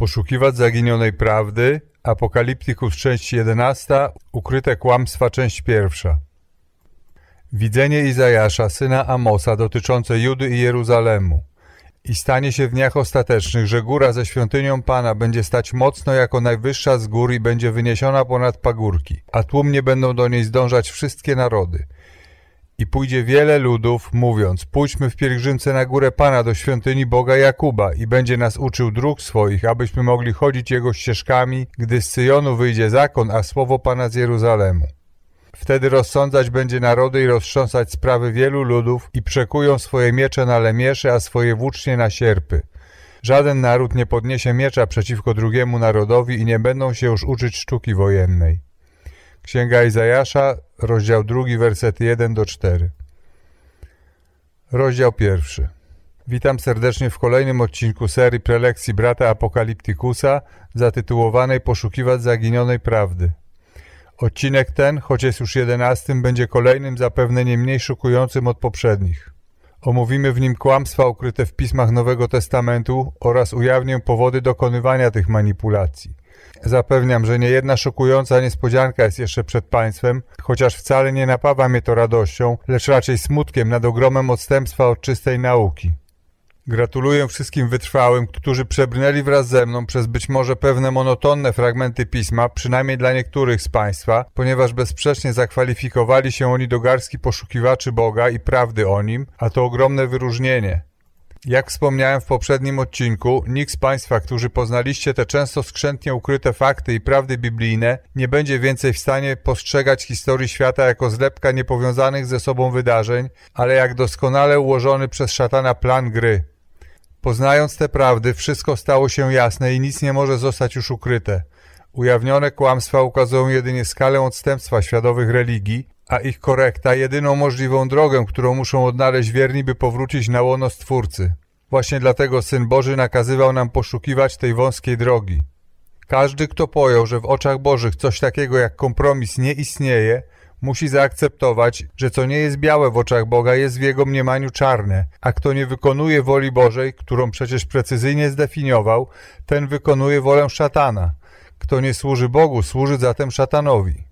Poszukiwać zaginionej prawdy, Apokaliptykus część 11, Ukryte kłamstwa część pierwsza. Widzenie Izajasza, syna Amosa, dotyczące Judy i Jeruzalemu. I stanie się w dniach ostatecznych, że góra ze świątynią Pana będzie stać mocno jako najwyższa z gór i będzie wyniesiona ponad pagórki, a tłumnie będą do niej zdążać wszystkie narody. I pójdzie wiele ludów, mówiąc, pójdźmy w pielgrzymce na górę Pana do świątyni Boga Jakuba i będzie nas uczył dróg swoich, abyśmy mogli chodzić Jego ścieżkami, gdy z Syjonu wyjdzie zakon, a słowo Pana z Jeruzalemu. Wtedy rozsądzać będzie narody i roztrząsać sprawy wielu ludów i przekują swoje miecze na lemiesze, a swoje włócznie na sierpy. Żaden naród nie podniesie miecza przeciwko drugiemu narodowi i nie będą się już uczyć sztuki wojennej. Księga Izajasza, rozdział drugi, werset 1 do 4. Rozdział pierwszy. Witam serdecznie w kolejnym odcinku serii prelekcji brata Apokaliptikusa zatytułowanej Poszukiwać zaginionej prawdy. Odcinek ten, choć jest już jedenastym, będzie kolejnym zapewne nie mniej szokującym od poprzednich. Omówimy w nim kłamstwa ukryte w pismach Nowego Testamentu oraz ujawnię powody dokonywania tych manipulacji. Zapewniam, że niejedna szokująca niespodzianka jest jeszcze przed Państwem, chociaż wcale nie napawa mnie to radością, lecz raczej smutkiem nad ogromem odstępstwa od czystej nauki. Gratuluję wszystkim wytrwałym, którzy przebrnęli wraz ze mną przez być może pewne monotonne fragmenty pisma, przynajmniej dla niektórych z Państwa, ponieważ bezsprzecznie zakwalifikowali się oni do garstki poszukiwaczy Boga i prawdy o Nim, a to ogromne wyróżnienie. Jak wspomniałem w poprzednim odcinku, nikt z Państwa, którzy poznaliście te często skrzętnie ukryte fakty i prawdy biblijne, nie będzie więcej w stanie postrzegać historii świata jako zlepka niepowiązanych ze sobą wydarzeń, ale jak doskonale ułożony przez szatana plan gry. Poznając te prawdy, wszystko stało się jasne i nic nie może zostać już ukryte. Ujawnione kłamstwa ukazują jedynie skalę odstępstwa światowych religii, a ich korekta jedyną możliwą drogę, którą muszą odnaleźć wierni, by powrócić na łono Stwórcy. Właśnie dlatego Syn Boży nakazywał nam poszukiwać tej wąskiej drogi. Każdy, kto pojął, że w oczach Bożych coś takiego jak kompromis nie istnieje, musi zaakceptować, że co nie jest białe w oczach Boga jest w jego mniemaniu czarne, a kto nie wykonuje woli Bożej, którą przecież precyzyjnie zdefiniował, ten wykonuje wolę szatana. Kto nie służy Bogu, służy zatem szatanowi.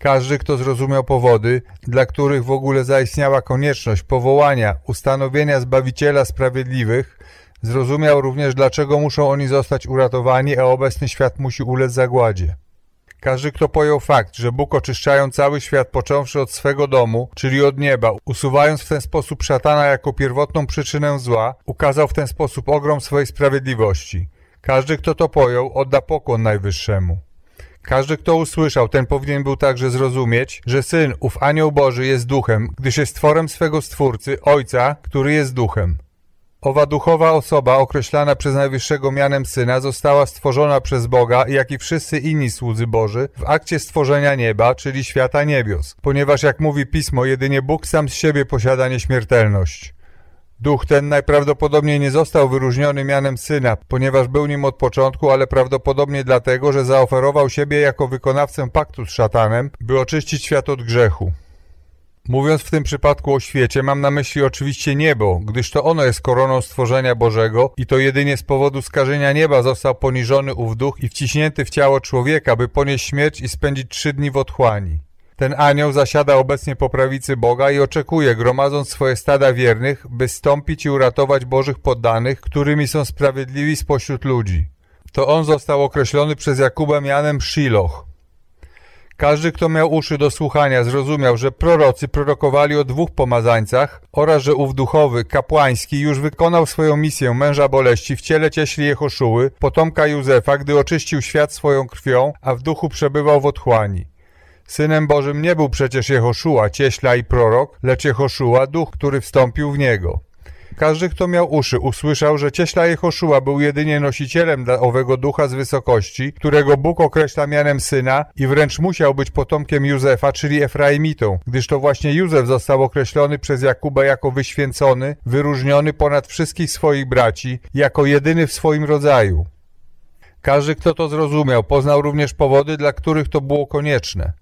Każdy, kto zrozumiał powody, dla których w ogóle zaistniała konieczność powołania, ustanowienia Zbawiciela Sprawiedliwych, zrozumiał również, dlaczego muszą oni zostać uratowani, a obecny świat musi ulec zagładzie. Każdy, kto pojął fakt, że Bóg oczyszczając cały świat począwszy od swego domu, czyli od nieba, usuwając w ten sposób szatana jako pierwotną przyczynę zła, ukazał w ten sposób ogrom swojej sprawiedliwości. Każdy, kto to pojął, odda pokłon Najwyższemu. Każdy, kto usłyszał, ten powinien był także zrozumieć, że Syn, ów Anioł Boży, jest duchem, gdyż jest tworem swego Stwórcy, Ojca, który jest duchem. Owa duchowa osoba, określana przez Najwyższego mianem Syna, została stworzona przez Boga, jak i wszyscy inni słudzy Boży, w akcie stworzenia nieba, czyli świata niebios, ponieważ, jak mówi Pismo, jedynie Bóg sam z siebie posiada nieśmiertelność. Duch ten najprawdopodobniej nie został wyróżniony mianem Syna, ponieważ był nim od początku, ale prawdopodobnie dlatego, że zaoferował siebie jako wykonawcę paktu z szatanem, by oczyścić świat od grzechu. Mówiąc w tym przypadku o świecie, mam na myśli oczywiście niebo, gdyż to ono jest koroną stworzenia Bożego i to jedynie z powodu skażenia nieba został poniżony ów duch i wciśnięty w ciało człowieka, by ponieść śmierć i spędzić trzy dni w otchłani. Ten anioł zasiada obecnie po prawicy Boga i oczekuje, gromadząc swoje stada wiernych, by stąpić i uratować Bożych poddanych, którymi są sprawiedliwi spośród ludzi. To on został określony przez Jakuba mianem Shiloh. Każdy, kto miał uszy do słuchania, zrozumiał, że prorocy prorokowali o dwóch pomazańcach oraz, że ów duchowy, kapłański już wykonał swoją misję męża boleści w ciele cieśli Jehoszuły, potomka Józefa, gdy oczyścił świat swoją krwią, a w duchu przebywał w otchłani. Synem Bożym nie był przecież Jehoszua, cieśla i prorok, lecz Jehoszua, duch, który wstąpił w niego. Każdy, kto miał uszy, usłyszał, że cieśla Jehoszua był jedynie nosicielem owego ducha z wysokości, którego Bóg określa mianem syna i wręcz musiał być potomkiem Józefa, czyli Efraimitą, gdyż to właśnie Józef został określony przez Jakuba jako wyświęcony, wyróżniony ponad wszystkich swoich braci, jako jedyny w swoim rodzaju. Każdy, kto to zrozumiał, poznał również powody, dla których to było konieczne.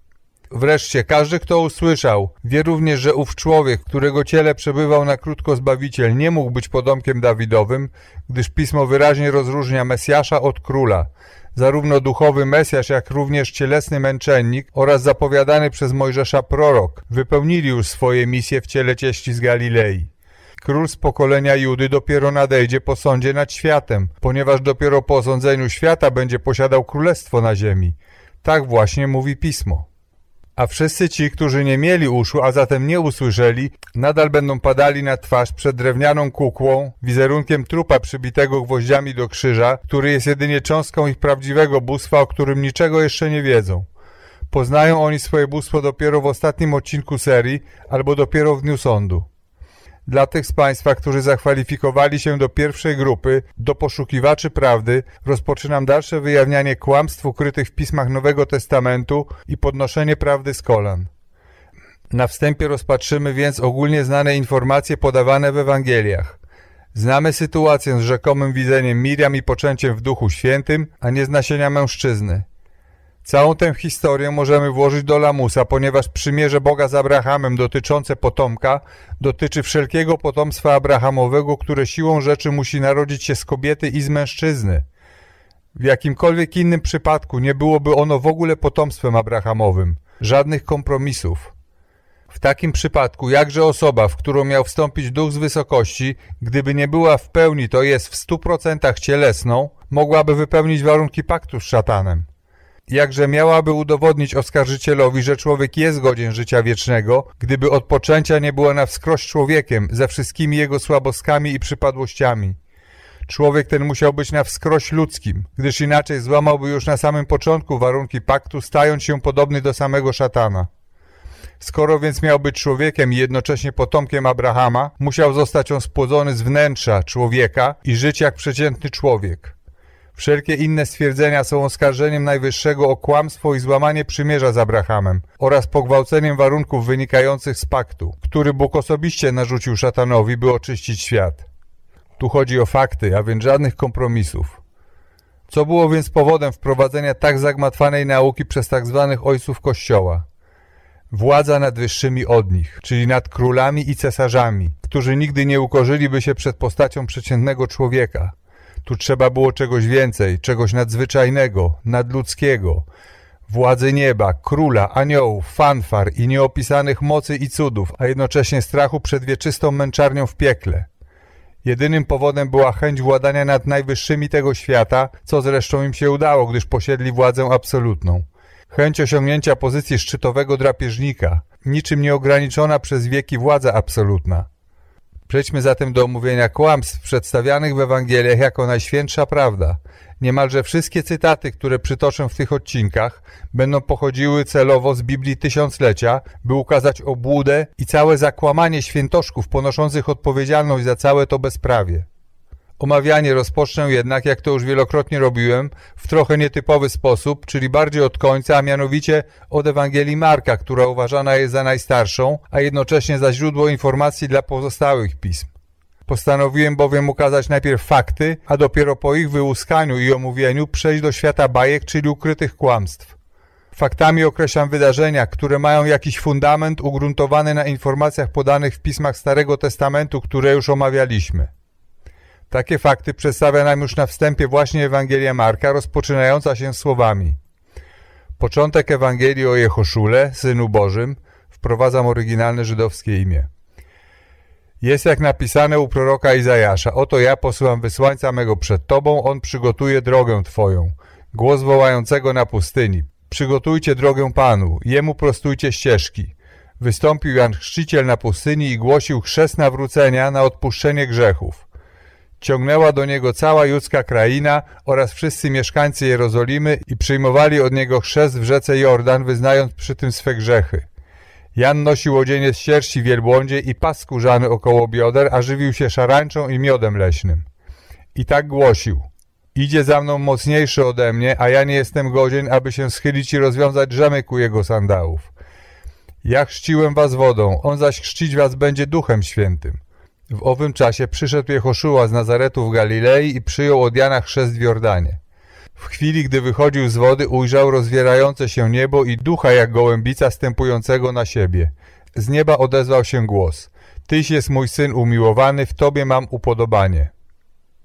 Wreszcie każdy, kto usłyszał, wie również, że ów człowiek, którego ciele przebywał na krótko Zbawiciel, nie mógł być potomkiem Dawidowym, gdyż Pismo wyraźnie rozróżnia Mesjasza od króla. Zarówno duchowy Mesjasz, jak również cielesny męczennik oraz zapowiadany przez Mojżesza prorok wypełnili już swoje misje w ciele cieści z Galilei. Król z pokolenia Judy dopiero nadejdzie po sądzie nad światem, ponieważ dopiero po osądzeniu świata będzie posiadał królestwo na ziemi. Tak właśnie mówi Pismo. A wszyscy ci, którzy nie mieli uszu, a zatem nie usłyszeli, nadal będą padali na twarz przed drewnianą kukłą, wizerunkiem trupa przybitego gwoździami do krzyża, który jest jedynie cząstką ich prawdziwego bóstwa, o którym niczego jeszcze nie wiedzą. Poznają oni swoje bóstwo dopiero w ostatnim odcinku serii, albo dopiero w dniu sądu. Dla tych z Państwa, którzy zakwalifikowali się do pierwszej grupy, do poszukiwaczy prawdy, rozpoczynam dalsze wyjawnianie kłamstw ukrytych w pismach Nowego Testamentu i podnoszenie prawdy z kolan. Na wstępie rozpatrzymy więc ogólnie znane informacje podawane w Ewangeliach. Znamy sytuację z rzekomym widzeniem Miriam i poczęciem w Duchu Świętym, a nie z nasienia mężczyzny. Całą tę historię możemy włożyć do lamusa, ponieważ przymierze Boga z Abrahamem dotyczące potomka dotyczy wszelkiego potomstwa Abrahamowego, które siłą rzeczy musi narodzić się z kobiety i z mężczyzny. W jakimkolwiek innym przypadku nie byłoby ono w ogóle potomstwem Abrahamowym. Żadnych kompromisów. W takim przypadku jakże osoba, w którą miał wstąpić duch z wysokości, gdyby nie była w pełni, to jest w stu procentach cielesną, mogłaby wypełnić warunki paktu z szatanem jakże miałaby udowodnić oskarżycielowi, że człowiek jest godzien życia wiecznego, gdyby od poczęcia nie była na wskroś człowiekiem, ze wszystkimi jego słabostkami i przypadłościami. Człowiek ten musiał być na wskroś ludzkim, gdyż inaczej złamałby już na samym początku warunki paktu, stając się podobny do samego szatana. Skoro więc miał być człowiekiem i jednocześnie potomkiem Abrahama, musiał zostać on spłodzony z wnętrza człowieka i żyć jak przeciętny człowiek. Wszelkie inne stwierdzenia są oskarżeniem Najwyższego o kłamstwo i złamanie przymierza z Abrahamem oraz pogwałceniem warunków wynikających z paktu, który Bóg osobiście narzucił szatanowi, by oczyścić świat. Tu chodzi o fakty, a więc żadnych kompromisów. Co było więc powodem wprowadzenia tak zagmatwanej nauki przez tak zwanych ojców Kościoła? Władza nad wyższymi od nich, czyli nad królami i cesarzami, którzy nigdy nie ukorzyliby się przed postacią przeciętnego człowieka, tu trzeba było czegoś więcej, czegoś nadzwyczajnego, nadludzkiego. Władzy nieba, króla, aniołów, fanfar i nieopisanych mocy i cudów, a jednocześnie strachu przed wieczystą męczarnią w piekle. Jedynym powodem była chęć władania nad najwyższymi tego świata, co zresztą im się udało, gdyż posiedli władzę absolutną. Chęć osiągnięcia pozycji szczytowego drapieżnika, niczym nieograniczona przez wieki władza absolutna. Przejdźmy zatem do omówienia kłamstw przedstawianych w Ewangeliach jako najświętsza prawda. Niemalże wszystkie cytaty, które przytoczę w tych odcinkach, będą pochodziły celowo z Biblii Tysiąclecia, by ukazać obłudę i całe zakłamanie świętoszków ponoszących odpowiedzialność za całe to bezprawie. Omawianie rozpocznę jednak, jak to już wielokrotnie robiłem, w trochę nietypowy sposób, czyli bardziej od końca, a mianowicie od Ewangelii Marka, która uważana jest za najstarszą, a jednocześnie za źródło informacji dla pozostałych pism. Postanowiłem bowiem ukazać najpierw fakty, a dopiero po ich wyłuskaniu i omówieniu przejść do świata bajek, czyli ukrytych kłamstw. Faktami określam wydarzenia, które mają jakiś fundament ugruntowany na informacjach podanych w pismach Starego Testamentu, które już omawialiśmy. Takie fakty przedstawia nam już na wstępie właśnie Ewangelia Marka, rozpoczynająca się słowami. Początek Ewangelii o Jehoszule, Synu Bożym, wprowadzam oryginalne żydowskie imię. Jest jak napisane u proroka Izajasza, oto ja posyłam wysłańca mego przed Tobą, on przygotuje drogę Twoją. Głos wołającego na pustyni. Przygotujcie drogę Panu, jemu prostujcie ścieżki. Wystąpił Jan Chrzciciel na pustyni i głosił chrzest nawrócenia na odpuszczenie grzechów ciągnęła do niego cała judzka kraina oraz wszyscy mieszkańcy Jerozolimy i przyjmowali od niego chrzest w rzece Jordan, wyznając przy tym swe grzechy. Jan nosił odzienie z sierści wielbłądzie i pas skórzany około bioder, a żywił się szarańczą i miodem leśnym. I tak głosił. Idzie za mną mocniejszy ode mnie, a ja nie jestem godzien, aby się schylić i rozwiązać rzemyk u jego sandałów. Ja chrzciłem was wodą, on zaś chrzcić was będzie duchem świętym. W owym czasie przyszedł Jehoszua z Nazaretu w Galilei i przyjął od Jana chrzest w Jordanie. W chwili, gdy wychodził z wody, ujrzał rozwierające się niebo i ducha jak gołębica stępującego na siebie. Z nieba odezwał się głos. Tyś jest mój syn umiłowany, w Tobie mam upodobanie.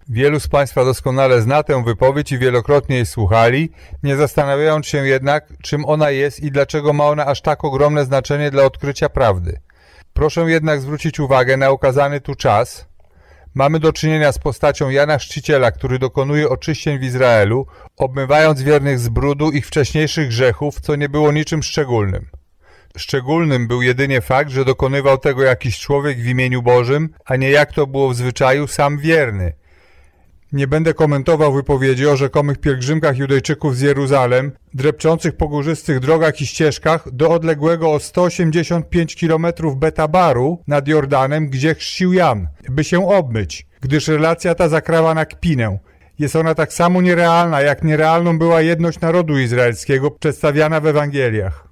Wielu z Państwa doskonale zna tę wypowiedź i wielokrotnie jej słuchali, nie zastanawiając się jednak, czym ona jest i dlaczego ma ona aż tak ogromne znaczenie dla odkrycia prawdy. Proszę jednak zwrócić uwagę na okazany tu czas. Mamy do czynienia z postacią Jana Chrzciciela, który dokonuje oczyścień w Izraelu, obmywając wiernych z brudu ich wcześniejszych grzechów, co nie było niczym szczególnym. Szczególnym był jedynie fakt, że dokonywał tego jakiś człowiek w imieniu Bożym, a nie jak to było w zwyczaju sam wierny. Nie będę komentował wypowiedzi o rzekomych pielgrzymkach Judejczyków z Jeruzalem, drepczących po górzystych drogach i ścieżkach do odległego o 185 km Betabaru nad Jordanem, gdzie chrzcił Jan, by się obmyć, gdyż relacja ta zakrawa na kpinę. Jest ona tak samo nierealna, jak nierealną była jedność narodu izraelskiego przedstawiana w Ewangeliach.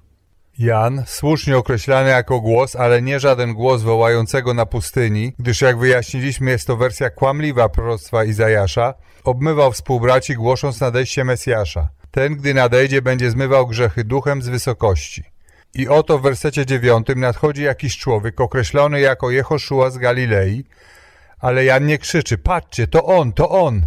Jan, słusznie określany jako głos, ale nie żaden głos wołającego na pustyni, gdyż jak wyjaśniliśmy jest to wersja kłamliwa proroctwa Izajasza, obmywał współbraci głosząc nadejście Mesjasza. Ten, gdy nadejdzie, będzie zmywał grzechy duchem z wysokości. I oto w wersecie dziewiątym nadchodzi jakiś człowiek określony jako Jehoszua z Galilei, ale Jan nie krzyczy, patrzcie, to on, to on.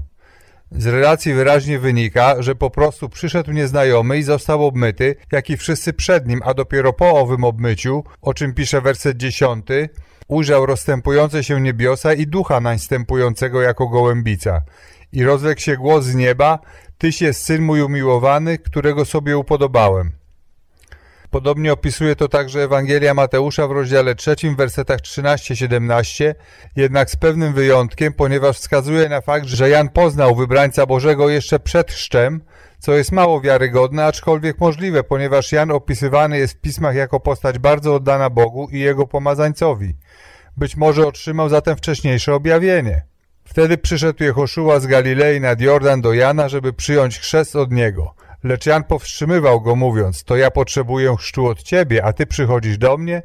Z relacji wyraźnie wynika, że po prostu przyszedł nieznajomy i został obmyty, jak i wszyscy przed nim, a dopiero po owym obmyciu, o czym pisze werset dziesiąty, ujrzał rozstępujące się niebiosa i ducha nań stępującego jako gołębica. I rozległ się głos z nieba, Tyś jest syn mój umiłowany, którego sobie upodobałem. Podobnie opisuje to także Ewangelia Mateusza w rozdziale 3, wersetach 13-17, jednak z pewnym wyjątkiem, ponieważ wskazuje na fakt, że Jan poznał wybrańca Bożego jeszcze przed chrzczem, co jest mało wiarygodne, aczkolwiek możliwe, ponieważ Jan opisywany jest w pismach jako postać bardzo oddana Bogu i jego pomazańcowi. Być może otrzymał zatem wcześniejsze objawienie. Wtedy przyszedł Jehoszua z Galilei nad Jordan do Jana, żeby przyjąć chrzest od niego – Lecz Jan powstrzymywał go, mówiąc, to ja potrzebuję chrztu od ciebie, a ty przychodzisz do mnie?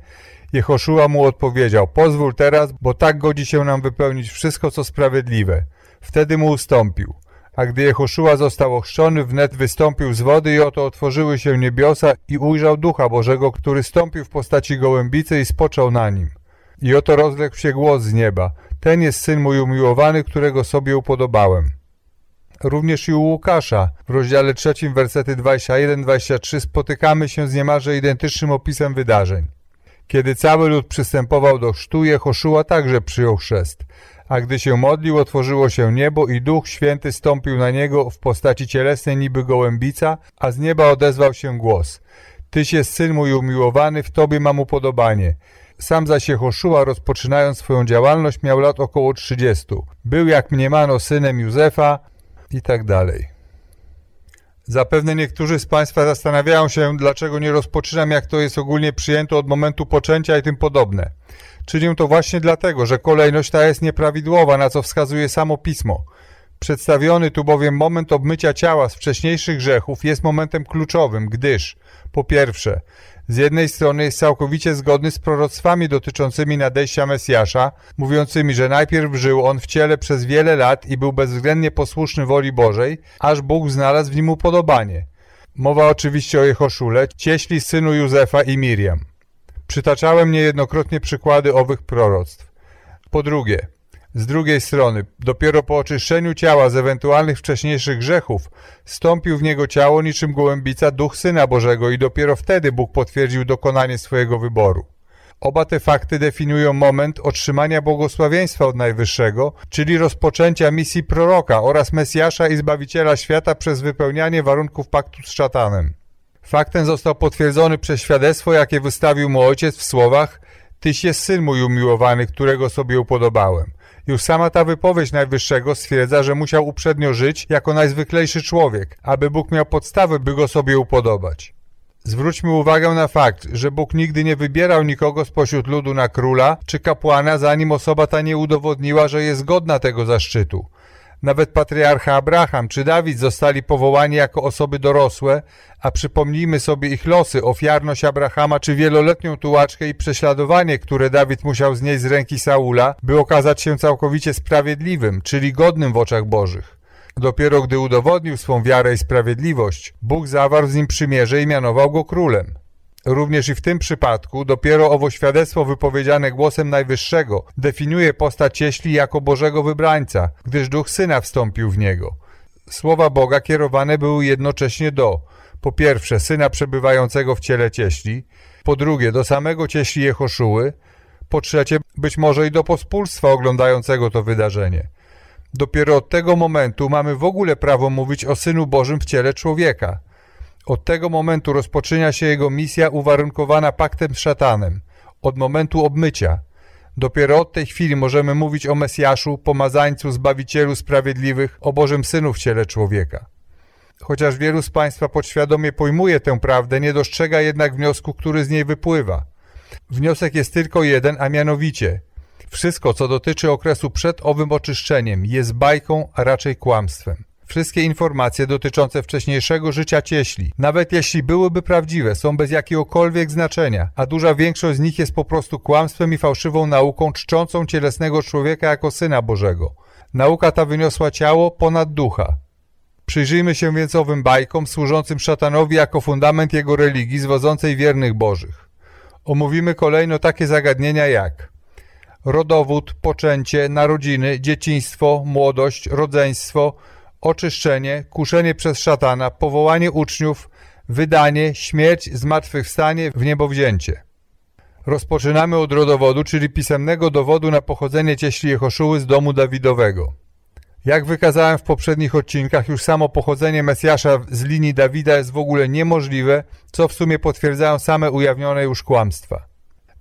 Jehoszua mu odpowiedział, pozwól teraz, bo tak godzi się nam wypełnić wszystko, co sprawiedliwe. Wtedy mu ustąpił. A gdy Jehoszua został ochrzczony, wnet wystąpił z wody i oto otworzyły się niebiosa i ujrzał Ducha Bożego, który stąpił w postaci gołębicy i spoczął na nim. I oto rozległ się głos z nieba. Ten jest Syn mój umiłowany, którego sobie upodobałem również i u Łukasza. W rozdziale trzecim, wersety 21-23 spotykamy się z niemalże identycznym opisem wydarzeń. Kiedy cały lud przystępował do chrztu, Jehoszua także przyjął chrzest. A gdy się modlił, otworzyło się niebo i Duch Święty stąpił na niego w postaci cielesnej niby gołębica, a z nieba odezwał się głos. Tyś jest Syn mój umiłowany, w Tobie mam upodobanie. Sam zaś Jehoszua, rozpoczynając swoją działalność, miał lat około trzydziestu. Był, jak mniemano, synem Józefa, i tak dalej. Zapewne niektórzy z Państwa zastanawiają się, dlaczego nie rozpoczynam, jak to jest ogólnie przyjęto od momentu poczęcia i tym podobne. Czynię to właśnie dlatego, że kolejność ta jest nieprawidłowa, na co wskazuje samo Pismo. Przedstawiony tu bowiem moment obmycia ciała z wcześniejszych grzechów jest momentem kluczowym, gdyż po pierwsze, z jednej strony jest całkowicie zgodny z proroctwami dotyczącymi nadejścia Mesjasza, mówiącymi, że najpierw żył on w ciele przez wiele lat i był bezwzględnie posłuszny woli Bożej, aż Bóg znalazł w nim upodobanie. Mowa oczywiście o Jehoszule, cieśli synu Józefa i Miriam. Przytaczałem niejednokrotnie przykłady owych proroctw. Po drugie, z drugiej strony, dopiero po oczyszczeniu ciała z ewentualnych wcześniejszych grzechów, stąpił w niego ciało niczym gołębica duch Syna Bożego i dopiero wtedy Bóg potwierdził dokonanie swojego wyboru. Oba te fakty definiują moment otrzymania błogosławieństwa od Najwyższego, czyli rozpoczęcia misji proroka oraz Mesjasza i Zbawiciela świata przez wypełnianie warunków paktu z szatanem. Fakt ten został potwierdzony przez świadectwo, jakie wystawił mu ojciec w słowach Tyś jest syn mój umiłowany, którego sobie upodobałem. Już sama ta wypowiedź Najwyższego stwierdza, że musiał uprzednio żyć jako najzwyklejszy człowiek, aby Bóg miał podstawy, by go sobie upodobać. Zwróćmy uwagę na fakt, że Bóg nigdy nie wybierał nikogo spośród ludu na króla czy kapłana, zanim osoba ta nie udowodniła, że jest godna tego zaszczytu. Nawet patriarcha Abraham czy Dawid zostali powołani jako osoby dorosłe, a przypomnijmy sobie ich losy, ofiarność Abrahama czy wieloletnią tułaczkę i prześladowanie, które Dawid musiał znieść z ręki Saula, by okazać się całkowicie sprawiedliwym, czyli godnym w oczach Bożych. Dopiero gdy udowodnił swą wiarę i sprawiedliwość, Bóg zawarł z nim przymierze i mianował go królem. Również i w tym przypadku dopiero owo świadectwo wypowiedziane głosem Najwyższego definiuje postać cieśli jako Bożego wybrańca, gdyż Duch Syna wstąpił w niego. Słowa Boga kierowane były jednocześnie do po pierwsze Syna przebywającego w ciele cieśli, po drugie do samego cieśli Jehoszuły, po trzecie być może i do pospólstwa oglądającego to wydarzenie. Dopiero od tego momentu mamy w ogóle prawo mówić o Synu Bożym w ciele człowieka. Od tego momentu rozpoczyna się jego misja uwarunkowana paktem z szatanem, od momentu obmycia. Dopiero od tej chwili możemy mówić o Mesjaszu, pomazańcu, Zbawicielu Sprawiedliwych, o Bożym Synu w ciele człowieka. Chociaż wielu z Państwa podświadomie pojmuje tę prawdę, nie dostrzega jednak wniosku, który z niej wypływa. Wniosek jest tylko jeden, a mianowicie wszystko, co dotyczy okresu przed owym oczyszczeniem, jest bajką, a raczej kłamstwem. Wszystkie informacje dotyczące wcześniejszego życia cieśli, nawet jeśli byłyby prawdziwe, są bez jakiegokolwiek znaczenia, a duża większość z nich jest po prostu kłamstwem i fałszywą nauką czczącą cielesnego człowieka jako Syna Bożego. Nauka ta wyniosła ciało ponad ducha. Przyjrzyjmy się więc owym bajkom służącym szatanowi jako fundament jego religii zwodzącej wiernych Bożych. Omówimy kolejno takie zagadnienia jak rodowód, poczęcie, narodziny, dzieciństwo, młodość, rodzeństwo, oczyszczenie, kuszenie przez szatana, powołanie uczniów, wydanie, śmierć, zmartwychwstanie, w niebo wzięcie. Rozpoczynamy od rodowodu, czyli pisemnego dowodu na pochodzenie cieśli Jehoszuły z domu Dawidowego. Jak wykazałem w poprzednich odcinkach, już samo pochodzenie Mesjasza z linii Dawida jest w ogóle niemożliwe, co w sumie potwierdzają same ujawnione już kłamstwa.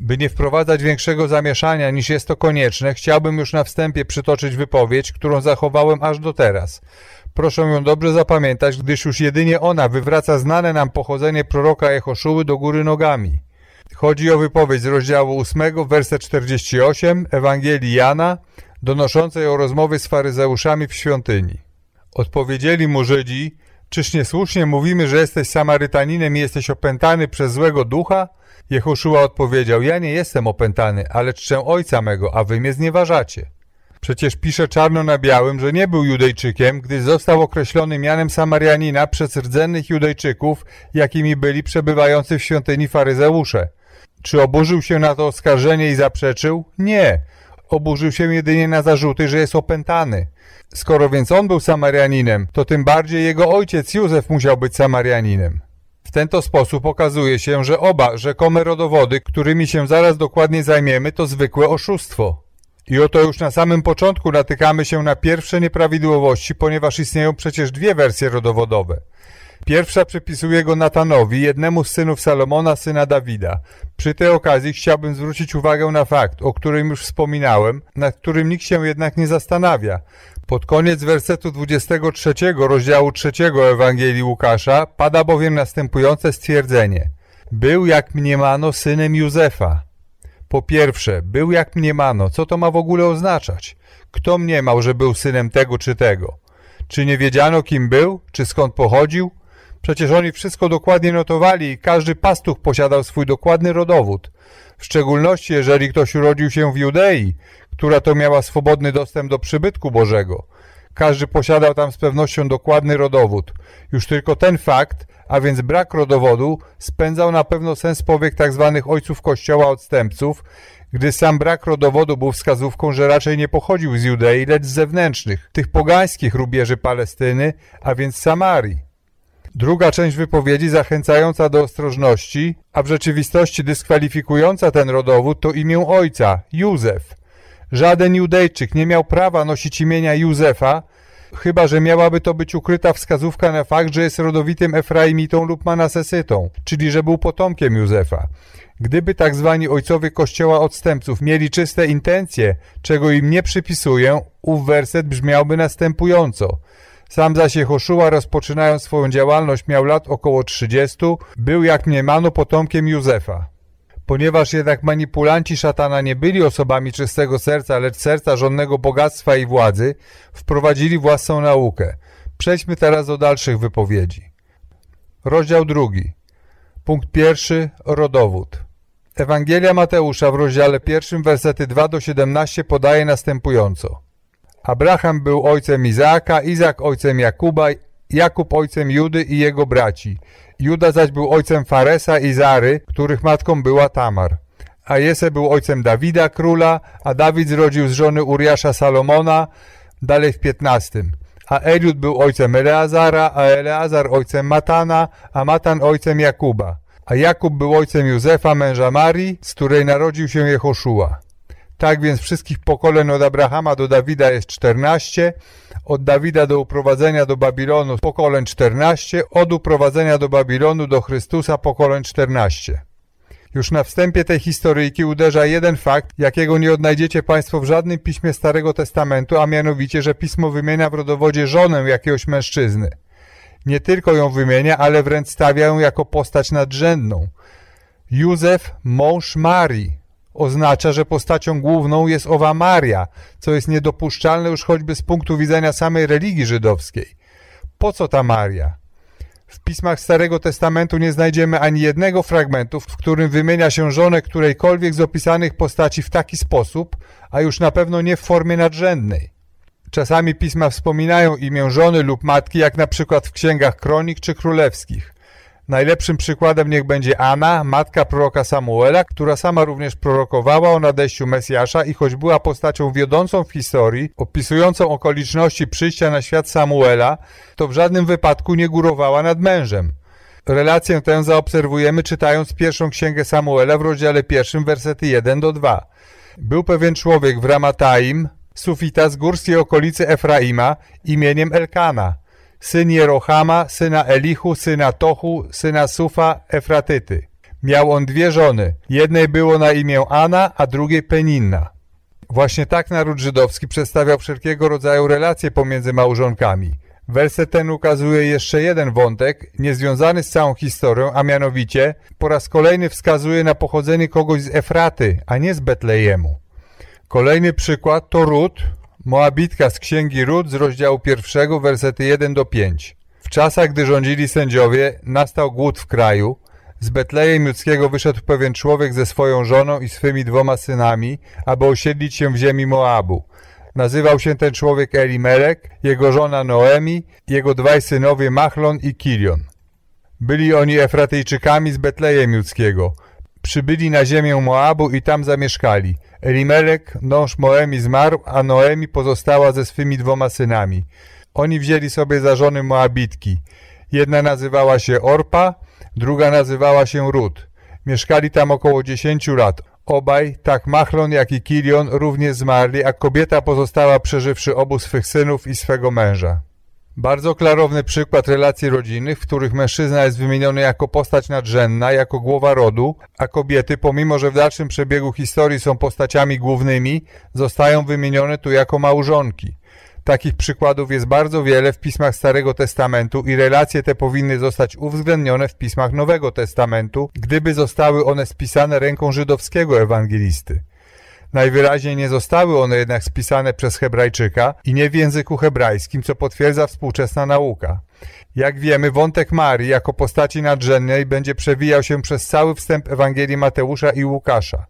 By nie wprowadzać większego zamieszania niż jest to konieczne, chciałbym już na wstępie przytoczyć wypowiedź, którą zachowałem aż do teraz. Proszę ją dobrze zapamiętać, gdyż już jedynie ona wywraca znane nam pochodzenie proroka Jehoszuły do góry nogami. Chodzi o wypowiedź z rozdziału 8, werset 48 Ewangelii Jana, donoszącej o rozmowy z faryzeuszami w świątyni. Odpowiedzieli mu Żydzi, czyż niesłusznie mówimy, że jesteś Samarytaninem i jesteś opętany przez złego ducha? Jehoszua odpowiedział, ja nie jestem opętany, ale czczę ojca mego, a wy mnie znieważacie. Przecież pisze czarno na białym, że nie był Judejczykiem, gdyż został określony mianem Samarianina przez rdzennych Judejczyków, jakimi byli przebywający w świątyni faryzeusze. Czy oburzył się na to oskarżenie i zaprzeczył? Nie. Oburzył się jedynie na zarzuty, że jest opętany. Skoro więc on był Samarianinem, to tym bardziej jego ojciec Józef musiał być Samarianinem. W ten to sposób okazuje się, że oba rzekome rodowody, którymi się zaraz dokładnie zajmiemy, to zwykłe oszustwo. I oto już na samym początku natykamy się na pierwsze nieprawidłowości, ponieważ istnieją przecież dwie wersje rodowodowe. Pierwsza przypisuje go Natanowi, jednemu z synów Salomona, syna Dawida. Przy tej okazji chciałbym zwrócić uwagę na fakt, o którym już wspominałem, nad którym nikt się jednak nie zastanawia. Pod koniec wersetu 23 rozdziału 3 Ewangelii Łukasza pada bowiem następujące stwierdzenie. Był jak mniemano synem Józefa. Po pierwsze, był jak mniemano. Co to ma w ogóle oznaczać? Kto mniemał, że był synem tego czy tego? Czy nie wiedziano, kim był? Czy skąd pochodził? Przecież oni wszystko dokładnie notowali i każdy pastuch posiadał swój dokładny rodowód. W szczególności, jeżeli ktoś urodził się w Judei, która to miała swobodny dostęp do przybytku Bożego. Każdy posiadał tam z pewnością dokładny rodowód. Już tylko ten fakt, a więc brak rodowodu, spędzał na pewno sens powiek tzw. Tak ojców kościoła odstępców, gdy sam brak rodowodu był wskazówką, że raczej nie pochodził z Judei, lecz z zewnętrznych, tych pogańskich rubieży Palestyny, a więc Samarii. Druga część wypowiedzi zachęcająca do ostrożności, a w rzeczywistości dyskwalifikująca ten rodowód to imię ojca, Józef. Żaden Judejczyk nie miał prawa nosić imienia Józefa, chyba że miałaby to być ukryta wskazówka na fakt, że jest rodowitym Efraimitą lub Manasesytą, czyli że był potomkiem Józefa. Gdyby tak zwani ojcowie kościoła odstępców mieli czyste intencje, czego im nie przypisuję, ów werset brzmiałby następująco. Sam zaś Jehoszua rozpoczynając swoją działalność miał lat około 30, był jak mniemano potomkiem Józefa. Ponieważ jednak manipulanci szatana nie byli osobami czystego serca, lecz serca żonnego bogactwa i władzy, wprowadzili własną naukę. Przejdźmy teraz do dalszych wypowiedzi. Rozdział drugi. Punkt pierwszy. Rodowód. Ewangelia Mateusza w rozdziale pierwszym, wersety 2 do 17 podaje następująco. Abraham był ojcem Izaaka, Izak ojcem Jakuba, Jakub ojcem Judy i jego braci. Juda zaś był ojcem Faresa i Zary, których matką była Tamar. A Jese był ojcem Dawida, króla, a Dawid zrodził z żony Uriasza Salomona, dalej w piętnastym. A Eliud był ojcem Eleazara, a Eleazar ojcem Matana, a Matan ojcem Jakuba. A Jakub był ojcem Józefa, męża Marii, z której narodził się Jehoszua. Tak więc wszystkich pokoleń od Abrahama do Dawida jest 14, od Dawida do uprowadzenia do Babilonu pokoleń 14, od uprowadzenia do Babilonu do Chrystusa pokoleń 14. Już na wstępie tej historyjki uderza jeden fakt, jakiego nie odnajdziecie Państwo w żadnym piśmie Starego Testamentu, a mianowicie, że pismo wymienia w rodowodzie żonę jakiegoś mężczyzny. Nie tylko ją wymienia, ale wręcz stawia ją jako postać nadrzędną. Józef, mąż Marii, oznacza, że postacią główną jest owa Maria, co jest niedopuszczalne już choćby z punktu widzenia samej religii żydowskiej. Po co ta Maria? W pismach Starego Testamentu nie znajdziemy ani jednego fragmentu, w którym wymienia się żonę którejkolwiek z opisanych postaci w taki sposób, a już na pewno nie w formie nadrzędnej. Czasami pisma wspominają imię żony lub matki, jak na przykład w księgach kronik czy królewskich. Najlepszym przykładem niech będzie Anna, matka proroka Samuela, która sama również prorokowała o nadejściu Mesjasza i choć była postacią wiodącą w historii, opisującą okoliczności przyjścia na świat Samuela, to w żadnym wypadku nie górowała nad mężem. Relację tę zaobserwujemy czytając pierwszą księgę Samuela w rozdziale pierwszym, wersety 1 do 2. Był pewien człowiek w Ramataim, sufita z górskiej okolicy Efraima, imieniem Elkana – syn Jerohama, syna Elichu, syna Tochu, syna Sufa, Efratyty. Miał on dwie żony. Jednej było na imię Ana, a drugiej Peninna. Właśnie tak naród żydowski przedstawiał wszelkiego rodzaju relacje pomiędzy małżonkami. Werset ten ukazuje jeszcze jeden wątek, niezwiązany z całą historią, a mianowicie po raz kolejny wskazuje na pochodzenie kogoś z Efraty, a nie z Betlejemu. Kolejny przykład to Rut, Moabitka z Księgi Ród z rozdziału pierwszego, wersety 1 do 5. W czasach, gdy rządzili sędziowie, nastał głód w kraju. Z Betlejem Judzkiego wyszedł pewien człowiek ze swoją żoną i swymi dwoma synami, aby osiedlić się w ziemi Moabu. Nazywał się ten człowiek Elimelek, jego żona Noemi, jego dwaj synowie Machlon i Kilion. Byli oni Efratyjczykami z Betlejem Judzkiego. Przybyli na ziemię Moabu i tam zamieszkali. Elimelek, mąż Moemi zmarł, a Noemi pozostała ze swymi dwoma synami. Oni wzięli sobie za żony Moabitki. Jedna nazywała się Orpa, druga nazywała się Rut. Mieszkali tam około dziesięciu lat. Obaj, tak Machlon jak i Kilion, również zmarli, a kobieta pozostała przeżywszy obu swych synów i swego męża. Bardzo klarowny przykład relacji rodzinnych, w których mężczyzna jest wymieniony jako postać nadrzędna, jako głowa rodu, a kobiety, pomimo że w dalszym przebiegu historii są postaciami głównymi, zostają wymienione tu jako małżonki. Takich przykładów jest bardzo wiele w pismach Starego Testamentu i relacje te powinny zostać uwzględnione w pismach Nowego Testamentu, gdyby zostały one spisane ręką żydowskiego ewangelisty. Najwyraźniej nie zostały one jednak spisane przez Hebrajczyka i nie w języku hebrajskim, co potwierdza współczesna nauka. Jak wiemy, wątek Marii jako postaci nadrzędnej będzie przewijał się przez cały wstęp Ewangelii Mateusza i Łukasza.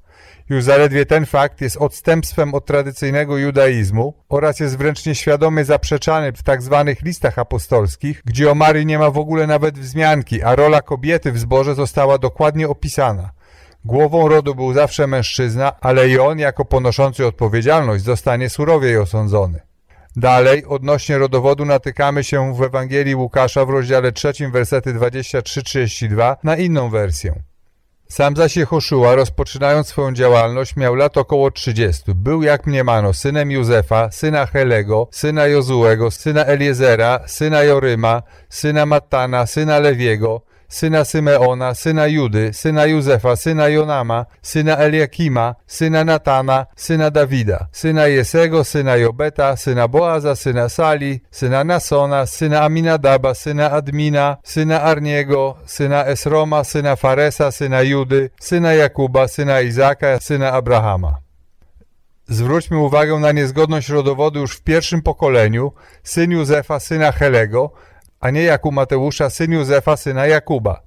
Już zaledwie ten fakt jest odstępstwem od tradycyjnego judaizmu oraz jest wręcz nieświadomie zaprzeczany w tzw. Tak listach apostolskich, gdzie o Marii nie ma w ogóle nawet wzmianki, a rola kobiety w zborze została dokładnie opisana. Głową rodu był zawsze mężczyzna, ale i on jako ponoszący odpowiedzialność zostanie surowiej osądzony. Dalej, odnośnie rodowodu natykamy się w Ewangelii Łukasza w rozdziale 3, wersety 23-32 na inną wersję. Sam zaś Jehoszua, rozpoczynając swoją działalność, miał lat około 30. Był, jak mniemano, synem Józefa, syna Helego, syna Jozułego, syna Eliezera, syna Joryma, syna Matana, syna Lewiego, syna Symeona, syna Judy, syna Józefa, syna Jonama, syna Eliakima, syna Natana, syna Dawida, syna Jesego, syna Jobeta, syna Boaza, syna Sali, syna Nasona, syna Aminadaba, syna Admina, syna Arniego, syna Esroma, syna Faresa, syna Judy, syna Jakuba, syna Izaka, syna Abrahama. Zwróćmy uwagę na niezgodność rodowodu już w pierwszym pokoleniu, syn Józefa, syna Helego, a nie jak u Mateusza, syn Józefa, syna Jakuba.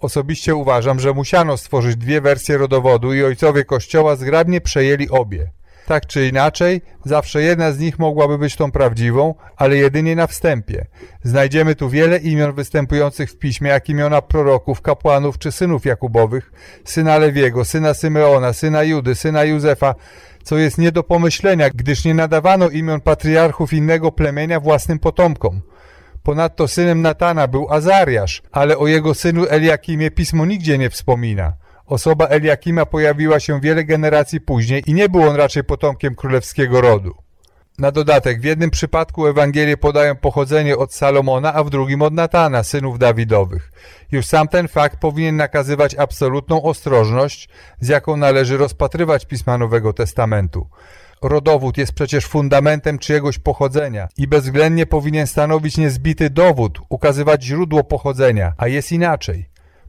Osobiście uważam, że musiano stworzyć dwie wersje rodowodu i ojcowie Kościoła zgrabnie przejęli obie. Tak czy inaczej, zawsze jedna z nich mogłaby być tą prawdziwą, ale jedynie na wstępie. Znajdziemy tu wiele imion występujących w piśmie, jak imiona proroków, kapłanów czy synów Jakubowych, syna Lewiego, syna Symeona, syna Judy, syna Józefa, co jest nie do pomyślenia, gdyż nie nadawano imion patriarchów innego plemienia własnym potomkom. Ponadto synem Natana był Azariasz, ale o jego synu Eliakimie pismo nigdzie nie wspomina. Osoba Eliakima pojawiła się wiele generacji później i nie był on raczej potomkiem królewskiego rodu. Na dodatek, w jednym przypadku Ewangelie podają pochodzenie od Salomona, a w drugim od Natana, synów Dawidowych. Już sam ten fakt powinien nakazywać absolutną ostrożność, z jaką należy rozpatrywać pisma Nowego Testamentu. Rodowód jest przecież fundamentem czyjegoś pochodzenia i bezwzględnie powinien stanowić niezbity dowód, ukazywać źródło pochodzenia, a jest inaczej.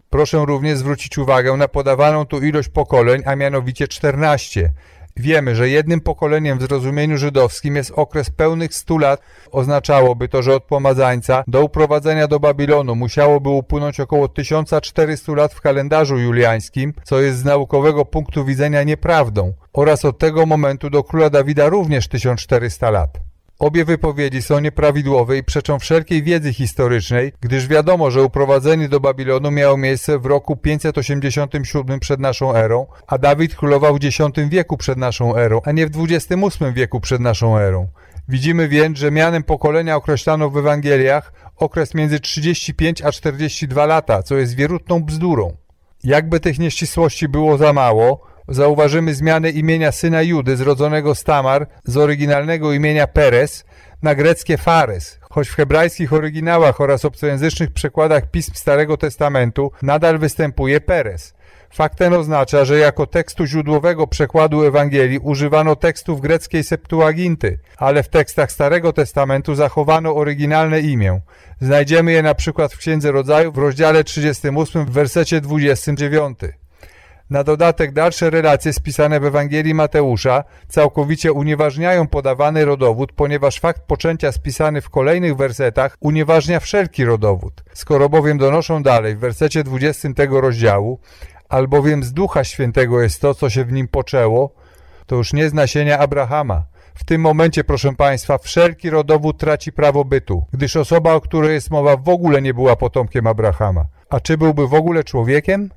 Proszę również zwrócić uwagę na podawaną tu ilość pokoleń, a mianowicie 14. Wiemy, że jednym pokoleniem w zrozumieniu żydowskim jest okres pełnych 100 lat. Oznaczałoby to, że od pomazańca do uprowadzenia do Babilonu musiałoby upłynąć około 1400 lat w kalendarzu juliańskim, co jest z naukowego punktu widzenia nieprawdą, oraz od tego momentu do króla Dawida również 1400 lat. Obie wypowiedzi są nieprawidłowe i przeczą wszelkiej wiedzy historycznej, gdyż wiadomo, że uprowadzenie do Babilonu miało miejsce w roku 587 przed naszą erą, a Dawid królował w X wieku przed naszą erą, a nie w XXVIII wieku przed naszą erą. Widzimy więc, że mianem pokolenia określano w Ewangeliach okres między 35 a 42 lata, co jest wierutną bzdurą. Jakby tych nieścisłości było za mało, zauważymy zmianę imienia syna Judy zrodzonego z Tamar z oryginalnego imienia Perez na greckie Fares, choć w hebrajskich oryginałach oraz obcojęzycznych przekładach pism Starego Testamentu nadal występuje Perez. Fakt ten oznacza, że jako tekstu źródłowego przekładu Ewangelii używano tekstów greckiej Septuaginty, ale w tekstach Starego Testamentu zachowano oryginalne imię. Znajdziemy je na przykład w Księdze Rodzaju w rozdziale 38 w wersecie 29. Na dodatek dalsze relacje spisane w Ewangelii Mateusza całkowicie unieważniają podawany rodowód, ponieważ fakt poczęcia spisany w kolejnych wersetach unieważnia wszelki rodowód. Skoro bowiem donoszą dalej w wersecie 20 tego rozdziału, albowiem z Ducha Świętego jest to, co się w nim poczęło, to już nie z nasienia Abrahama. W tym momencie, proszę Państwa, wszelki rodowód traci prawo bytu, gdyż osoba, o której jest mowa, w ogóle nie była potomkiem Abrahama. A czy byłby w ogóle człowiekiem?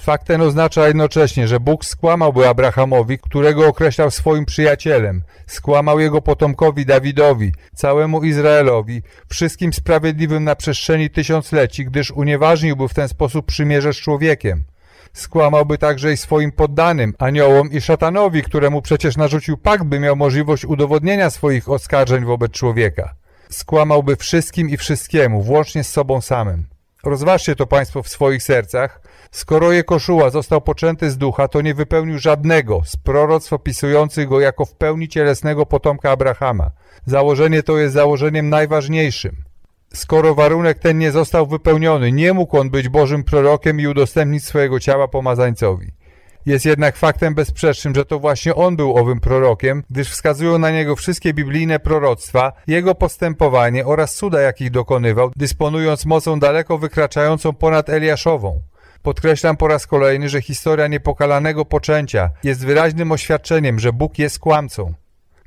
Fakt ten oznacza jednocześnie, że Bóg skłamałby Abrahamowi, którego określał swoim przyjacielem. Skłamał jego potomkowi Dawidowi, całemu Izraelowi, wszystkim sprawiedliwym na przestrzeni tysiącleci, gdyż unieważniłby w ten sposób przymierze z człowiekiem. Skłamałby także i swoim poddanym, aniołom i szatanowi, któremu przecież narzucił pakt, by miał możliwość udowodnienia swoich oskarżeń wobec człowieka. Skłamałby wszystkim i wszystkiemu, włącznie z sobą samym. Rozważcie to Państwo w swoich sercach. Skoro Jekoszuła został poczęty z ducha, to nie wypełnił żadnego z proroctw opisujących go jako w pełni cielesnego potomka Abrahama. Założenie to jest założeniem najważniejszym. Skoro warunek ten nie został wypełniony, nie mógł on być Bożym prorokiem i udostępnić swojego ciała pomazańcowi. Jest jednak faktem bezsprzecznym, że to właśnie on był owym prorokiem, gdyż wskazują na niego wszystkie biblijne proroctwa, jego postępowanie oraz cuda, jakich dokonywał, dysponując mocą daleko wykraczającą ponad Eliaszową. Podkreślam po raz kolejny, że historia niepokalanego poczęcia jest wyraźnym oświadczeniem, że Bóg jest kłamcą.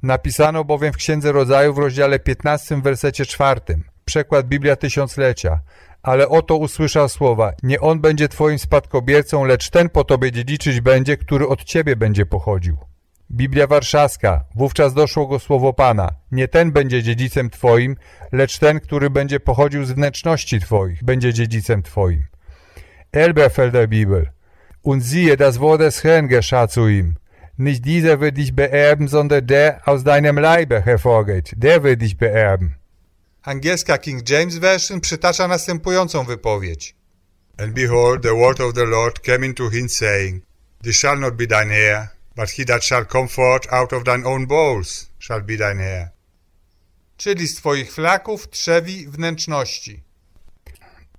Napisano bowiem w Księdze Rodzaju w rozdziale 15 w wersecie 4. Przekład Biblia Tysiąclecia. Ale oto usłyszał słowa, nie on będzie twoim spadkobiercą, lecz ten po tobie dziedziczyć będzie, który od ciebie będzie pochodził. Biblia Warszawska, wówczas doszło go słowo Pana, nie ten będzie dziedzicem twoim, lecz ten, który będzie pochodził z wnętrzności twoich, będzie dziedzicem twoim. Elberfelder Bibel. Und siehe, das Wort des Herrn geschah zu ihm. Nicht dieser wird dich beerben, sondern der aus deinem Leibe hervorgeht, der wird dich beerben. Angielska King James Version przytacza następującą wypowiedź. And behold, the word of the Lord came into him, saying, This shall not be thine heir, but he that shall come forth out of thine own bowels shall be thine heir. Czyli z twoich flaków trzewi wnętrzności.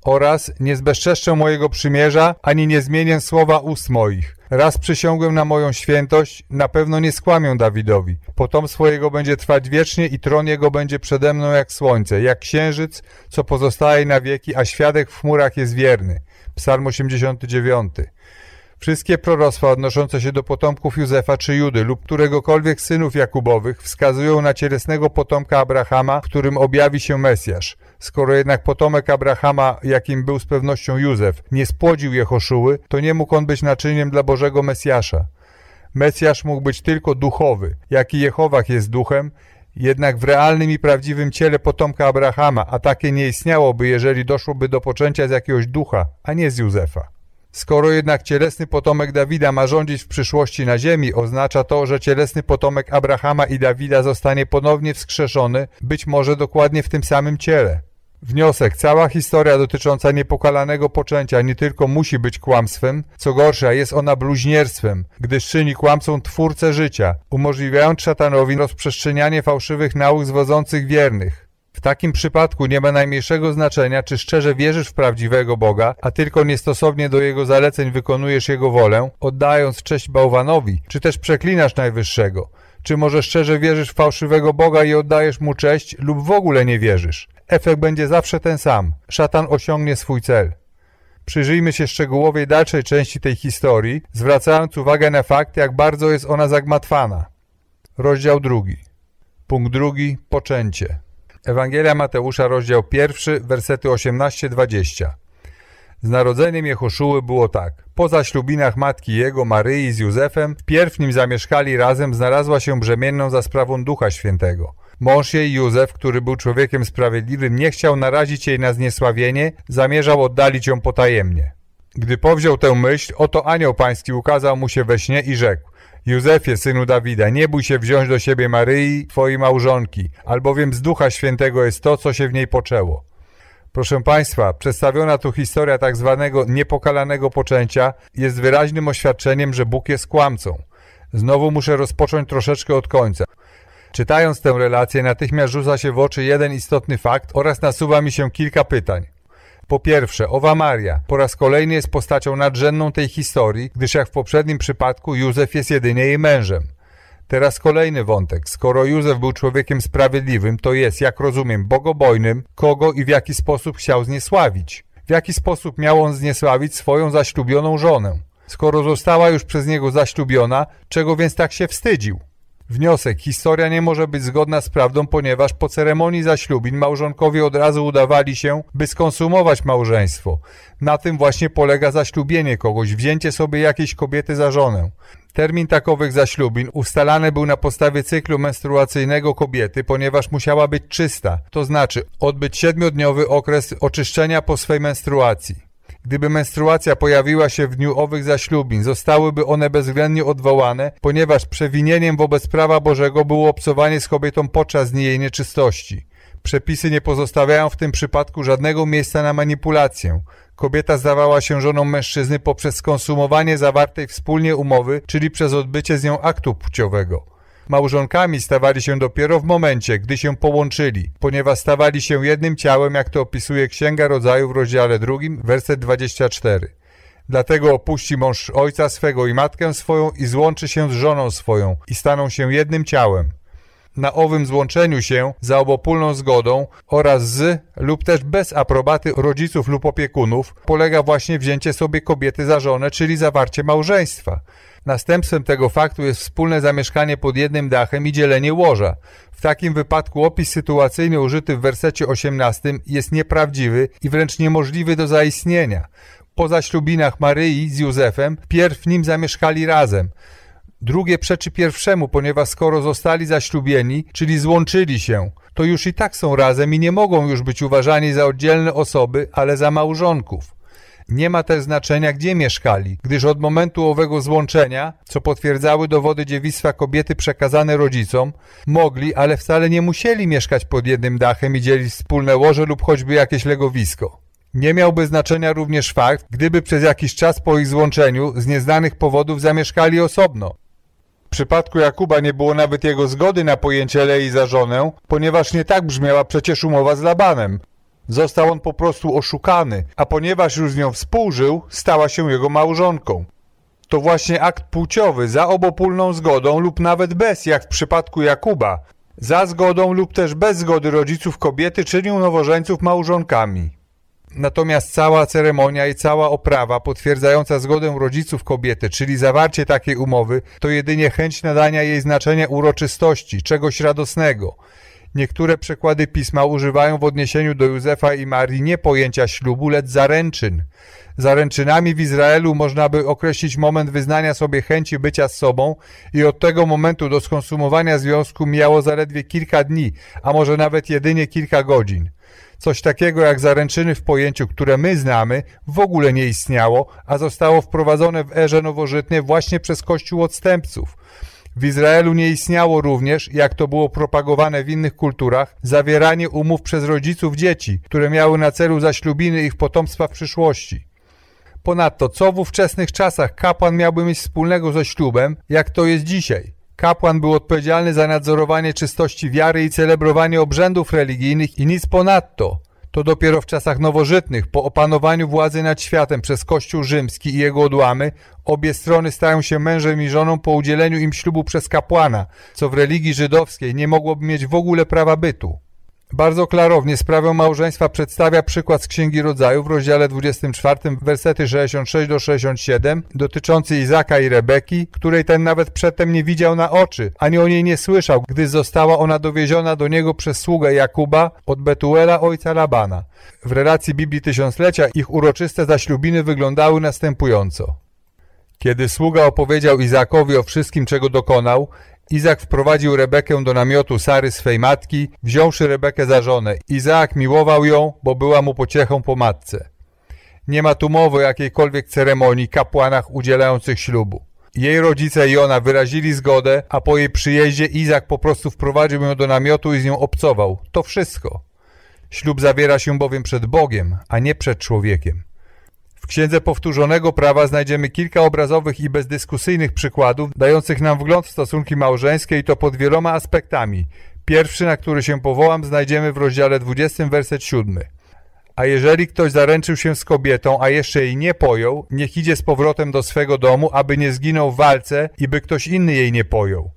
Oraz nie zbezczeszczę mojego przymierza, ani nie zmienię słowa ust moich. Raz przysiągłem na moją świętość, na pewno nie skłamię Dawidowi. Potomstwo jego będzie trwać wiecznie i tron jego będzie przede mną jak słońce, jak księżyc, co pozostaje na wieki, a świadek w chmurach jest wierny. Psalm 89. Wszystkie proroctwa odnoszące się do potomków Józefa czy Judy lub któregokolwiek synów Jakubowych wskazują na cielesnego potomka Abrahama, w którym objawi się Mesjasz. Skoro jednak potomek Abrahama, jakim był z pewnością Józef, nie spłodził Jehoszuły, to nie mógł on być naczyniem dla Bożego Mesjasza. Mesjasz mógł być tylko duchowy, jak i Jehowach jest duchem, jednak w realnym i prawdziwym ciele potomka Abrahama, a takie nie istniałoby, jeżeli doszłoby do poczęcia z jakiegoś ducha, a nie z Józefa. Skoro jednak cielesny potomek Dawida ma rządzić w przyszłości na ziemi, oznacza to, że cielesny potomek Abrahama i Dawida zostanie ponownie wskrzeszony, być może dokładnie w tym samym ciele. Wniosek. Cała historia dotycząca niepokalanego poczęcia nie tylko musi być kłamstwem, co gorsza jest ona bluźnierstwem, gdyż czyni kłamcą twórcę życia, umożliwiając szatanowi rozprzestrzenianie fałszywych nauk zwodzących wiernych. W takim przypadku nie ma najmniejszego znaczenia, czy szczerze wierzysz w prawdziwego Boga, a tylko niestosownie do Jego zaleceń wykonujesz Jego wolę, oddając cześć bałwanowi, czy też przeklinasz Najwyższego. Czy może szczerze wierzysz w fałszywego Boga i oddajesz Mu cześć, lub w ogóle nie wierzysz. Efekt będzie zawsze ten sam. Szatan osiągnie swój cel. Przyjrzyjmy się szczegółowej dalszej części tej historii, zwracając uwagę na fakt, jak bardzo jest ona zagmatwana. Rozdział drugi. Punkt drugi. Poczęcie. Ewangelia Mateusza, rozdział pierwszy, wersety 18-20. Z narodzeniem Jehoszuły było tak. Po zaślubinach matki jego, Maryi z Józefem, wpierw nim zamieszkali razem, znalazła się brzemienną za sprawą Ducha Świętego. Mąż jej Józef, który był człowiekiem sprawiedliwym, nie chciał narazić jej na zniesławienie, zamierzał oddalić ją potajemnie. Gdy powziął tę myśl, oto anioł pański ukazał mu się we śnie i rzekł Józefie, synu Dawida, nie bój się wziąć do siebie Maryi, twojej małżonki, albowiem z Ducha Świętego jest to, co się w niej poczęło. Proszę Państwa, przedstawiona tu historia tak zwanego niepokalanego poczęcia jest wyraźnym oświadczeniem, że Bóg jest kłamcą. Znowu muszę rozpocząć troszeczkę od końca. Czytając tę relację, natychmiast rzuca się w oczy jeden istotny fakt oraz nasuwa mi się kilka pytań. Po pierwsze, owa Maria po raz kolejny jest postacią nadrzędną tej historii, gdyż jak w poprzednim przypadku Józef jest jedynie jej mężem. Teraz kolejny wątek. Skoro Józef był człowiekiem sprawiedliwym, to jest, jak rozumiem, bogobojnym, kogo i w jaki sposób chciał zniesławić. W jaki sposób miał on zniesławić swoją zaślubioną żonę? Skoro została już przez niego zaślubiona, czego więc tak się wstydził? Wniosek. Historia nie może być zgodna z prawdą, ponieważ po ceremonii zaślubin małżonkowie od razu udawali się, by skonsumować małżeństwo. Na tym właśnie polega zaślubienie kogoś, wzięcie sobie jakiejś kobiety za żonę. Termin takowych zaślubin ustalany był na podstawie cyklu menstruacyjnego kobiety, ponieważ musiała być czysta, to znaczy odbyć siedmiodniowy okres oczyszczenia po swej menstruacji. Gdyby menstruacja pojawiła się w dniu owych zaślubin, zostałyby one bezwzględnie odwołane, ponieważ przewinieniem wobec prawa Bożego było obcowanie z kobietą podczas dni jej nieczystości. Przepisy nie pozostawiają w tym przypadku żadnego miejsca na manipulację. Kobieta zdawała się żoną mężczyzny poprzez skonsumowanie zawartej wspólnie umowy, czyli przez odbycie z nią aktu płciowego. Małżonkami stawali się dopiero w momencie, gdy się połączyli, ponieważ stawali się jednym ciałem, jak to opisuje Księga Rodzaju w rozdziale drugim, werset 24. Dlatego opuści mąż ojca swego i matkę swoją i złączy się z żoną swoją i staną się jednym ciałem. Na owym złączeniu się za obopólną zgodą oraz z lub też bez aprobaty rodziców lub opiekunów polega właśnie wzięcie sobie kobiety za żonę, czyli zawarcie małżeństwa. Następstwem tego faktu jest wspólne zamieszkanie pod jednym dachem i dzielenie łoża. W takim wypadku opis sytuacyjny użyty w wersecie 18 jest nieprawdziwy i wręcz niemożliwy do zaistnienia. Po zaślubinach Maryi z Józefem pierw nim zamieszkali razem. Drugie przeczy pierwszemu, ponieważ skoro zostali zaślubieni, czyli złączyli się, to już i tak są razem i nie mogą już być uważani za oddzielne osoby, ale za małżonków. Nie ma też znaczenia, gdzie mieszkali, gdyż od momentu owego złączenia, co potwierdzały dowody dziewictwa kobiety przekazane rodzicom, mogli, ale wcale nie musieli mieszkać pod jednym dachem i dzielić wspólne łoże lub choćby jakieś legowisko. Nie miałby znaczenia również fakt, gdyby przez jakiś czas po ich złączeniu z nieznanych powodów zamieszkali osobno. W przypadku Jakuba nie było nawet jego zgody na pojęcie Lei za żonę, ponieważ nie tak brzmiała przecież umowa z Labanem. Został on po prostu oszukany, a ponieważ już z nią współżył, stała się jego małżonką. To właśnie akt płciowy za obopólną zgodą lub nawet bez, jak w przypadku Jakuba, za zgodą lub też bez zgody rodziców kobiety czynił nowożeńców małżonkami. Natomiast cała ceremonia i cała oprawa potwierdzająca zgodę rodziców kobiety, czyli zawarcie takiej umowy, to jedynie chęć nadania jej znaczenia uroczystości, czegoś radosnego. Niektóre przekłady pisma używają w odniesieniu do Józefa i Marii nie pojęcia ślubu, lecz zaręczyn. Zaręczynami w Izraelu można by określić moment wyznania sobie chęci bycia z sobą i od tego momentu do skonsumowania związku mijało zaledwie kilka dni, a może nawet jedynie kilka godzin. Coś takiego jak zaręczyny w pojęciu, które my znamy, w ogóle nie istniało, a zostało wprowadzone w erze nowożytnej właśnie przez Kościół odstępców. W Izraelu nie istniało również, jak to było propagowane w innych kulturach, zawieranie umów przez rodziców dzieci, które miały na celu zaślubiny ich potomstwa w przyszłości. Ponadto, co w ówczesnych czasach kapłan miałby mieć wspólnego ze ślubem, jak to jest dzisiaj? Kapłan był odpowiedzialny za nadzorowanie czystości wiary i celebrowanie obrzędów religijnych i nic ponadto. To dopiero w czasach nowożytnych, po opanowaniu władzy nad światem przez Kościół rzymski i jego odłamy, obie strony stają się mężem i żoną po udzieleniu im ślubu przez kapłana, co w religii żydowskiej nie mogłoby mieć w ogóle prawa bytu. Bardzo klarownie sprawę małżeństwa przedstawia przykład z Księgi Rodzaju w rozdziale 24, wersety 66 do 67, dotyczący Izaka i Rebeki, której ten nawet przedtem nie widział na oczy, ani o niej nie słyszał, gdy została ona dowieziona do niego przez sługę Jakuba od Betuela ojca Labana. W relacji Biblii Tysiąclecia ich uroczyste zaślubiny wyglądały następująco. Kiedy sługa opowiedział Izakowi o wszystkim, czego dokonał, Izak wprowadził Rebekę do namiotu Sary swej matki, wziąwszy Rebekę za żonę. Izaak miłował ją, bo była mu pociechą po matce. Nie ma tu mowy o jakiejkolwiek ceremonii kapłanach udzielających ślubu. Jej rodzice i ona wyrazili zgodę, a po jej przyjeździe Izak po prostu wprowadził ją do namiotu i z nią obcował. To wszystko. Ślub zawiera się bowiem przed Bogiem, a nie przed człowiekiem. W Księdze Powtórzonego Prawa znajdziemy kilka obrazowych i bezdyskusyjnych przykładów, dających nam wgląd w stosunki małżeńskie i to pod wieloma aspektami. Pierwszy, na który się powołam, znajdziemy w rozdziale 20, werset 7. A jeżeli ktoś zaręczył się z kobietą, a jeszcze jej nie pojął, niech idzie z powrotem do swego domu, aby nie zginął w walce i by ktoś inny jej nie pojął.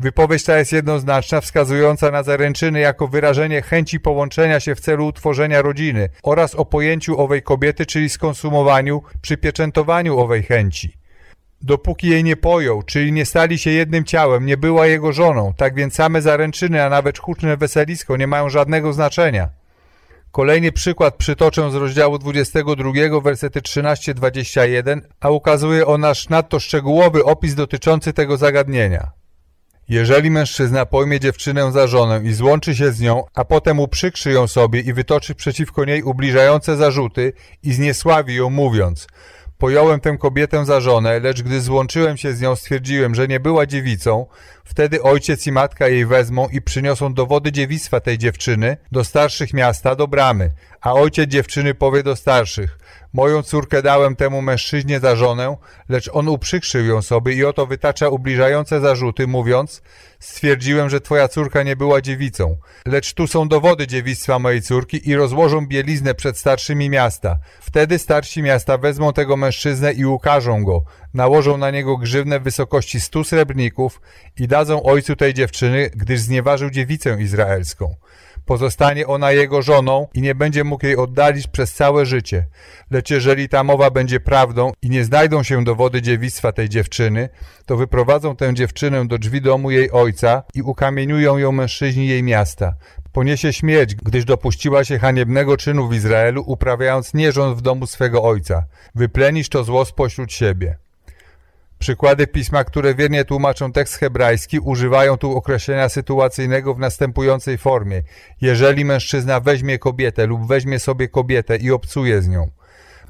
Wypowiedź ta jest jednoznaczna, wskazująca na zaręczyny jako wyrażenie chęci połączenia się w celu utworzenia rodziny oraz o pojęciu owej kobiety, czyli skonsumowaniu, przypieczętowaniu owej chęci. Dopóki jej nie pojął, czyli nie stali się jednym ciałem, nie była jego żoną, tak więc same zaręczyny, a nawet huczne weselisko nie mają żadnego znaczenia. Kolejny przykład przytoczę z rozdziału 22, wersety 13-21, a ukazuje on nasz nadto szczegółowy opis dotyczący tego zagadnienia. Jeżeli mężczyzna pojmie dziewczynę za żonę i złączy się z nią, a potem uprzykrzy ją sobie i wytoczy przeciwko niej ubliżające zarzuty i zniesławi ją mówiąc Pojąłem tę kobietę za żonę, lecz gdy złączyłem się z nią stwierdziłem, że nie była dziewicą, wtedy ojciec i matka jej wezmą i przyniosą dowody dziewictwa tej dziewczyny do starszych miasta, do bramy, a ojciec dziewczyny powie do starszych Moją córkę dałem temu mężczyźnie za żonę, lecz on uprzykrzył ją sobie i oto wytacza ubliżające zarzuty, mówiąc Stwierdziłem, że twoja córka nie była dziewicą, lecz tu są dowody dziewictwa mojej córki i rozłożą bieliznę przed starszymi miasta. Wtedy starsi miasta wezmą tego mężczyznę i ukażą go, nałożą na niego grzywnę w wysokości stu srebrników i dadzą ojcu tej dziewczyny, gdyż znieważył dziewicę izraelską. Pozostanie ona jego żoną i nie będzie mógł jej oddalić przez całe życie. Lecz jeżeli ta mowa będzie prawdą i nie znajdą się dowody dziewictwa tej dziewczyny, to wyprowadzą tę dziewczynę do drzwi domu jej ojca i ukamieniują ją mężczyźni jej miasta. Poniesie śmierć, gdyż dopuściła się haniebnego czynu w Izraelu, uprawiając nierząd w domu swego ojca. Wyplenisz to zło spośród siebie. Przykłady pisma, które wiernie tłumaczą tekst hebrajski, używają tu określenia sytuacyjnego w następującej formie. Jeżeli mężczyzna weźmie kobietę lub weźmie sobie kobietę i obcuje z nią.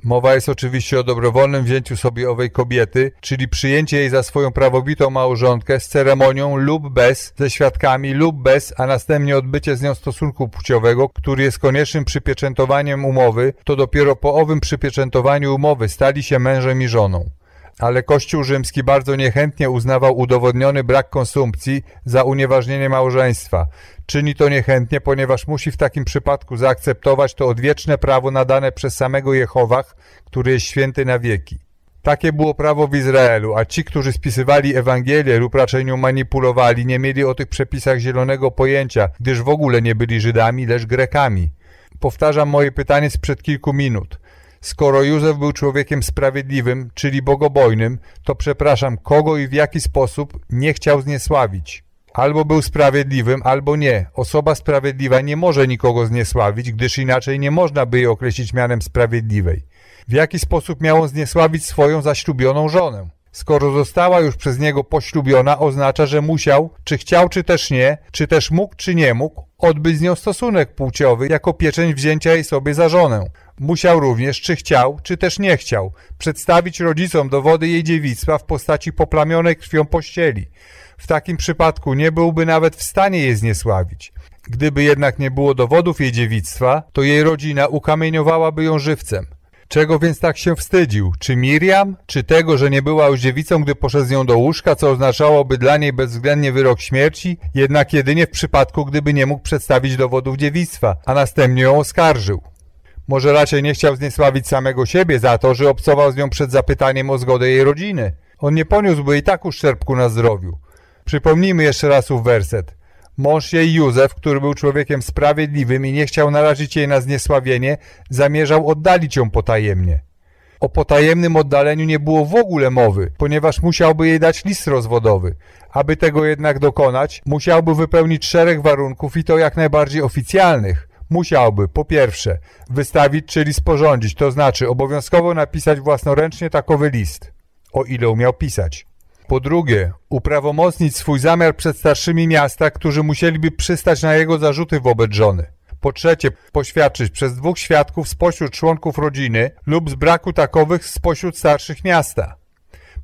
Mowa jest oczywiście o dobrowolnym wzięciu sobie owej kobiety, czyli przyjęcie jej za swoją prawowitą małżonkę z ceremonią lub bez, ze świadkami lub bez, a następnie odbycie z nią stosunku płciowego, który jest koniecznym przypieczętowaniem umowy, to dopiero po owym przypieczętowaniu umowy stali się mężem i żoną ale Kościół rzymski bardzo niechętnie uznawał udowodniony brak konsumpcji za unieważnienie małżeństwa. Czyni to niechętnie, ponieważ musi w takim przypadku zaakceptować to odwieczne prawo nadane przez samego Jehowach, który jest święty na wieki. Takie było prawo w Izraelu, a ci, którzy spisywali Ewangelię lub raczej nią manipulowali, nie mieli o tych przepisach zielonego pojęcia, gdyż w ogóle nie byli Żydami, lecz Grekami. Powtarzam moje pytanie sprzed kilku minut. Skoro Józef był człowiekiem sprawiedliwym, czyli bogobojnym, to przepraszam, kogo i w jaki sposób nie chciał zniesławić. Albo był sprawiedliwym, albo nie. Osoba sprawiedliwa nie może nikogo zniesławić, gdyż inaczej nie można by jej określić mianem sprawiedliwej. W jaki sposób miał on zniesławić swoją zaślubioną żonę? Skoro została już przez niego poślubiona, oznacza, że musiał, czy chciał, czy też nie, czy też mógł, czy nie mógł, odbyć z nią stosunek płciowy jako pieczęć wzięcia jej sobie za żonę. Musiał również, czy chciał, czy też nie chciał, przedstawić rodzicom dowody jej dziewictwa w postaci poplamionej krwią pościeli. W takim przypadku nie byłby nawet w stanie jej zniesławić. Gdyby jednak nie było dowodów jej dziewictwa, to jej rodzina ukamieniowałaby ją żywcem. Czego więc tak się wstydził? Czy Miriam? Czy tego, że nie była już dziewicą, gdy poszedł z nią do łóżka, co oznaczałoby dla niej bezwzględnie wyrok śmierci? Jednak jedynie w przypadku, gdyby nie mógł przedstawić dowodów dziewictwa, a następnie ją oskarżył. Może raczej nie chciał zniesławić samego siebie za to, że obcował z nią przed zapytaniem o zgodę jej rodziny. On nie poniósłby i tak uszczerbku na zdrowiu. Przypomnijmy jeszcze raz ów werset. Mąż jej Józef, który był człowiekiem sprawiedliwym i nie chciał narazić jej na zniesławienie, zamierzał oddalić ją potajemnie. O potajemnym oddaleniu nie było w ogóle mowy, ponieważ musiałby jej dać list rozwodowy. Aby tego jednak dokonać, musiałby wypełnić szereg warunków i to jak najbardziej oficjalnych. Musiałby, po pierwsze, wystawić, czyli sporządzić, to znaczy obowiązkowo napisać własnoręcznie takowy list, o ile umiał pisać. Po drugie, uprawomocnić swój zamiar przed starszymi miasta, którzy musieliby przystać na jego zarzuty wobec żony. Po trzecie, poświadczyć przez dwóch świadków spośród członków rodziny lub z braku takowych spośród starszych miasta.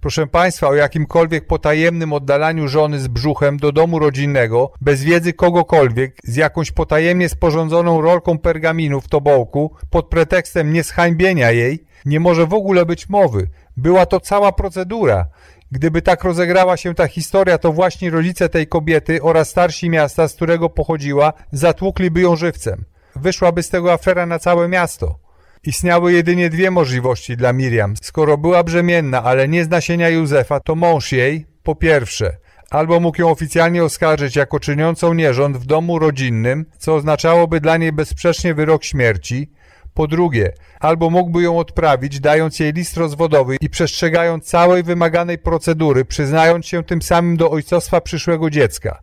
Proszę Państwa, o jakimkolwiek potajemnym oddalaniu żony z brzuchem do domu rodzinnego, bez wiedzy kogokolwiek, z jakąś potajemnie sporządzoną rolką pergaminu w tobołku, pod pretekstem nieshańbienia jej, nie może w ogóle być mowy. Była to cała procedura. Gdyby tak rozegrała się ta historia, to właśnie rodzice tej kobiety oraz starsi miasta, z którego pochodziła, zatłukliby ją żywcem. Wyszłaby z tego afera na całe miasto. Istniały jedynie dwie możliwości dla Miriam. Skoro była brzemienna, ale nie z nasienia Józefa, to mąż jej, po pierwsze, albo mógł ją oficjalnie oskarżyć jako czyniącą nierząd w domu rodzinnym, co oznaczałoby dla niej bezsprzecznie wyrok śmierci, po drugie, albo mógłby ją odprawić, dając jej list rozwodowy i przestrzegając całej wymaganej procedury, przyznając się tym samym do ojcostwa przyszłego dziecka.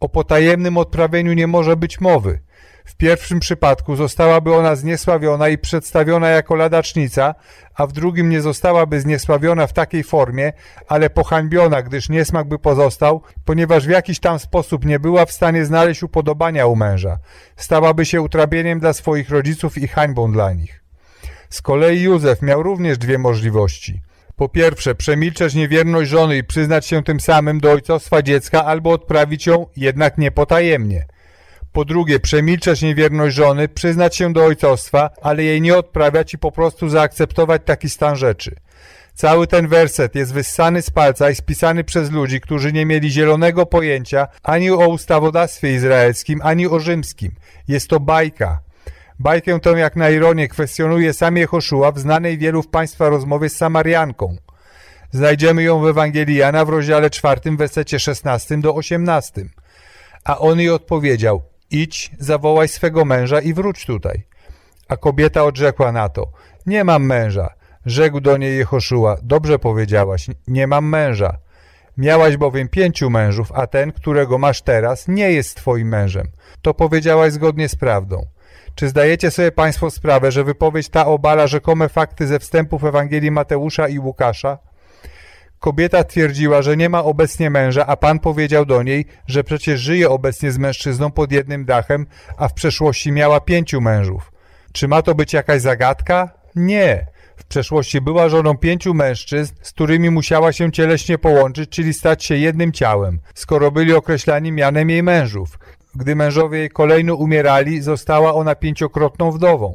O potajemnym odprawieniu nie może być mowy. W pierwszym przypadku zostałaby ona zniesławiona i przedstawiona jako ladacznica, a w drugim nie zostałaby zniesławiona w takiej formie, ale pohańbiona, gdyż niesmak by pozostał, ponieważ w jakiś tam sposób nie była w stanie znaleźć upodobania u męża. Stałaby się utrapieniem dla swoich rodziców i hańbą dla nich. Z kolei Józef miał również dwie możliwości. Po pierwsze, przemilczeć niewierność żony i przyznać się tym samym do ojcostwa dziecka albo odprawić ją, jednak nie potajemnie – po drugie, przemilczeć niewierność żony, przyznać się do ojcostwa, ale jej nie odprawiać i po prostu zaakceptować taki stan rzeczy. Cały ten werset jest wyssany z palca i spisany przez ludzi, którzy nie mieli zielonego pojęcia ani o ustawodawstwie izraelskim, ani o rzymskim. Jest to bajka. Bajkę tę jak na ironię kwestionuje sam Jehoszua w znanej wielu w Państwa rozmowie z Samarianką. Znajdziemy ją w Ewangelii Jana w rozdziale 4, wersecie 16 do 18. A on jej odpowiedział, idź, zawołaj swego męża i wróć tutaj. A kobieta odrzekła na to, nie mam męża. Rzekł do niej Jehoszua, dobrze powiedziałaś, nie mam męża. Miałaś bowiem pięciu mężów, a ten, którego masz teraz, nie jest twoim mężem. To powiedziałaś zgodnie z prawdą. Czy zdajecie sobie Państwo sprawę, że wypowiedź ta obala rzekome fakty ze wstępów Ewangelii Mateusza i Łukasza? Kobieta twierdziła, że nie ma obecnie męża, a pan powiedział do niej, że przecież żyje obecnie z mężczyzną pod jednym dachem, a w przeszłości miała pięciu mężów. Czy ma to być jakaś zagadka? Nie. W przeszłości była żoną pięciu mężczyzn, z którymi musiała się cieleśnie połączyć, czyli stać się jednym ciałem, skoro byli określani mianem jej mężów. Gdy mężowie jej kolejno umierali, została ona pięciokrotną wdową.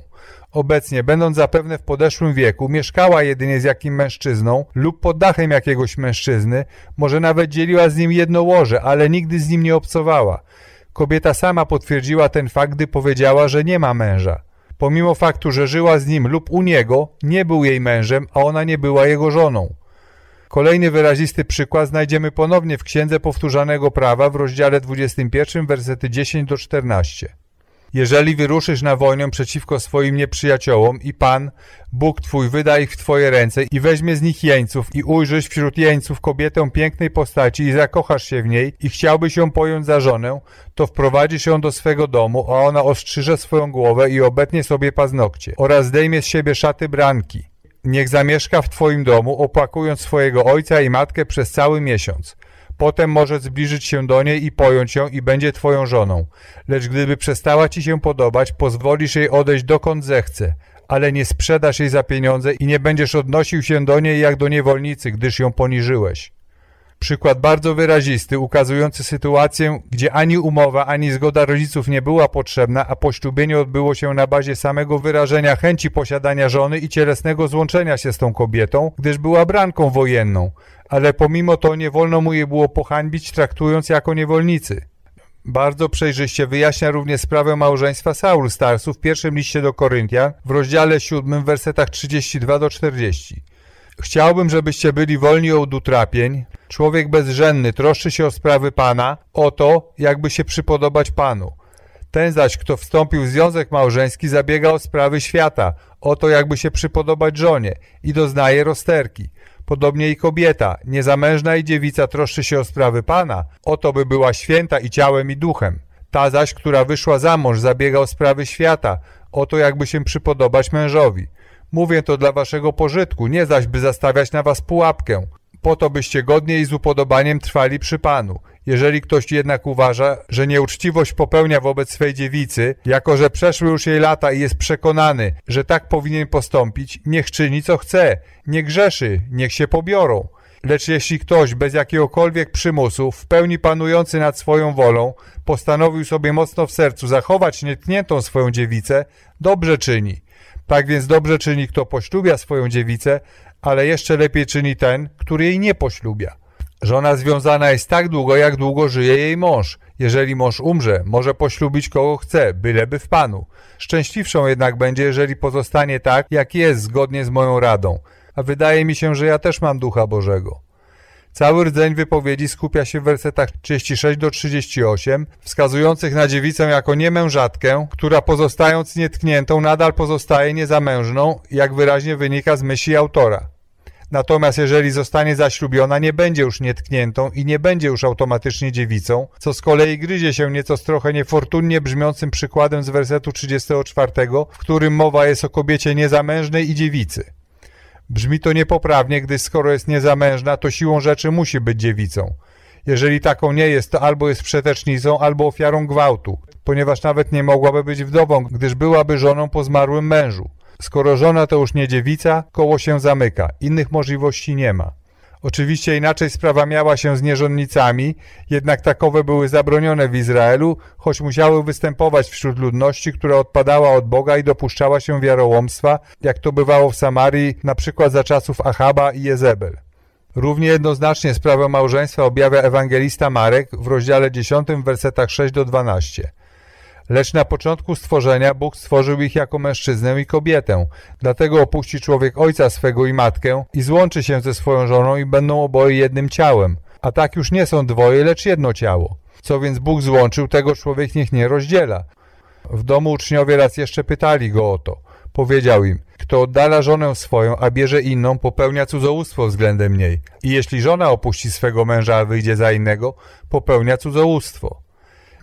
Obecnie, będąc zapewne w podeszłym wieku, mieszkała jedynie z jakim mężczyzną lub pod dachem jakiegoś mężczyzny, może nawet dzieliła z nim jedno łoże, ale nigdy z nim nie obcowała. Kobieta sama potwierdziła ten fakt, gdy powiedziała, że nie ma męża. Pomimo faktu, że żyła z nim lub u niego, nie był jej mężem, a ona nie była jego żoną. Kolejny wyrazisty przykład znajdziemy ponownie w Księdze Powtórzanego Prawa w rozdziale 21, versety 10 do 14. Jeżeli wyruszysz na wojnę przeciwko swoim nieprzyjaciołom i Pan, Bóg Twój wyda ich w Twoje ręce i weźmie z nich jeńców i ujrzysz wśród jeńców kobietę pięknej postaci i zakochasz się w niej i chciałbyś ją pojąć za żonę, to wprowadzisz ją do swego domu, a ona ostrzyże swoją głowę i obetnie sobie paznokcie oraz zdejmie z siebie szaty branki. Niech zamieszka w Twoim domu, opłakując swojego ojca i matkę przez cały miesiąc. Potem może zbliżyć się do niej i pojąć ją i będzie Twoją żoną. Lecz gdyby przestała Ci się podobać, pozwolisz jej odejść dokąd zechce, ale nie sprzedasz jej za pieniądze i nie będziesz odnosił się do niej jak do niewolnicy, gdyż ją poniżyłeś. Przykład bardzo wyrazisty, ukazujący sytuację, gdzie ani umowa, ani zgoda rodziców nie była potrzebna, a poślubienie odbyło się na bazie samego wyrażenia chęci posiadania żony i cielesnego złączenia się z tą kobietą, gdyż była branką wojenną, ale pomimo to nie wolno mu jej było pohańbić, traktując jako niewolnicy. Bardzo przejrzyście wyjaśnia również sprawę małżeństwa Saul Starsu w pierwszym liście do Koryntian w rozdziale 7 w wersetach 32 do 40. Chciałbym, żebyście byli wolni od utrapień. Człowiek bezżenny troszczy się o sprawy Pana, o to, jakby się przypodobać Panu. Ten zaś, kto wstąpił w związek małżeński, zabiega o sprawy świata, o to, jakby się przypodobać żonie i doznaje rozterki. Podobnie i kobieta, niezamężna i dziewica troszczy się o sprawy Pana, o to, by była święta i ciałem i duchem. Ta zaś, która wyszła za mąż, zabiega o sprawy świata, o to, jakby się przypodobać mężowi. Mówię to dla waszego pożytku, nie zaś by zastawiać na was pułapkę, po to byście godnie i z upodobaniem trwali przy Panu. Jeżeli ktoś jednak uważa, że nieuczciwość popełnia wobec swej dziewicy, jako że przeszły już jej lata i jest przekonany, że tak powinien postąpić, niech czyni co chce, nie grzeszy, niech się pobiorą. Lecz jeśli ktoś bez jakiegokolwiek przymusu, w pełni panujący nad swoją wolą, postanowił sobie mocno w sercu zachować nietkniętą swoją dziewicę, dobrze czyni. Tak więc dobrze czyni, kto poślubia swoją dziewicę, ale jeszcze lepiej czyni ten, który jej nie poślubia. Żona związana jest tak długo, jak długo żyje jej mąż. Jeżeli mąż umrze, może poślubić kogo chce, byleby w Panu. Szczęśliwszą jednak będzie, jeżeli pozostanie tak, jak jest, zgodnie z moją radą. A wydaje mi się, że ja też mam Ducha Bożego. Cały rdzeń wypowiedzi skupia się w wersetach 36 do 38, wskazujących na dziewicę jako niemężatkę, która pozostając nietkniętą nadal pozostaje niezamężną, jak wyraźnie wynika z myśli autora. Natomiast jeżeli zostanie zaślubiona, nie będzie już nietkniętą i nie będzie już automatycznie dziewicą, co z kolei gryzie się nieco z trochę niefortunnie brzmiącym przykładem z wersetu 34, w którym mowa jest o kobiecie niezamężnej i dziewicy. Brzmi to niepoprawnie, gdyż skoro jest niezamężna, to siłą rzeczy musi być dziewicą. Jeżeli taką nie jest, to albo jest przetecznicą, albo ofiarą gwałtu, ponieważ nawet nie mogłaby być wdową, gdyż byłaby żoną po zmarłym mężu. Skoro żona to już nie dziewica, koło się zamyka. Innych możliwości nie ma. Oczywiście inaczej sprawa miała się z nierządnicami, jednak takowe były zabronione w Izraelu, choć musiały występować wśród ludności, która odpadała od Boga i dopuszczała się wiarołomstwa, jak to bywało w Samarii, na przykład za czasów Achaba i Jezebel. Równie jednoznacznie sprawę małżeństwa objawia ewangelista Marek w rozdziale 10 w wersetach 6 do 12. Lecz na początku stworzenia Bóg stworzył ich jako mężczyznę i kobietę. Dlatego opuści człowiek ojca swego i matkę i złączy się ze swoją żoną i będą oboje jednym ciałem. A tak już nie są dwoje, lecz jedno ciało. Co więc Bóg złączył, tego człowiek niech nie rozdziela. W domu uczniowie raz jeszcze pytali go o to. Powiedział im, kto oddala żonę swoją, a bierze inną, popełnia cudzołóstwo względem niej. I jeśli żona opuści swego męża, a wyjdzie za innego, popełnia cudzołóstwo.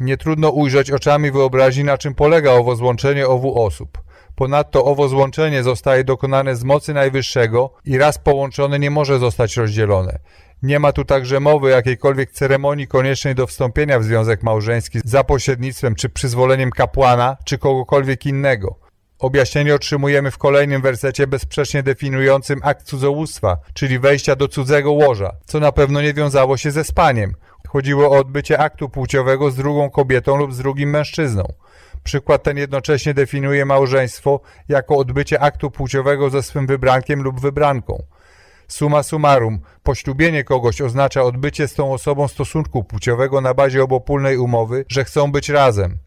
Nie trudno ujrzeć oczami wyobraźni, na czym polega owo złączenie owu osób. Ponadto owo złączenie zostaje dokonane z mocy Najwyższego i raz połączone nie może zostać rozdzielone. Nie ma tu także mowy jakiejkolwiek ceremonii koniecznej do wstąpienia w związek małżeński za pośrednictwem czy przyzwoleniem kapłana czy kogokolwiek innego. Objaśnienie otrzymujemy w kolejnym wersecie bezsprzecznie definiującym akt cudzołóstwa, czyli wejścia do cudzego łoża, co na pewno nie wiązało się ze spaniem. Chodziło o odbycie aktu płciowego z drugą kobietą lub z drugim mężczyzną. Przykład ten jednocześnie definiuje małżeństwo jako odbycie aktu płciowego ze swym wybrankiem lub wybranką. Suma summarum, poślubienie kogoś oznacza odbycie z tą osobą stosunku płciowego na bazie obopólnej umowy, że chcą być razem.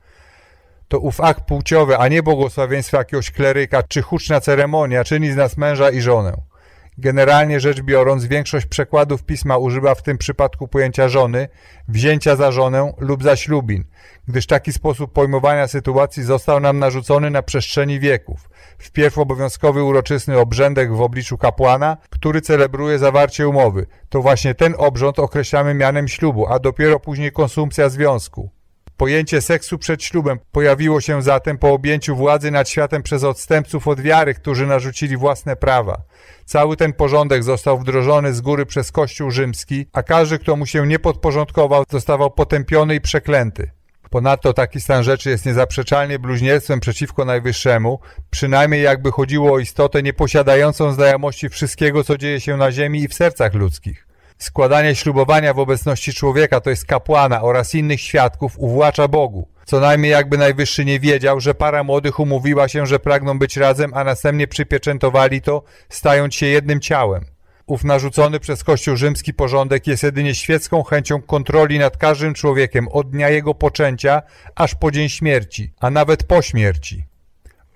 To ów akt płciowy, a nie błogosławieństwo jakiegoś kleryka czy huczna ceremonia czyni z nas męża i żonę. Generalnie rzecz biorąc, większość przekładów pisma używa w tym przypadku pojęcia żony, wzięcia za żonę lub za ślubin, gdyż taki sposób pojmowania sytuacji został nam narzucony na przestrzeni wieków. Wpierw obowiązkowy uroczysty obrzędek w obliczu kapłana, który celebruje zawarcie umowy. To właśnie ten obrząd określamy mianem ślubu, a dopiero później konsumpcja związku. Pojęcie seksu przed ślubem pojawiło się zatem po objęciu władzy nad światem przez odstępców od wiary, którzy narzucili własne prawa. Cały ten porządek został wdrożony z góry przez Kościół rzymski, a każdy, kto mu się nie podporządkował, zostawał potępiony i przeklęty. Ponadto taki stan rzeczy jest niezaprzeczalnie bluźnierstwem przeciwko Najwyższemu, przynajmniej jakby chodziło o istotę nieposiadającą znajomości wszystkiego, co dzieje się na ziemi i w sercach ludzkich. Składanie ślubowania w obecności człowieka, to jest kapłana oraz innych świadków, uwłacza Bogu. Co najmniej jakby Najwyższy nie wiedział, że para młodych umówiła się, że pragną być razem, a następnie przypieczętowali to, stając się jednym ciałem. Ów narzucony przez Kościół rzymski porządek jest jedynie świecką chęcią kontroli nad każdym człowiekiem od dnia jego poczęcia aż po dzień śmierci, a nawet po śmierci.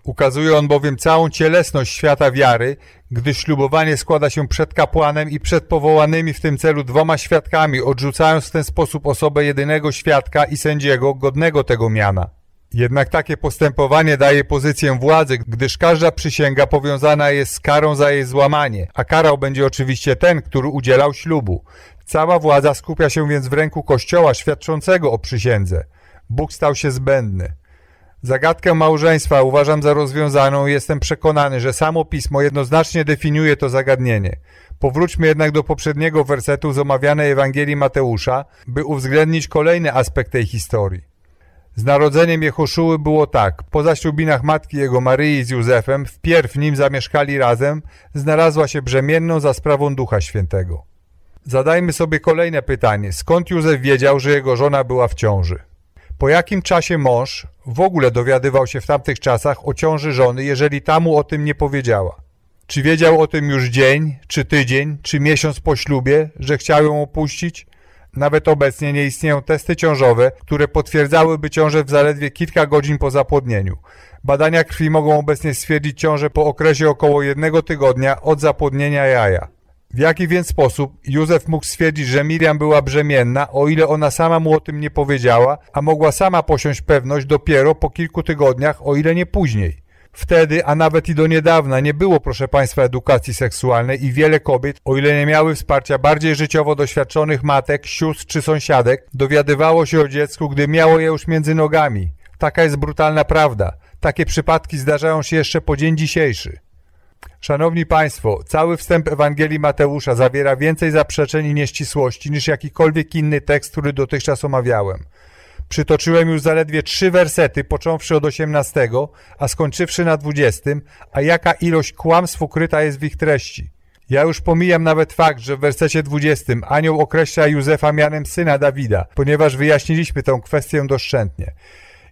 Ukazuje on bowiem całą cielesność świata wiary, gdy ślubowanie składa się przed kapłanem i przed powołanymi w tym celu dwoma świadkami, odrzucając w ten sposób osobę jedynego świadka i sędziego godnego tego miana. Jednak takie postępowanie daje pozycję władzy, gdyż każda przysięga powiązana jest z karą za jej złamanie, a karał będzie oczywiście ten, który udzielał ślubu. Cała władza skupia się więc w ręku Kościoła świadczącego o przysiędze. Bóg stał się zbędny. Zagadkę małżeństwa uważam za rozwiązaną i jestem przekonany, że samo Pismo jednoznacznie definiuje to zagadnienie. Powróćmy jednak do poprzedniego wersetu z omawianej Ewangelii Mateusza, by uwzględnić kolejny aspekt tej historii. Z narodzeniem Jehoszuły było tak. Po zaślubinach matki jego Maryi z Józefem, wpierw nim zamieszkali razem, znalazła się brzemienną za sprawą Ducha Świętego. Zadajmy sobie kolejne pytanie. Skąd Józef wiedział, że jego żona była w ciąży? Po jakim czasie mąż w ogóle dowiadywał się w tamtych czasach o ciąży żony, jeżeli ta mu o tym nie powiedziała? Czy wiedział o tym już dzień, czy tydzień, czy miesiąc po ślubie, że chciał ją opuścić? Nawet obecnie nie istnieją testy ciążowe, które potwierdzałyby ciążę w zaledwie kilka godzin po zapłodnieniu. Badania krwi mogą obecnie stwierdzić ciążę po okresie około jednego tygodnia od zapłodnienia jaja. W jaki więc sposób Józef mógł stwierdzić, że Miriam była brzemienna, o ile ona sama mu o tym nie powiedziała, a mogła sama posiąść pewność dopiero po kilku tygodniach, o ile nie później? Wtedy, a nawet i do niedawna, nie było, proszę Państwa, edukacji seksualnej i wiele kobiet, o ile nie miały wsparcia bardziej życiowo doświadczonych matek, sióstr czy sąsiadek, dowiadywało się o dziecku, gdy miało je już między nogami. Taka jest brutalna prawda. Takie przypadki zdarzają się jeszcze po dzień dzisiejszy. Szanowni Państwo, cały wstęp Ewangelii Mateusza zawiera więcej zaprzeczeń i nieścisłości niż jakikolwiek inny tekst, który dotychczas omawiałem. Przytoczyłem już zaledwie trzy wersety, począwszy od osiemnastego, a skończywszy na dwudziestym, a jaka ilość kłamstw ukryta jest w ich treści. Ja już pomijam nawet fakt, że w wersecie 20 anioł określa Józefa mianem syna Dawida, ponieważ wyjaśniliśmy tę kwestię doszczętnie.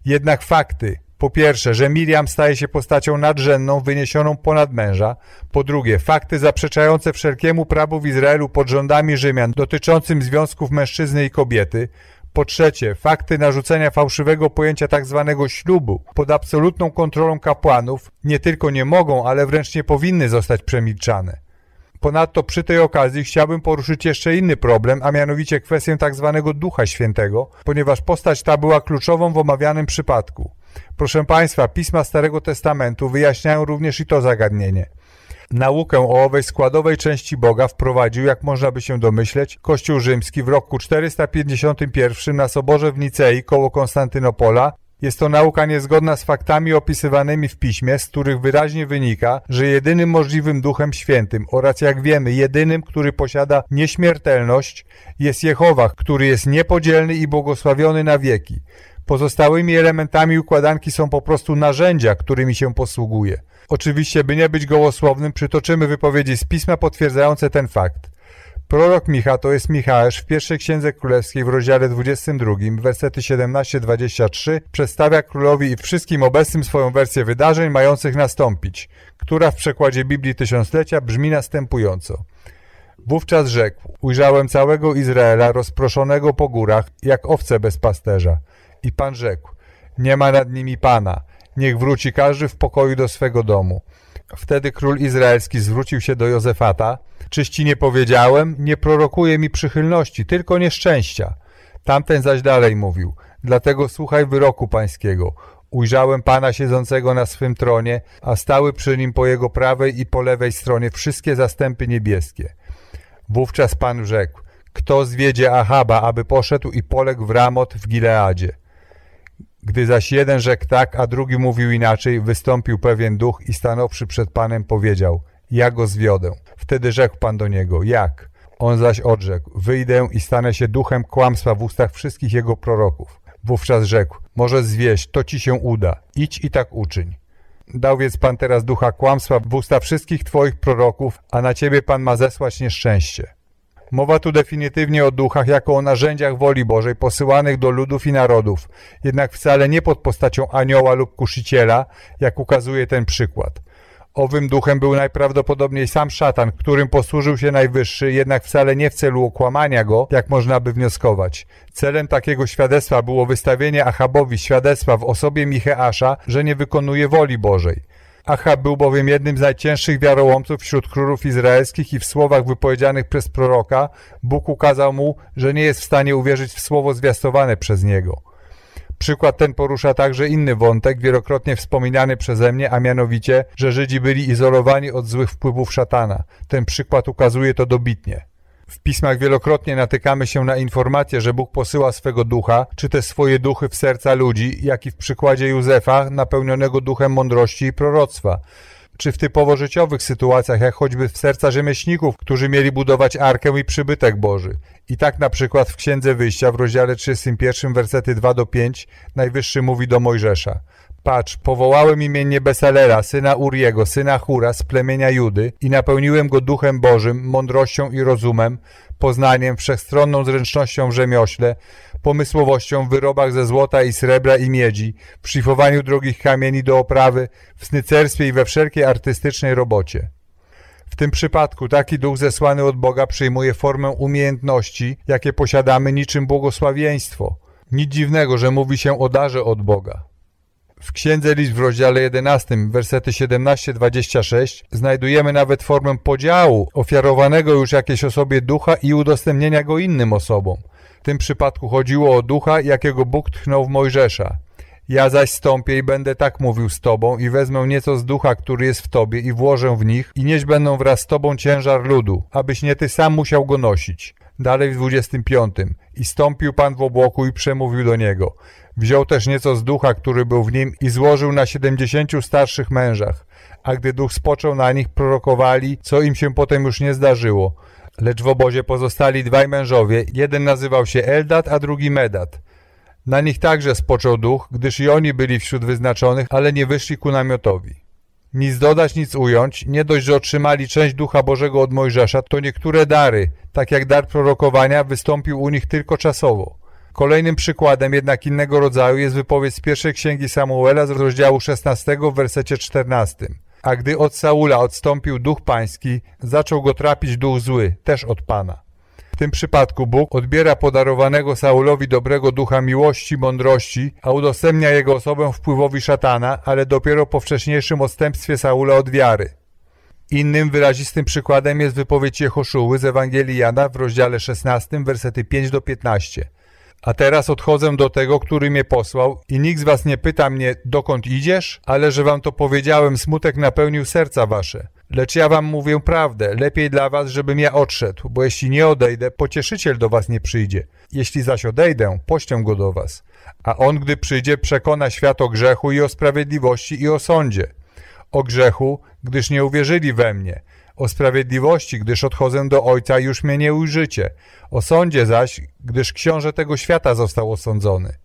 Jednak fakty, po pierwsze, że Miriam staje się postacią nadrzędną, wyniesioną ponad męża. Po drugie, fakty zaprzeczające wszelkiemu prawu w Izraelu pod rządami Rzymian dotyczącym związków mężczyzny i kobiety. Po trzecie, fakty narzucenia fałszywego pojęcia tzw. Tak ślubu pod absolutną kontrolą kapłanów nie tylko nie mogą, ale wręcz nie powinny zostać przemilczane. Ponadto przy tej okazji chciałbym poruszyć jeszcze inny problem, a mianowicie kwestię tzw. Tak Ducha Świętego, ponieważ postać ta była kluczową w omawianym przypadku. Proszę Państwa, pisma Starego Testamentu wyjaśniają również i to zagadnienie. Naukę o owej składowej części Boga wprowadził, jak można by się domyśleć, Kościół rzymski w roku 451 na Soborze w Nicei koło Konstantynopola. Jest to nauka niezgodna z faktami opisywanymi w piśmie, z których wyraźnie wynika, że jedynym możliwym Duchem Świętym oraz jak wiemy jedynym, który posiada nieśmiertelność jest Jehowa, który jest niepodzielny i błogosławiony na wieki. Pozostałymi elementami układanki są po prostu narzędzia, którymi się posługuje. Oczywiście, by nie być gołosłownym, przytoczymy wypowiedzi z pisma potwierdzające ten fakt. Prorok Micha, to jest Michaesz, w pierwszej księdze królewskiej w rozdziale 22, wersety 17-23, przedstawia królowi i wszystkim obecnym swoją wersję wydarzeń mających nastąpić, która w przekładzie Biblii Tysiąclecia brzmi następująco. Wówczas rzekł, ujrzałem całego Izraela rozproszonego po górach, jak owce bez pasterza. I Pan rzekł, nie ma nad nimi Pana, niech wróci każdy w pokoju do swego domu. Wtedy król izraelski zwrócił się do Józefata. Czyś ci nie powiedziałem? Nie prorokuje mi przychylności, tylko nieszczęścia. Tamten zaś dalej mówił. Dlatego słuchaj wyroku pańskiego. Ujrzałem Pana siedzącego na swym tronie, a stały przy nim po jego prawej i po lewej stronie wszystkie zastępy niebieskie. Wówczas Pan rzekł, kto zwiedzie Ahaba, aby poszedł i poległ w Ramot w Gileadzie. Gdy zaś jeden rzekł tak, a drugi mówił inaczej, wystąpił pewien duch i stanowszy przed Panem powiedział, ja go zwiodę. Wtedy rzekł Pan do niego, jak? On zaś odrzekł, wyjdę i stanę się duchem kłamstwa w ustach wszystkich jego proroków. Wówczas rzekł, może zwieść, to ci się uda, idź i tak uczyń. Dał więc Pan teraz ducha kłamstwa w usta wszystkich Twoich proroków, a na Ciebie Pan ma zesłać nieszczęście. Mowa tu definitywnie o duchach jako o narzędziach woli Bożej posyłanych do ludów i narodów, jednak wcale nie pod postacią anioła lub kusiciela, jak ukazuje ten przykład. Owym duchem był najprawdopodobniej sam szatan, którym posłużył się Najwyższy, jednak wcale nie w celu okłamania go, jak można by wnioskować. Celem takiego świadectwa było wystawienie Achabowi świadectwa w osobie Micheasza, że nie wykonuje woli Bożej. Achab był bowiem jednym z najcięższych wiarołomców wśród królów izraelskich i w słowach wypowiedzianych przez proroka Bóg ukazał mu, że nie jest w stanie uwierzyć w słowo zwiastowane przez niego. Przykład ten porusza także inny wątek, wielokrotnie wspominany przeze mnie, a mianowicie, że Żydzi byli izolowani od złych wpływów szatana. Ten przykład ukazuje to dobitnie. W pismach wielokrotnie natykamy się na informację, że Bóg posyła swego ducha, czy te swoje duchy w serca ludzi, jak i w przykładzie Józefa, napełnionego duchem mądrości i proroctwa czy w typowo życiowych sytuacjach, jak choćby w serca rzemieślników, którzy mieli budować arkę i przybytek Boży. I tak na przykład w Księdze Wyjścia w rozdziale 31, wersety 2 do 5, Najwyższy mówi do Mojżesza. Patrz, powołałem imiennie Besalera, syna Uriego, syna Hura z plemienia Judy i napełniłem go duchem Bożym, mądrością i rozumem, poznaniem, wszechstronną zręcznością w rzemiośle, pomysłowością w wyrobach ze złota i srebra i miedzi, w szlifowaniu drogich kamieni do oprawy, w snycerstwie i we wszelkiej artystycznej robocie. W tym przypadku taki duch zesłany od Boga przyjmuje formę umiejętności, jakie posiadamy niczym błogosławieństwo. Nic dziwnego, że mówi się o darze od Boga. W Księdze List w rozdziale 11, wersety 17-26 znajdujemy nawet formę podziału ofiarowanego już jakiejś osobie ducha i udostępnienia go innym osobom. W tym przypadku chodziło o ducha, jakiego Bóg tchnął w Mojżesza. Ja zaś stąpię i będę tak mówił z Tobą i wezmę nieco z ducha, który jest w Tobie i włożę w nich i nieść będą wraz z Tobą ciężar ludu, abyś nie Ty sam musiał go nosić. Dalej w 25. I stąpił Pan w obłoku i przemówił do niego. Wziął też nieco z ducha, który był w nim i złożył na siedemdziesięciu starszych mężach. A gdy duch spoczął na nich, prorokowali, co im się potem już nie zdarzyło. Lecz w obozie pozostali dwaj mężowie, jeden nazywał się Eldat, a drugi Medat. Na nich także spoczął duch, gdyż i oni byli wśród wyznaczonych, ale nie wyszli ku namiotowi. Nic dodać, nic ująć, nie dość, że otrzymali część Ducha Bożego od Mojżesza, to niektóre dary, tak jak dar prorokowania, wystąpił u nich tylko czasowo. Kolejnym przykładem jednak innego rodzaju jest wypowiedź z pierwszej księgi Samuela z rozdziału 16 w wersecie 14. A gdy od Saula odstąpił duch pański, zaczął go trapić duch zły, też od Pana. W tym przypadku Bóg odbiera podarowanego Saulowi dobrego ducha miłości, mądrości, a udostępnia jego osobę wpływowi szatana, ale dopiero po wcześniejszym odstępstwie Saula od wiary. Innym wyrazistym przykładem jest wypowiedź Jehoszuły z Ewangelii Jana w rozdziale 16, versety 5 do 15. A teraz odchodzę do tego, który mnie posłał i nikt z was nie pyta mnie, dokąd idziesz, ale że wam to powiedziałem, smutek napełnił serca wasze. Lecz ja wam mówię prawdę, lepiej dla was, żebym ja odszedł, bo jeśli nie odejdę, pocieszyciel do was nie przyjdzie. Jeśli zaś odejdę, poślę go do was. A on, gdy przyjdzie, przekona świat o grzechu i o sprawiedliwości i o sądzie. O grzechu, gdyż nie uwierzyli we mnie, o sprawiedliwości, gdyż odchodzę do Ojca już mnie nie ujrzycie, o sądzie zaś, gdyż książę tego świata został osądzony.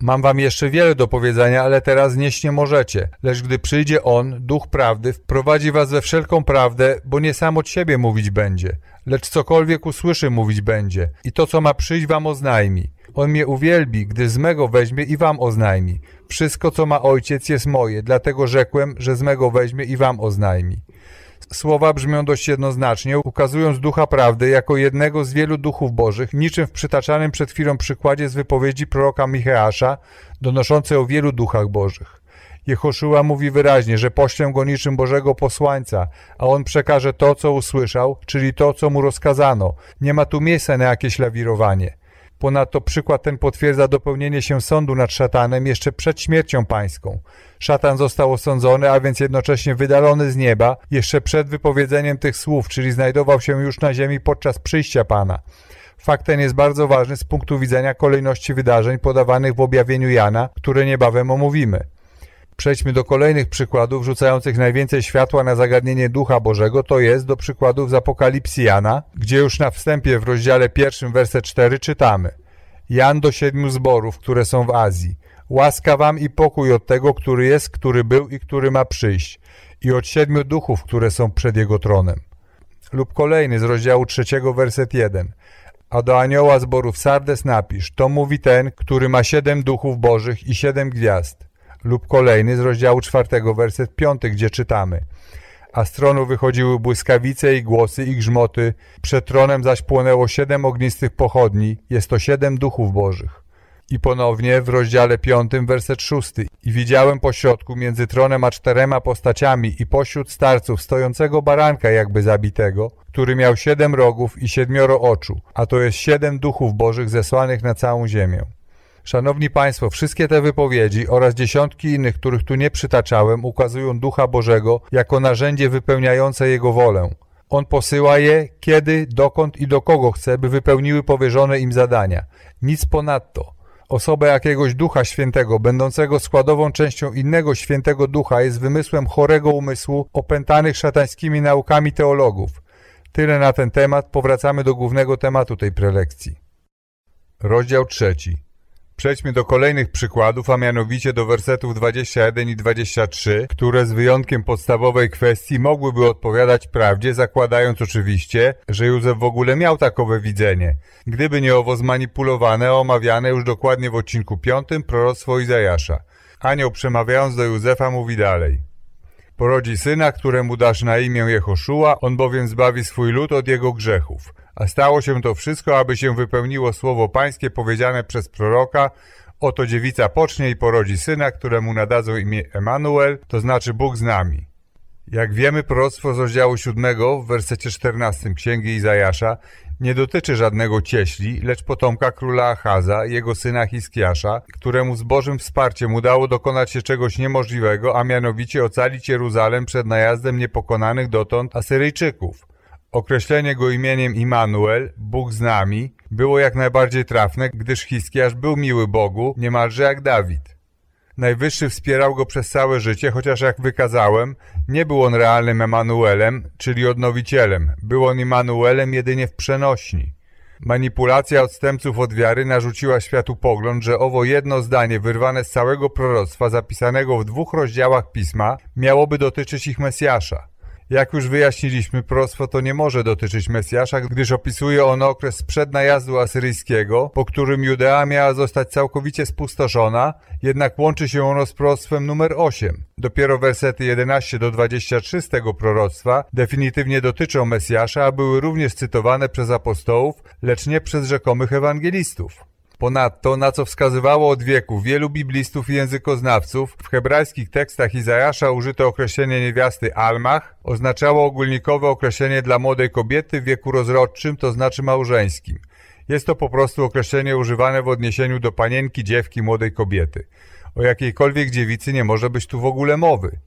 Mam wam jeszcze wiele do powiedzenia, ale teraz nieść nie możecie. Lecz gdy przyjdzie On, Duch Prawdy, wprowadzi was we wszelką prawdę, bo nie sam od siebie mówić będzie, lecz cokolwiek usłyszy mówić będzie i to, co ma przyjść, wam oznajmi. On mnie uwielbi, gdy z mego weźmie i wam oznajmi. Wszystko, co ma Ojciec, jest moje, dlatego rzekłem, że z mego weźmie i wam oznajmi. Słowa brzmią dość jednoznacznie, ukazując ducha prawdy jako jednego z wielu duchów bożych, niczym w przytaczanym przed chwilą przykładzie z wypowiedzi proroka Micheasza, donoszącej o wielu duchach bożych. Jehoszua mówi wyraźnie, że poślę go niczym Bożego posłańca, a on przekaże to, co usłyszał, czyli to, co mu rozkazano. Nie ma tu miejsca na jakieś lawirowanie. Ponadto przykład ten potwierdza dopełnienie się sądu nad szatanem jeszcze przed śmiercią pańską. Szatan został osądzony, a więc jednocześnie wydalony z nieba jeszcze przed wypowiedzeniem tych słów, czyli znajdował się już na ziemi podczas przyjścia Pana. Fakt ten jest bardzo ważny z punktu widzenia kolejności wydarzeń podawanych w objawieniu Jana, które niebawem omówimy. Przejdźmy do kolejnych przykładów rzucających najwięcej światła na zagadnienie Ducha Bożego, to jest do przykładów z Apokalipsy Jana, gdzie już na wstępie w rozdziale pierwszym, werset 4 czytamy Jan do siedmiu zborów, które są w Azji. Łaska wam i pokój od tego, który jest, który był i który ma przyjść, i od siedmiu duchów, które są przed jego tronem. Lub kolejny z rozdziału trzeciego, werset 1. A do anioła zborów Sardes napisz, to mówi ten, który ma siedem duchów bożych i siedem gwiazd lub kolejny z rozdziału czwartego, werset piąty, gdzie czytamy A z tronu wychodziły błyskawice i głosy i grzmoty, przed tronem zaś płonęło siedem ognistych pochodni, jest to siedem duchów bożych. I ponownie w rozdziale piątym, werset szósty. I widziałem pośrodku między tronem a czterema postaciami i pośród starców stojącego baranka jakby zabitego, który miał siedem rogów i siedmioro oczu, a to jest siedem duchów bożych zesłanych na całą ziemię. Szanowni Państwo, wszystkie te wypowiedzi oraz dziesiątki innych, których tu nie przytaczałem, ukazują Ducha Bożego jako narzędzie wypełniające Jego wolę. On posyła je, kiedy, dokąd i do kogo chce, by wypełniły powierzone im zadania. Nic ponadto. Osoba jakiegoś Ducha Świętego, będącego składową częścią innego Świętego Ducha, jest wymysłem chorego umysłu, opętanych szatańskimi naukami teologów. Tyle na ten temat, powracamy do głównego tematu tej prelekcji. Rozdział trzeci. Przejdźmy do kolejnych przykładów, a mianowicie do wersetów 21 i 23, które z wyjątkiem podstawowej kwestii mogłyby odpowiadać prawdzie, zakładając oczywiście, że Józef w ogóle miał takowe widzenie, gdyby nie owo zmanipulowane, omawiane już dokładnie w odcinku 5 proroctwo Izajasza. Anioł przemawiając do Józefa mówi dalej. Porodzi syna, któremu dasz na imię Jehoszua, on bowiem zbawi swój lud od jego grzechów. A stało się to wszystko, aby się wypełniło słowo pańskie powiedziane przez proroka, Oto dziewica pocznie i porodzi syna, któremu nadadzą imię Emanuel, to znaczy Bóg z nami. Jak wiemy, proroctwo z rozdziału 7 w wersecie 14 Księgi Izajasza nie dotyczy żadnego cieśli, lecz potomka króla Achaza, jego syna Hiskiasza, któremu z Bożym wsparciem udało dokonać się czegoś niemożliwego, a mianowicie ocalić Jeruzalem przed najazdem niepokonanych dotąd Asyryjczyków. Określenie go imieniem Immanuel, Bóg z nami, było jak najbardziej trafne, gdyż Hiskiasz był miły Bogu, niemalże jak Dawid. Najwyższy wspierał go przez całe życie, chociaż jak wykazałem, nie był on realnym Emanuelem, czyli odnowicielem. Był on Immanuelem jedynie w przenośni. Manipulacja odstępców od wiary narzuciła światu pogląd, że owo jedno zdanie wyrwane z całego proroctwa zapisanego w dwóch rozdziałach pisma miałoby dotyczyć ich Mesjasza. Jak już wyjaśniliśmy, proroctwo to nie może dotyczyć Mesjasza, gdyż opisuje ono okres sprzed najazdu asyryjskiego, po którym Judea miała zostać całkowicie spustoszona, jednak łączy się ono z proroctwem numer 8. Dopiero wersety 11 do 23 z tego proroctwa definitywnie dotyczą Mesjasza, a były również cytowane przez apostołów, lecz nie przez rzekomych ewangelistów. Ponadto, na co wskazywało od wieku wielu biblistów i językoznawców, w hebrajskich tekstach Izajasza użyte określenie niewiasty Almach oznaczało ogólnikowe określenie dla młodej kobiety w wieku rozrodczym, to znaczy małżeńskim. Jest to po prostu określenie używane w odniesieniu do panienki, dziewki, młodej kobiety. O jakiejkolwiek dziewicy nie może być tu w ogóle mowy.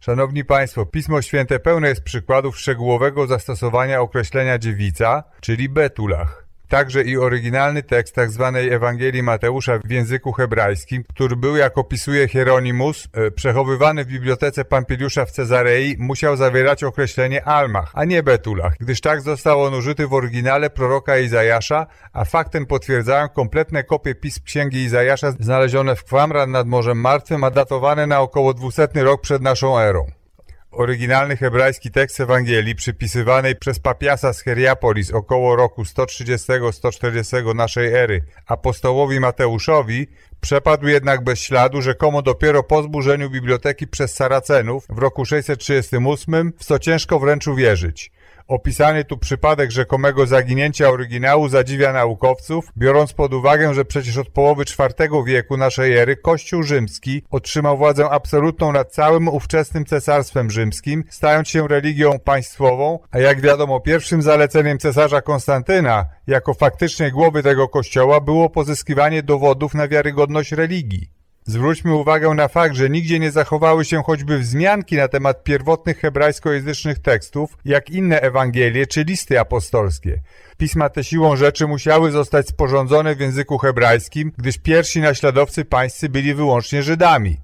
Szanowni Państwo, Pismo Święte pełne jest przykładów szczegółowego zastosowania określenia dziewica, czyli betulach także i oryginalny tekst tzw. Tak Ewangelii Mateusza w języku hebrajskim, który był, jak opisuje Hieronimus, e, przechowywany w bibliotece Pampiliusza w Cezarei, musiał zawierać określenie Almach, a nie Betulach, gdyż tak został on użyty w oryginale proroka Izajasza, a fakt ten potwierdzają kompletne kopie pism księgi Izajasza znalezione w Kwamran nad Morzem Martwym, a datowane na około 200 rok przed naszą erą. Oryginalny hebrajski tekst Ewangelii przypisywanej przez papiasa z Heriapolis około roku 130-140 naszej ery apostołowi Mateuszowi przepadł jednak bez śladu rzekomo dopiero po zburzeniu biblioteki przez Saracenów w roku 638, w co ciężko wręcz uwierzyć. Opisany tu przypadek rzekomego zaginięcia oryginału zadziwia naukowców, biorąc pod uwagę, że przecież od połowy IV wieku naszej ery Kościół rzymski otrzymał władzę absolutną nad całym ówczesnym cesarstwem rzymskim, stając się religią państwową, a jak wiadomo pierwszym zaleceniem cesarza Konstantyna jako faktycznej głowy tego kościoła było pozyskiwanie dowodów na wiarygodność religii. Zwróćmy uwagę na fakt, że nigdzie nie zachowały się choćby wzmianki na temat pierwotnych hebrajskojęzycznych tekstów, jak inne Ewangelie czy listy apostolskie. Pisma te siłą rzeczy musiały zostać sporządzone w języku hebrajskim, gdyż pierwsi naśladowcy pańscy byli wyłącznie Żydami.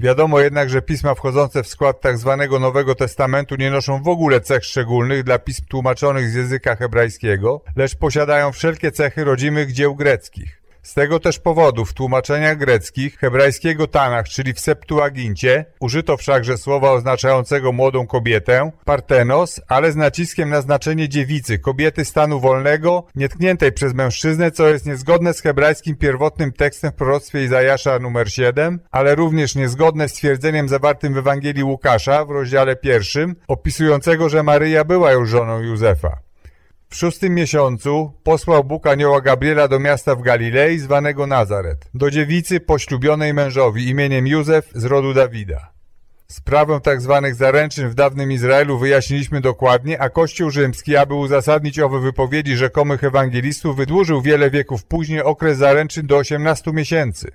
Wiadomo jednak, że pisma wchodzące w skład tzw. Tak Nowego Testamentu nie noszą w ogóle cech szczególnych dla pism tłumaczonych z języka hebrajskiego, lecz posiadają wszelkie cechy rodzimych dzieł greckich. Z tego też powodu w tłumaczeniach greckich hebrajskiego Tanach, czyli w Septuagincie, użyto wszakże słowa oznaczającego młodą kobietę, partenos, ale z naciskiem na znaczenie dziewicy, kobiety stanu wolnego, nietkniętej przez mężczyznę, co jest niezgodne z hebrajskim pierwotnym tekstem w proroctwie Izajasza numer 7, ale również niezgodne z twierdzeniem zawartym w Ewangelii Łukasza w rozdziale pierwszym, opisującego, że Maryja była już żoną Józefa. W szóstym miesiącu posłał Bóg anioła Gabriela do miasta w Galilei zwanego Nazaret, do dziewicy poślubionej mężowi imieniem Józef z rodu Dawida. Sprawę tzw. Tak zaręczyn w dawnym Izraelu wyjaśniliśmy dokładnie, a Kościół rzymski, aby uzasadnić owe wypowiedzi rzekomych ewangelistów, wydłużył wiele wieków później okres zaręczyn do 18 miesięcy.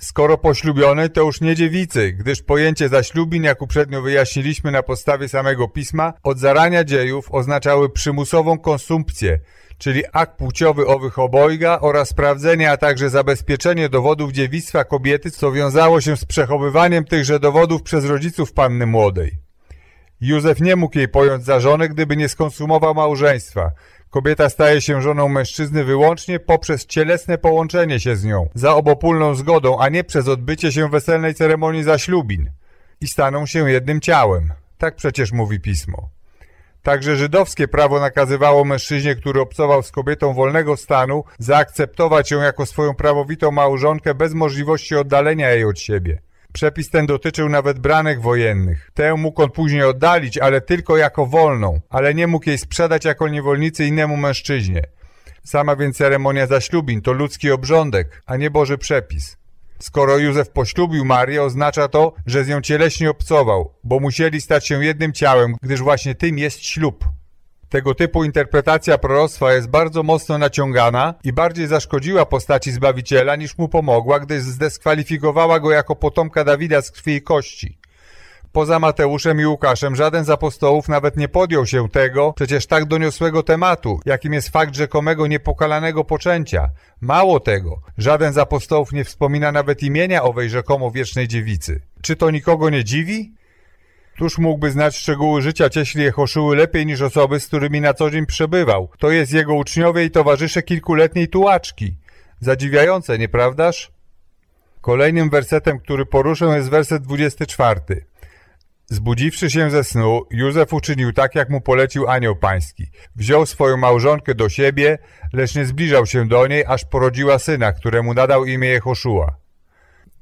Skoro poślubione, to już nie dziewicy, gdyż pojęcie zaślubin, jak uprzednio wyjaśniliśmy na podstawie samego pisma, od zarania dziejów oznaczały przymusową konsumpcję, czyli akt płciowy owych obojga oraz sprawdzenie, a także zabezpieczenie dowodów dziewictwa kobiety, co wiązało się z przechowywaniem tychże dowodów przez rodziców panny młodej. Józef nie mógł jej pojąć za żonę, gdyby nie skonsumował małżeństwa, Kobieta staje się żoną mężczyzny wyłącznie poprzez cielesne połączenie się z nią, za obopólną zgodą, a nie przez odbycie się weselnej ceremonii zaślubin. I staną się jednym ciałem. Tak przecież mówi pismo. Także żydowskie prawo nakazywało mężczyźnie, który obcował z kobietą wolnego stanu, zaakceptować ją jako swoją prawowitą małżonkę bez możliwości oddalenia jej od siebie. Przepis ten dotyczył nawet branek wojennych. Tę mógł on później oddalić, ale tylko jako wolną, ale nie mógł jej sprzedać jako niewolnicy innemu mężczyźnie. Sama więc ceremonia zaślubin to ludzki obrządek, a nie Boży przepis. Skoro Józef poślubił Marię, oznacza to, że z nią cieleśnie obcował, bo musieli stać się jednym ciałem, gdyż właśnie tym jest ślub. Tego typu interpretacja proroctwa jest bardzo mocno naciągana i bardziej zaszkodziła postaci Zbawiciela niż mu pomogła, gdyż zdeskwalifikowała go jako potomka Dawida z krwi i kości. Poza Mateuszem i Łukaszem żaden z apostołów nawet nie podjął się tego, przecież tak doniosłego tematu, jakim jest fakt rzekomego niepokalanego poczęcia. Mało tego, żaden z apostołów nie wspomina nawet imienia owej rzekomo wiecznej dziewicy. Czy to nikogo nie dziwi? Któż mógłby znać szczegóły życia cieśli Jehoszuły lepiej niż osoby, z którymi na co dzień przebywał? To jest jego uczniowie i towarzysze kilkuletniej tułaczki. Zadziwiające, nieprawdaż? Kolejnym wersetem, który poruszę jest werset 24. Zbudziwszy się ze snu, Józef uczynił tak, jak mu polecił anioł pański. Wziął swoją małżonkę do siebie, lecz nie zbliżał się do niej, aż porodziła syna, któremu nadał imię Jehoszua.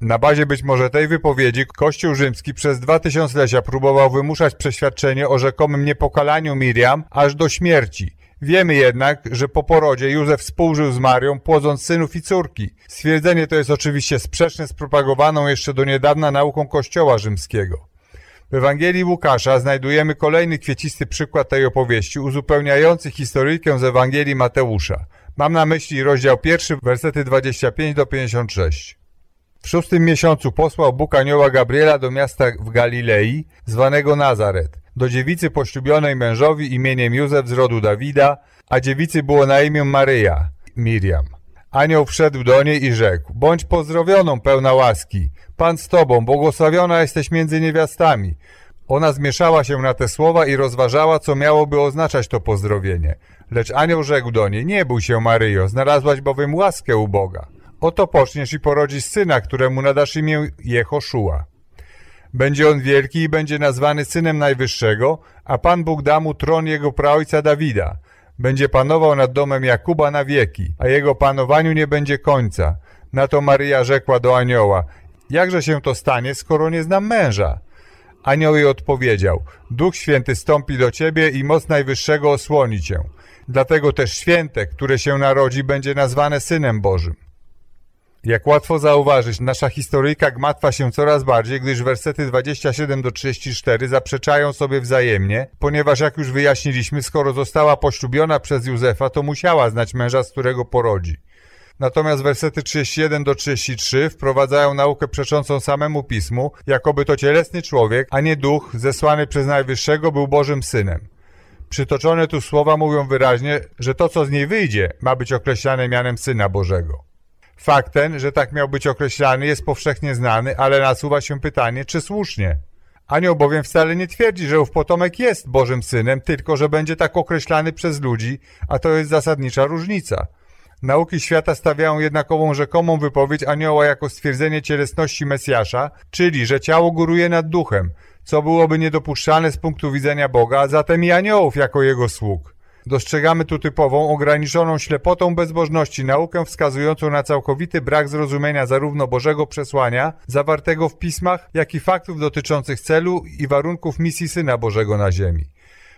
Na bazie być może tej wypowiedzi Kościół rzymski przez dwa tysiąclecia próbował wymuszać przeświadczenie o rzekomym niepokalaniu Miriam aż do śmierci. Wiemy jednak, że po porodzie Józef współżył z Marią, płodząc synów i córki. Stwierdzenie to jest oczywiście sprzeczne z propagowaną jeszcze do niedawna nauką Kościoła rzymskiego. W Ewangelii Łukasza znajdujemy kolejny kwiecisty przykład tej opowieści, uzupełniający historyjkę z Ewangelii Mateusza. Mam na myśli rozdział pierwszy, wersety 25 do 56. W szóstym miesiącu posłał Bóg anioła Gabriela do miasta w Galilei, zwanego Nazaret, do dziewicy poślubionej mężowi imieniem Józef z rodu Dawida, a dziewicy było na imię Maryja, Miriam. Anioł wszedł do niej i rzekł, bądź pozdrowioną, pełna łaski. Pan z tobą, błogosławiona jesteś między niewiastami. Ona zmieszała się na te słowa i rozważała, co miałoby oznaczać to pozdrowienie. Lecz anioł rzekł do niej, nie bój się, Maryjo, znalazłaś bowiem łaskę u Boga. Oto poczniesz i porodzisz syna, któremu nadasz imię Jehoszua. Będzie on wielki i będzie nazwany Synem Najwyższego, a Pan Bóg da mu tron jego praojca Dawida. Będzie panował nad domem Jakuba na wieki, a jego panowaniu nie będzie końca. Na to Maryja rzekła do anioła, jakże się to stanie, skoro nie znam męża? Anioł jej odpowiedział, Duch Święty stąpi do ciebie i moc Najwyższego osłoni cię. Dlatego też święte, które się narodzi, będzie nazwane Synem Bożym. Jak łatwo zauważyć, nasza historyjka gmatwa się coraz bardziej, gdyż wersety 27 do 34 zaprzeczają sobie wzajemnie, ponieważ jak już wyjaśniliśmy, skoro została poślubiona przez Józefa, to musiała znać męża, z którego porodzi. Natomiast wersety 31 do 33 wprowadzają naukę przeczącą samemu pismu, jakoby to cielesny człowiek, a nie duch zesłany przez Najwyższego był Bożym Synem. Przytoczone tu słowa mówią wyraźnie, że to, co z niej wyjdzie, ma być określane mianem Syna Bożego. Fakt ten, że tak miał być określany, jest powszechnie znany, ale nasuwa się pytanie, czy słusznie. Anioł bowiem wcale nie twierdzi, że ów potomek jest Bożym Synem, tylko że będzie tak określany przez ludzi, a to jest zasadnicza różnica. Nauki świata stawiają jednakową rzekomą wypowiedź anioła jako stwierdzenie cielesności Mesjasza, czyli że ciało góruje nad duchem, co byłoby niedopuszczalne z punktu widzenia Boga, a zatem i aniołów jako jego sług. Dostrzegamy tu typową, ograniczoną ślepotą bezbożności naukę wskazującą na całkowity brak zrozumienia zarówno Bożego przesłania zawartego w pismach, jak i faktów dotyczących celu i warunków misji Syna Bożego na ziemi.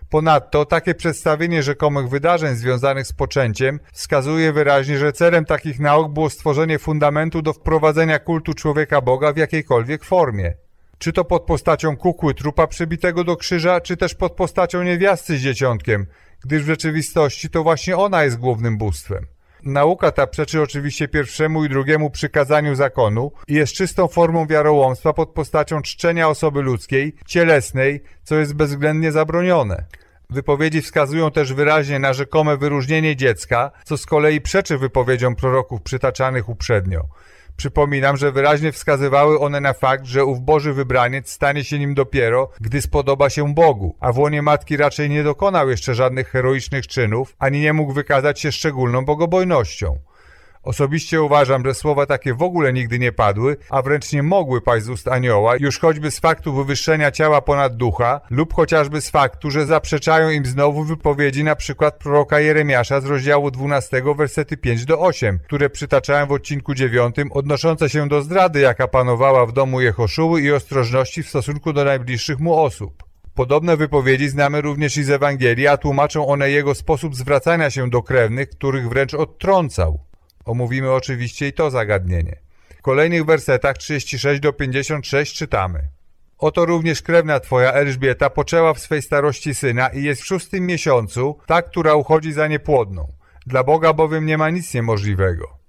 Ponadto takie przedstawienie rzekomych wydarzeń związanych z poczęciem wskazuje wyraźnie, że celem takich nauk było stworzenie fundamentu do wprowadzenia kultu człowieka Boga w jakiejkolwiek formie. Czy to pod postacią kukły trupa przybitego do krzyża, czy też pod postacią niewiasty z dzieciątkiem, gdyż w rzeczywistości to właśnie ona jest głównym bóstwem. Nauka ta przeczy oczywiście pierwszemu i drugiemu przykazaniu zakonu i jest czystą formą wiarołomstwa pod postacią czczenia osoby ludzkiej, cielesnej, co jest bezwzględnie zabronione. Wypowiedzi wskazują też wyraźnie na rzekome wyróżnienie dziecka, co z kolei przeczy wypowiedziom proroków przytaczanych uprzednio. Przypominam, że wyraźnie wskazywały one na fakt, że ów Boży wybraniec stanie się nim dopiero, gdy spodoba się Bogu, a w łonie matki raczej nie dokonał jeszcze żadnych heroicznych czynów, ani nie mógł wykazać się szczególną bogobojnością. Osobiście uważam, że słowa takie w ogóle nigdy nie padły, a wręcz nie mogły paść z ust anioła, już choćby z faktu wywyższenia ciała ponad ducha, lub chociażby z faktu, że zaprzeczają im znowu wypowiedzi na przykład proroka Jeremiasza z rozdziału 12, versety 5 do 8, które przytaczałem w odcinku 9, odnoszące się do zdrady, jaka panowała w domu Jehoszuły i ostrożności w stosunku do najbliższych mu osób. Podobne wypowiedzi znamy również i z Ewangelii, a tłumaczą one jego sposób zwracania się do krewnych, których wręcz odtrącał. Omówimy oczywiście i to zagadnienie. W kolejnych wersetach 36 do 56 czytamy. Oto również krewna twoja Elżbieta poczęła w swej starości syna i jest w szóstym miesiącu, ta, która uchodzi za niepłodną. Dla Boga bowiem nie ma nic niemożliwego.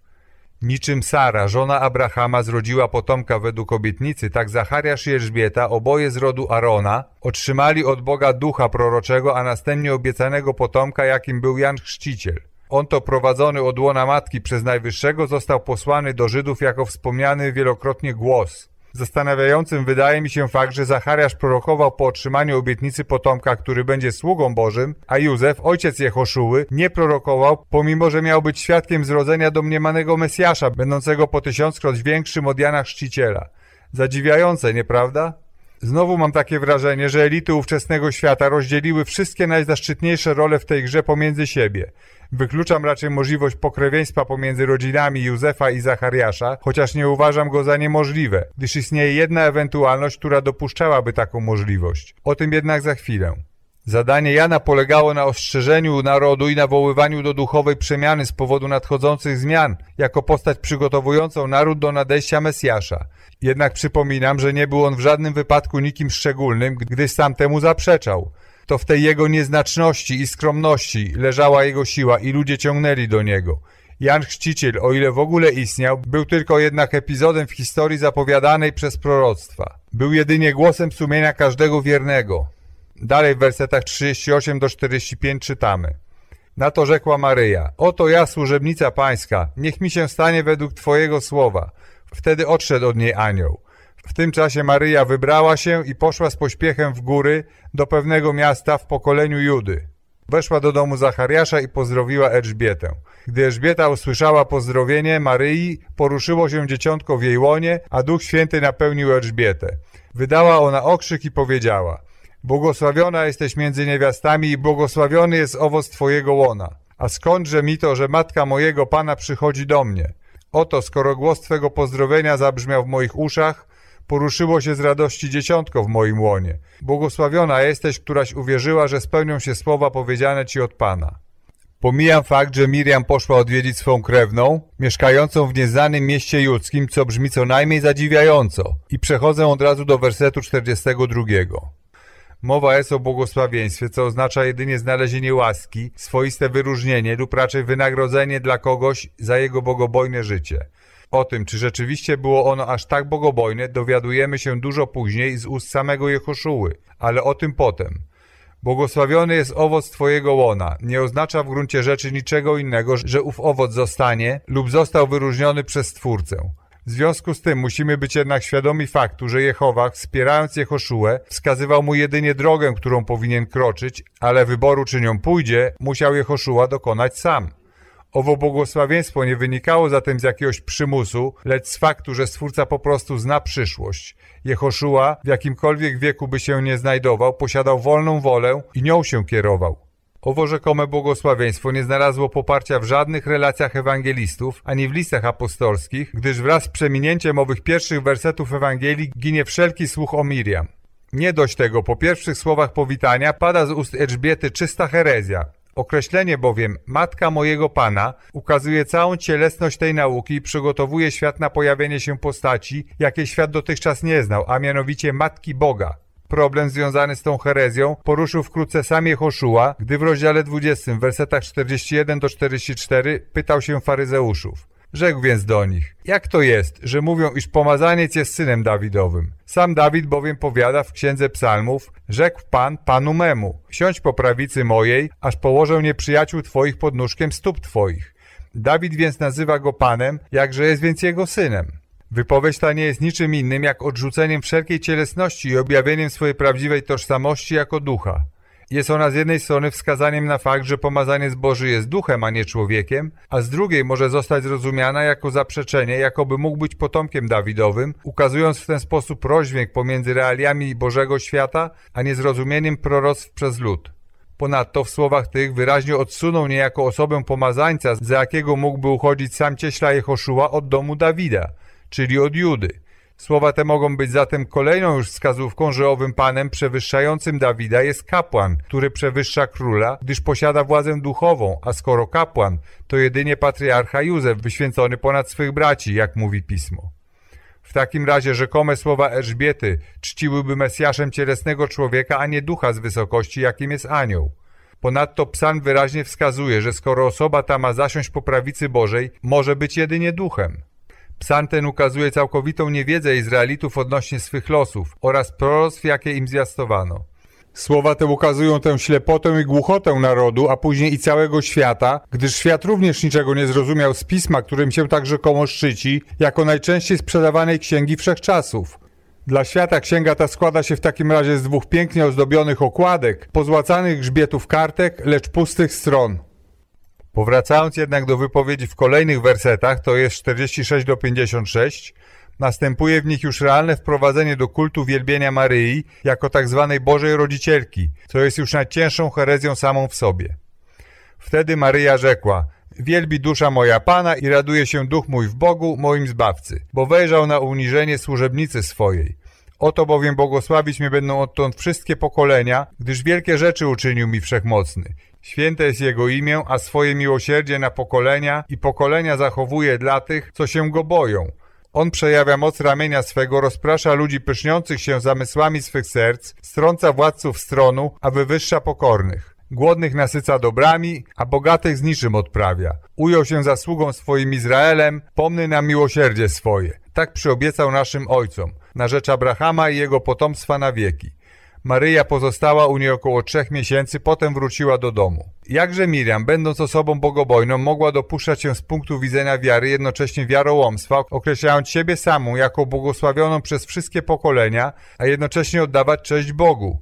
Niczym Sara, żona Abrahama, zrodziła potomka według obietnicy, tak Zachariasz i Elżbieta, oboje z rodu Arona, otrzymali od Boga ducha proroczego, a następnie obiecanego potomka, jakim był Jan Chrzciciel. On to prowadzony od łona matki przez Najwyższego został posłany do Żydów jako wspomniany wielokrotnie głos. Zastanawiającym wydaje mi się fakt, że Zachariasz prorokował po otrzymaniu obietnicy potomka, który będzie sługą Bożym, a Józef, ojciec Jehoszuły, nie prorokował, pomimo że miał być świadkiem zrodzenia domniemanego Mesjasza, będącego po tysiąckroć większym od Jana Chrzciciela. Zadziwiające, nieprawda? Znowu mam takie wrażenie, że elity ówczesnego świata rozdzieliły wszystkie najzaszczytniejsze role w tej grze pomiędzy siebie. Wykluczam raczej możliwość pokrewieństwa pomiędzy rodzinami Józefa i Zachariasza, chociaż nie uważam go za niemożliwe, gdyż istnieje jedna ewentualność, która dopuszczałaby taką możliwość. O tym jednak za chwilę. Zadanie Jana polegało na ostrzeżeniu narodu i nawoływaniu do duchowej przemiany z powodu nadchodzących zmian, jako postać przygotowującą naród do nadejścia Mesjasza. Jednak przypominam, że nie był on w żadnym wypadku nikim szczególnym, gdyż sam temu zaprzeczał. To w tej jego nieznaczności i skromności leżała jego siła i ludzie ciągnęli do niego. Jan Chrzciciel, o ile w ogóle istniał, był tylko jednak epizodem w historii zapowiadanej przez proroctwa. Był jedynie głosem sumienia każdego wiernego. Dalej w wersetach 38 do 45 czytamy. Na to rzekła Maryja, oto ja, służebnica pańska, niech mi się stanie według Twojego słowa. Wtedy odszedł od niej anioł. W tym czasie Maryja wybrała się i poszła z pośpiechem w góry do pewnego miasta w pokoleniu Judy. Weszła do domu Zachariasza i pozdrowiła Elżbietę. Gdy Elżbieta usłyszała pozdrowienie Maryi, poruszyło się dzieciątko w jej łonie, a Duch Święty napełnił Elżbietę. Wydała ona okrzyk i powiedziała Błogosławiona jesteś między niewiastami i błogosławiony jest owoc Twojego łona. A skądże mi to, że matka mojego Pana przychodzi do mnie? Oto, skoro głos Twego pozdrowienia zabrzmiał w moich uszach, poruszyło się z radości dzieciątko w moim łonie. Błogosławiona jesteś, któraś uwierzyła, że spełnią się słowa powiedziane ci od Pana. Pomijam fakt, że Miriam poszła odwiedzić swą krewną, mieszkającą w nieznanym mieście judzkim, co brzmi co najmniej zadziwiająco. I przechodzę od razu do wersetu 42. Mowa jest o błogosławieństwie, co oznacza jedynie znalezienie łaski, swoiste wyróżnienie lub raczej wynagrodzenie dla kogoś za jego bogobojne życie. O tym, czy rzeczywiście było ono aż tak bogobojne, dowiadujemy się dużo później z ust samego Jehoszuły, ale o tym potem. Błogosławiony jest owoc Twojego łona. Nie oznacza w gruncie rzeczy niczego innego, że ów owoc zostanie lub został wyróżniony przez Stwórcę. W związku z tym musimy być jednak świadomi faktu, że Jehowa, wspierając Jehoszułę, wskazywał mu jedynie drogę, którą powinien kroczyć, ale wyboru czy nią pójdzie, musiał Jehoszuła dokonać sam. Owo błogosławieństwo nie wynikało zatem z jakiegoś przymusu, lecz z faktu, że Stwórca po prostu zna przyszłość. Jehoszua, w jakimkolwiek wieku by się nie znajdował, posiadał wolną wolę i nią się kierował. Owo rzekome błogosławieństwo nie znalazło poparcia w żadnych relacjach ewangelistów, ani w listach apostolskich, gdyż wraz z przeminięciem owych pierwszych wersetów Ewangelii ginie wszelki słuch o Miriam. Nie dość tego, po pierwszych słowach powitania pada z ust Elżbiety czysta herezja. Określenie bowiem matka mojego Pana ukazuje całą cielesność tej nauki i przygotowuje świat na pojawienie się postaci, jakiej świat dotychczas nie znał, a mianowicie Matki Boga. Problem związany z tą herezją poruszył wkrótce sam Jehoszua, gdy w rozdziale 20, w wersetach 41 do 44 pytał się faryzeuszów. Rzekł więc do nich, jak to jest, że mówią, iż pomazaniec jest synem Dawidowym? Sam Dawid bowiem powiada w księdze psalmów, rzekł Pan Panu memu, siądź po prawicy mojej, aż położę nieprzyjaciół Twoich pod nóżkiem stóp Twoich. Dawid więc nazywa go Panem, jakże jest więc jego synem. Wypowiedź ta nie jest niczym innym jak odrzuceniem wszelkiej cielesności i objawieniem swojej prawdziwej tożsamości jako ducha. Jest ona z jednej strony wskazaniem na fakt, że pomazaniec Boży jest duchem, a nie człowiekiem, a z drugiej może zostać zrozumiana jako zaprzeczenie, jakoby mógł być potomkiem Dawidowym, ukazując w ten sposób rozdźwięk pomiędzy realiami Bożego świata, a niezrozumieniem proroctw przez lud. Ponadto w słowach tych wyraźnie odsunął niejako osobę pomazańca, za jakiego mógłby uchodzić sam cieśla Jehoszua od domu Dawida, czyli od Judy – Słowa te mogą być zatem kolejną już wskazówką, że owym panem przewyższającym Dawida jest kapłan, który przewyższa króla, gdyż posiada władzę duchową, a skoro kapłan, to jedynie patriarcha Józef, wyświęcony ponad swych braci, jak mówi pismo. W takim razie rzekome słowa Elżbiety czciłyby Mesjaszem cielesnego człowieka, a nie ducha z wysokości, jakim jest anioł. Ponadto psalm wyraźnie wskazuje, że skoro osoba ta ma zasiąść po prawicy Bożej, może być jedynie duchem. Psalm ten ukazuje całkowitą niewiedzę Izraelitów odnośnie swych losów oraz proroctw, jakie im zwiastowano. Słowa te ukazują tę ślepotę i głuchotę narodu, a później i całego świata, gdyż świat również niczego nie zrozumiał z pisma, którym się tak rzekomo szczyci, jako najczęściej sprzedawanej księgi wszechczasów. Dla świata księga ta składa się w takim razie z dwóch pięknie ozdobionych okładek, pozłacanych grzbietów kartek, lecz pustych stron. Powracając jednak do wypowiedzi w kolejnych wersetach, to jest 46 do 56, następuje w nich już realne wprowadzenie do kultu wielbienia Maryi jako tak zwanej Bożej Rodzicielki, co jest już najcięższą herezją samą w sobie. Wtedy Maryja rzekła, wielbi dusza moja Pana i raduje się duch mój w Bogu, moim Zbawcy, bo wejrzał na uniżenie służebnicy swojej. Oto bowiem błogosławić mnie będą odtąd wszystkie pokolenia, gdyż wielkie rzeczy uczynił mi Wszechmocny. Święte jest Jego imię, a swoje miłosierdzie na pokolenia i pokolenia zachowuje dla tych, co się Go boją. On przejawia moc ramienia swego, rozprasza ludzi pyszniących się zamysłami swych serc, strąca władców stronu, a wywyższa pokornych. Głodnych nasyca dobrami, a bogatych z niczym odprawia. Ujął się zasługą swoim Izraelem, pomny na miłosierdzie swoje. Tak przyobiecał naszym ojcom, na rzecz Abrahama i jego potomstwa na wieki. Maryja pozostała u niej około trzech miesięcy, potem wróciła do domu. Jakże Miriam, będąc osobą bogobojną, mogła dopuszczać się z punktu widzenia wiary jednocześnie wiarołomstwa, określając siebie samą jako błogosławioną przez wszystkie pokolenia, a jednocześnie oddawać cześć Bogu.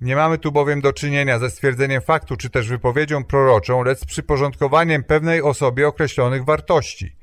Nie mamy tu bowiem do czynienia ze stwierdzeniem faktu czy też wypowiedzią proroczą, lecz z przyporządkowaniem pewnej osobie określonych wartości.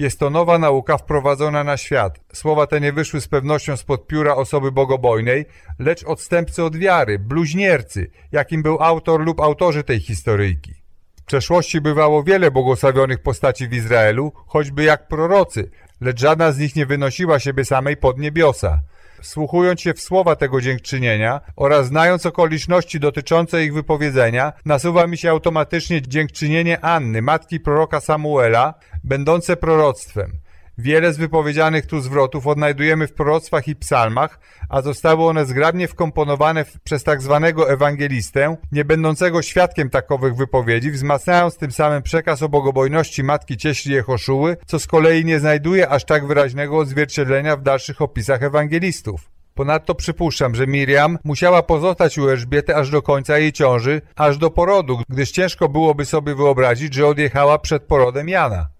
Jest to nowa nauka wprowadzona na świat. Słowa te nie wyszły z pewnością spod pióra osoby bogobojnej, lecz odstępcy od wiary, bluźniercy, jakim był autor lub autorzy tej historyjki. W przeszłości bywało wiele błogosławionych postaci w Izraelu, choćby jak prorocy, lecz żadna z nich nie wynosiła siebie samej pod niebiosa. Wsłuchując się w słowa tego dziękczynienia oraz znając okoliczności dotyczące ich wypowiedzenia, nasuwa mi się automatycznie dziękczynienie Anny, matki proroka Samuela, będące proroctwem. Wiele z wypowiedzianych tu zwrotów odnajdujemy w proroctwach i psalmach, a zostały one zgrabnie wkomponowane przez tak zwanego ewangelistę, nie będącego świadkiem takowych wypowiedzi, wzmacniając tym samym przekaz o bogobojności matki cieśli Jehoszuły, co z kolei nie znajduje aż tak wyraźnego odzwierciedlenia w dalszych opisach ewangelistów. Ponadto przypuszczam, że Miriam musiała pozostać u Elżbiety aż do końca jej ciąży, aż do porodu, gdyż ciężko byłoby sobie wyobrazić, że odjechała przed porodem Jana.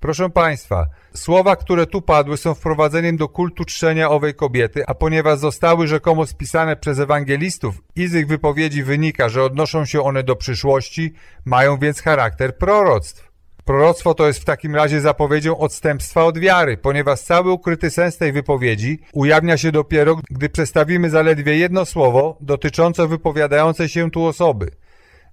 Proszę Państwa, słowa, które tu padły są wprowadzeniem do kultu czczenia owej kobiety, a ponieważ zostały rzekomo spisane przez ewangelistów i z ich wypowiedzi wynika, że odnoszą się one do przyszłości, mają więc charakter proroctw. Proroctwo to jest w takim razie zapowiedzią odstępstwa od wiary, ponieważ cały ukryty sens tej wypowiedzi ujawnia się dopiero, gdy przedstawimy zaledwie jedno słowo dotyczące wypowiadającej się tu osoby –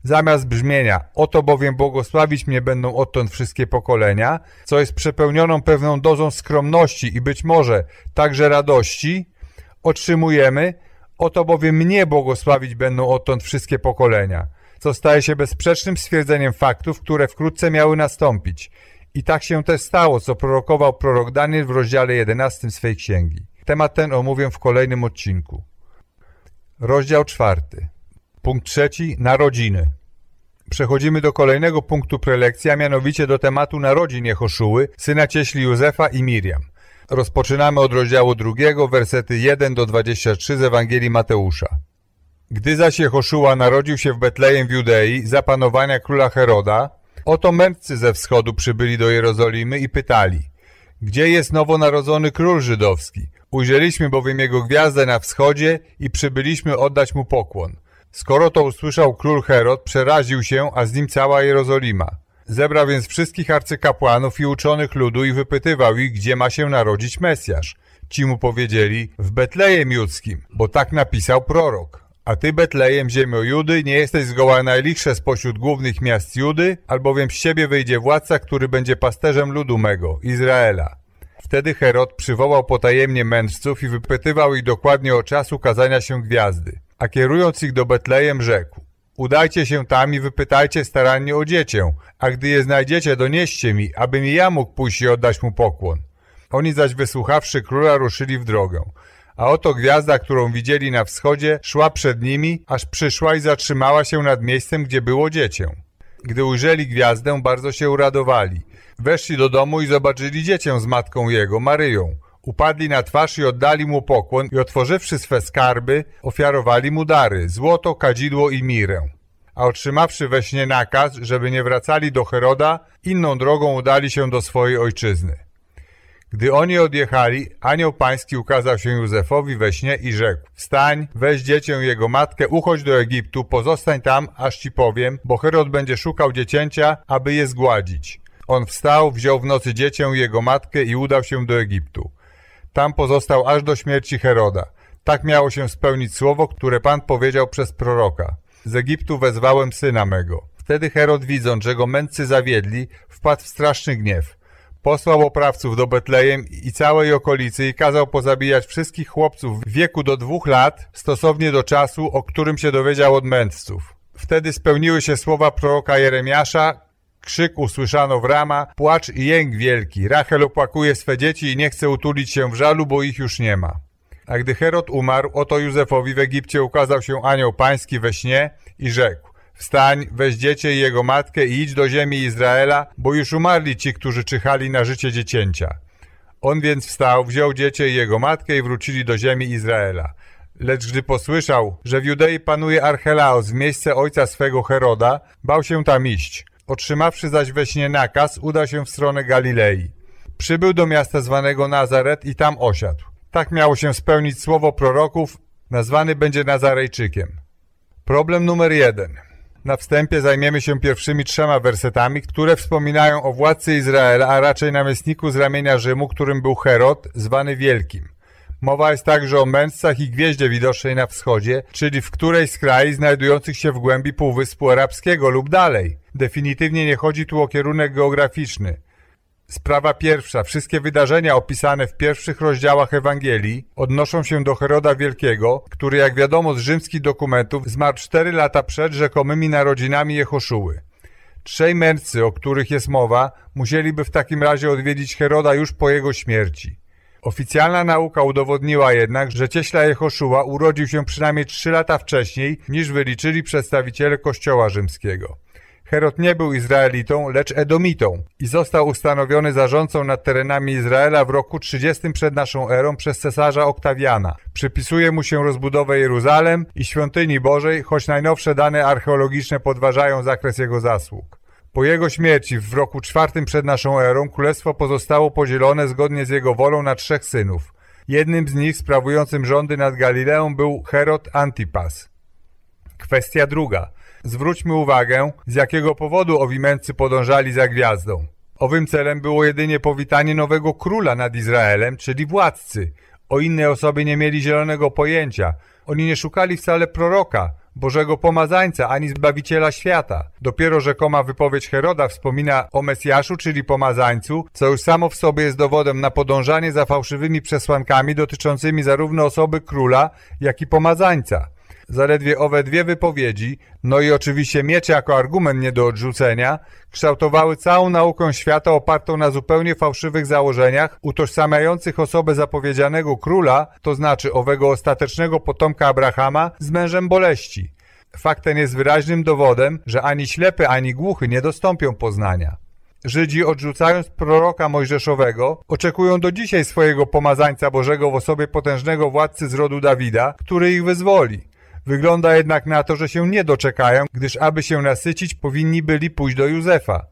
Zamiast brzmienia, oto bowiem błogosławić mnie będą odtąd wszystkie pokolenia, co jest przepełnioną pewną dozą skromności i być może także radości, otrzymujemy, oto bowiem mnie błogosławić będą odtąd wszystkie pokolenia, co staje się bezsprzecznym stwierdzeniem faktów, które wkrótce miały nastąpić. I tak się też stało, co prorokował prorok Daniel w rozdziale 11 swej księgi. Temat ten omówię w kolejnym odcinku. Rozdział czwarty. Punkt trzeci. Narodziny. Przechodzimy do kolejnego punktu prelekcji, a mianowicie do tematu narodzin Jehoszuły, syna cieśli Józefa i Miriam. Rozpoczynamy od rozdziału drugiego, wersety 1 do 23 z Ewangelii Mateusza. Gdy zaś Jehoszuła narodził się w Betlejem w Judei za panowania króla Heroda, oto mędrcy ze wschodu przybyli do Jerozolimy i pytali, gdzie jest nowonarodzony król żydowski? Ujrzeliśmy bowiem jego gwiazdę na wschodzie i przybyliśmy oddać mu pokłon. Skoro to usłyszał król Herod, przeraził się, a z nim cała Jerozolima. Zebrał więc wszystkich arcykapłanów i uczonych ludu i wypytywał ich, gdzie ma się narodzić Mesjasz. Ci mu powiedzieli, w Betlejem Judzkim, bo tak napisał prorok. A ty, Betlejem, ziemio Judy, nie jesteś zgoła najlichsze spośród głównych miast Judy, albowiem z siebie wyjdzie władca, który będzie pasterzem ludu mego, Izraela. Wtedy Herod przywołał potajemnie mędrców i wypytywał ich dokładnie o czas ukazania się gwiazdy a kierując ich do Betlejem rzekł Udajcie się tam i wypytajcie starannie o dziecię, a gdy je znajdziecie, donieście mi, abym i ja mógł pójść i oddać mu pokłon. Oni zaś wysłuchawszy króla ruszyli w drogę. A oto gwiazda, którą widzieli na wschodzie, szła przed nimi, aż przyszła i zatrzymała się nad miejscem, gdzie było dziecię. Gdy ujrzeli gwiazdę, bardzo się uradowali. Weszli do domu i zobaczyli dziecię z matką jego, Maryją. Upadli na twarz i oddali mu pokłon i otworzywszy swe skarby, ofiarowali mu dary, złoto, kadzidło i mirę. A otrzymawszy we śnie nakaz, żeby nie wracali do Heroda, inną drogą udali się do swojej ojczyzny. Gdy oni odjechali, anioł pański ukazał się Józefowi we śnie i rzekł Wstań, weź dziecię jego matkę, uchodź do Egiptu, pozostań tam, aż ci powiem, bo Herod będzie szukał dziecięcia, aby je zgładzić. On wstał, wziął w nocy dziecię jego matkę i udał się do Egiptu. Tam pozostał aż do śmierci Heroda. Tak miało się spełnić słowo, które Pan powiedział przez proroka. Z Egiptu wezwałem syna mego. Wtedy Herod, widząc, że go mędrcy zawiedli, wpadł w straszny gniew. Posłał oprawców do Betlejem i całej okolicy i kazał pozabijać wszystkich chłopców w wieku do dwóch lat, stosownie do czasu, o którym się dowiedział od mędrców. Wtedy spełniły się słowa proroka Jeremiasza, Krzyk usłyszano w rama, płacz i jęk wielki. Rachel opłakuje swe dzieci i nie chce utulić się w żalu, bo ich już nie ma. A gdy Herod umarł, oto Józefowi w Egipcie ukazał się anioł pański we śnie i rzekł Wstań, weź dziecię i jego matkę i idź do ziemi Izraela, bo już umarli ci, którzy czyhali na życie dziecięcia. On więc wstał, wziął dziecię i jego matkę i wrócili do ziemi Izraela. Lecz gdy posłyszał, że w Judei panuje Archelaos w miejsce ojca swego Heroda, bał się tam iść. Otrzymawszy zaś we śnie nakaz, uda się w stronę Galilei. Przybył do miasta zwanego Nazaret i tam osiadł. Tak miało się spełnić słowo proroków, nazwany będzie Nazarejczykiem. Problem numer jeden. Na wstępie zajmiemy się pierwszymi trzema wersetami, które wspominają o władcy Izraela, a raczej namiestniku z ramienia Rzymu, którym był Herod, zwany Wielkim. Mowa jest także o mędrcach i gwieździe widocznej na wschodzie, czyli w którejś z krajów znajdujących się w głębi Półwyspu Arabskiego lub dalej. Definitywnie nie chodzi tu o kierunek geograficzny. Sprawa pierwsza. Wszystkie wydarzenia opisane w pierwszych rozdziałach Ewangelii odnoszą się do Heroda Wielkiego, który jak wiadomo z rzymskich dokumentów zmarł cztery lata przed rzekomymi narodzinami Jehoszuły. Trzej mędrcy, o których jest mowa, musieliby w takim razie odwiedzić Heroda już po jego śmierci. Oficjalna nauka udowodniła jednak, że cieśla Jehoszuła urodził się przynajmniej trzy lata wcześniej niż wyliczyli przedstawiciele Kościoła rzymskiego. Herod nie był Izraelitą, lecz Edomitą i został ustanowiony zarządcą nad terenami Izraela w roku 30 przed naszą erą przez cesarza Oktawiana. Przypisuje mu się rozbudowę Jeruzalem i świątyni Bożej, choć najnowsze dane archeologiczne podważają zakres jego zasług. Po jego śmierci w roku czwartym przed naszą erą królestwo pozostało podzielone zgodnie z jego wolą na trzech synów. Jednym z nich sprawującym rządy nad Galileą był Herod Antipas. Kwestia druga. Zwróćmy uwagę, z jakiego powodu owi podążali za gwiazdą. Owym celem było jedynie powitanie nowego króla nad Izraelem, czyli władcy. O innej osobie nie mieli zielonego pojęcia. Oni nie szukali wcale proroka, Bożego Pomazańca, ani Zbawiciela świata. Dopiero rzekoma wypowiedź Heroda wspomina o Mesjaszu, czyli Pomazańcu, co już samo w sobie jest dowodem na podążanie za fałszywymi przesłankami dotyczącymi zarówno osoby króla, jak i Pomazańca. Zaledwie owe dwie wypowiedzi, no i oczywiście miecz jako argument nie do odrzucenia, kształtowały całą naukę świata opartą na zupełnie fałszywych założeniach, utożsamiających osobę zapowiedzianego króla, to znaczy owego ostatecznego potomka Abrahama, z mężem boleści. Fakt ten jest wyraźnym dowodem, że ani ślepy, ani głuchy nie dostąpią poznania. Żydzi, odrzucając proroka mojżeszowego, oczekują do dzisiaj swojego pomazańca Bożego w osobie potężnego władcy z rodu Dawida, który ich wyzwoli. Wygląda jednak na to, że się nie doczekają, gdyż aby się nasycić, powinni byli pójść do Józefa.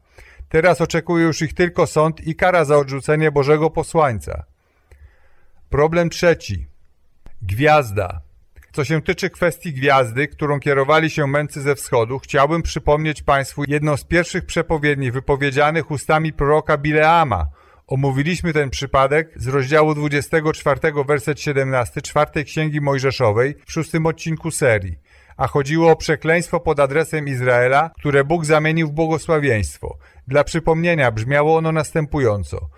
Teraz oczekuje już ich tylko sąd i kara za odrzucenie Bożego posłańca. Problem trzeci. Gwiazda. Co się tyczy kwestii gwiazdy, którą kierowali się męcy ze wschodu, chciałbym przypomnieć Państwu jedną z pierwszych przepowiedni wypowiedzianych ustami proroka Bileama – Omówiliśmy ten przypadek z rozdziału 24, werset 17, czwartej Księgi Mojżeszowej w szóstym odcinku serii, a chodziło o przekleństwo pod adresem Izraela, które Bóg zamienił w błogosławieństwo. Dla przypomnienia brzmiało ono następująco.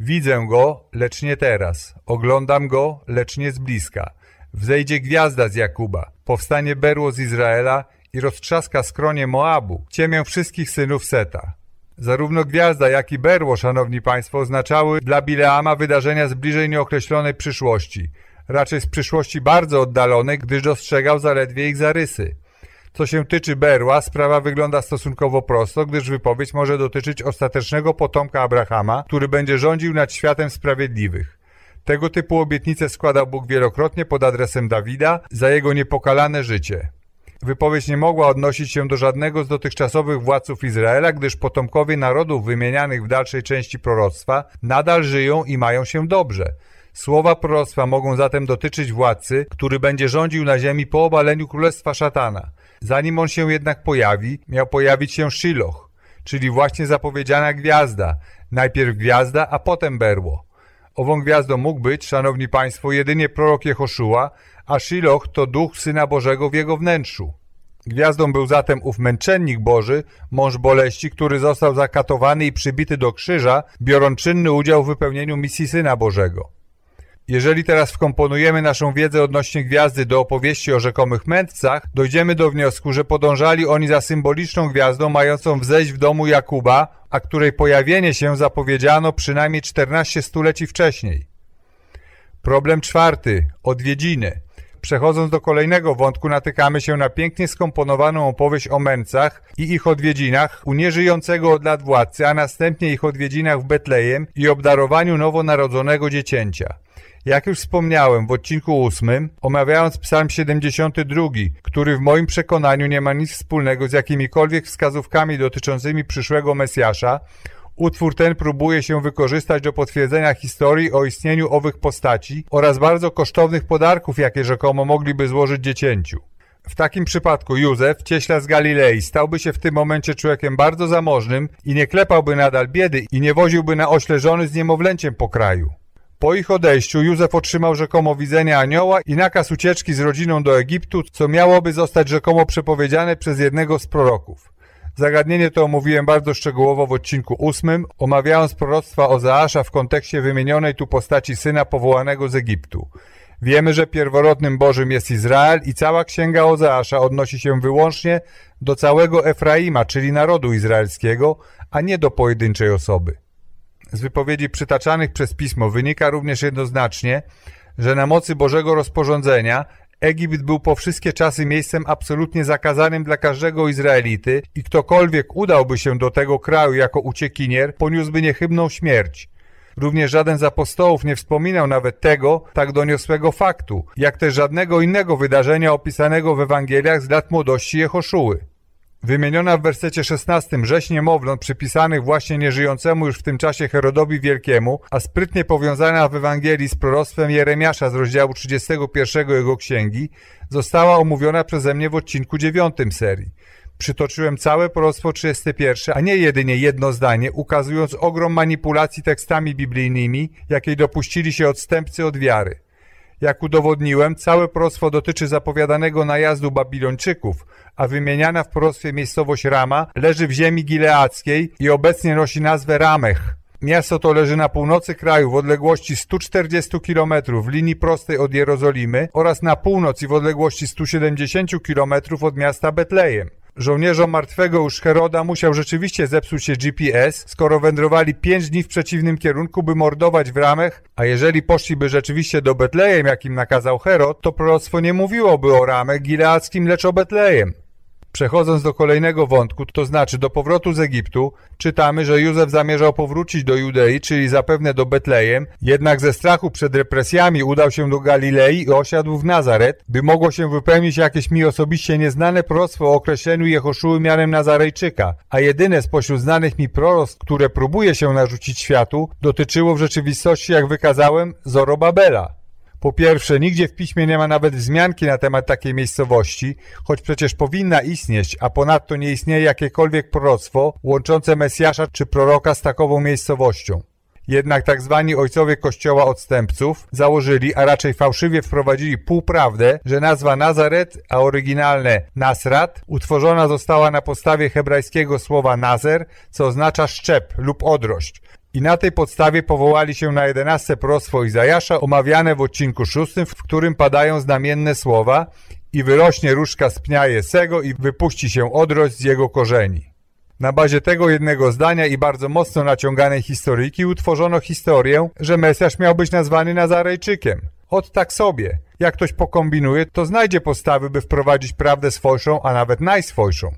Widzę go, lecz nie teraz. Oglądam go, lecz nie z bliska. Wzejdzie gwiazda z Jakuba, powstanie berło z Izraela i roztrzaska skronie Moabu, ciemię wszystkich synów Seta. Zarówno gwiazda, jak i berło, szanowni państwo, oznaczały dla Bileama wydarzenia z bliżej nieokreślonej przyszłości. Raczej z przyszłości bardzo oddalonej, gdyż dostrzegał zaledwie ich zarysy. Co się tyczy berła, sprawa wygląda stosunkowo prosto, gdyż wypowiedź może dotyczyć ostatecznego potomka Abrahama, który będzie rządził nad światem sprawiedliwych. Tego typu obietnice składał Bóg wielokrotnie pod adresem Dawida za jego niepokalane życie. Wypowiedź nie mogła odnosić się do żadnego z dotychczasowych władców Izraela, gdyż potomkowie narodów wymienianych w dalszej części proroctwa nadal żyją i mają się dobrze. Słowa proroctwa mogą zatem dotyczyć władcy, który będzie rządził na ziemi po obaleniu królestwa szatana. Zanim on się jednak pojawi, miał pojawić się Shiloh, czyli właśnie zapowiedziana gwiazda. Najpierw gwiazda, a potem berło. Ową gwiazdą mógł być, szanowni państwo, jedynie prorok Jehoszua, a Shiloh to duch Syna Bożego w jego wnętrzu. Gwiazdą był zatem ów męczennik Boży, mąż boleści, który został zakatowany i przybity do krzyża, biorąc czynny udział w wypełnieniu misji Syna Bożego. Jeżeli teraz wkomponujemy naszą wiedzę odnośnie gwiazdy do opowieści o rzekomych mędrcach, dojdziemy do wniosku, że podążali oni za symboliczną gwiazdą mającą wzejść w domu Jakuba, a której pojawienie się zapowiedziano przynajmniej 14 stuleci wcześniej. Problem czwarty. Odwiedziny. Przechodząc do kolejnego wątku, natykamy się na pięknie skomponowaną opowieść o męcach i ich odwiedzinach u nieżyjącego od lat władcy, a następnie ich odwiedzinach w Betlejem i obdarowaniu nowonarodzonego dziecięcia. Jak już wspomniałem w odcinku ósmym, omawiając psalm 72, który w moim przekonaniu nie ma nic wspólnego z jakimikolwiek wskazówkami dotyczącymi przyszłego Mesjasza, Utwór ten próbuje się wykorzystać do potwierdzenia historii o istnieniu owych postaci oraz bardzo kosztownych podarków, jakie rzekomo mogliby złożyć dziecięciu. W takim przypadku Józef, cieśla z Galilei, stałby się w tym momencie człowiekiem bardzo zamożnym i nie klepałby nadal biedy i nie woziłby na ośle żony z niemowlęciem po kraju. Po ich odejściu Józef otrzymał rzekomo widzenie anioła i nakaz ucieczki z rodziną do Egiptu, co miałoby zostać rzekomo przepowiedziane przez jednego z proroków. Zagadnienie to omówiłem bardzo szczegółowo w odcinku ósmym, omawiając proroctwa Ozeasza w kontekście wymienionej tu postaci syna powołanego z Egiptu. Wiemy, że pierworodnym Bożym jest Izrael i cała księga Ozeasza odnosi się wyłącznie do całego Efraima, czyli narodu izraelskiego, a nie do pojedynczej osoby. Z wypowiedzi przytaczanych przez pismo wynika również jednoznacznie, że na mocy Bożego rozporządzenia Egipt był po wszystkie czasy miejscem absolutnie zakazanym dla każdego Izraelity i ktokolwiek udałby się do tego kraju jako uciekinier, poniósłby niechybną śmierć. Również żaden z apostołów nie wspominał nawet tego tak doniosłego faktu, jak też żadnego innego wydarzenia opisanego w Ewangeliach z lat młodości Jehoszuły. Wymieniona w wersecie 16 rzeź niemowląt przypisanych właśnie nieżyjącemu już w tym czasie Herodowi Wielkiemu, a sprytnie powiązana w Ewangelii z proroctwem Jeremiasza z rozdziału 31 jego księgi, została omówiona przeze mnie w odcinku 9 serii. Przytoczyłem całe proroctwo 31, a nie jedynie jedno zdanie, ukazując ogrom manipulacji tekstami biblijnymi, jakiej dopuścili się odstępcy od wiary. Jak udowodniłem, całe proroctwo dotyczy zapowiadanego najazdu Babilończyków, a wymieniana w proroctwie miejscowość Rama leży w ziemi gileackiej i obecnie nosi nazwę Ramech. Miasto to leży na północy kraju w odległości 140 km w linii prostej od Jerozolimy oraz na północ i w odległości 170 km od miasta Betlejem. Żołnierzom martwego już Heroda musiał rzeczywiście zepsuć się GPS, skoro wędrowali pięć dni w przeciwnym kierunku, by mordować w ramach, a jeżeli poszliby rzeczywiście do Betlejem, jakim nakazał Herod, to proroctwo nie mówiłoby o Ramech gileackim, lecz o Betlejem. Przechodząc do kolejnego wątku, to znaczy do powrotu z Egiptu, czytamy, że Józef zamierzał powrócić do Judei, czyli zapewne do Betlejem, jednak ze strachu przed represjami udał się do Galilei i osiadł w Nazaret, by mogło się wypełnić jakieś mi osobiście nieznane proroctwo o określeniu Jehoszuły mianem Nazarejczyka, a jedyne spośród znanych mi proroctw, które próbuje się narzucić światu, dotyczyło w rzeczywistości, jak wykazałem, Zorobabela. Po pierwsze, nigdzie w piśmie nie ma nawet wzmianki na temat takiej miejscowości, choć przecież powinna istnieć, a ponadto nie istnieje jakiekolwiek proroctwo łączące Mesjasza czy proroka z takową miejscowością. Jednak tak zwani ojcowie kościoła odstępców założyli, a raczej fałszywie wprowadzili półprawdę, że nazwa Nazaret, a oryginalne Nasrat, utworzona została na podstawie hebrajskiego słowa Nazer, co oznacza szczep lub odrość, i na tej podstawie powołali się na jedenaste proroctwo Izajasza omawiane w odcinku szóstym, w którym padają znamienne słowa i wyrośnie różka z pnia Jesego i wypuści się odrość z jego korzeni. Na bazie tego jednego zdania i bardzo mocno naciąganej historyjki utworzono historię, że Mesjasz miał być nazwany Nazarejczykiem. Od tak sobie. Jak ktoś pokombinuje, to znajdzie postawy, by wprowadzić prawdę swojszą, a nawet najswojszą.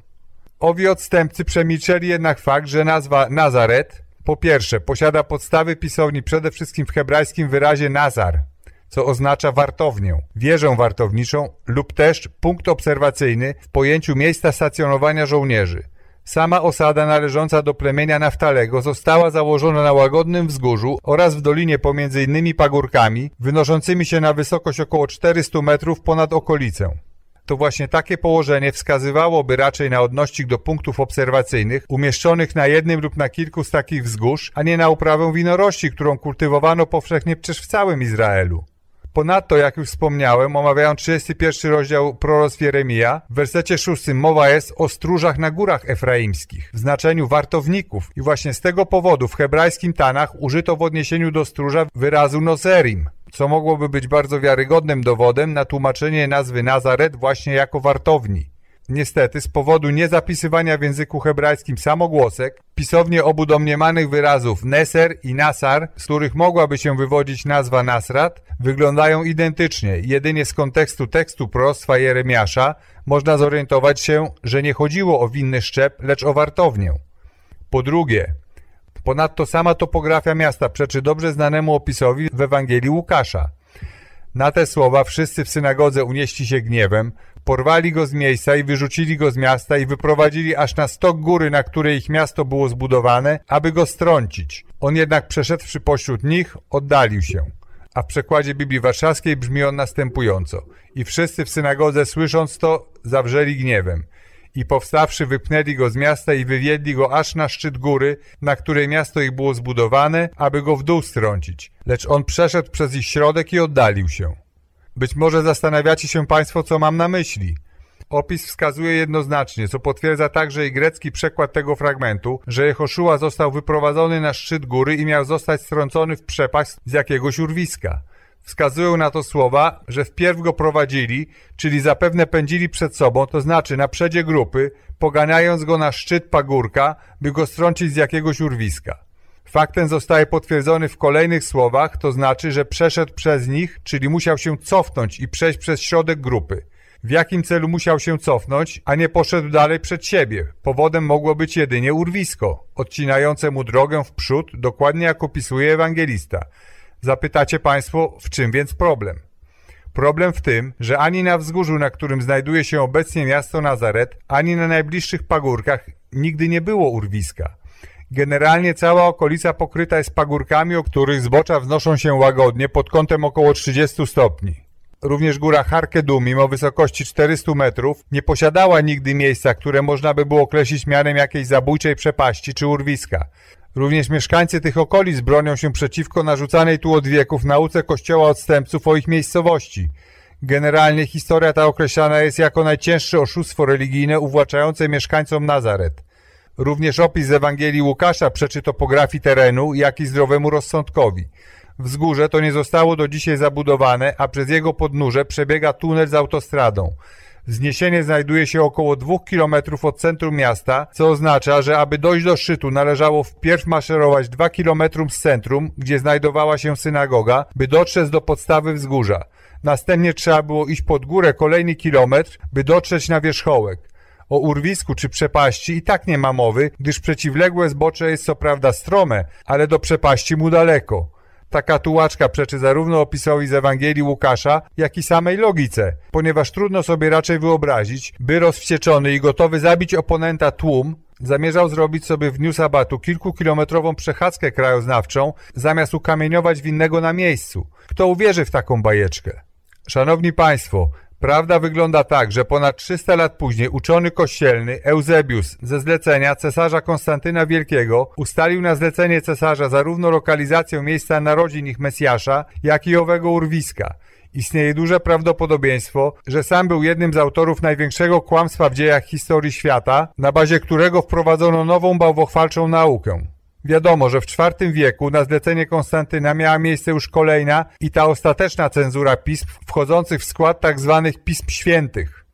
Owi odstępcy przemilczeli jednak fakt, że nazwa Nazaret po pierwsze, posiada podstawy pisowni przede wszystkim w hebrajskim wyrazie nazar, co oznacza wartownię, wieżę wartowniczą lub też punkt obserwacyjny w pojęciu miejsca stacjonowania żołnierzy. Sama osada należąca do plemienia Naftalego została założona na łagodnym wzgórzu oraz w dolinie pomiędzy innymi pagórkami, wynoszącymi się na wysokość około 400 metrów ponad okolicę to właśnie takie położenie wskazywałoby raczej na odnośnik do punktów obserwacyjnych umieszczonych na jednym lub na kilku z takich wzgórz, a nie na uprawę winorości, którą kultywowano powszechnie przecież w całym Izraelu. Ponadto, jak już wspomniałem, omawiając 31 rozdział proroc Jeremia, w wersecie 6 mowa jest o stróżach na górach efraimskich, w znaczeniu wartowników i właśnie z tego powodu w hebrajskim Tanach użyto w odniesieniu do stróża wyrazu nozerim, co mogłoby być bardzo wiarygodnym dowodem na tłumaczenie nazwy Nazaret właśnie jako wartowni. Niestety, z powodu niezapisywania w języku hebrajskim samogłosek, pisownie obu domniemanych wyrazów Neser i Nasar, z których mogłaby się wywodzić nazwa Nasrat, wyglądają identycznie. Jedynie z kontekstu tekstu prostwa Jeremiasza można zorientować się, że nie chodziło o winny szczep, lecz o wartownię. Po drugie, Ponadto sama topografia miasta przeczy dobrze znanemu opisowi w Ewangelii Łukasza. Na te słowa wszyscy w synagodze unieśli się gniewem, porwali go z miejsca i wyrzucili go z miasta i wyprowadzili aż na stok góry, na której ich miasto było zbudowane, aby go strącić. On jednak przeszedłszy pośród nich, oddalił się. A w przekładzie Biblii Warszawskiej brzmi on następująco. I wszyscy w synagodze słysząc to, zawrzeli gniewem i powstawszy wypnęli go z miasta i wywiedli go aż na szczyt góry, na której miasto ich było zbudowane, aby go w dół strącić. Lecz on przeszedł przez ich środek i oddalił się. Być może zastanawiacie się Państwo, co mam na myśli. Opis wskazuje jednoznacznie, co potwierdza także i grecki przekład tego fragmentu, że Jehoszua został wyprowadzony na szczyt góry i miał zostać strącony w przepaść z jakiegoś urwiska. Wskazują na to słowa, że wpierw go prowadzili, czyli zapewne pędzili przed sobą, to znaczy na przedzie grupy, poganiając go na szczyt pagórka, by go strącić z jakiegoś urwiska. Fakt ten zostaje potwierdzony w kolejnych słowach, to znaczy, że przeszedł przez nich, czyli musiał się cofnąć i przejść przez środek grupy. W jakim celu musiał się cofnąć, a nie poszedł dalej przed siebie? Powodem mogło być jedynie urwisko, odcinające mu drogę w przód, dokładnie jak opisuje ewangelista. Zapytacie Państwo, w czym więc problem? Problem w tym, że ani na wzgórzu, na którym znajduje się obecnie miasto Nazaret, ani na najbliższych pagórkach nigdy nie było urwiska. Generalnie cała okolica pokryta jest pagórkami, o których zbocza wznoszą się łagodnie pod kątem około 30 stopni. Również góra Harkedu, mimo wysokości 400 metrów, nie posiadała nigdy miejsca, które można by było określić mianem jakiejś zabójczej przepaści czy urwiska. Również mieszkańcy tych okolic bronią się przeciwko narzucanej tu od wieków nauce kościoła odstępców o ich miejscowości. Generalnie historia ta określana jest jako najcięższe oszustwo religijne uwłaczające mieszkańcom Nazaret. Również opis z Ewangelii Łukasza przeczy topografii terenu, jak i zdrowemu rozsądkowi. Wzgórze to nie zostało do dzisiaj zabudowane, a przez jego podnóże przebiega tunel z autostradą. Wzniesienie znajduje się około dwóch kilometrów od centrum miasta, co oznacza, że aby dojść do szczytu należało wpierw maszerować dwa kilometrum z centrum, gdzie znajdowała się synagoga, by dotrzeć do podstawy wzgórza. Następnie trzeba było iść pod górę kolejny kilometr, by dotrzeć na wierzchołek. O urwisku czy przepaści i tak nie ma mowy, gdyż przeciwległe zbocze jest co prawda strome, ale do przepaści mu daleko. Taka tułaczka przeczy zarówno opisowi z Ewangelii Łukasza, jak i samej logice, ponieważ trudno sobie raczej wyobrazić, by rozwścieczony i gotowy zabić oponenta tłum zamierzał zrobić sobie w dniu sabatu kilkukilometrową przechadzkę krajoznawczą, zamiast ukamieniować winnego na miejscu. Kto uwierzy w taką bajeczkę? Szanowni Państwo, Prawda wygląda tak, że ponad 300 lat później uczony kościelny Eusebius ze zlecenia cesarza Konstantyna Wielkiego ustalił na zlecenie cesarza zarówno lokalizację miejsca narodzin ich Mesjasza, jak i owego urwiska. Istnieje duże prawdopodobieństwo, że sam był jednym z autorów największego kłamstwa w dziejach historii świata, na bazie którego wprowadzono nową bałwochwalczą naukę. Wiadomo, że w IV wieku na zlecenie Konstantyna miała miejsce już kolejna i ta ostateczna cenzura pism wchodzących w skład tzw. Tak pism świętych.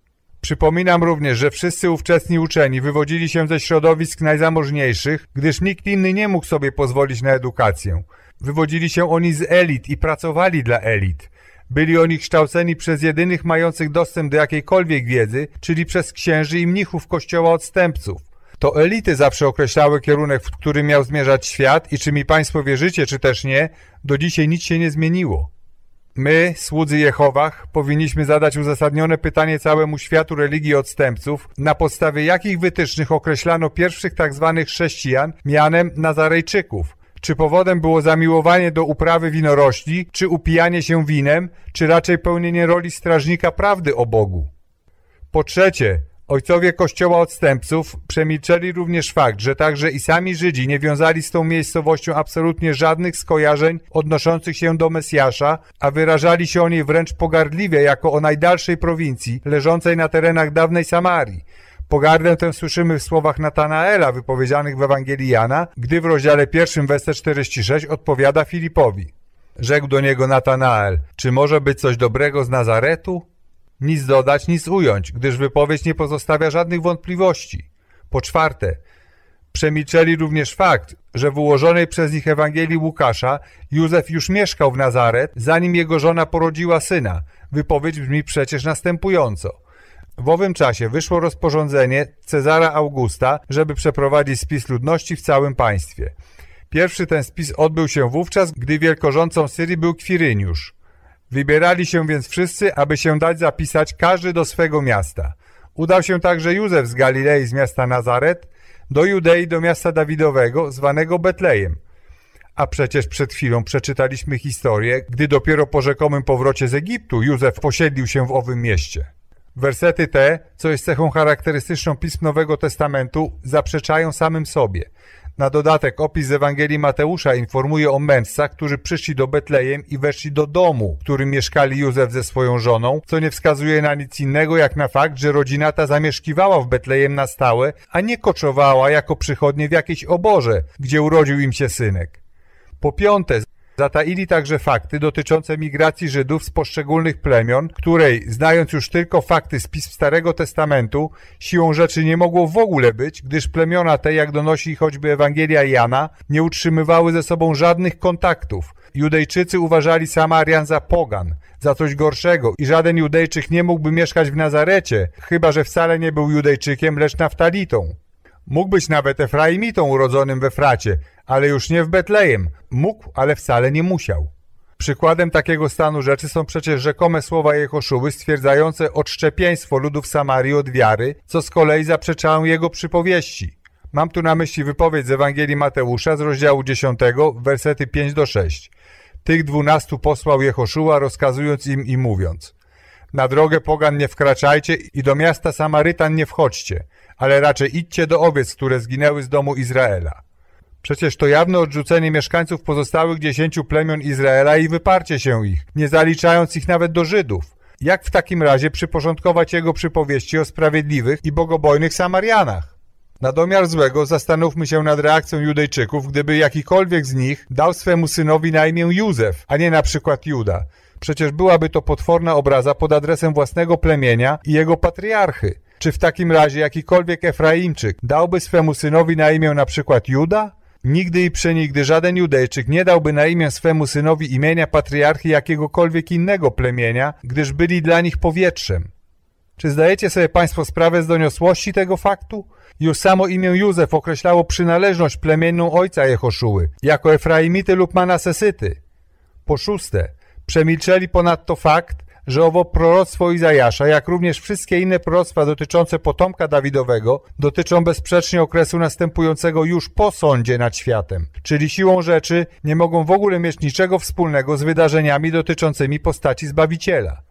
Przypominam również, że wszyscy ówczesni uczeni wywodzili się ze środowisk najzamożniejszych, gdyż nikt inny nie mógł sobie pozwolić na edukację. Wywodzili się oni z elit i pracowali dla elit. Byli oni kształceni przez jedynych mających dostęp do jakiejkolwiek wiedzy, czyli przez księży i mnichów kościoła odstępców. To elity zawsze określały kierunek, w którym miał zmierzać świat i czy mi Państwo wierzycie, czy też nie, do dzisiaj nic się nie zmieniło. My, słudzy Jehowach, powinniśmy zadać uzasadnione pytanie całemu światu religii odstępców, na podstawie jakich wytycznych określano pierwszych tzw. Tak chrześcijan mianem Nazarejczyków. Czy powodem było zamiłowanie do uprawy winorośli, czy upijanie się winem, czy raczej pełnienie roli strażnika prawdy o Bogu? Po trzecie, Ojcowie Kościoła Odstępców przemilczeli również fakt, że także i sami Żydzi nie wiązali z tą miejscowością absolutnie żadnych skojarzeń odnoszących się do Mesjasza, a wyrażali się o niej wręcz pogardliwie jako o najdalszej prowincji leżącej na terenach dawnej Samarii. Pogardę tę słyszymy w słowach Natanaela wypowiedzianych w Ewangelii Jana, gdy w rozdziale pierwszym werset 46 odpowiada Filipowi. Rzekł do niego Natanael, czy może być coś dobrego z Nazaretu? Nic dodać, nic ująć, gdyż wypowiedź nie pozostawia żadnych wątpliwości. Po czwarte, przemilczeli również fakt, że w ułożonej przez nich Ewangelii Łukasza Józef już mieszkał w Nazaret, zanim jego żona porodziła syna. Wypowiedź brzmi przecież następująco. W owym czasie wyszło rozporządzenie Cezara Augusta, żeby przeprowadzić spis ludności w całym państwie. Pierwszy ten spis odbył się wówczas, gdy wielkorządcą Syrii był Kwiryniusz. Wybierali się więc wszyscy, aby się dać zapisać każdy do swego miasta. Udał się także Józef z Galilei z miasta Nazaret do Judei do miasta Dawidowego zwanego Betlejem. A przecież przed chwilą przeczytaliśmy historię, gdy dopiero po rzekomym powrocie z Egiptu Józef posiedlił się w owym mieście. Wersety te, co jest cechą charakterystyczną pism Nowego Testamentu, zaprzeczają samym sobie – Na dodatek opis Ewangelii Mateusza informuje o mędrcach, którzy przyszli do Betlejem i weszli do domu, w którym mieszkali Józef ze swoją żoną, co nie wskazuje na nic innego jak na fakt, że rodzina ta zamieszkiwała w Betlejem na stałe, a nie koczowała jako przychodnie w jakiejś oborze, gdzie urodził im się synek. Po piąte, Zataili także fakty dotyczące migracji Żydów z poszczególnych plemion, której, znając już tylko fakty z pism Starego Testamentu, siłą rzeczy nie mogło w ogóle być, gdyż plemiona te, jak donosi choćby Ewangelia Jana, nie utrzymywały ze sobą żadnych kontaktów. Judejczycy uważali Samarian za pogan, za coś gorszego i żaden Judejczyk nie mógłby mieszkać w Nazarecie, chyba że wcale nie był Judejczykiem, lecz Naftalitą. Mógł być nawet Efraimitą urodzonym we Fracie, ale już nie w Betlejem. Mógł, ale wcale nie musiał. Przykładem takiego stanu rzeczy są przecież rzekome słowa Jehoszuły stwierdzające odszczepieństwo ludów Samarii od wiary, co z kolei zaprzeczają jego przypowieści. Mam tu na myśli wypowiedź z Ewangelii Mateusza z rozdziału 10, wersety 5 do 6. Tych dwunastu posłał Jehoszuła, rozkazując im i mówiąc Na drogę pogan nie wkraczajcie i do miasta Samarytan nie wchodźcie, ale raczej idźcie do owiec, które zginęły z domu Izraela. Przecież to jawne odrzucenie mieszkańców pozostałych dziesięciu plemion Izraela i wyparcie się ich, nie zaliczając ich nawet do Żydów. Jak w takim razie przyporządkować jego przypowieści o sprawiedliwych i bogobojnych Samarianach? Na domiar złego zastanówmy się nad reakcją Judejczyków, gdyby jakikolwiek z nich dał swemu synowi na imię Józef, a nie na przykład Juda. Przecież byłaby to potworna obraza pod adresem własnego plemienia i jego patriarchy. Czy w takim razie jakikolwiek Efraimczyk dałby swemu synowi na imię na przykład Juda? Nigdy i przenigdy żaden Judejczyk nie dałby na imię swemu synowi imienia patriarchy jakiegokolwiek innego plemienia, gdyż byli dla nich powietrzem. Czy zdajecie sobie Państwo sprawę z doniosłości tego faktu? Już samo imię Józef określało przynależność plemienną ojca Jehoszuły, jako Efraimity lub Manasesyty. Po szóste, przemilczeli ponadto fakt, że owo proroctwo Izajasza, jak również wszystkie inne proroctwa dotyczące potomka Dawidowego, dotyczą bezsprzecznie okresu następującego już po sądzie nad światem, czyli siłą rzeczy nie mogą w ogóle mieć niczego wspólnego z wydarzeniami dotyczącymi postaci Zbawiciela.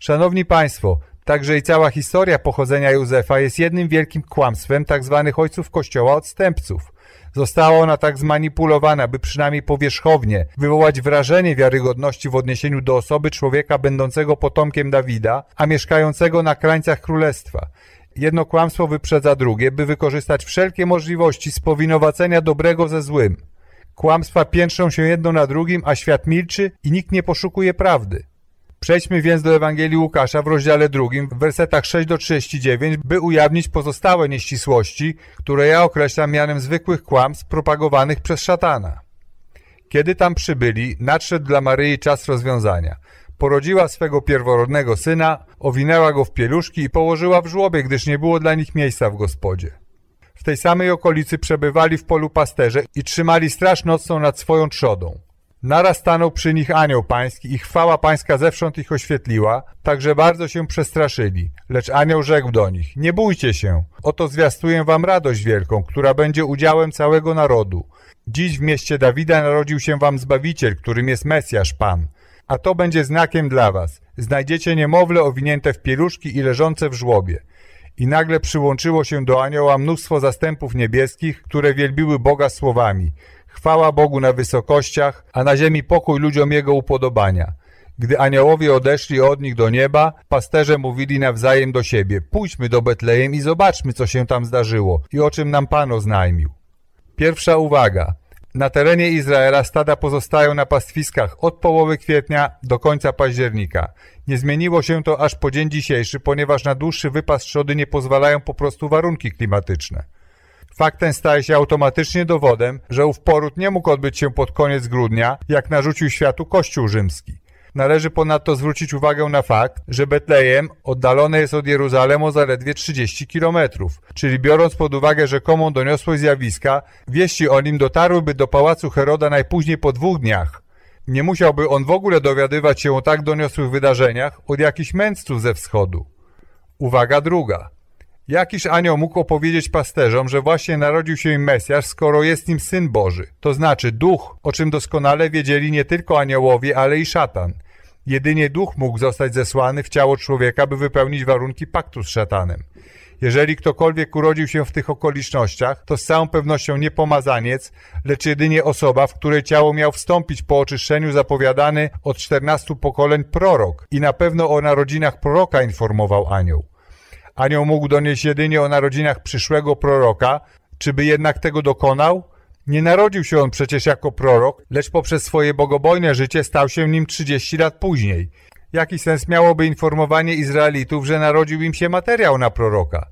Szanowni Państwo, Także i cała historia pochodzenia Józefa jest jednym wielkim kłamstwem tzw. Tak ojców kościoła odstępców. Została ona tak zmanipulowana, by przynajmniej powierzchownie wywołać wrażenie wiarygodności w odniesieniu do osoby człowieka będącego potomkiem Dawida, a mieszkającego na krańcach królestwa. Jedno kłamstwo wyprzedza drugie, by wykorzystać wszelkie możliwości spowinowacenia dobrego ze złym. Kłamstwa piętrzą się jedno na drugim, a świat milczy i nikt nie poszukuje prawdy. Przejdźmy więc do Ewangelii Łukasza w rozdziale drugim, w wersetach 6 do 39, by ujawnić pozostałe nieścisłości, które ja określam mianem zwykłych kłamstw propagowanych przez szatana. Kiedy tam przybyli, nadszedł dla Maryi czas rozwiązania. Porodziła swego pierworodnego syna, owinęła go w pieluszki i położyła w żłobie, gdyż nie było dla nich miejsca w gospodzie. W tej samej okolicy przebywali w polu pasterze i trzymali straż nocną nad swoją trzodą. Naraz stanął przy nich anioł pański i chwała pańska zewsząd ich oświetliła, tak że bardzo się przestraszyli. Lecz anioł rzekł do nich, nie bójcie się, oto zwiastuję wam radość wielką, która będzie udziałem całego narodu. Dziś w mieście Dawida narodził się wam Zbawiciel, którym jest Mesjasz Pan. A to będzie znakiem dla was. Znajdziecie niemowlę owinięte w pieluszki i leżące w żłobie. I nagle przyłączyło się do anioła mnóstwo zastępów niebieskich, które wielbiły Boga słowami – Chwała Bogu na wysokościach, a na ziemi pokój ludziom Jego upodobania. Gdy aniołowie odeszli od nich do nieba, pasterze mówili nawzajem do siebie, pójdźmy do Betlejem i zobaczmy, co się tam zdarzyło i o czym nam Pan oznajmił. Pierwsza uwaga. Na terenie Izraela stada pozostają na pastwiskach od połowy kwietnia do końca października. Nie zmieniło się to aż po dzień dzisiejszy, ponieważ na dłuższy wypas trzody nie pozwalają po prostu warunki klimatyczne. Fakt ten staje się automatycznie dowodem, że ów poród nie mógł odbyć się pod koniec grudnia, jak narzucił światu Kościół rzymski. Należy ponadto zwrócić uwagę na fakt, że Betlejem oddalone jest od Jeruzalemu zaledwie 30 kilometrów, czyli biorąc pod uwagę rzekomą doniosłość zjawiska, wieści o nim dotarłyby do pałacu Heroda najpóźniej po dwóch dniach. Nie musiałby on w ogóle dowiadywać się o tak doniosłych wydarzeniach od jakichś mędrców ze wschodu. Uwaga druga. Jakiż anioł mógł opowiedzieć pasterzom, że właśnie narodził się im Mesjasz, skoro jest nim Syn Boży, to znaczy Duch, o czym doskonale wiedzieli nie tylko aniołowie, ale i szatan. Jedynie Duch mógł zostać zesłany w ciało człowieka, by wypełnić warunki paktu z szatanem. Jeżeli ktokolwiek urodził się w tych okolicznościach, to z całą pewnością nie pomazaniec, lecz jedynie osoba, w której ciało miał wstąpić po oczyszczeniu zapowiadany od 14 pokoleń prorok i na pewno o narodzinach proroka informował anioł. Anioł mógł donieść jedynie o narodzinach przyszłego proroka, czy by jednak tego dokonał? Nie narodził się on przecież jako prorok, lecz poprzez swoje bogobojne życie stał się nim 30 lat później. Jaki sens miałoby informowanie Izraelitów, że narodził im się materiał na proroka?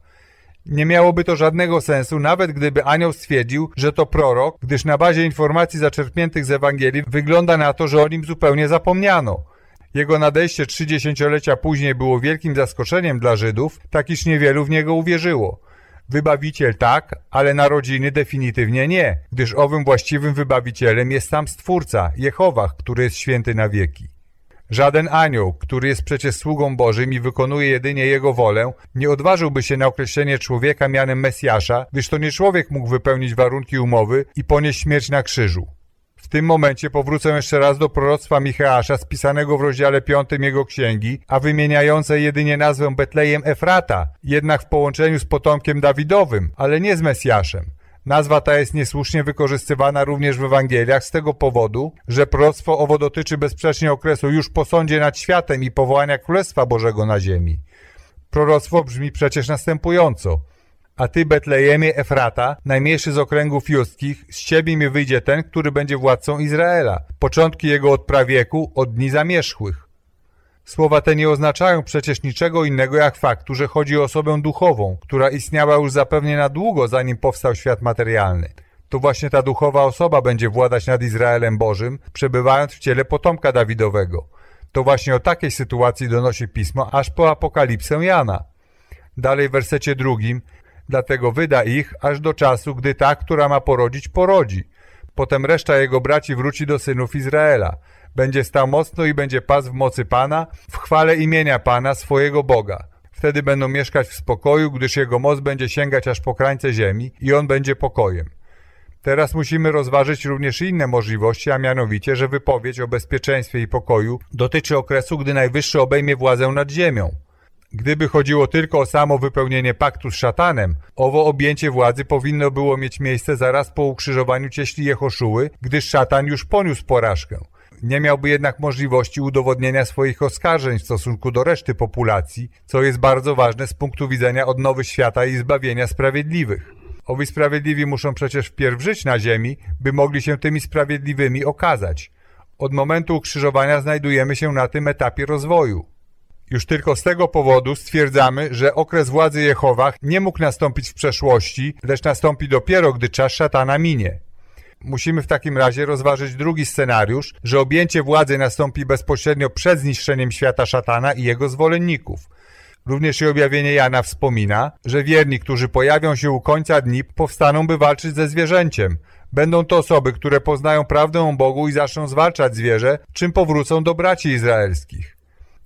Nie miałoby to żadnego sensu, nawet gdyby anioł stwierdził, że to prorok, gdyż na bazie informacji zaczerpniętych z Ewangelii wygląda na to, że o nim zupełnie zapomniano. Jego nadejście trzydziesięciolecia później było wielkim zaskoczeniem dla Żydów, tak iż niewielu w niego uwierzyło. Wybawiciel tak, ale narodziny definitywnie nie, gdyż owym właściwym wybawicielem jest sam Stwórca, Jehowa, który jest święty na wieki. Żaden anioł, który jest przecież sługą Bożym i wykonuje jedynie Jego wolę, nie odważyłby się na określenie człowieka mianem Mesjasza, gdyż to nie człowiek mógł wypełnić warunki umowy i ponieść śmierć na krzyżu. W tym momencie powrócę jeszcze raz do proroctwa Micheasza spisanego w rozdziale 5 jego księgi, a wymieniające jedynie nazwę Betlejem Efrata, jednak w połączeniu z potomkiem Dawidowym, ale nie z Mesjaszem. Nazwa ta jest niesłusznie wykorzystywana również w Ewangeliach z tego powodu, że proroctwo owo dotyczy bezsprzecznie okresu już po sądzie nad światem i powołania Królestwa Bożego na ziemi. Proroctwo brzmi przecież następująco. A ty, Betlejemie Efrata, najmniejszy z okręgów justkich, z ciebie mi wyjdzie ten, który będzie władcą Izraela. Początki jego od prawieku, od dni zamierzchłych. Słowa te nie oznaczają przecież niczego innego jak faktu, że chodzi o osobę duchową, która istniała już zapewne na długo, zanim powstał świat materialny. To właśnie ta duchowa osoba będzie władać nad Izraelem Bożym, przebywając w ciele potomka Dawidowego. To właśnie o takiej sytuacji donosi pismo aż po apokalipsę Jana. Dalej w wersecie drugim dlatego wyda ich aż do czasu, gdy ta, która ma porodzić, porodzi. Potem reszta jego braci wróci do synów Izraela. Będzie stał mocno i będzie pas w mocy Pana, w chwale imienia Pana, swojego Boga. Wtedy będą mieszkać w spokoju, gdyż jego moc będzie sięgać aż po krańce ziemi i on będzie pokojem. Teraz musimy rozważyć również inne możliwości, a mianowicie, że wypowiedź o bezpieczeństwie i pokoju dotyczy okresu, gdy Najwyższy obejmie władzę nad ziemią. Gdyby chodziło tylko o samo wypełnienie paktu z szatanem, owo objęcie władzy powinno było mieć miejsce zaraz po ukrzyżowaniu cieśli Jehoszuły, gdyż szatan już poniósł porażkę. Nie miałby jednak możliwości udowodnienia swoich oskarżeń w stosunku do reszty populacji, co jest bardzo ważne z punktu widzenia odnowy świata i zbawienia sprawiedliwych. Owi sprawiedliwi muszą przecież wpierw żyć na ziemi, by mogli się tymi sprawiedliwymi okazać. Od momentu ukrzyżowania znajdujemy się na tym etapie rozwoju. Już tylko z tego powodu stwierdzamy, że okres władzy Jehowach nie mógł nastąpić w przeszłości, lecz nastąpi dopiero, gdy czas szatana minie. Musimy w takim razie rozważyć drugi scenariusz, że objęcie władzy nastąpi bezpośrednio przed zniszczeniem świata szatana i jego zwolenników. Również i objawienie Jana wspomina, że wierni, którzy pojawią się u końca dni, powstaną, by walczyć ze zwierzęciem. Będą to osoby, które poznają prawdę o Bogu i zaczną zwalczać zwierzę, czym powrócą do braci izraelskich.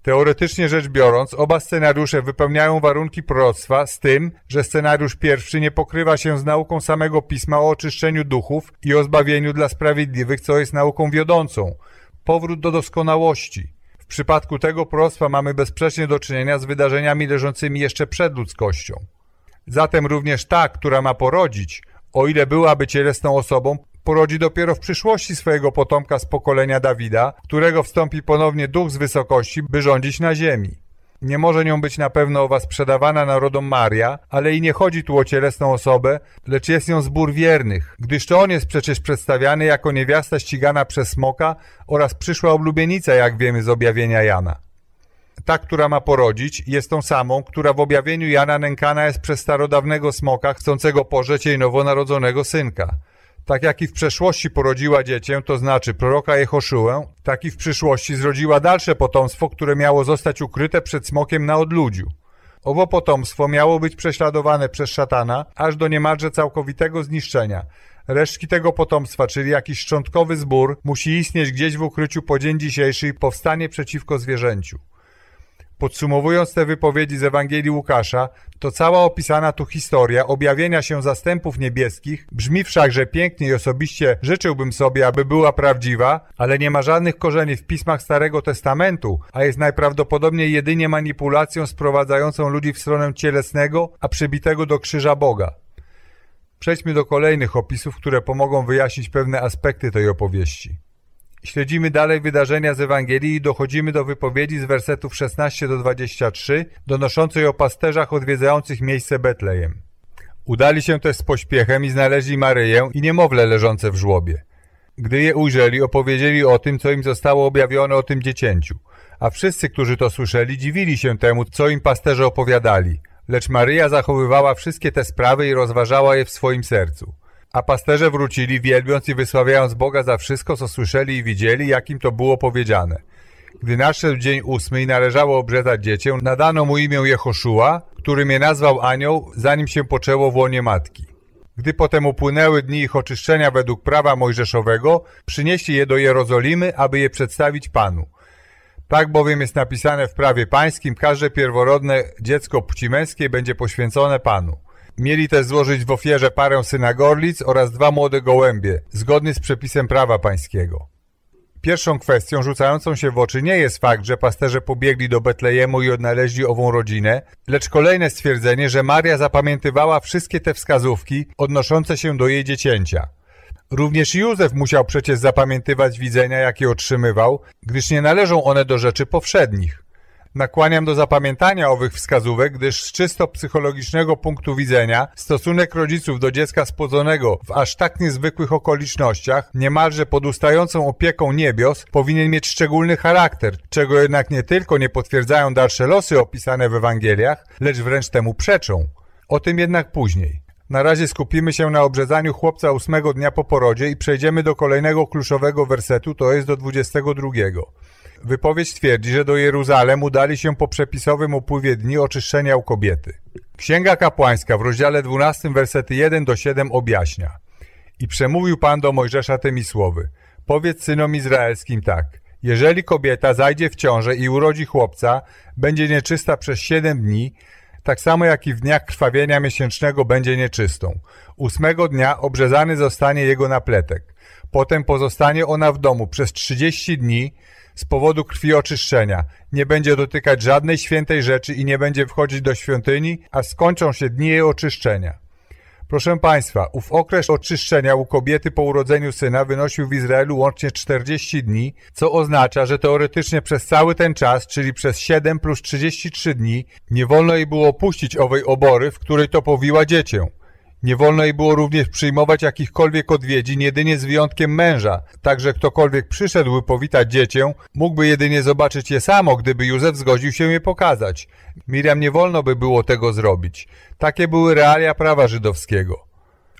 Teoretycznie rzecz biorąc, oba scenariusze wypełniają warunki proroctwa z tym, że scenariusz pierwszy nie pokrywa się z nauką samego pisma o oczyszczeniu duchów i o zbawieniu dla sprawiedliwych, co jest nauką wiodącą. Powrót do doskonałości. W przypadku tego proroctwa mamy bezsprzecznie do czynienia z wydarzeniami leżącymi jeszcze przed ludzkością. Zatem również ta, która ma porodzić, o ile byłaby cielesną osobą, porodzi dopiero w przyszłości swojego potomka z pokolenia Dawida, którego wstąpi ponownie duch z wysokości, by rządzić na ziemi. Nie może nią być na pewno owa sprzedawana narodom Maria, ale i nie chodzi tu o cielesną osobę, lecz jest nią zbór wiernych, gdyż to on jest przecież przedstawiany jako niewiasta ścigana przez smoka oraz przyszła oblubienica, jak wiemy z objawienia Jana. Ta, która ma porodzić, jest tą samą, która w objawieniu Jana nękana jest przez starodawnego smoka, chcącego pożeć jej nowonarodzonego synka. Tak jak i w przeszłości porodziła dziecię, to znaczy proroka Jehoszułę, tak i w przyszłości zrodziła dalsze potomstwo, które miało zostać ukryte przed smokiem na odludziu. Owo potomstwo miało być prześladowane przez szatana, aż do niemalże całkowitego zniszczenia. Resztki tego potomstwa, czyli jakiś szczątkowy zbór, musi istnieć gdzieś w ukryciu po dzień dzisiejszy i powstanie przeciwko zwierzęciu. Podsumowując te wypowiedzi z Ewangelii Łukasza, to cała opisana tu historia objawienia się zastępów niebieskich brzmi wszakże pięknie i osobiście życzyłbym sobie, aby była prawdziwa, ale nie ma żadnych korzeni w pismach Starego Testamentu, a jest najprawdopodobniej jedynie manipulacją sprowadzającą ludzi w stronę cielesnego, a przybitego do krzyża Boga. Przejdźmy do kolejnych opisów, które pomogą wyjaśnić pewne aspekty tej opowieści. Śledzimy dalej wydarzenia z Ewangelii i dochodzimy do wypowiedzi z wersetów 16 do 23, donoszącej o pasterzach odwiedzających miejsce Betlejem. Udali się też z pośpiechem i znaleźli Maryję i niemowlę leżące w żłobie. Gdy je ujrzeli, opowiedzieli o tym, co im zostało objawione o tym dziecięciu. A wszyscy, którzy to słyszeli, dziwili się temu, co im pasterze opowiadali. Lecz Maryja zachowywała wszystkie te sprawy i rozważała je w swoim sercu. A pasterze wrócili, wielbiąc i wysławiając Boga za wszystko, co słyszeli i widzieli, jakim to było powiedziane. Gdy nadszedł dzień ósmy i należało obrzezać dziecię, nadano mu imię Jehoszua, którym je nazwał anioł, zanim się poczęło w łonie matki. Gdy potem upłynęły dni ich oczyszczenia według prawa mojżeszowego, przynieśli je do Jerozolimy, aby je przedstawić Panu. Tak bowiem jest napisane w prawie pańskim, każde pierworodne dziecko płci męskiej będzie poświęcone Panu. Mieli też złożyć w ofierze parę synagorlic oraz dwa młode gołębie, zgodnie z przepisem prawa pańskiego. Pierwszą kwestią rzucającą się w oczy nie jest fakt, że pasterze pobiegli do Betlejemu i odnaleźli ową rodzinę, lecz kolejne stwierdzenie, że Maria zapamiętywała wszystkie te wskazówki odnoszące się do jej dziecięcia. Również Józef musiał przecież zapamiętywać widzenia, jakie otrzymywał, gdyż nie należą one do rzeczy powszednich. Nakłaniam do zapamiętania owych wskazówek, gdyż z czysto psychologicznego punktu widzenia stosunek rodziców do dziecka spłodzonego w aż tak niezwykłych okolicznościach, niemalże pod ustającą opieką niebios, powinien mieć szczególny charakter, czego jednak nie tylko nie potwierdzają dalsze losy opisane w Ewangeliach, lecz wręcz temu przeczą. O tym jednak później. Na razie skupimy się na obrzezaniu chłopca ósmego dnia po porodzie i przejdziemy do kolejnego kluczowego wersetu, to jest do 22. Wypowiedź twierdzi, że do Jeruzalem udali się po przepisowym upływie dni oczyszczenia u kobiety. Księga kapłańska w rozdziale 12 wersety 1 do 7 objaśnia. I przemówił Pan do Mojżesza tymi słowy. Powiedz synom izraelskim tak. Jeżeli kobieta zajdzie w ciążę i urodzi chłopca, będzie nieczysta przez siedem dni, tak samo jak i w dniach krwawienia miesięcznego będzie nieczystą. Ósmego dnia obrzezany zostanie jego napletek. Potem pozostanie ona w domu przez trzydzieści dni, z powodu krwi oczyszczenia. Nie będzie dotykać żadnej świętej rzeczy i nie będzie wchodzić do świątyni, a skończą się dni jej oczyszczenia. Proszę Państwa, ów okres oczyszczenia u kobiety po urodzeniu syna wynosił w Izraelu łącznie 40 dni, co oznacza, że teoretycznie przez cały ten czas, czyli przez 7 plus 33 dni, nie wolno jej było opuścić owej obory, w której to powiła dziecię. Nie wolno jej było również przyjmować jakichkolwiek odwiedzin, jedynie z wyjątkiem męża. Także ktokolwiek przyszedł powitać dziecię, mógłby jedynie zobaczyć je samo, gdyby Józef zgodził się je pokazać. Miriam nie wolno by było tego zrobić. Takie były realia prawa żydowskiego.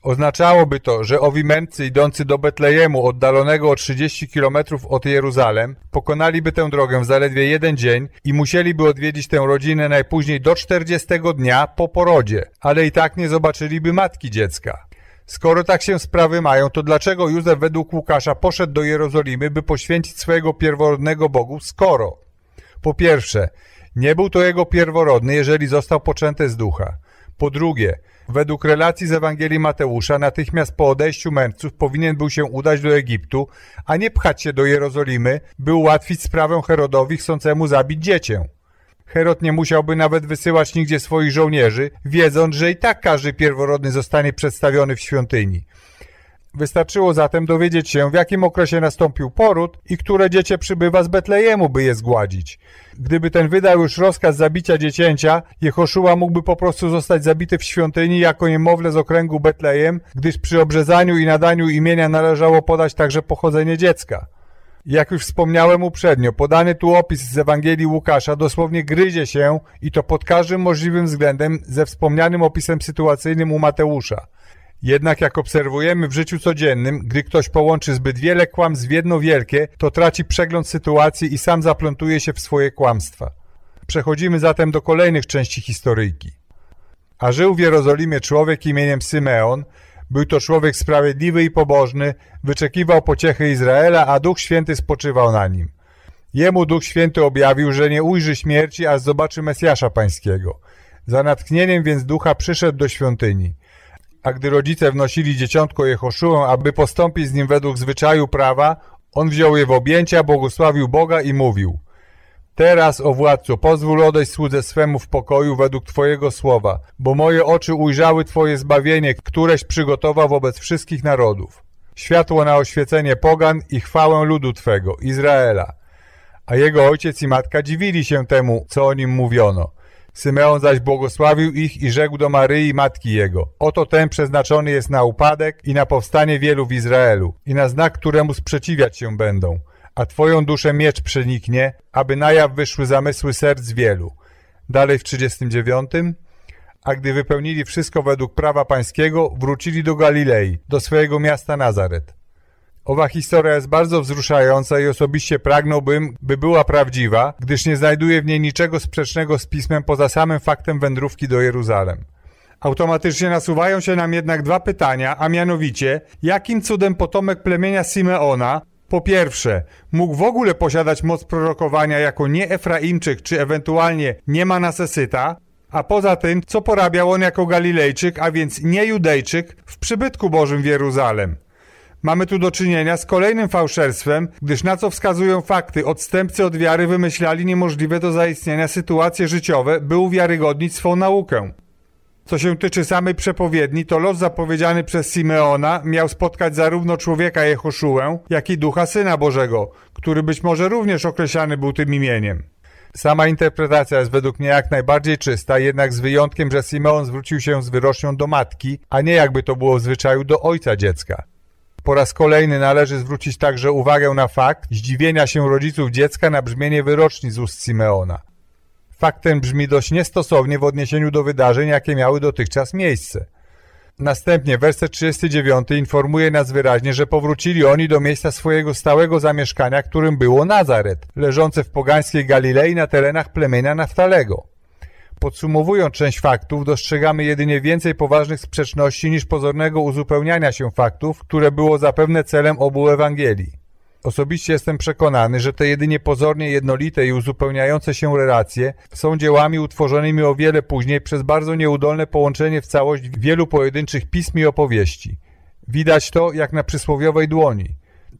Oznaczałoby to, że owi mędrcy idący do Betlejemu, oddalonego o 30 km od Jeruzalem, pokonaliby tę drogę w zaledwie jeden dzień i musieliby odwiedzić tę rodzinę najpóźniej do 40 dnia po porodzie, ale i tak nie zobaczyliby matki dziecka. Skoro tak się sprawy mają, to dlaczego Józef według Łukasza poszedł do Jerozolimy, by poświęcić swojego pierworodnego Bogu, skoro? Po pierwsze, nie był to jego pierworodny, jeżeli został poczęty z ducha. Po drugie, według relacji z Ewangelii Mateusza natychmiast po odejściu mędrców powinien był się udać do Egiptu, a nie pchać się do Jerozolimy, by ułatwić sprawę Herodowi chcącemu zabić dziecię. Herod nie musiałby nawet wysyłać nigdzie swoich żołnierzy, wiedząc, że i tak każdy pierworodny zostanie przedstawiony w świątyni. Wystarczyło zatem dowiedzieć się, w jakim okresie nastąpił poród i które dziecię przybywa z Betlejemu, by je zgładzić. Gdyby ten wydał już rozkaz zabicia dziecięcia, Jehoszua mógłby po prostu zostać zabity w świątyni jako niemowlę z okręgu Betlejem, gdyż przy obrzezaniu i nadaniu imienia należało podać także pochodzenie dziecka. Jak już wspomniałem uprzednio, podany tu opis z Ewangelii Łukasza dosłownie gryzie się i to pod każdym możliwym względem ze wspomnianym opisem sytuacyjnym u Mateusza. Jednak jak obserwujemy w życiu codziennym, gdy ktoś połączy zbyt wiele kłamstw w jedno wielkie, to traci przegląd sytuacji i sam zaplątuje się w swoje kłamstwa. Przechodzimy zatem do kolejnych części historyjki. A żył w Jerozolimie człowiek imieniem Symeon, był to człowiek sprawiedliwy i pobożny, wyczekiwał pociechy Izraela, a Duch Święty spoczywał na nim. Jemu Duch Święty objawił, że nie ujrzy śmierci, aż zobaczy Mesjasza Pańskiego. Za natchnieniem więc Ducha przyszedł do świątyni. A gdy rodzice wnosili dzieciątko Jehoszuę, aby postąpić z nim według zwyczaju prawa, on wziął je w objęcia, błogosławił Boga i mówił Teraz, o władco, pozwól odejść słudze swemu w pokoju według Twojego słowa, bo moje oczy ujrzały Twoje zbawienie, któreś przygotował wobec wszystkich narodów. Światło na oświecenie pogan i chwałę ludu Twego, Izraela. A jego ojciec i matka dziwili się temu, co o nim mówiono. Symeon zaś błogosławił ich i rzekł do Maryi, matki jego. Oto ten przeznaczony jest na upadek i na powstanie wielu w Izraelu i na znak, któremu sprzeciwiać się będą. A twoją duszę miecz przeniknie, aby na jaw wyszły zamysły serc wielu. Dalej w 39. A gdy wypełnili wszystko według prawa pańskiego, wrócili do Galilei, do swojego miasta Nazaret. Owa historia jest bardzo wzruszająca i osobiście pragnąłbym, by była prawdziwa, gdyż nie znajduję w niej niczego sprzecznego z pismem poza samym faktem wędrówki do Jeruzalem. Automatycznie nasuwają się nam jednak dwa pytania, a mianowicie, jakim cudem potomek plemienia Simeona, po pierwsze, mógł w ogóle posiadać moc prorokowania jako nie Efraimczyk czy ewentualnie nie Manasesyta, a poza tym, co porabiał on jako Galilejczyk, a więc nie Judejczyk, w przybytku Bożym w Jeruzalem. Mamy tu do czynienia z kolejnym fałszerstwem, gdyż na co wskazują fakty, odstępcy od wiary wymyślali niemożliwe do zaistnienia sytuacje życiowe, by uwiarygodnić swą naukę. Co się tyczy samej przepowiedni, to los zapowiedziany przez Simeona miał spotkać zarówno człowieka Jehoszuę, jak i ducha Syna Bożego, który być może również określany był tym imieniem. Sama interpretacja jest według mnie jak najbardziej czysta, jednak z wyjątkiem, że Simeon zwrócił się z wyrocznią do matki, a nie jakby to było w zwyczaju do ojca dziecka. Po raz kolejny należy zwrócić także uwagę na fakt zdziwienia się rodziców dziecka na brzmienie wyroczni z ust Simeona. Fakt ten brzmi dość niestosownie w odniesieniu do wydarzeń, jakie miały dotychczas miejsce. Następnie werset 39 informuje nas wyraźnie, że powrócili oni do miejsca swojego stałego zamieszkania, którym było Nazaret, leżące w pogańskiej Galilei na terenach plemienia Naftalego. Podsumowując część faktów, dostrzegamy jedynie więcej poważnych sprzeczności niż pozornego uzupełniania się faktów, które było zapewne celem obu Ewangelii. Osobiście jestem przekonany, że te jedynie pozornie jednolite i uzupełniające się relacje są dziełami utworzonymi o wiele później przez bardzo nieudolne połączenie w całość wielu pojedynczych pism i opowieści. Widać to jak na przysłowiowej dłoni.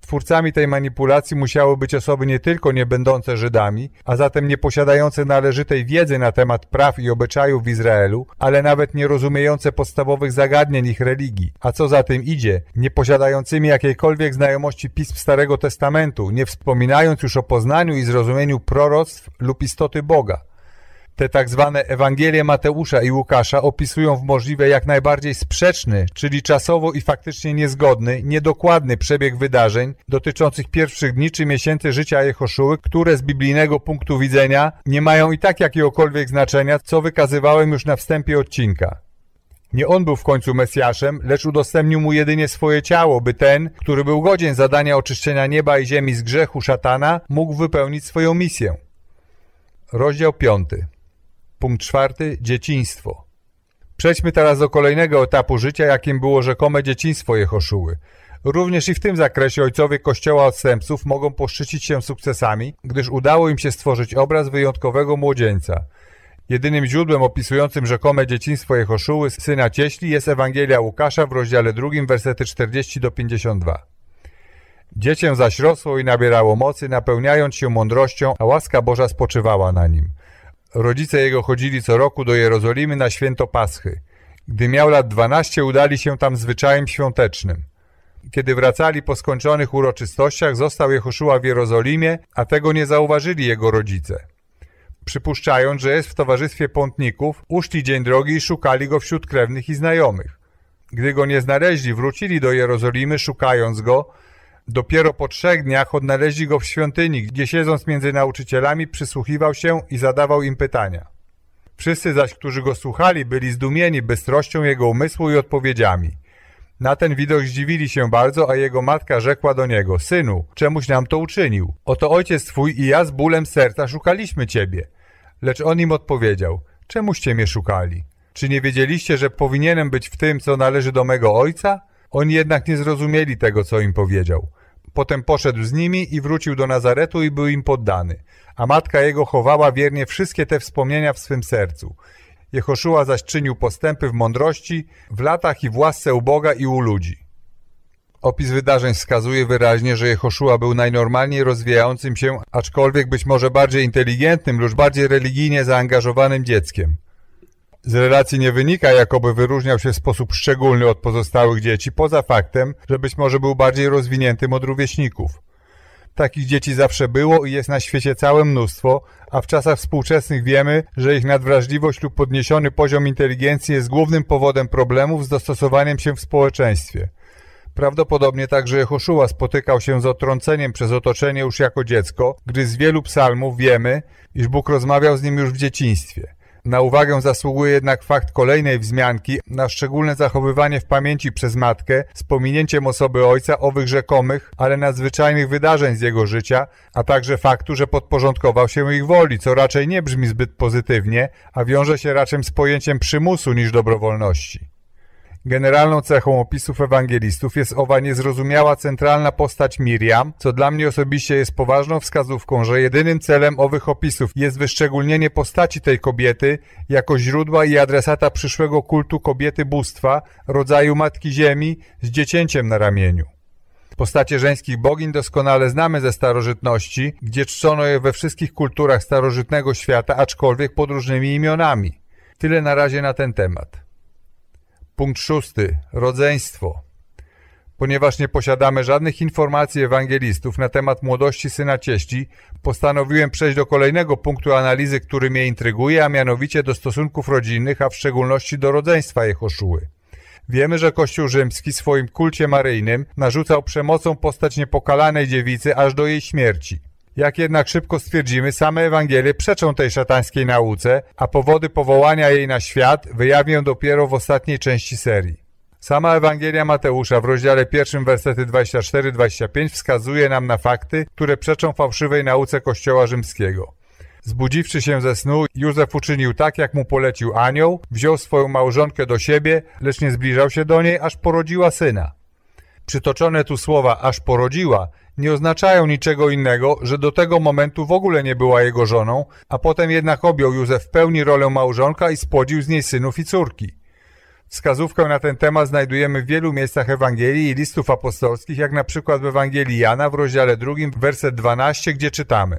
Twórcami tej manipulacji musiały być osoby nie tylko nie będące Żydami, a zatem nie posiadające należytej wiedzy na temat praw i obyczajów w Izraelu, ale nawet nie rozumiejące podstawowych zagadnień ich religii, a co za tym idzie, nie posiadającymi jakiejkolwiek znajomości pism Starego Testamentu, nie wspominając już o poznaniu i zrozumieniu proroctw lub istoty Boga. Te tak zwane Ewangelie Mateusza i Łukasza opisują w możliwie jak najbardziej sprzeczny, czyli czasowo i faktycznie niezgodny, niedokładny przebieg wydarzeń dotyczących pierwszych dni czy miesięcy życia Jehoszuły, które z biblijnego punktu widzenia nie mają i tak jakiegokolwiek znaczenia, co wykazywałem już na wstępie odcinka. Nie on był w końcu Mesjaszem, lecz udostępnił mu jedynie swoje ciało, by ten, który był godzien zadania oczyszczenia nieba i ziemi z grzechu szatana, mógł wypełnić swoją misję. Rozdział piąty. Punkt czwarty. Dzieciństwo. Przejdźmy teraz do kolejnego etapu życia, jakim było rzekome dzieciństwo Jehoszuły. Również i w tym zakresie ojcowie kościoła odstępców mogą poszczycić się sukcesami, gdyż udało im się stworzyć obraz wyjątkowego młodzieńca. Jedynym źródłem opisującym rzekome dzieciństwo Jehoszuły, syna cieśli, jest Ewangelia Łukasza w rozdziale drugim, wersety 40 do 52. Dziecię zaś rosło i nabierało mocy, napełniając się mądrością, a łaska Boża spoczywała na nim. Rodzice jego chodzili co roku do Jerozolimy na święto Paschy. Gdy miał lat dwanaście, udali się tam zwyczajem świątecznym. Kiedy wracali po skończonych uroczystościach, został Jehoszua w Jerozolimie, a tego nie zauważyli jego rodzice. Przypuszczając, że jest w towarzystwie pątników, uszli dzień drogi i szukali go wśród krewnych i znajomych. Gdy go nie znaleźli, wrócili do Jerozolimy, szukając go, Dopiero po trzech dniach odnaleźli go w świątyni, gdzie siedząc między nauczycielami przysłuchiwał się i zadawał im pytania. Wszyscy zaś, którzy go słuchali, byli zdumieni bystrością jego umysłu i odpowiedziami. Na ten widok zdziwili się bardzo, a jego matka rzekła do niego, Synu, czemuś nam to uczynił? Oto ojciec twój i ja z bólem serca szukaliśmy ciebie. Lecz on im odpowiedział, czemuście mnie szukali? Czy nie wiedzieliście, że powinienem być w tym, co należy do mego ojca? Oni jednak nie zrozumieli tego, co im powiedział. Potem poszedł z nimi i wrócił do Nazaretu i był im poddany. A matka jego chowała wiernie wszystkie te wspomnienia w swym sercu. Jehoszua zaś czynił postępy w mądrości, w latach i w łasce u Boga i u ludzi. Opis wydarzeń wskazuje wyraźnie, że Jehoszua był najnormalniej rozwijającym się, aczkolwiek być może bardziej inteligentnym lub bardziej religijnie zaangażowanym dzieckiem. Z relacji nie wynika, jakoby wyróżniał się w sposób szczególny od pozostałych dzieci, poza faktem, że być może był bardziej rozwiniętym od rówieśników. Takich dzieci zawsze było i jest na świecie całe mnóstwo, a w czasach współczesnych wiemy, że ich nadwrażliwość lub podniesiony poziom inteligencji jest głównym powodem problemów z dostosowaniem się w społeczeństwie. Prawdopodobnie także Jehoszua spotykał się z otrąceniem przez otoczenie już jako dziecko, gdy z wielu psalmów wiemy, iż Bóg rozmawiał z nim już w dzieciństwie. Na uwagę zasługuje jednak fakt kolejnej wzmianki na szczególne zachowywanie w pamięci przez matkę z pominięciem osoby ojca owych rzekomych, ale nadzwyczajnych wydarzeń z jego życia, a także faktu, że podporządkował się ich woli, co raczej nie brzmi zbyt pozytywnie, a wiąże się raczej z pojęciem przymusu niż dobrowolności. Generalną cechą opisów ewangelistów jest owa niezrozumiała centralna postać Miriam, co dla mnie osobiście jest poważną wskazówką, że jedynym celem owych opisów jest wyszczególnienie postaci tej kobiety jako źródła i adresata przyszłego kultu kobiety bóstwa, rodzaju Matki Ziemi z dziecięciem na ramieniu. Postacie żeńskich bogin doskonale znamy ze starożytności, gdzie czczono je we wszystkich kulturach starożytnego świata, aczkolwiek pod różnymi imionami. Tyle na razie na ten temat. Punkt szósty. Rodzeństwo. Ponieważ nie posiadamy żadnych informacji ewangelistów na temat młodości syna cieści, postanowiłem przejść do kolejnego punktu analizy, który mnie intryguje, a mianowicie do stosunków rodzinnych, a w szczególności do rodzeństwa Jehoszuły. Wiemy, że Kościół rzymski swoim kulcie maryjnym narzucał przemocą postać niepokalanej dziewicy aż do jej śmierci. Jak jednak szybko stwierdzimy, same Ewangelie przeczą tej szatańskiej nauce, a powody powołania jej na świat wyjawię dopiero w ostatniej części serii. Sama Ewangelia Mateusza w rozdziale pierwszym wersety 24-25 wskazuje nam na fakty, które przeczą fałszywej nauce Kościoła rzymskiego. Zbudziwszy się ze snu, Józef uczynił tak, jak mu polecił anioł, wziął swoją małżonkę do siebie, lecz nie zbliżał się do niej, aż porodziła syna. Przytoczone tu słowa aż porodziła nie oznaczają niczego innego, że do tego momentu w ogóle nie była jego żoną, a potem jednak objął Józef w pełni rolę małżonka i spłodził z niej synów i córki. Wskazówkę na ten temat znajdujemy w wielu miejscach Ewangelii i listów apostolskich, jak na przykład w Ewangelii Jana w rozdziale drugim, werset 12, gdzie czytamy.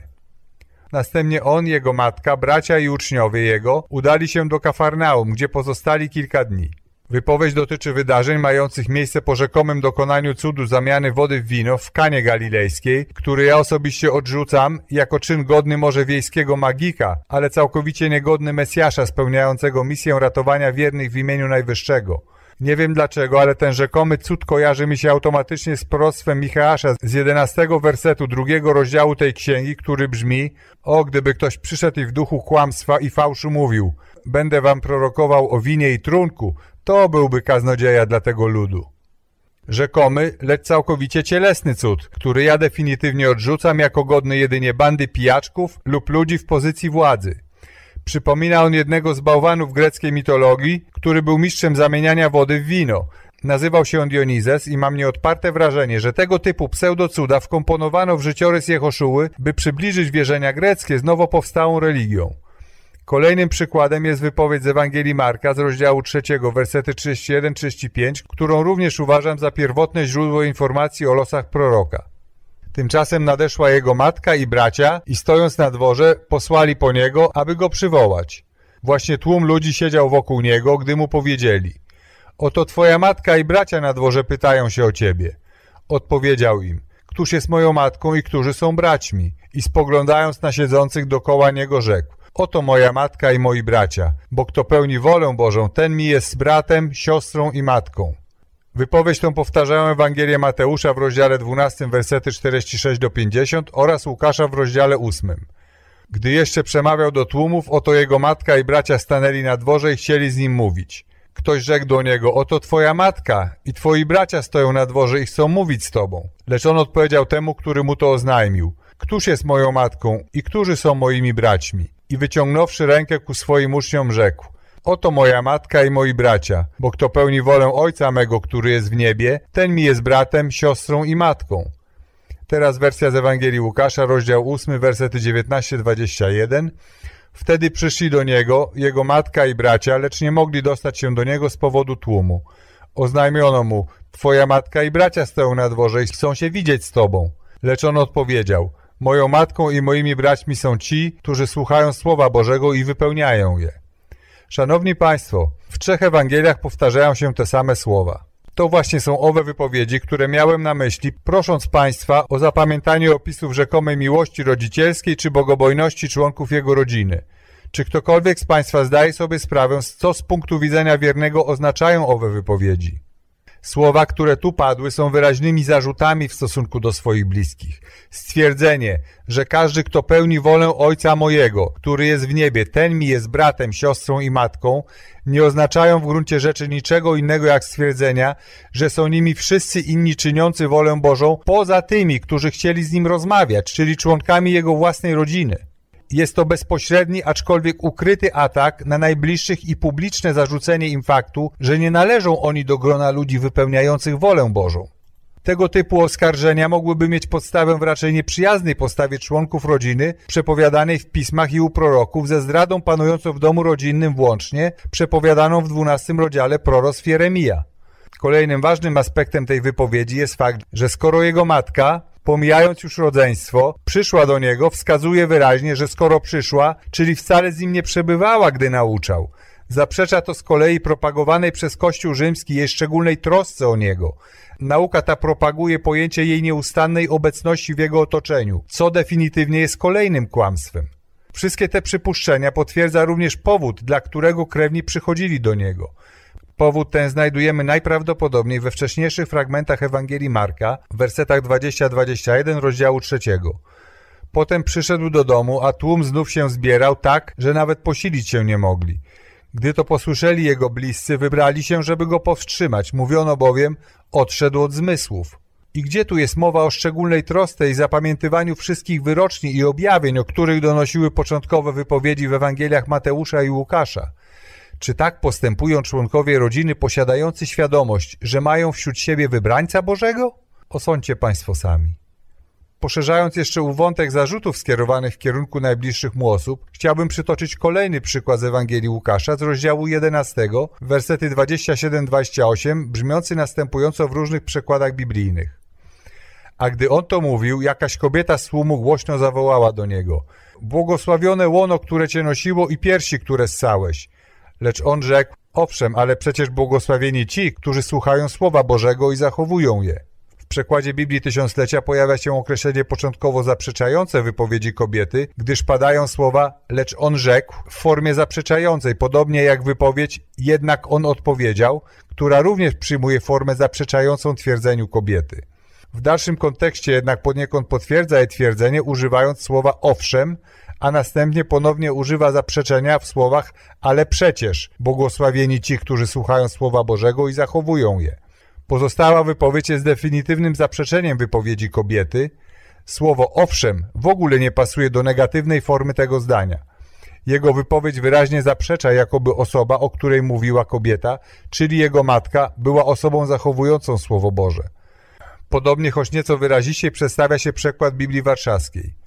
Następnie on, jego matka, bracia i uczniowie jego udali się do Kafarnaum, gdzie pozostali kilka dni. Wypowiedź dotyczy wydarzeń mających miejsce po rzekomym dokonaniu cudu zamiany wody w wino w Kanie Galilejskiej, który ja osobiście odrzucam jako czyn godny może wiejskiego magika, ale całkowicie niegodny Mesjasza spełniającego misję ratowania wiernych w imieniu Najwyższego. Nie wiem dlaczego, ale ten rzekomy cud kojarzy mi się automatycznie z proroctwem Michała z 11 wersetu drugiego rozdziału tej księgi, który brzmi O, gdyby ktoś przyszedł i w duchu kłamstwa i fałszu mówił Będę wam prorokował o winie i trunku, to byłby kaznodzieja dla tego ludu. Rzekomy, lecz całkowicie cielesny cud, który ja definitywnie odrzucam jako godny jedynie bandy pijaczków lub ludzi w pozycji władzy. Przypomina on jednego z bałwanów greckiej mitologii, który był mistrzem zamieniania wody w wino. Nazywał się on Dionizes i mam nieodparte wrażenie, że tego typu pseudocuda wkomponowano w życiorys Jehoszuły, by przybliżyć wierzenia greckie z nowo powstałą religią. Kolejnym przykładem jest wypowiedź z Ewangelii Marka z rozdziału 3, wersety 31-35, którą również uważam za pierwotne źródło informacji o losach proroka. Tymczasem nadeszła jego matka i bracia i stojąc na dworze posłali po niego, aby go przywołać. Właśnie tłum ludzi siedział wokół niego, gdy mu powiedzieli Oto twoja matka i bracia na dworze pytają się o ciebie. Odpowiedział im Któż jest moją matką i którzy są braćmi? I spoglądając na siedzących dokoła niego rzekł Oto moja matka i moi bracia, bo kto pełni wolę Bożą, ten mi jest bratem, siostrą i matką. Wypowiedź tą powtarzają Ewangelię Mateusza w rozdziale 12, wersety 46 do 50 oraz Łukasza w rozdziale 8. Gdy jeszcze przemawiał do tłumów, oto jego matka i bracia stanęli na dworze i chcieli z nim mówić. Ktoś rzekł do niego, oto twoja matka i twoi bracia stoją na dworze i chcą mówić z tobą. Lecz on odpowiedział temu, który mu to oznajmił. Któż jest moją matką i którzy są moimi braćmi? I wyciągnąwszy rękę ku swoim uczniom rzekł Oto moja matka i moi bracia, bo kto pełni wolę Ojca mego, który jest w niebie, ten mi jest bratem, siostrą i matką. Teraz wersja z Ewangelii Łukasza, rozdział 8, wersety 19-21. Wtedy przyszli do niego jego matka i bracia, lecz nie mogli dostać się do niego z powodu tłumu. Oznajmiono mu, twoja matka i bracia stoją na dworze i chcą się widzieć z tobą. Lecz on odpowiedział, moją matką i moimi braćmi są ci, którzy słuchają Słowa Bożego i wypełniają je. Szanowni Państwo, w trzech Ewangeliach powtarzają się te same słowa. To właśnie są owe wypowiedzi, które miałem na myśli, prosząc Państwa o zapamiętanie opisów rzekomej miłości rodzicielskiej czy bogobojności członków jego rodziny. Czy ktokolwiek z Państwa zdaje sobie sprawę, co z punktu widzenia wiernego oznaczają owe wypowiedzi? Słowa, które tu padły, są wyraźnymi zarzutami w stosunku do swoich bliskich. Stwierdzenie, że każdy, kto pełni wolę Ojca mojego, który jest w niebie, ten mi jest bratem, siostrą i matką, nie oznaczają w gruncie rzeczy niczego innego jak stwierdzenia, że są nimi wszyscy inni czyniący wolę Bożą, poza tymi, którzy chcieli z nim rozmawiać, czyli członkami jego własnej rodziny. Jest to bezpośredni, aczkolwiek ukryty atak na najbliższych i publiczne zarzucenie im faktu, że nie należą oni do grona ludzi wypełniających wolę Bożą. Tego typu oskarżenia mogłyby mieć podstawę w raczej nieprzyjaznej postawie członków rodziny, przepowiadanej w pismach i u proroków, ze zdradą panującą w domu rodzinnym włącznie, przepowiadaną w dwunastym rozdziale proroctw Jeremija. Kolejnym ważnym aspektem tej wypowiedzi jest fakt, że skoro jego matka, pomijając już rodzeństwo, przyszła do niego, wskazuje wyraźnie, że skoro przyszła, czyli wcale z nim nie przebywała, gdy nauczał. Zaprzecza to z kolei propagowanej przez Kościół rzymski jej szczególnej trosce o niego. Nauka ta propaguje pojęcie jej nieustannej obecności w jego otoczeniu, co definitywnie jest kolejnym kłamstwem. Wszystkie te przypuszczenia potwierdza również powód, dla którego krewni przychodzili do niego. Powód ten znajdujemy najprawdopodobniej we wcześniejszych fragmentach Ewangelii Marka, w wersetach 20-21 rozdziału 3. Potem przyszedł do domu, a tłum znów się zbierał tak, że nawet posilić się nie mogli. Gdy to posłyszeli jego bliscy, wybrali się, żeby go powstrzymać. Mówiono bowiem, odszedł od zmysłów. I gdzie tu jest mowa o szczególnej trosce i zapamiętywaniu wszystkich wyroczni i objawień, o których donosiły początkowe wypowiedzi w Ewangeliach Mateusza i Łukasza? Czy tak postępują członkowie rodziny posiadający świadomość, że mają wśród siebie wybrańca Bożego? Osądźcie Państwo sami. Poszerzając jeszcze wątek zarzutów skierowanych w kierunku najbliższych mu osób, chciałbym przytoczyć kolejny przykład z Ewangelii Łukasza z rozdziału 11, wersety 27-28, brzmiący następująco w różnych przekładach biblijnych. A gdy on to mówił, jakaś kobieta z tłumu głośno zawołała do niego: Błogosławione łono, które cię nosiło i piersi, które ssałeś. Lecz on rzekł: Owszem, ale przecież błogosławieni ci, którzy słuchają słowa Bożego i zachowują je. W przekładzie Biblii Tysiąclecia pojawia się określenie początkowo zaprzeczające wypowiedzi kobiety, gdyż padają słowa lecz on rzekł w formie zaprzeczającej, podobnie jak wypowiedź jednak on odpowiedział, która również przyjmuje formę zaprzeczającą twierdzeniu kobiety. W dalszym kontekście jednak poniekąd potwierdza je twierdzenie używając słowa owszem, a następnie ponownie używa zaprzeczenia w słowach ale przecież błogosławieni ci, którzy słuchają Słowa Bożego i zachowują je. Pozostała wypowiedź jest definitywnym zaprzeczeniem wypowiedzi kobiety. Słowo owszem w ogóle nie pasuje do negatywnej formy tego zdania. Jego wypowiedź wyraźnie zaprzecza, jakoby osoba, o której mówiła kobieta, czyli jego matka, była osobą zachowującą Słowo Boże. Podobnie, choć nieco wyraziście przedstawia się przekład Biblii Warszawskiej.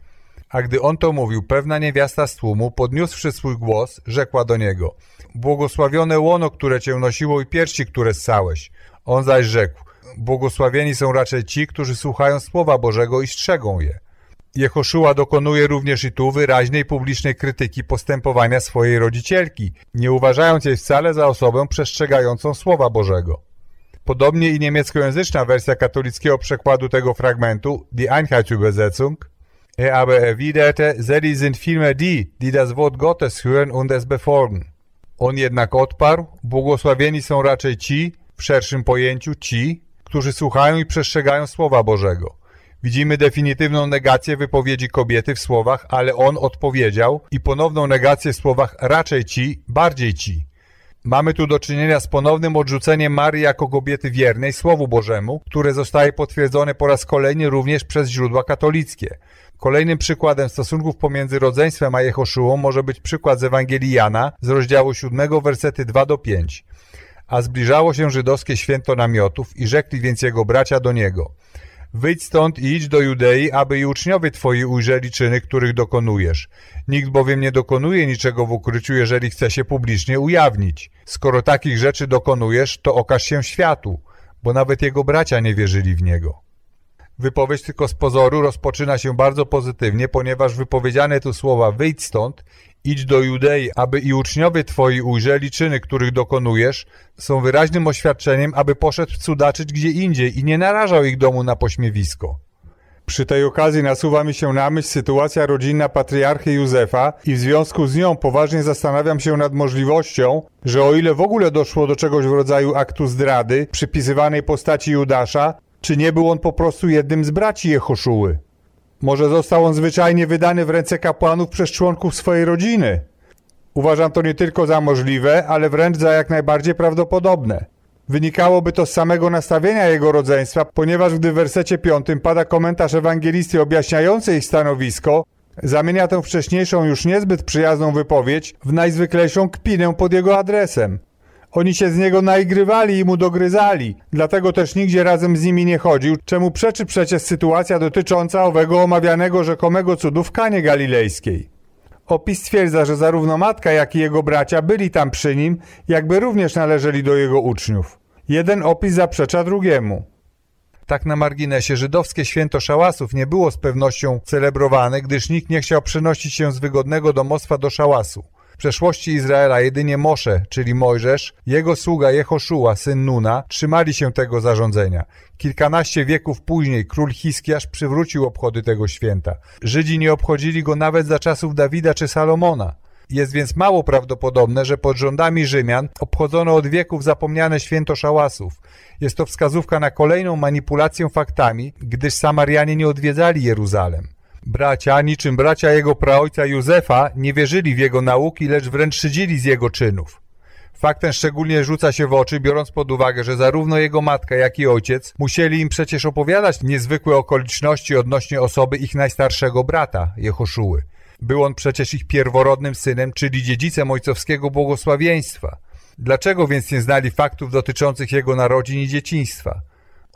A gdy on to mówił, pewna niewiasta z tłumu, podniósłszy swój głos, rzekła do niego Błogosławione łono, które cię nosiło i piersi, które ssałeś. On zaś rzekł Błogosławieni są raczej ci, którzy słuchają Słowa Bożego i strzegą je. Jehoszua dokonuje również i tu wyraźnej publicznej krytyki postępowania swojej rodzicielki, nie uważając jej wcale za osobę przestrzegającą Słowa Bożego. Podobnie i niemieckojęzyczna wersja katolickiego przekładu tego fragmentu, Die Einheitsübersetzung, Er aber erwiderte, Seli sind vielmehr die, die das Wort Gottes hören und es befolgen. On jednak odparł, błogosławieni są raczej ci, w szerszym pojęciu ci, którzy słuchają i przestrzegają Słowa Bożego. Widzimy definitywną negację wypowiedzi kobiety w słowach, ale on odpowiedział i ponowną negację w słowach raczej ci, bardziej ci. Mamy tu do czynienia z ponownym odrzuceniem Marii jako kobiety wiernej Słowu Bożemu, które zostaje potwierdzone po raz kolejny również przez źródła katolickie. Kolejnym przykładem stosunków pomiędzy rodzeństwem a Jehoszułą może być przykład z Ewangelii Jana z rozdziału 7, wersety 2 do 5. A zbliżało się żydowskie święto namiotów i rzekli więc jego bracia do niego. Wyjdź stąd i idź do Judei, aby i uczniowie twoi ujrzeli czyny, których dokonujesz. Nikt bowiem nie dokonuje niczego w ukryciu, jeżeli chce się publicznie ujawnić. Skoro takich rzeczy dokonujesz, to okaż się światu, bo nawet jego bracia nie wierzyli w niego. Wypowiedź tylko z pozoru rozpoczyna się bardzo pozytywnie, ponieważ wypowiedziane tu słowa wyjdź stąd, idź do Judei, aby i uczniowie twoi ujrzeli czyny, których dokonujesz, są wyraźnym oświadczeniem, aby poszedł cudaczyć gdzie indziej i nie narażał ich domu na pośmiewisko. Przy tej okazji nasuwa mi się na myśl sytuacja rodzinna patriarchy Józefa i w związku z nią poważnie zastanawiam się nad możliwością, że o ile w ogóle doszło do czegoś w rodzaju aktu zdrady przypisywanej postaci Judasza, czy nie był on po prostu jednym z braci Jehoszuły? Może został on zwyczajnie wydany w ręce kapłanów przez członków swojej rodziny? Uważam to nie tylko za możliwe, ale wręcz za jak najbardziej prawdopodobne. Wynikałoby to z samego nastawienia jego rodzeństwa, ponieważ gdy w wersecie 5 pada komentarz ewangelisty objaśniający ich stanowisko, zamienia tę wcześniejszą już niezbyt przyjazną wypowiedź w najzwyklejszą kpinę pod jego adresem. Oni się z niego naigrywali i mu dogryzali, dlatego też nigdzie razem z nimi nie chodził, czemu przeczy przecież sytuacja dotycząca owego omawianego rzekomego cudu w Kanie Galilejskiej. Opis stwierdza, że zarówno matka, jak i jego bracia byli tam przy nim, jakby również należeli do jego uczniów. Jeden opis zaprzecza drugiemu. Tak na marginesie, żydowskie święto szałasów nie było z pewnością celebrowane, gdyż nikt nie chciał przenosić się z wygodnego domostwa do szałasu. W przeszłości Izraela jedynie Mosze, czyli Mojżesz, jego sługa Jehoszua, syn Nuna, trzymali się tego zarządzenia. Kilkanaście wieków później król Hiskiasz przywrócił obchody tego święta. Żydzi nie obchodzili go nawet za czasów Dawida czy Salomona. Jest więc mało prawdopodobne, że pod rządami Rzymian obchodzono od wieków zapomniane święto szałasów. Jest to wskazówka na kolejną manipulację faktami, gdyż Samarianie nie odwiedzali Jeruzalem. Bracia, niczym bracia jego praojca Józefa, nie wierzyli w jego nauki, lecz wręcz szydzili z jego czynów. Fakt ten szczególnie rzuca się w oczy, biorąc pod uwagę, że zarówno jego matka, jak i ojciec musieli im przecież opowiadać niezwykłe okoliczności odnośnie osoby ich najstarszego brata, Jehoszuły. Był on przecież ich pierworodnym synem, czyli dziedzicem ojcowskiego błogosławieństwa. Dlaczego więc nie znali faktów dotyczących jego narodzin i dzieciństwa?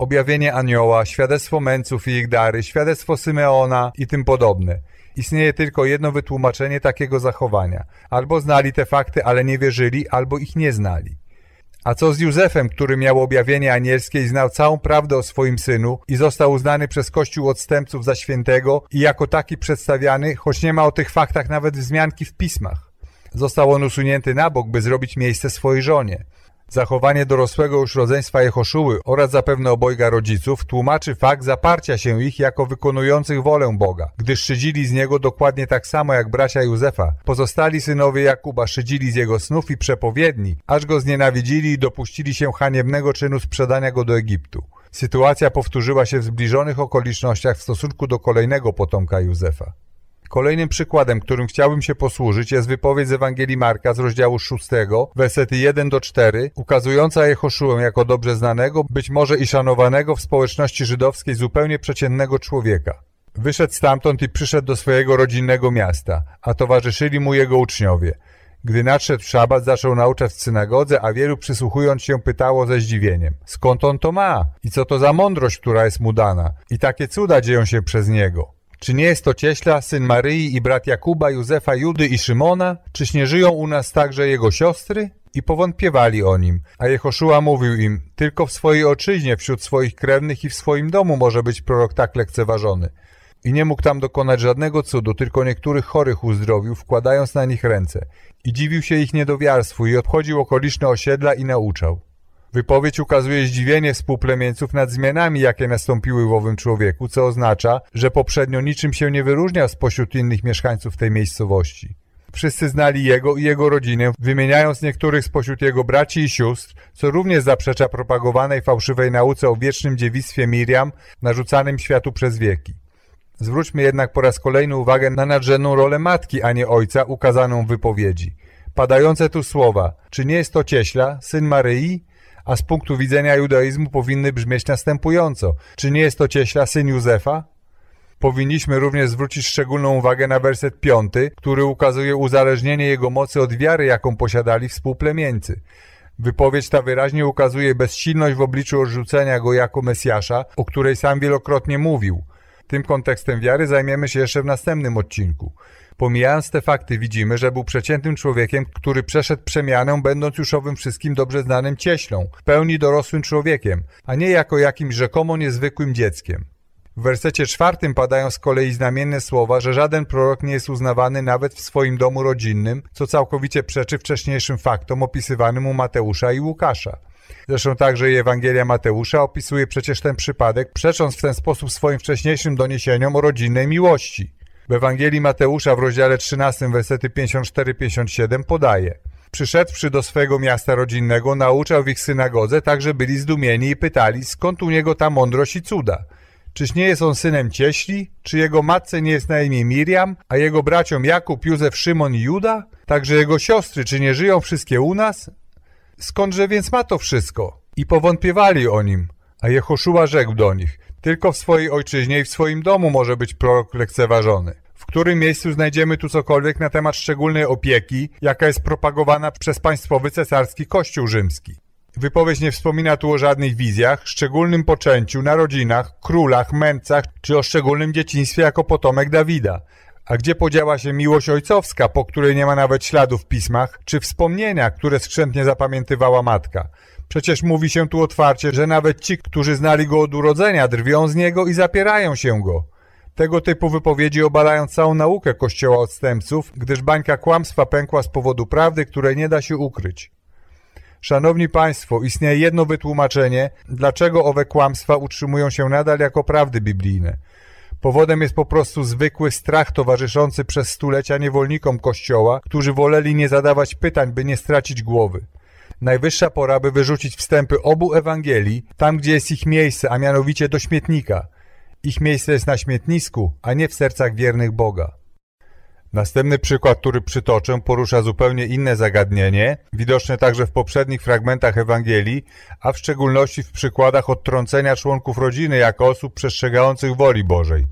Objawienie anioła, świadectwo męców i ich dary, świadectwo Symeona i tym podobne. Istnieje tylko jedno wytłumaczenie takiego zachowania. Albo znali te fakty, ale nie wierzyli, albo ich nie znali. A co z Józefem, który miał objawienie anielskie i znał całą prawdę o swoim synu i został uznany przez Kościół odstępców za świętego i jako taki przedstawiany, choć nie ma o tych faktach nawet wzmianki w pismach. Został on usunięty na bok, by zrobić miejsce swojej żonie. Zachowanie dorosłego już rodzeństwa Jehoszuły oraz zapewne obojga rodziców tłumaczy fakt zaparcia się ich jako wykonujących wolę Boga, gdyż szydzili z niego dokładnie tak samo jak bracia Józefa. Pozostali synowie Jakuba szydzili z jego snów i przepowiedni, aż go znienawidzili i dopuścili się haniebnego czynu sprzedania go do Egiptu. Sytuacja powtórzyła się w zbliżonych okolicznościach w stosunku do kolejnego potomka Józefa. Kolejnym przykładem, którym chciałbym się posłużyć, jest wypowiedź z Ewangelii Marka z rozdziału 6, wersety 1 do 4, ukazująca Jehoszułę jako dobrze znanego, być może i szanowanego w społeczności żydowskiej zupełnie przeciętnego człowieka. Wyszedł stamtąd i przyszedł do swojego rodzinnego miasta, a towarzyszyli mu jego uczniowie. Gdy nadszedł szabat, zaczął nauczać w synagodze, a wielu przysłuchując się pytało ze zdziwieniem. Skąd on to ma? I co to za mądrość, która jest mu dana? I takie cuda dzieją się przez niego. Czy nie jest to cieśla, syn Maryi i brat Jakuba, Józefa, Judy i Szymona? Czyż nie żyją u nas także jego siostry? I powątpiewali o nim, a Jehoszua mówił im, tylko w swojej ojczyźnie, wśród swoich krewnych i w swoim domu może być prorok tak lekceważony. I nie mógł tam dokonać żadnego cudu, tylko niektórych chorych uzdrowił, wkładając na nich ręce. I dziwił się ich niedowiarstwu i obchodził okoliczne osiedla i nauczał. Wypowiedź ukazuje zdziwienie współplemieńców nad zmianami, jakie nastąpiły w owym człowieku, co oznacza, że poprzednio niczym się nie wyróżniał spośród innych mieszkańców tej miejscowości. Wszyscy znali jego i jego rodzinę, wymieniając niektórych spośród jego braci i sióstr, co również zaprzecza propagowanej fałszywej nauce o wiecznym dziewictwie Miriam, narzucanym światu przez wieki. Zwróćmy jednak po raz kolejny uwagę na nadrzędną rolę matki, a nie ojca, ukazaną w wypowiedzi. Padające tu słowa, czy nie jest to cieśla, syn Maryi? A z punktu widzenia judaizmu powinny brzmieć następująco. Czy nie jest to cieśla syn Józefa? Powinniśmy również zwrócić szczególną uwagę na werset piąty, który ukazuje uzależnienie jego mocy od wiary, jaką posiadali współplemieńcy. Wypowiedź ta wyraźnie ukazuje bezsilność w obliczu odrzucenia go jako Mesjasza, o której sam wielokrotnie mówił. Tym kontekstem wiary zajmiemy się jeszcze w następnym odcinku. Pomijając te fakty widzimy, że był przeciętnym człowiekiem, który przeszedł przemianę, będąc już owym wszystkim dobrze znanym cieślą, w pełni dorosłym człowiekiem, a nie jako jakimś rzekomo niezwykłym dzieckiem. W wersecie czwartym padają z kolei znamienne słowa, że żaden prorok nie jest uznawany nawet w swoim domu rodzinnym, co całkowicie przeczy wcześniejszym faktom opisywanym u Mateusza i Łukasza. Zresztą także i Ewangelia Mateusza opisuje przecież ten przypadek, przecząc w ten sposób swoim wcześniejszym doniesieniom o rodzinnej miłości. W Ewangelii Mateusza w rozdziale 13, wersety 54-57 podaje Przyszedłszy do swego miasta rodzinnego, nauczał w ich synagodze, tak że byli zdumieni i pytali, skąd u niego ta mądrość i cuda. Czyż nie jest on synem cieśli? Czy jego matce nie jest na imię Miriam, a jego braciom Jakub, Józef, Szymon i Juda? Także jego siostry, czy nie żyją wszystkie u nas? Skądże więc ma to wszystko? I powątpiewali o nim. A Jehoszua rzekł do nich, tylko w swojej ojczyźnie i w swoim domu może być prorok lekceważony. W którym miejscu znajdziemy tu cokolwiek na temat szczególnej opieki, jaka jest propagowana przez państwowy cesarski kościół rzymski? Wypowiedź nie wspomina tu o żadnych wizjach, szczególnym poczęciu, narodzinach, królach, mędrcach czy o szczególnym dzieciństwie jako potomek Dawida. A gdzie podziała się miłość ojcowska, po której nie ma nawet śladu w pismach, czy wspomnienia, które skrzętnie zapamiętywała matka? Przecież mówi się tu otwarcie, że nawet ci, którzy znali go od urodzenia, drwią z niego i zapierają się go. Tego typu wypowiedzi obalają całą naukę Kościoła odstępców, gdyż bańka kłamstwa pękła z powodu prawdy, której nie da się ukryć. Szanowni Państwo, istnieje jedno wytłumaczenie, dlaczego owe kłamstwa utrzymują się nadal jako prawdy biblijne. Powodem jest po prostu zwykły strach towarzyszący przez stulecia niewolnikom Kościoła, którzy woleli nie zadawać pytań, by nie stracić głowy. Najwyższa pora, by wyrzucić wstępy obu Ewangelii, tam gdzie jest ich miejsce, a mianowicie do śmietnika. Ich miejsce jest na śmietnisku, a nie w sercach wiernych Boga. Następny przykład, który przytoczę, porusza zupełnie inne zagadnienie, widoczne także w poprzednich fragmentach Ewangelii, a w szczególności w przykładach odtrącenia członków rodziny jako osób przestrzegających woli Bożej.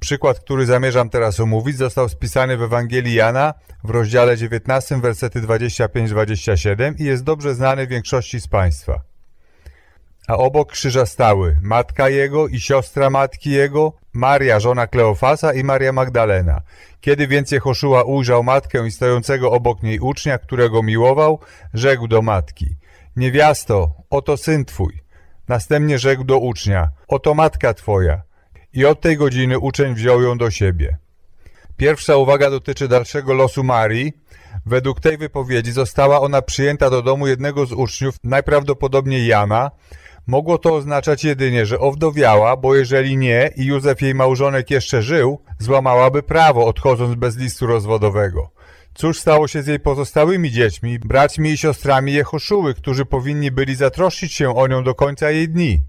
Przykład, który zamierzam teraz omówić, został spisany w Ewangelii Jana w rozdziale 19, versety 25-27 i jest dobrze znany większości z Państwa. A obok krzyża stały matka jego i siostra matki jego, Maria, żona Kleofasa i Maria Magdalena. Kiedy więc Jehoszua ujrzał matkę i stojącego obok niej ucznia, którego miłował, rzekł do matki, niewiasto, oto syn twój. Następnie rzekł do ucznia, oto matka twoja. I od tej godziny uczeń wziął ją do siebie. Pierwsza uwaga dotyczy dalszego losu Marii. Według tej wypowiedzi została ona przyjęta do domu jednego z uczniów, najprawdopodobniej Jana, Mogło to oznaczać jedynie, że owdowiała, bo jeżeli nie i Józef jej małżonek jeszcze żył, złamałaby prawo, odchodząc bez listu rozwodowego. Cóż stało się z jej pozostałymi dziećmi, braćmi i siostrami Jehoszuły, którzy powinni byli zatroszczyć się o nią do końca jej dni?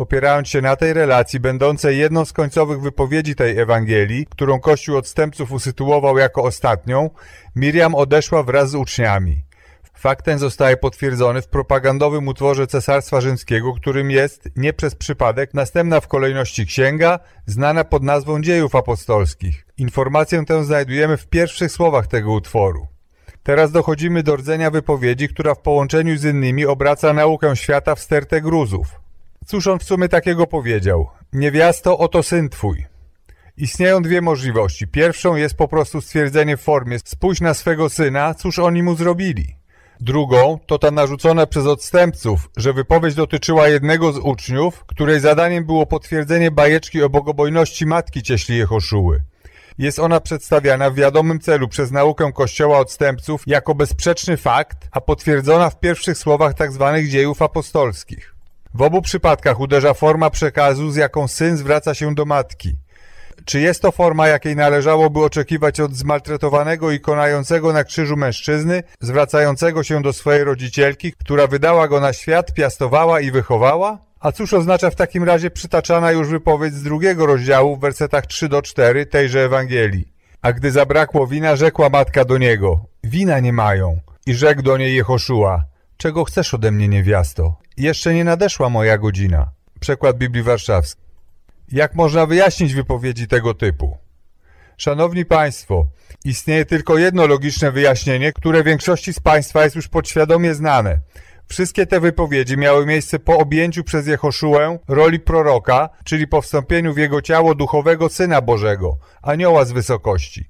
Opierając się na tej relacji, będącej jedną z końcowych wypowiedzi tej Ewangelii, którą Kościół odstępców usytuował jako ostatnią, Miriam odeszła wraz z uczniami. Fakt ten zostaje potwierdzony w propagandowym utworze Cesarstwa Rzymskiego, którym jest, nie przez przypadek, następna w kolejności księga, znana pod nazwą Dziejów Apostolskich. Informację tę znajdujemy w pierwszych słowach tego utworu. Teraz dochodzimy do rdzenia wypowiedzi, która w połączeniu z innymi obraca naukę świata w stertę gruzów. Cóż on w sumie takiego powiedział? Niewiasto, oto syn twój. Istnieją dwie możliwości. Pierwszą jest po prostu stwierdzenie w formie spójrz na swego syna, cóż oni mu zrobili. Drugą to ta narzucona przez odstępców, że wypowiedź dotyczyła jednego z uczniów, której zadaniem było potwierdzenie bajeczki o bogobojności matki cieśli Jehoszuły. Jest ona przedstawiana w wiadomym celu przez naukę Kościoła odstępców jako bezsprzeczny fakt, a potwierdzona w pierwszych słowach tzw. Tak dziejów apostolskich. W obu przypadkach uderza forma przekazu, z jaką syn zwraca się do matki. Czy jest to forma, jakiej należałoby oczekiwać od zmaltretowanego i konającego na krzyżu mężczyzny, zwracającego się do swojej rodzicielki, która wydała go na świat, piastowała i wychowała? A cóż oznacza w takim razie przytaczana już wypowiedź z drugiego rozdziału w wersetach 3 do 4 tejże Ewangelii? A gdy zabrakło wina, rzekła matka do niego, wina nie mają. I rzekł do niej Jehoszua, czego chcesz ode mnie niewiasto? Jeszcze nie nadeszła moja godzina. Przekład Biblii Warszawskiej. Jak można wyjaśnić wypowiedzi tego typu? Szanowni Państwo, istnieje tylko jedno logiczne wyjaśnienie, które większości z Państwa jest już podświadomie znane. Wszystkie te wypowiedzi miały miejsce po objęciu przez Jehoszuę roli proroka, czyli po wstąpieniu w jego ciało duchowego Syna Bożego, anioła z wysokości.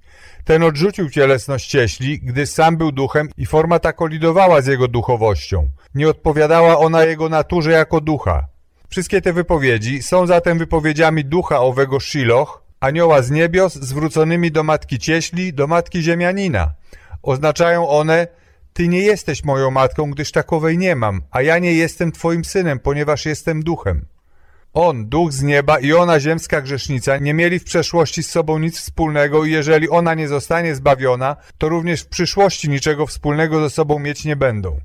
Ten odrzucił cielesność cieśli, gdyż sam był duchem i forma ta kolidowała z jego duchowością. Nie odpowiadała ona jego naturze jako ducha. Wszystkie te wypowiedzi są zatem wypowiedziami ducha owego Shiloh, anioła z niebios zwróconymi do matki cieśli, do matki ziemianina. Oznaczają one, ty nie jesteś moją matką, gdyż takowej nie mam, a ja nie jestem twoim synem, ponieważ jestem duchem. On, duch z nieba i ona, ziemska grzesznica, nie mieli w przeszłości z sobą nic wspólnego i jeżeli ona nie zostanie zbawiona, to również w przyszłości niczego wspólnego ze sobą mieć nie będą.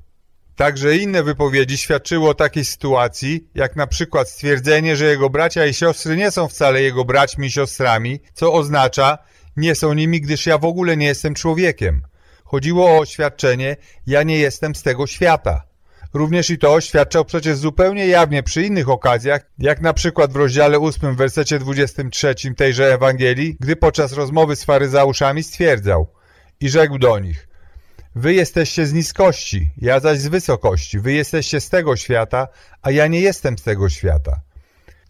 Także inne wypowiedzi świadczyły o takiej sytuacji, jak na przykład stwierdzenie, że jego bracia i siostry nie są wcale jego braćmi i siostrami, co oznacza, nie są nimi, gdyż ja w ogóle nie jestem człowiekiem. Chodziło o oświadczenie, ja nie jestem z tego świata. Również i to oświadczał przecież zupełnie jawnie przy innych okazjach, jak na przykład w rozdziale 8 w wersecie 23 tejże Ewangelii, gdy podczas rozmowy z faryzeuszami stwierdzał i rzekł do nich Wy jesteście z niskości, ja zaś z wysokości, wy jesteście z tego świata, a ja nie jestem z tego świata.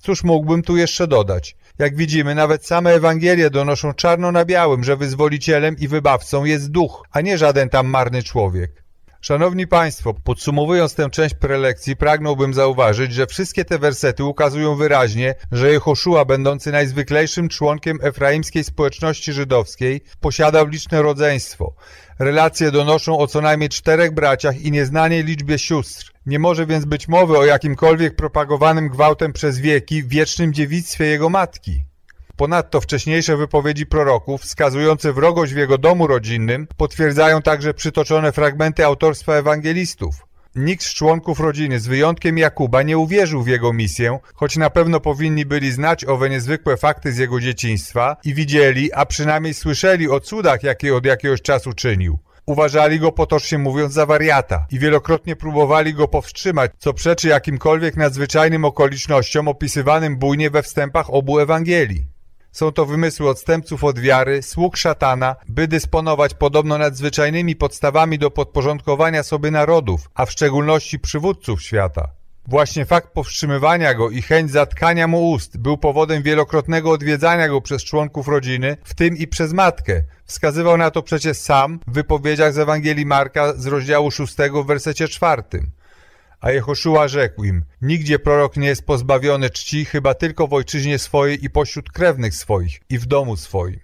Cóż mógłbym tu jeszcze dodać? Jak widzimy, nawet same Ewangelie donoszą czarno na białym, że wyzwolicielem i wybawcą jest duch, a nie żaden tam marny człowiek. Szanowni Państwo, podsumowując tę część prelekcji, pragnąłbym zauważyć, że wszystkie te wersety ukazują wyraźnie, że Jehoszua, będący najzwyklejszym członkiem efraimskiej społeczności żydowskiej, posiadał liczne rodzeństwo. Relacje donoszą o co najmniej czterech braciach i nieznanej liczbie sióstr. Nie może więc być mowy o jakimkolwiek propagowanym gwałtem przez wieki wiecznym dziewictwie jego matki. Ponadto wcześniejsze wypowiedzi proroków, wskazujące wrogość w jego domu rodzinnym, potwierdzają także przytoczone fragmenty autorstwa ewangelistów. Nikt z członków rodziny, z wyjątkiem Jakuba, nie uwierzył w jego misję, choć na pewno powinni byli znać owe niezwykłe fakty z jego dzieciństwa i widzieli, a przynajmniej słyszeli o cudach, jakie od jakiegoś czasu czynił. Uważali go potocznie mówiąc za wariata i wielokrotnie próbowali go powstrzymać, co przeczy jakimkolwiek nadzwyczajnym okolicznościom opisywanym bujnie we wstępach obu Ewangelii. Są to wymysły odstępców od wiary, sług szatana, by dysponować podobno nadzwyczajnymi podstawami do podporządkowania sobie narodów, a w szczególności przywódców świata. Właśnie fakt powstrzymywania go i chęć zatkania mu ust był powodem wielokrotnego odwiedzania go przez członków rodziny, w tym i przez matkę. Wskazywał na to przecież sam w wypowiedziach z Ewangelii Marka z rozdziału 6 w wersecie 4. A Jehoszua rzekł im, nigdzie prorok nie jest pozbawiony czci, chyba tylko w ojczyźnie swojej i pośród krewnych swoich i w domu swoim.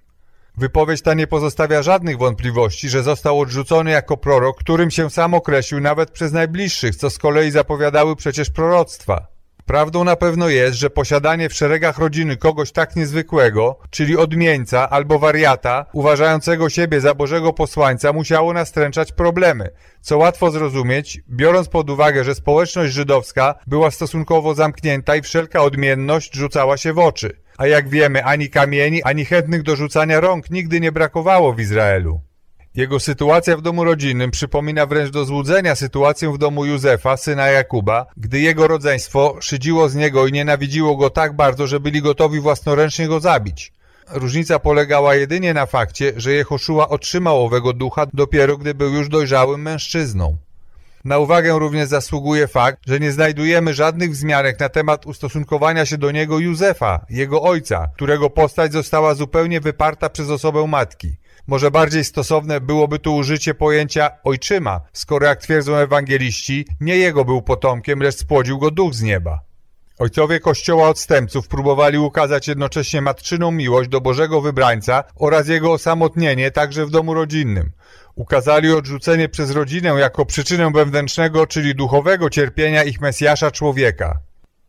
Wypowiedź ta nie pozostawia żadnych wątpliwości, że został odrzucony jako prorok, którym się sam określił nawet przez najbliższych, co z kolei zapowiadały przecież proroctwa. Prawdą na pewno jest, że posiadanie w szeregach rodziny kogoś tak niezwykłego, czyli odmieńca albo wariata, uważającego siebie za Bożego posłańca, musiało nastręczać problemy, co łatwo zrozumieć, biorąc pod uwagę, że społeczność żydowska była stosunkowo zamknięta i wszelka odmienność rzucała się w oczy. A jak wiemy, ani kamieni, ani chętnych do rzucania rąk nigdy nie brakowało w Izraelu. Jego sytuacja w domu rodzinnym przypomina wręcz do złudzenia sytuację w domu Józefa, syna Jakuba, gdy jego rodzeństwo szydziło z niego i nienawidziło go tak bardzo, że byli gotowi własnoręcznie go zabić. Różnica polegała jedynie na fakcie, że Jehoszua otrzymał owego ducha dopiero gdy był już dojrzałym mężczyzną. Na uwagę również zasługuje fakt, że nie znajdujemy żadnych wzmianek na temat ustosunkowania się do niego Józefa, jego ojca, którego postać została zupełnie wyparta przez osobę matki. Może bardziej stosowne byłoby tu użycie pojęcia ojczyma, skoro jak twierdzą ewangeliści, nie jego był potomkiem, lecz spłodził go duch z nieba. Ojcowie Kościoła odstępców próbowali ukazać jednocześnie matczyną miłość do Bożego wybrańca oraz jego osamotnienie także w domu rodzinnym. Ukazali odrzucenie przez rodzinę jako przyczynę wewnętrznego, czyli duchowego cierpienia ich Mesjasza człowieka.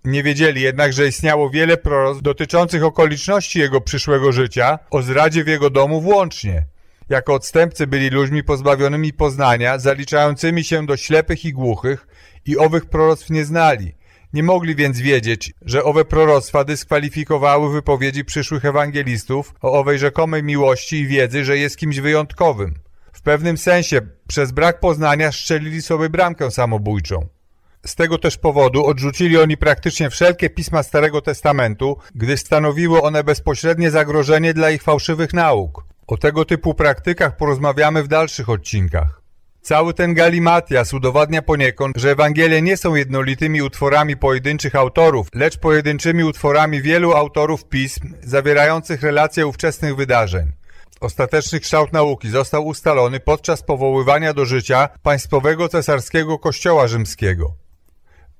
Nie wiedzieli jednak, że istniało wiele proroc dotyczących okoliczności jego przyszłego życia, o zradzie w jego domu włącznie. Jako odstępcy byli ludźmi pozbawionymi poznania, zaliczającymi się do ślepych i głuchych i owych proroctw nie znali. Nie mogli więc wiedzieć, że owe proroctwa dyskwalifikowały wypowiedzi przyszłych ewangelistów o owej rzekomej miłości i wiedzy, że jest kimś wyjątkowym. W pewnym sensie przez brak poznania szczelili sobie bramkę samobójczą. Z tego też powodu odrzucili oni praktycznie wszelkie pisma Starego Testamentu, gdyż stanowiły one bezpośrednie zagrożenie dla ich fałszywych nauk. O tego typu praktykach porozmawiamy w dalszych odcinkach. Cały ten galimatias udowadnia poniekąd, że Ewangelie nie są jednolitymi utworami pojedynczych autorów, lecz pojedynczymi utworami wielu autorów pism zawierających relacje ówczesnych wydarzeń. Ostateczny kształt nauki został ustalony podczas powoływania do życia państwowego cesarskiego kościoła rzymskiego.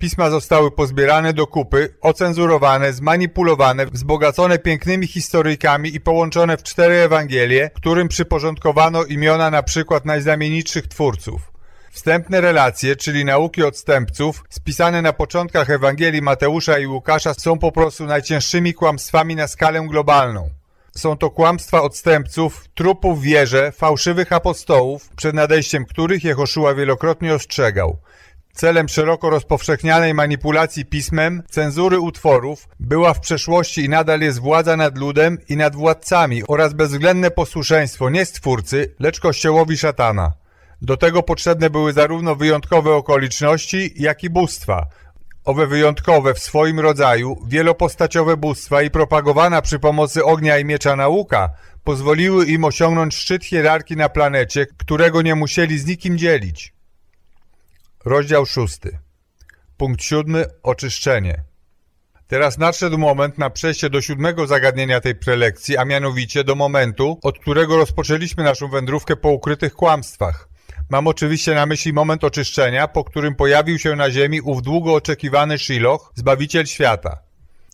Pisma zostały pozbierane do kupy, ocenzurowane, zmanipulowane, wzbogacone pięknymi historyjkami i połączone w cztery Ewangelie, którym przyporządkowano imiona na przykład najznamienitszych twórców. Wstępne relacje, czyli nauki odstępców, spisane na początkach Ewangelii Mateusza i Łukasza są po prostu najcięższymi kłamstwami na skalę globalną. Są to kłamstwa odstępców, trupów wierze, fałszywych apostołów, przed nadejściem których Jehoszua wielokrotnie ostrzegał. Celem szeroko rozpowszechnianej manipulacji pismem, cenzury utworów, była w przeszłości i nadal jest władza nad ludem i nad władcami oraz bezwzględne posłuszeństwo nie stwórcy, lecz kościołowi szatana. Do tego potrzebne były zarówno wyjątkowe okoliczności, jak i bóstwa. Owe wyjątkowe w swoim rodzaju, wielopostaciowe bóstwa i propagowana przy pomocy ognia i miecza nauka pozwoliły im osiągnąć szczyt hierarchii na planecie, którego nie musieli z nikim dzielić. Rozdział szósty. Punkt siódmy. Oczyszczenie. Teraz nadszedł moment na przejście do siódmego zagadnienia tej prelekcji, a mianowicie do momentu, od którego rozpoczęliśmy naszą wędrówkę po ukrytych kłamstwach. Mam oczywiście na myśli moment oczyszczenia, po którym pojawił się na ziemi ów długo oczekiwany Shiloh, Zbawiciel świata.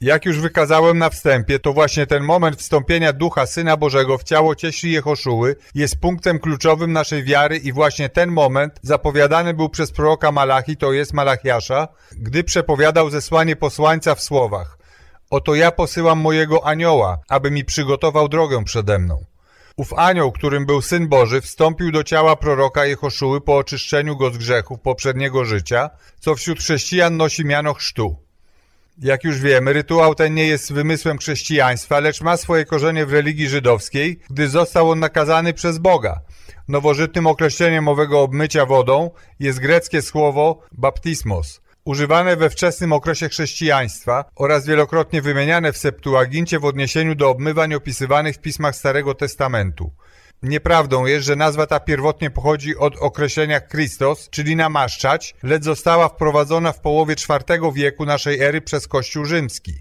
Jak już wykazałem na wstępie, to właśnie ten moment wstąpienia Ducha Syna Bożego w ciało cieśli Jehoszuły jest punktem kluczowym naszej wiary i właśnie ten moment zapowiadany był przez proroka Malachi, to jest Malachiasza, gdy przepowiadał zesłanie posłańca w słowach Oto ja posyłam mojego anioła, aby mi przygotował drogę przede mną. Ów anioł, którym był Syn Boży, wstąpił do ciała proroka Jehoszuły po oczyszczeniu go z grzechów poprzedniego życia, co wśród chrześcijan nosi miano chrztu. Jak już wiemy, rytuał ten nie jest wymysłem chrześcijaństwa, lecz ma swoje korzenie w religii żydowskiej, gdy został on nakazany przez Boga. Nowożytnym określeniem owego obmycia wodą jest greckie słowo baptismos, używane we wczesnym okresie chrześcijaństwa oraz wielokrotnie wymieniane w Septuagincie w odniesieniu do obmywań opisywanych w pismach Starego Testamentu. Nieprawdą jest, że nazwa ta pierwotnie pochodzi od określenia Christos, czyli namaszczać, lecz została wprowadzona w połowie IV wieku naszej ery przez Kościół rzymski.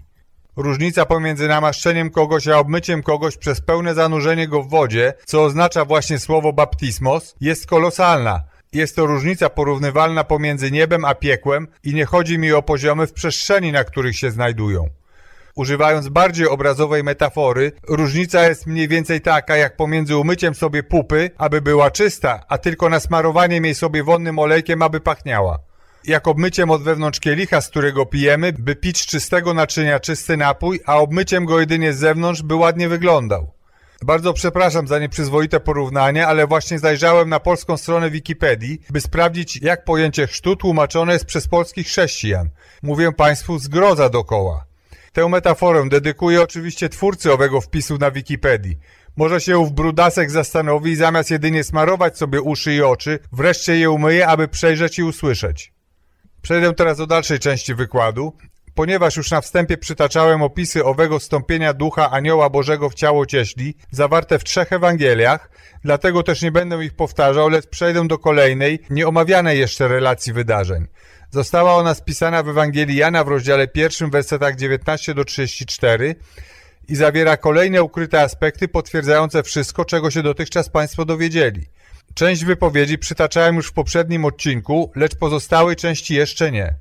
Różnica pomiędzy namaszczeniem kogoś a obmyciem kogoś przez pełne zanurzenie go w wodzie, co oznacza właśnie słowo baptismos, jest kolosalna. Jest to różnica porównywalna pomiędzy niebem a piekłem i nie chodzi mi o poziomy w przestrzeni, na których się znajdują. Używając bardziej obrazowej metafory, różnica jest mniej więcej taka, jak pomiędzy umyciem sobie pupy, aby była czysta, a tylko nasmarowaniem jej sobie wonnym olejkiem, aby pachniała. Jak obmyciem od wewnątrz kielicha, z którego pijemy, by pić czystego naczynia czysty napój, a obmyciem go jedynie z zewnątrz, by ładnie wyglądał. Bardzo przepraszam za nieprzyzwoite porównanie, ale właśnie zajrzałem na polską stronę Wikipedii, by sprawdzić, jak pojęcie chrztu tłumaczone jest przez polskich chrześcijan. Mówię Państwu zgroza dokoła. Tę metaforę dedykuję oczywiście twórcy owego wpisu na Wikipedii. Może się ów brudasek zastanowi i zamiast jedynie smarować sobie uszy i oczy, wreszcie je umyje, aby przejrzeć i usłyszeć. Przejdę teraz do dalszej części wykładu. Ponieważ już na wstępie przytaczałem opisy owego stąpienia ducha anioła Bożego w ciało cieśli, zawarte w trzech Ewangeliach, dlatego też nie będę ich powtarzał, lecz przejdę do kolejnej, nieomawianej jeszcze relacji wydarzeń. Została ona spisana w Ewangelii Jana w rozdziale pierwszym, wersetach 19 do 34 i zawiera kolejne ukryte aspekty potwierdzające wszystko, czego się dotychczas Państwo dowiedzieli. Część wypowiedzi przytaczałem już w poprzednim odcinku, lecz pozostałej części jeszcze nie.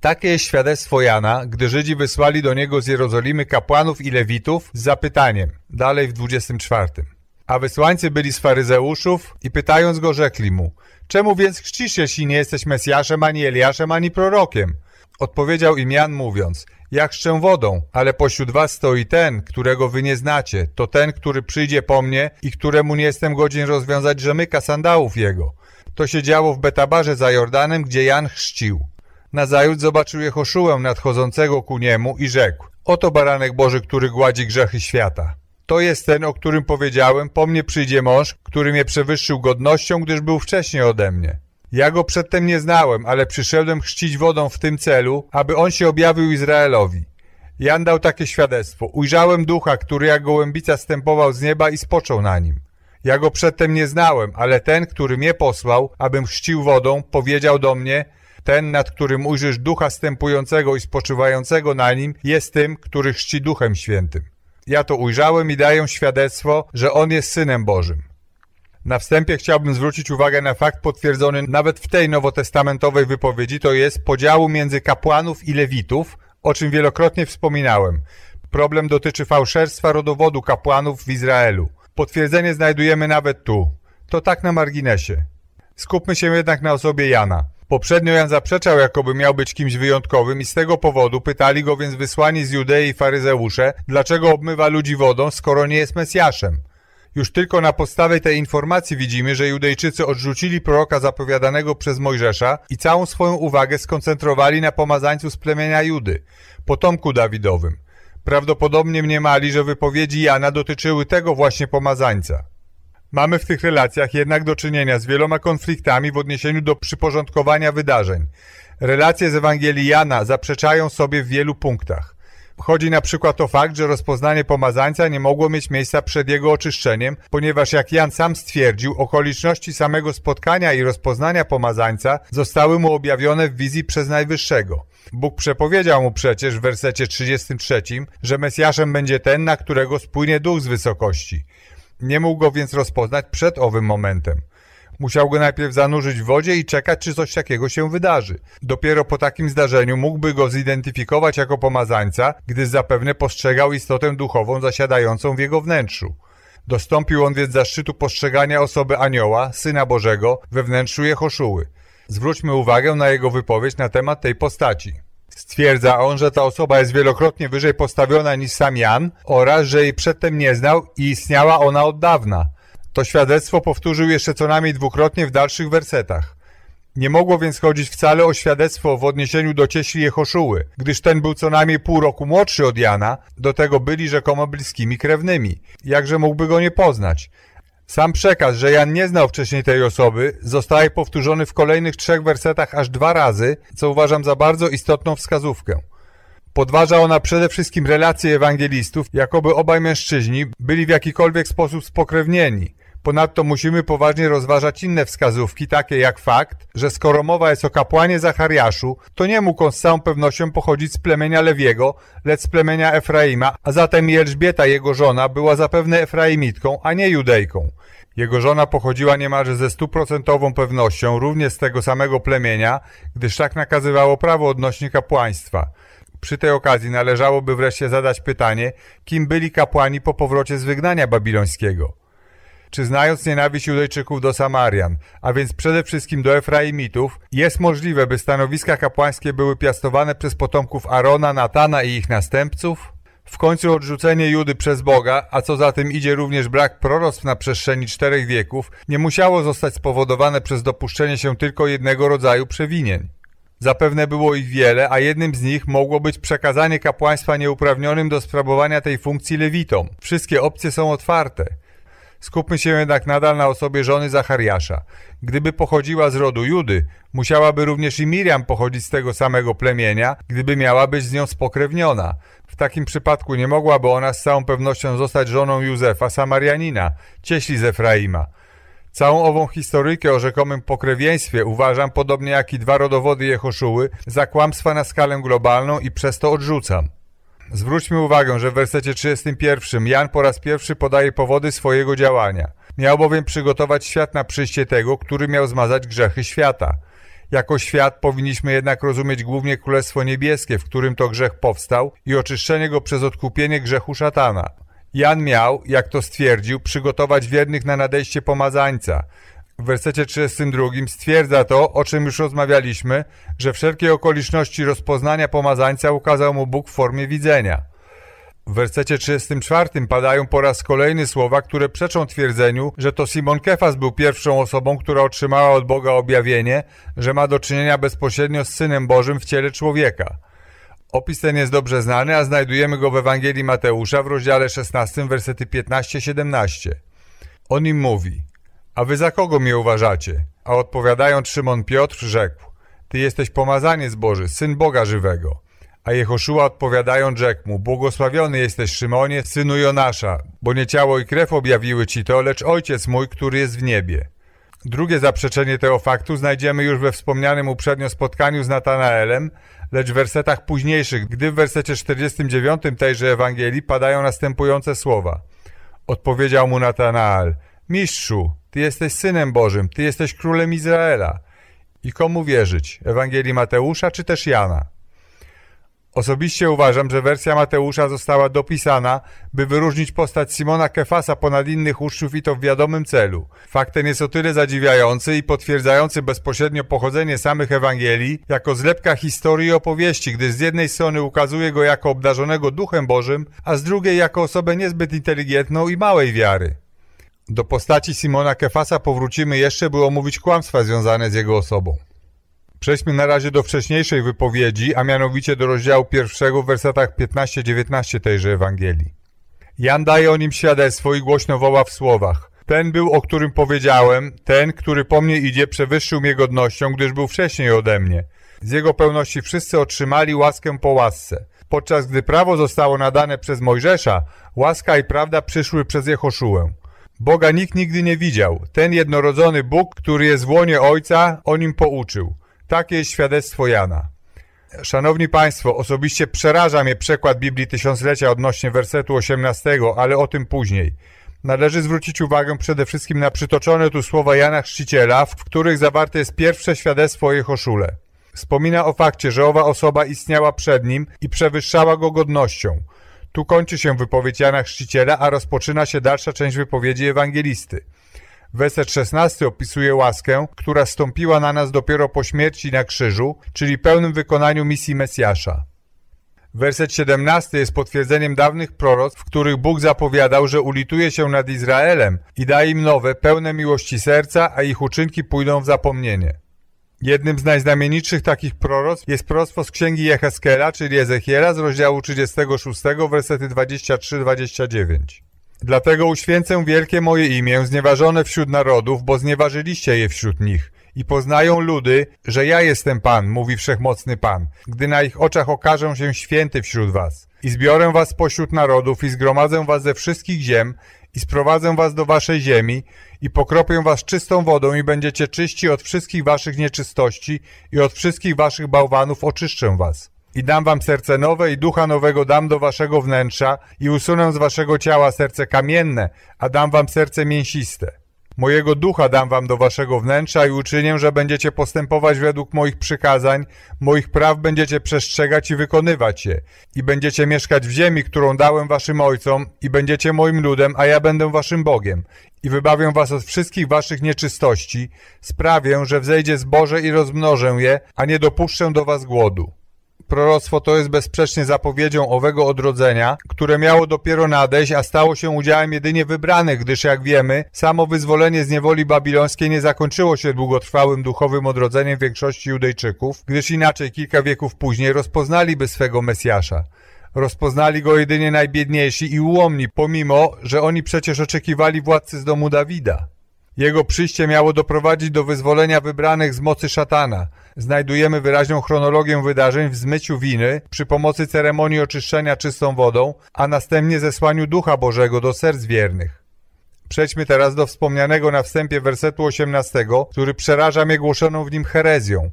Takie jest świadectwo Jana, gdy Żydzi wysłali do niego z Jerozolimy kapłanów i lewitów z zapytaniem, dalej w 24. A wysłańcy byli z faryzeuszów i pytając go rzekli mu, czemu więc chrzcisz, jeśli nie jesteś Mesjaszem, ani Eliaszem, ani prorokiem? Odpowiedział im Jan mówiąc, ja chrzczę wodą, ale pośród was stoi ten, którego wy nie znacie, to ten, który przyjdzie po mnie i któremu nie jestem godzien rozwiązać rzemyka sandałów jego. To się działo w Betabarze za Jordanem, gdzie Jan chrzcił. Nazajutrz zobaczył Jehoszułę nadchodzącego ku niemu i rzekł, oto baranek Boży, który gładzi grzechy świata. To jest ten, o którym powiedziałem, po mnie przyjdzie mąż, który mnie przewyższył godnością, gdyż był wcześniej ode mnie. Ja go przedtem nie znałem, ale przyszedłem chrzcić wodą w tym celu, aby on się objawił Izraelowi. Jan dał takie świadectwo. Ujrzałem ducha, który jak gołębica stępował z nieba i spoczął na nim. Ja go przedtem nie znałem, ale ten, który mnie posłał, abym chrzcił wodą, powiedział do mnie, ten, nad którym ujrzysz ducha stępującego i spoczywającego na nim, jest tym, który chrzci duchem świętym. Ja to ujrzałem i daję świadectwo, że on jest synem Bożym. Na wstępie chciałbym zwrócić uwagę na fakt potwierdzony nawet w tej nowotestamentowej wypowiedzi, to jest podziału między kapłanów i lewitów, o czym wielokrotnie wspominałem. Problem dotyczy fałszerstwa rodowodu kapłanów w Izraelu. Potwierdzenie znajdujemy nawet tu. To tak na marginesie. Skupmy się jednak na osobie Jana. Poprzednio Jan zaprzeczał, jakoby miał być kimś wyjątkowym i z tego powodu pytali go więc wysłani z Judei faryzeusze, dlaczego obmywa ludzi wodą, skoro nie jest Mesjaszem. Już tylko na podstawie tej informacji widzimy, że Judejczycy odrzucili proroka zapowiadanego przez Mojżesza i całą swoją uwagę skoncentrowali na pomazańcu z plemienia Judy, potomku Dawidowym. Prawdopodobnie mniemali, że wypowiedzi Jana dotyczyły tego właśnie pomazańca. Mamy w tych relacjach jednak do czynienia z wieloma konfliktami w odniesieniu do przyporządkowania wydarzeń. Relacje z Ewangelii Jana zaprzeczają sobie w wielu punktach. Chodzi na przykład o fakt, że rozpoznanie pomazańca nie mogło mieć miejsca przed jego oczyszczeniem, ponieważ jak Jan sam stwierdził, okoliczności samego spotkania i rozpoznania pomazańca zostały mu objawione w wizji przez Najwyższego. Bóg przepowiedział mu przecież w wersecie 33, że Mesjaszem będzie ten, na którego spłynie duch z wysokości. Nie mógł go więc rozpoznać przed owym momentem. Musiał go najpierw zanurzyć w wodzie i czekać, czy coś takiego się wydarzy. Dopiero po takim zdarzeniu mógłby go zidentyfikować jako pomazańca, gdyż zapewne postrzegał istotę duchową zasiadającą w jego wnętrzu. Dostąpił on więc zaszczytu postrzegania osoby anioła, Syna Bożego, we wnętrzu Jehoszuły. Zwróćmy uwagę na jego wypowiedź na temat tej postaci. Stwierdza on, że ta osoba jest wielokrotnie wyżej postawiona niż sam Jan oraz, że jej przedtem nie znał i istniała ona od dawna. To świadectwo powtórzył jeszcze co najmniej dwukrotnie w dalszych wersetach. Nie mogło więc chodzić wcale o świadectwo w odniesieniu do cieśli Jehoszuły, gdyż ten był co najmniej pół roku młodszy od Jana, do tego byli rzekomo bliskimi krewnymi. Jakże mógłby go nie poznać? Sam przekaz, że Jan nie znał wcześniej tej osoby, zostaje powtórzony w kolejnych trzech wersetach aż dwa razy, co uważam za bardzo istotną wskazówkę. Podważa ona przede wszystkim relacje ewangelistów, jakoby obaj mężczyźni byli w jakikolwiek sposób spokrewnieni. Ponadto musimy poważnie rozważać inne wskazówki, takie jak fakt, że skoro mowa jest o kapłanie Zachariaszu, to nie mógł on z całą pewnością pochodzić z plemienia Lewiego, lecz z plemienia Efraima, a zatem Elżbieta, jego żona, była zapewne Efraimitką, a nie Judejką. Jego żona pochodziła niemalże ze stuprocentową pewnością również z tego samego plemienia, gdyż tak nakazywało prawo odnośnie kapłaństwa. Przy tej okazji należałoby wreszcie zadać pytanie, kim byli kapłani po powrocie z wygnania babilońskiego czy znając nienawiść Judejczyków do Samarian, a więc przede wszystkim do Efraimitów, jest możliwe, by stanowiska kapłańskie były piastowane przez potomków Arona, Natana i ich następców? W końcu odrzucenie Judy przez Boga, a co za tym idzie również brak proroctw na przestrzeni czterech wieków, nie musiało zostać spowodowane przez dopuszczenie się tylko jednego rodzaju przewinień. Zapewne było ich wiele, a jednym z nich mogło być przekazanie kapłaństwa nieuprawnionym do sprawowania tej funkcji lewitom. Wszystkie opcje są otwarte. Skupmy się jednak nadal na osobie żony Zachariasza. Gdyby pochodziła z rodu Judy, musiałaby również i Miriam pochodzić z tego samego plemienia, gdyby miała być z nią spokrewniona. W takim przypadku nie mogłaby ona z całą pewnością zostać żoną Józefa, Samarianina, cieśli z Efraima. Całą ową historyjkę o rzekomym pokrewieństwie uważam, podobnie jak i dwa rodowody Jehoszuły, za kłamstwa na skalę globalną i przez to odrzucam. Zwróćmy uwagę, że w wersecie 31 Jan po raz pierwszy podaje powody swojego działania. Miał bowiem przygotować świat na przyjście tego, który miał zmazać grzechy świata. Jako świat powinniśmy jednak rozumieć głównie Królestwo Niebieskie, w którym to grzech powstał i oczyszczenie go przez odkupienie grzechu szatana. Jan miał, jak to stwierdził, przygotować wiernych na nadejście pomazańca, w wersecie 32 stwierdza to, o czym już rozmawialiśmy, że wszelkie okoliczności rozpoznania pomazańca ukazał mu Bóg w formie widzenia. W wersecie 34 padają po raz kolejny słowa, które przeczą twierdzeniu, że to Simon Kefas był pierwszą osobą, która otrzymała od Boga objawienie, że ma do czynienia bezpośrednio z Synem Bożym w ciele człowieka. Opis ten jest dobrze znany, a znajdujemy go w Ewangelii Mateusza w rozdziale 16, wersety 15-17. On im mówi – a wy za kogo mnie uważacie? A odpowiadając Szymon Piotr rzekł, Ty jesteś pomazaniec Boży, Syn Boga żywego. A Jehoszua odpowiadając rzekł mu, błogosławiony jesteś Szymonie, synu Jonasza, bo nie ciało i krew objawiły ci to, lecz Ojciec mój, który jest w niebie. Drugie zaprzeczenie tego faktu znajdziemy już we wspomnianym uprzednio spotkaniu z Natanaelem, lecz w wersetach późniejszych, gdy w wersecie 49 tejże Ewangelii padają następujące słowa. Odpowiedział mu Natanael, mistrzu, ty jesteś Synem Bożym, ty jesteś Królem Izraela. I komu wierzyć, Ewangelii Mateusza czy też Jana? Osobiście uważam, że wersja Mateusza została dopisana, by wyróżnić postać Simona Kefasa ponad innych uczniów i to w wiadomym celu. Fakt ten jest o tyle zadziwiający i potwierdzający bezpośrednio pochodzenie samych Ewangelii, jako zlepka historii i opowieści, gdyż z jednej strony ukazuje go jako obdarzonego Duchem Bożym, a z drugiej jako osobę niezbyt inteligentną i małej wiary. Do postaci Simona Kefasa powrócimy jeszcze, by omówić kłamstwa związane z jego osobą. Przejdźmy na razie do wcześniejszej wypowiedzi, a mianowicie do rozdziału pierwszego w wersetach 15-19 tejże Ewangelii. Jan daje o nim świadectwo i głośno woła w słowach. Ten był, o którym powiedziałem, ten, który po mnie idzie, przewyższył mnie godnością, gdyż był wcześniej ode mnie. Z jego pełności wszyscy otrzymali łaskę po łasce. Podczas gdy prawo zostało nadane przez Mojżesza, łaska i prawda przyszły przez Jehoszułę. Boga nikt nigdy nie widział. Ten jednorodzony Bóg, który jest w łonie Ojca, o nim pouczył. Takie jest świadectwo Jana. Szanowni Państwo, osobiście przeraża mnie przekład Biblii Tysiąclecia odnośnie wersetu 18, ale o tym później. Należy zwrócić uwagę przede wszystkim na przytoczone tu słowa Jana Chrzciciela, w których zawarte jest pierwsze świadectwo o Jehoszule. Wspomina o fakcie, że owa osoba istniała przed nim i przewyższała go godnością. Tu kończy się wypowiedź Jana Chrzciciela, a rozpoczyna się dalsza część wypowiedzi ewangelisty. Werset 16 opisuje łaskę, która stąpiła na nas dopiero po śmierci na krzyżu, czyli pełnym wykonaniu misji Mesjasza. Werset 17 jest potwierdzeniem dawnych proroc, w których Bóg zapowiadał, że ulituje się nad Izraelem i da im nowe, pełne miłości serca, a ich uczynki pójdą w zapomnienie. Jednym z najznamienitszych takich proroc jest proroctwo z księgi Jeheskela, czyli Ezechiela z rozdziału 36, wersety 23-29. Dlatego uświęcę wielkie moje imię, znieważone wśród narodów, bo znieważyliście je wśród nich. I poznają ludy, że ja jestem Pan, mówi Wszechmocny Pan, gdy na ich oczach okażę się święty wśród was. I zbiorę was pośród narodów i zgromadzę was ze wszystkich ziem i sprowadzę was do waszej ziemi i pokropię was czystą wodą i będziecie czyści od wszystkich waszych nieczystości i od wszystkich waszych bałwanów oczyszczę was. I dam wam serce nowe i ducha nowego dam do waszego wnętrza i usunę z waszego ciała serce kamienne, a dam wam serce mięsiste. Mojego ducha dam wam do waszego wnętrza i uczynię, że będziecie postępować według moich przykazań, moich praw będziecie przestrzegać i wykonywać je. I będziecie mieszkać w ziemi, którą dałem waszym ojcom i będziecie moim ludem, a ja będę waszym Bogiem. I wybawię was od wszystkich waszych nieczystości, sprawię, że wzejdzie zboże i rozmnożę je, a nie dopuszczę do was głodu. Proroctwo to jest bezsprzecznie zapowiedzią owego odrodzenia, które miało dopiero nadejść, a stało się udziałem jedynie wybranych, gdyż jak wiemy, samo wyzwolenie z niewoli babilońskiej nie zakończyło się długotrwałym duchowym odrodzeniem większości Judejczyków, gdyż inaczej kilka wieków później rozpoznaliby swego Mesjasza. Rozpoznali go jedynie najbiedniejsi i ułomni, pomimo, że oni przecież oczekiwali władcy z domu Dawida. Jego przyjście miało doprowadzić do wyzwolenia wybranych z mocy szatana. Znajdujemy wyraźną chronologię wydarzeń w zmyciu winy przy pomocy ceremonii oczyszczenia czystą wodą, a następnie zesłaniu Ducha Bożego do serc wiernych. Przejdźmy teraz do wspomnianego na wstępie wersetu 18, który przeraża mnie głoszoną w nim herezją.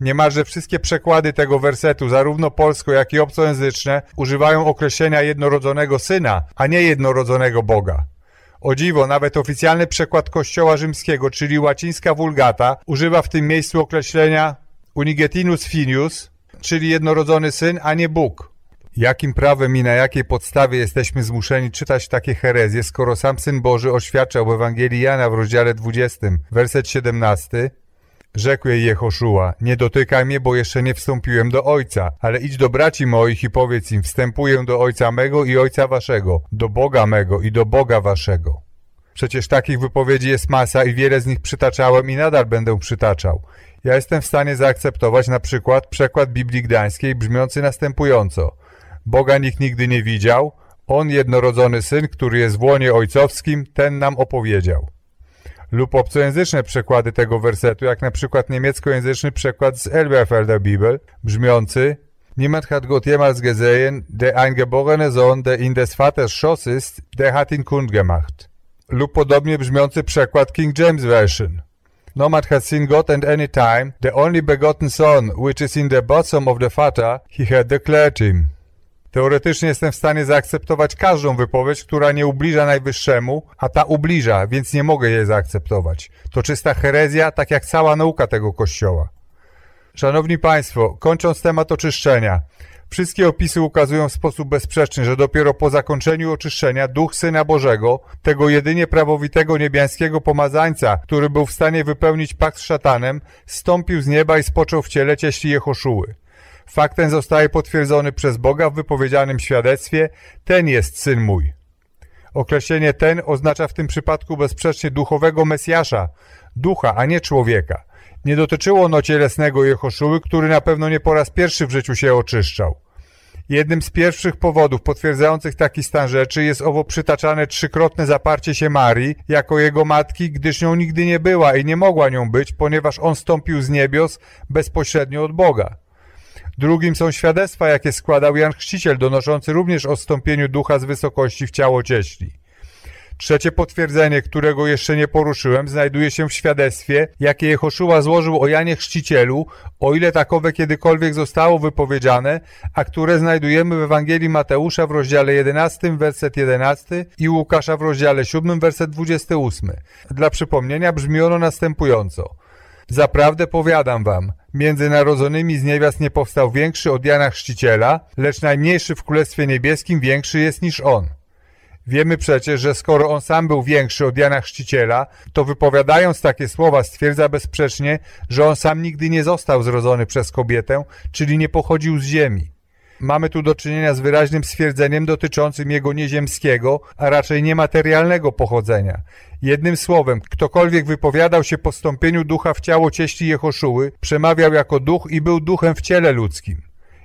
Niemalże wszystkie przekłady tego wersetu, zarówno polsko, jak i obcojęzyczne, używają określenia jednorodzonego syna, a nie jednorodzonego Boga. O dziwo, nawet oficjalny przekład Kościoła Rzymskiego, czyli łacińska Vulgata, używa w tym miejscu określenia unigetinus finius, czyli jednorodzony syn, a nie Bóg. Jakim prawem i na jakiej podstawie jesteśmy zmuszeni czytać takie herezje, skoro sam Syn Boży oświadczał w Ewangelii Jana w rozdziale 20, werset 17, Rzekł jej Jehoszua, nie dotykaj mnie, bo jeszcze nie wstąpiłem do Ojca, ale idź do braci moich i powiedz im, wstępuję do Ojca mego i Ojca waszego, do Boga mego i do Boga waszego. Przecież takich wypowiedzi jest masa i wiele z nich przytaczałem i nadal będę przytaczał. Ja jestem w stanie zaakceptować na przykład przekład Biblii Gdańskiej brzmiący następująco. Boga nikt nigdy nie widział, On jednorodzony Syn, który jest w łonie ojcowskim, ten nam opowiedział lub obcojęzyczne przekłady tego wersetu, jak na przykład niemieckojęzyczny przekład z Elberfelder Bibel, brzmiący Niemand hat Gott jemals gesehen, der eingeborene Sohn, der in des Vaters Schoß ist, der hat ihn kundgemacht. Lub podobnie brzmiący przekład King James Version. No man has seen God at any time, the only begotten Son, which is in the bosom of the Father, he had declared him. Teoretycznie jestem w stanie zaakceptować każdą wypowiedź, która nie ubliża Najwyższemu, a ta ubliża, więc nie mogę jej zaakceptować. To czysta herezja, tak jak cała nauka tego Kościoła. Szanowni Państwo, kończąc temat oczyszczenia, wszystkie opisy ukazują w sposób bezsprzeczny, że dopiero po zakończeniu oczyszczenia Duch Syna Bożego, tego jedynie prawowitego niebiańskiego pomazańca, który był w stanie wypełnić pakt z szatanem, stąpił z nieba i spoczął w ciele cieśli Jehoszuły. Fakt ten zostaje potwierdzony przez Boga w wypowiedzianym świadectwie ten jest Syn mój. Określenie ten oznacza w tym przypadku bezsprzecznie duchowego Mesjasza, ducha, a nie człowieka. Nie dotyczyło ono cielesnego Jehoszuły, który na pewno nie po raz pierwszy w życiu się oczyszczał. Jednym z pierwszych powodów potwierdzających taki stan rzeczy jest owo przytaczane trzykrotne zaparcie się Marii jako jego matki, gdyż nią nigdy nie była i nie mogła nią być, ponieważ on stąpił z niebios bezpośrednio od Boga. Drugim są świadectwa, jakie składał Jan Chrzciciel, donoszący również o stąpieniu ducha z wysokości w ciało cieśli. Trzecie potwierdzenie, którego jeszcze nie poruszyłem, znajduje się w świadectwie, jakie Jehoszuła złożył o Janie Chrzcicielu, o ile takowe kiedykolwiek zostało wypowiedziane, a które znajdujemy w Ewangelii Mateusza w rozdziale 11, werset 11 i Łukasza w rozdziale 7, werset 28. Dla przypomnienia brzmi ono następująco. Zaprawdę powiadam wam, między narodzonymi z niewiast nie powstał większy od Jana Chrzciciela, lecz najmniejszy w Królestwie Niebieskim większy jest niż on. Wiemy przecież, że skoro on sam był większy od Jana Chrzciciela, to wypowiadając takie słowa stwierdza bezsprzecznie, że on sam nigdy nie został zrodzony przez kobietę, czyli nie pochodził z ziemi. Mamy tu do czynienia z wyraźnym stwierdzeniem dotyczącym jego nieziemskiego, a raczej niematerialnego pochodzenia. Jednym słowem, ktokolwiek wypowiadał się po stąpieniu ducha w ciało cieśli Jehoszuły, przemawiał jako duch i był duchem w ciele ludzkim.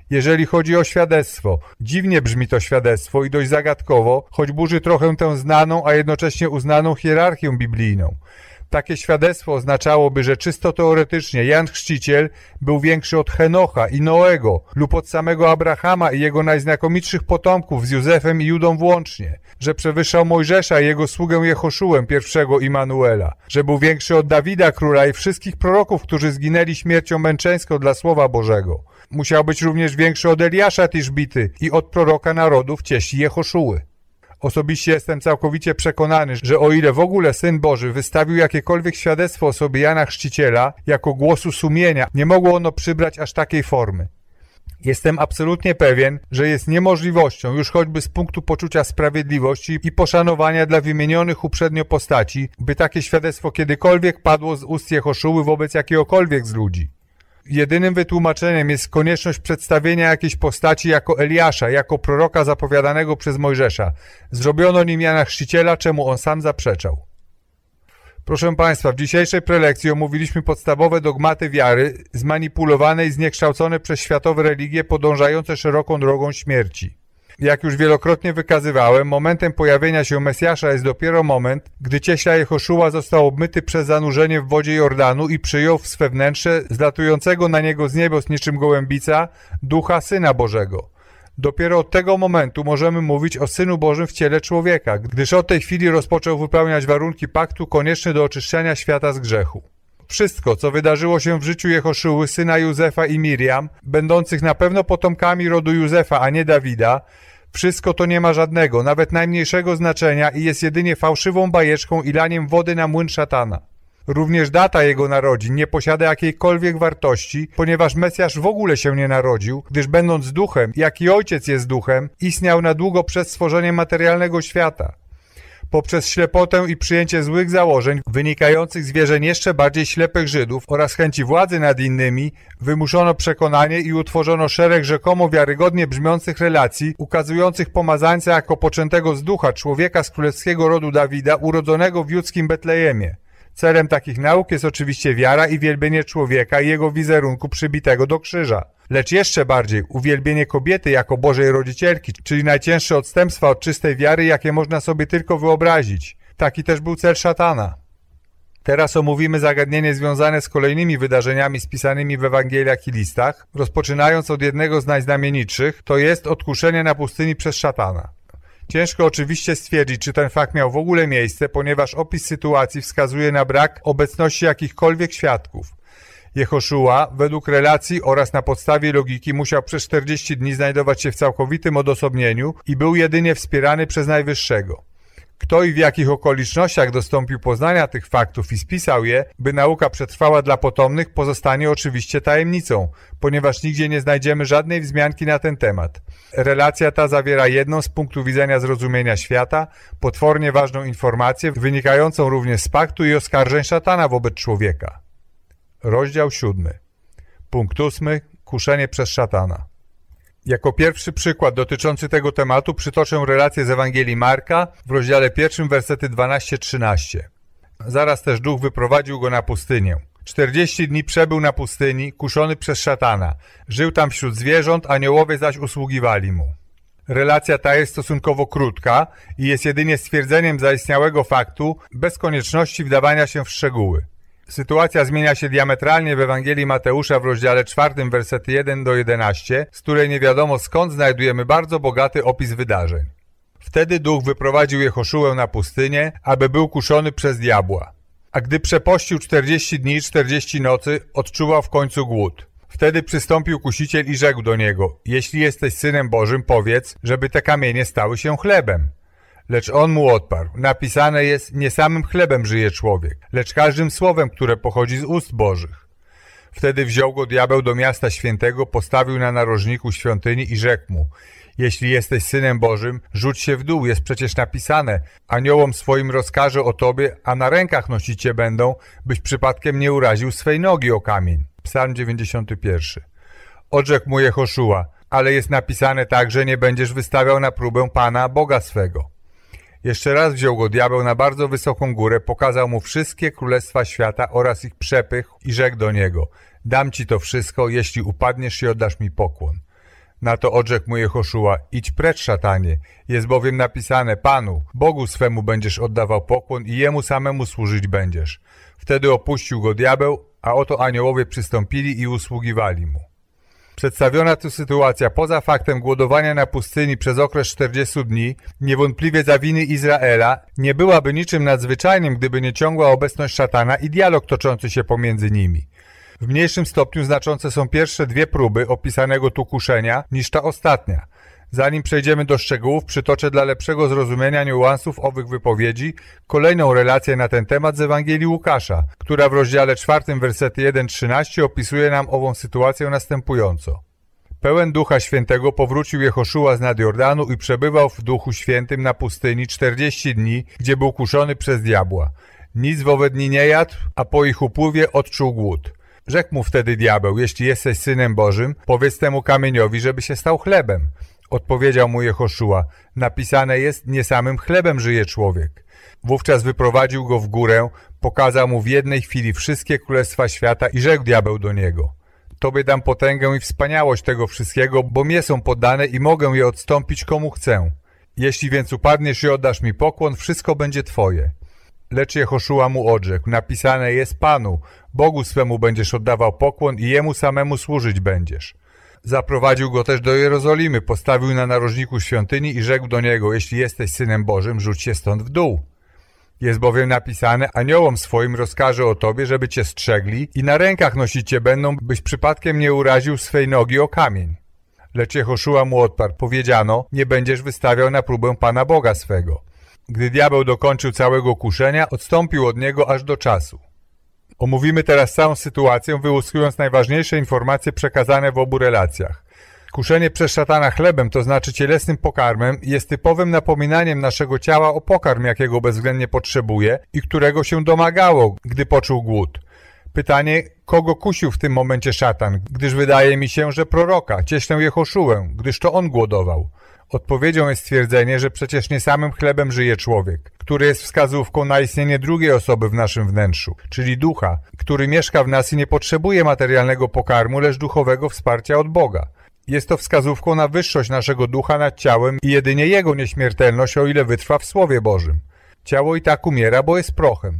Jeżeli chodzi o świadectwo, dziwnie brzmi to świadectwo i dość zagadkowo, choć burzy trochę tę znaną, a jednocześnie uznaną hierarchię biblijną. Takie świadectwo oznaczałoby, że czysto teoretycznie Jan Chrzciciel był większy od Henocha i Noego lub od samego Abrahama i jego najznakomitszych potomków z Józefem i Judą włącznie, że przewyższał Mojżesza i jego sługę Jehoszułem, pierwszego Immanuela, że był większy od Dawida króla i wszystkich proroków, którzy zginęli śmiercią męczeńską dla Słowa Bożego. Musiał być również większy od Eliasza Tiszbity i od proroka narodów cieśli Jehoszuły. Osobiście jestem całkowicie przekonany, że o ile w ogóle Syn Boży wystawił jakiekolwiek świadectwo o sobie Jana Chrzciciela jako głosu sumienia, nie mogło ono przybrać aż takiej formy. Jestem absolutnie pewien, że jest niemożliwością, już choćby z punktu poczucia sprawiedliwości i poszanowania dla wymienionych uprzednio postaci, by takie świadectwo kiedykolwiek padło z ust Jehoszuły wobec jakiegokolwiek z ludzi. Jedynym wytłumaczeniem jest konieczność przedstawienia jakiejś postaci jako Eliasza, jako proroka zapowiadanego przez Mojżesza. Zrobiono nim Jana Chrzciciela, czemu on sam zaprzeczał. Proszę Państwa, w dzisiejszej prelekcji omówiliśmy podstawowe dogmaty wiary, zmanipulowane i zniekształcone przez światowe religie podążające szeroką drogą śmierci. Jak już wielokrotnie wykazywałem, momentem pojawienia się Mesjasza jest dopiero moment, gdy cieśla Jehoszua został obmyty przez zanurzenie w wodzie Jordanu i przyjął w swe wnętrze zlatującego na niego z niebos niczym gołębica ducha Syna Bożego. Dopiero od tego momentu możemy mówić o Synu Bożym w ciele człowieka, gdyż od tej chwili rozpoczął wypełniać warunki paktu konieczne do oczyszczenia świata z grzechu. Wszystko, co wydarzyło się w życiu Jehoszuły, syna Józefa i Miriam, będących na pewno potomkami rodu Józefa, a nie Dawida, wszystko to nie ma żadnego, nawet najmniejszego znaczenia i jest jedynie fałszywą bajeczką i laniem wody na młyn szatana. Również data jego narodzin nie posiada jakiejkolwiek wartości, ponieważ Mesjasz w ogóle się nie narodził, gdyż będąc duchem, jak i ojciec jest duchem, istniał na długo przed stworzeniem materialnego świata poprzez ślepotę i przyjęcie złych założeń wynikających z wierzeń jeszcze bardziej ślepych Żydów oraz chęci władzy nad innymi, wymuszono przekonanie i utworzono szereg rzekomo wiarygodnie brzmiących relacji ukazujących pomazańca jako poczętego z ducha człowieka z królewskiego rodu Dawida urodzonego w judzkim Betlejemie. Celem takich nauk jest oczywiście wiara i wielbienie człowieka i jego wizerunku przybitego do krzyża. Lecz jeszcze bardziej uwielbienie kobiety jako Bożej rodzicielki, czyli najcięższe odstępstwa od czystej wiary, jakie można sobie tylko wyobrazić. Taki też był cel szatana. Teraz omówimy zagadnienie związane z kolejnymi wydarzeniami spisanymi w Ewangeliach i listach, rozpoczynając od jednego z najznamienitszych, to jest odkuszenie na pustyni przez szatana. Ciężko oczywiście stwierdzić, czy ten fakt miał w ogóle miejsce, ponieważ opis sytuacji wskazuje na brak obecności jakichkolwiek świadków. Jehoszua, według relacji oraz na podstawie logiki, musiał przez 40 dni znajdować się w całkowitym odosobnieniu i był jedynie wspierany przez Najwyższego. Kto i w jakich okolicznościach dostąpił poznania tych faktów i spisał je, by nauka przetrwała dla potomnych, pozostanie oczywiście tajemnicą, ponieważ nigdzie nie znajdziemy żadnej wzmianki na ten temat. Relacja ta zawiera jedną z punktu widzenia zrozumienia świata, potwornie ważną informację, wynikającą również z paktu i oskarżeń szatana wobec człowieka. Rozdział siódmy. Punkt ósmy. Kuszenie przez szatana. Jako pierwszy przykład dotyczący tego tematu przytoczę relację z Ewangelii Marka w rozdziale pierwszym wersety 12-13. Zaraz też duch wyprowadził go na pustynię. Czterdzieści dni przebył na pustyni, kuszony przez szatana. Żył tam wśród zwierząt, aniołowie zaś usługiwali mu. Relacja ta jest stosunkowo krótka i jest jedynie stwierdzeniem zaistniałego faktu, bez konieczności wdawania się w szczegóły. Sytuacja zmienia się diametralnie w Ewangelii Mateusza w rozdziale 4, wersety 1 do 11, z której nie wiadomo skąd znajdujemy bardzo bogaty opis wydarzeń. Wtedy duch wyprowadził Jehoszułę na pustynię, aby był kuszony przez diabła. A gdy przepościł 40 dni i 40 nocy, odczuwał w końcu głód. Wtedy przystąpił kusiciel i rzekł do niego, jeśli jesteś synem Bożym, powiedz, żeby te kamienie stały się chlebem. Lecz on mu odparł, napisane jest, nie samym chlebem żyje człowiek, lecz każdym słowem, które pochodzi z ust Bożych. Wtedy wziął go diabeł do miasta świętego, postawił na narożniku świątyni i rzekł mu, jeśli jesteś synem Bożym, rzuć się w dół, jest przecież napisane, aniołom swoim rozkaże o tobie, a na rękach nosić cię będą, byś przypadkiem nie uraził swej nogi o kamień. Psalm 91. Odrzekł mu Jehoszua, ale jest napisane tak, że nie będziesz wystawiał na próbę Pana, Boga swego. Jeszcze raz wziął go diabeł na bardzo wysoką górę, pokazał mu wszystkie królestwa świata oraz ich przepych i rzekł do niego, dam ci to wszystko, jeśli upadniesz i oddasz mi pokłon. Na to odrzekł mu Jehoszua, idź precz szatanie, jest bowiem napisane, Panu, Bogu swemu będziesz oddawał pokłon i Jemu samemu służyć będziesz. Wtedy opuścił go diabeł, a oto aniołowie przystąpili i usługiwali mu. Przedstawiona tu sytuacja poza faktem głodowania na pustyni przez okres 40 dni, niewątpliwie za winy Izraela, nie byłaby niczym nadzwyczajnym, gdyby nie ciągła obecność szatana i dialog toczący się pomiędzy nimi. W mniejszym stopniu znaczące są pierwsze dwie próby opisanego tu kuszenia niż ta ostatnia – Zanim przejdziemy do szczegółów, przytoczę dla lepszego zrozumienia niuansów owych wypowiedzi kolejną relację na ten temat z Ewangelii Łukasza, która w rozdziale 4, wersety 1-13 opisuje nam ową sytuację następująco. Pełen Ducha Świętego powrócił Jehoszua z nad Jordanu i przebywał w Duchu Świętym na pustyni 40 dni, gdzie był kuszony przez diabła. Nic wobec dni nie jadł, a po ich upływie odczuł głód. Rzekł mu wtedy diabeł, jeśli jesteś Synem Bożym, powiedz temu kamieniowi, żeby się stał chlebem. Odpowiedział mu Jehoszua, napisane jest, nie samym chlebem żyje człowiek. Wówczas wyprowadził go w górę, pokazał mu w jednej chwili wszystkie królestwa świata i rzekł diabeł do niego. Tobie dam potęgę i wspaniałość tego wszystkiego, bo mnie są podane i mogę je odstąpić komu chcę. Jeśli więc upadniesz i oddasz mi pokłon, wszystko będzie Twoje. Lecz Jehoszua mu odrzekł, napisane jest Panu, Bogu swemu będziesz oddawał pokłon i Jemu samemu służyć będziesz. Zaprowadził go też do Jerozolimy, postawił na narożniku świątyni i rzekł do niego, jeśli jesteś Synem Bożym, rzuć się stąd w dół. Jest bowiem napisane, aniołom swoim rozkaże o tobie, żeby cię strzegli i na rękach nosić cię będą, byś przypadkiem nie uraził swej nogi o kamień. Lecz Jehoszua mu odparł, powiedziano, nie będziesz wystawiał na próbę Pana Boga swego. Gdy diabeł dokończył całego kuszenia, odstąpił od niego aż do czasu. Omówimy teraz całą sytuację, wyłuskując najważniejsze informacje przekazane w obu relacjach. Kuszenie przez szatana chlebem, to znaczy cielesnym pokarmem, jest typowym napominaniem naszego ciała o pokarm, jakiego bezwzględnie potrzebuje i którego się domagało, gdy poczuł głód. Pytanie, kogo kusił w tym momencie szatan, gdyż wydaje mi się, że proroka, cieślę Jehoszułę, gdyż to on głodował. Odpowiedzią jest stwierdzenie, że przecież nie samym chlebem żyje człowiek, który jest wskazówką na istnienie drugiej osoby w naszym wnętrzu, czyli ducha, który mieszka w nas i nie potrzebuje materialnego pokarmu, lecz duchowego wsparcia od Boga. Jest to wskazówką na wyższość naszego ducha nad ciałem i jedynie jego nieśmiertelność, o ile wytrwa w Słowie Bożym. Ciało i tak umiera, bo jest prochem.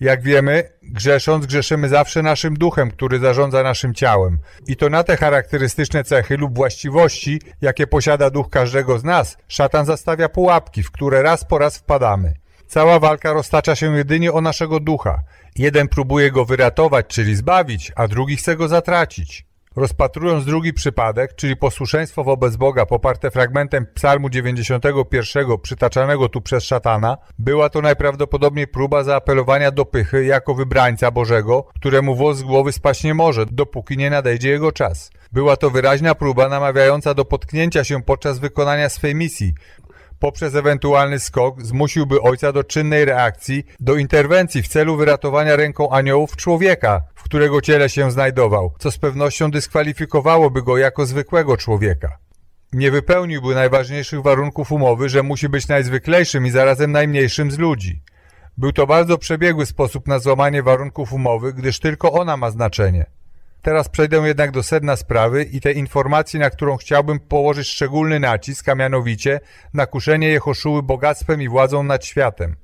Jak wiemy, grzesząc, grzeszymy zawsze naszym duchem, który zarządza naszym ciałem. I to na te charakterystyczne cechy lub właściwości, jakie posiada duch każdego z nas, szatan zastawia pułapki, w które raz po raz wpadamy. Cała walka roztacza się jedynie o naszego ducha. Jeden próbuje go wyratować, czyli zbawić, a drugi chce go zatracić. Rozpatrując drugi przypadek, czyli posłuszeństwo wobec Boga poparte fragmentem psalmu 91 przytaczanego tu przez szatana, była to najprawdopodobniej próba zaapelowania do pychy jako wybrańca Bożego, któremu włos z głowy spaść nie może, dopóki nie nadejdzie jego czas. Była to wyraźna próba namawiająca do potknięcia się podczas wykonania swej misji, poprzez ewentualny skok zmusiłby ojca do czynnej reakcji, do interwencji w celu wyratowania ręką aniołów człowieka, w którego ciele się znajdował, co z pewnością dyskwalifikowałoby go jako zwykłego człowieka. Nie wypełniłby najważniejszych warunków umowy, że musi być najzwyklejszym i zarazem najmniejszym z ludzi. Był to bardzo przebiegły sposób na złamanie warunków umowy, gdyż tylko ona ma znaczenie. Teraz przejdę jednak do sedna sprawy i tej informacji, na którą chciałbym położyć szczególny nacisk, a mianowicie na kuszenie Jehoszuły bogactwem i władzą nad światem.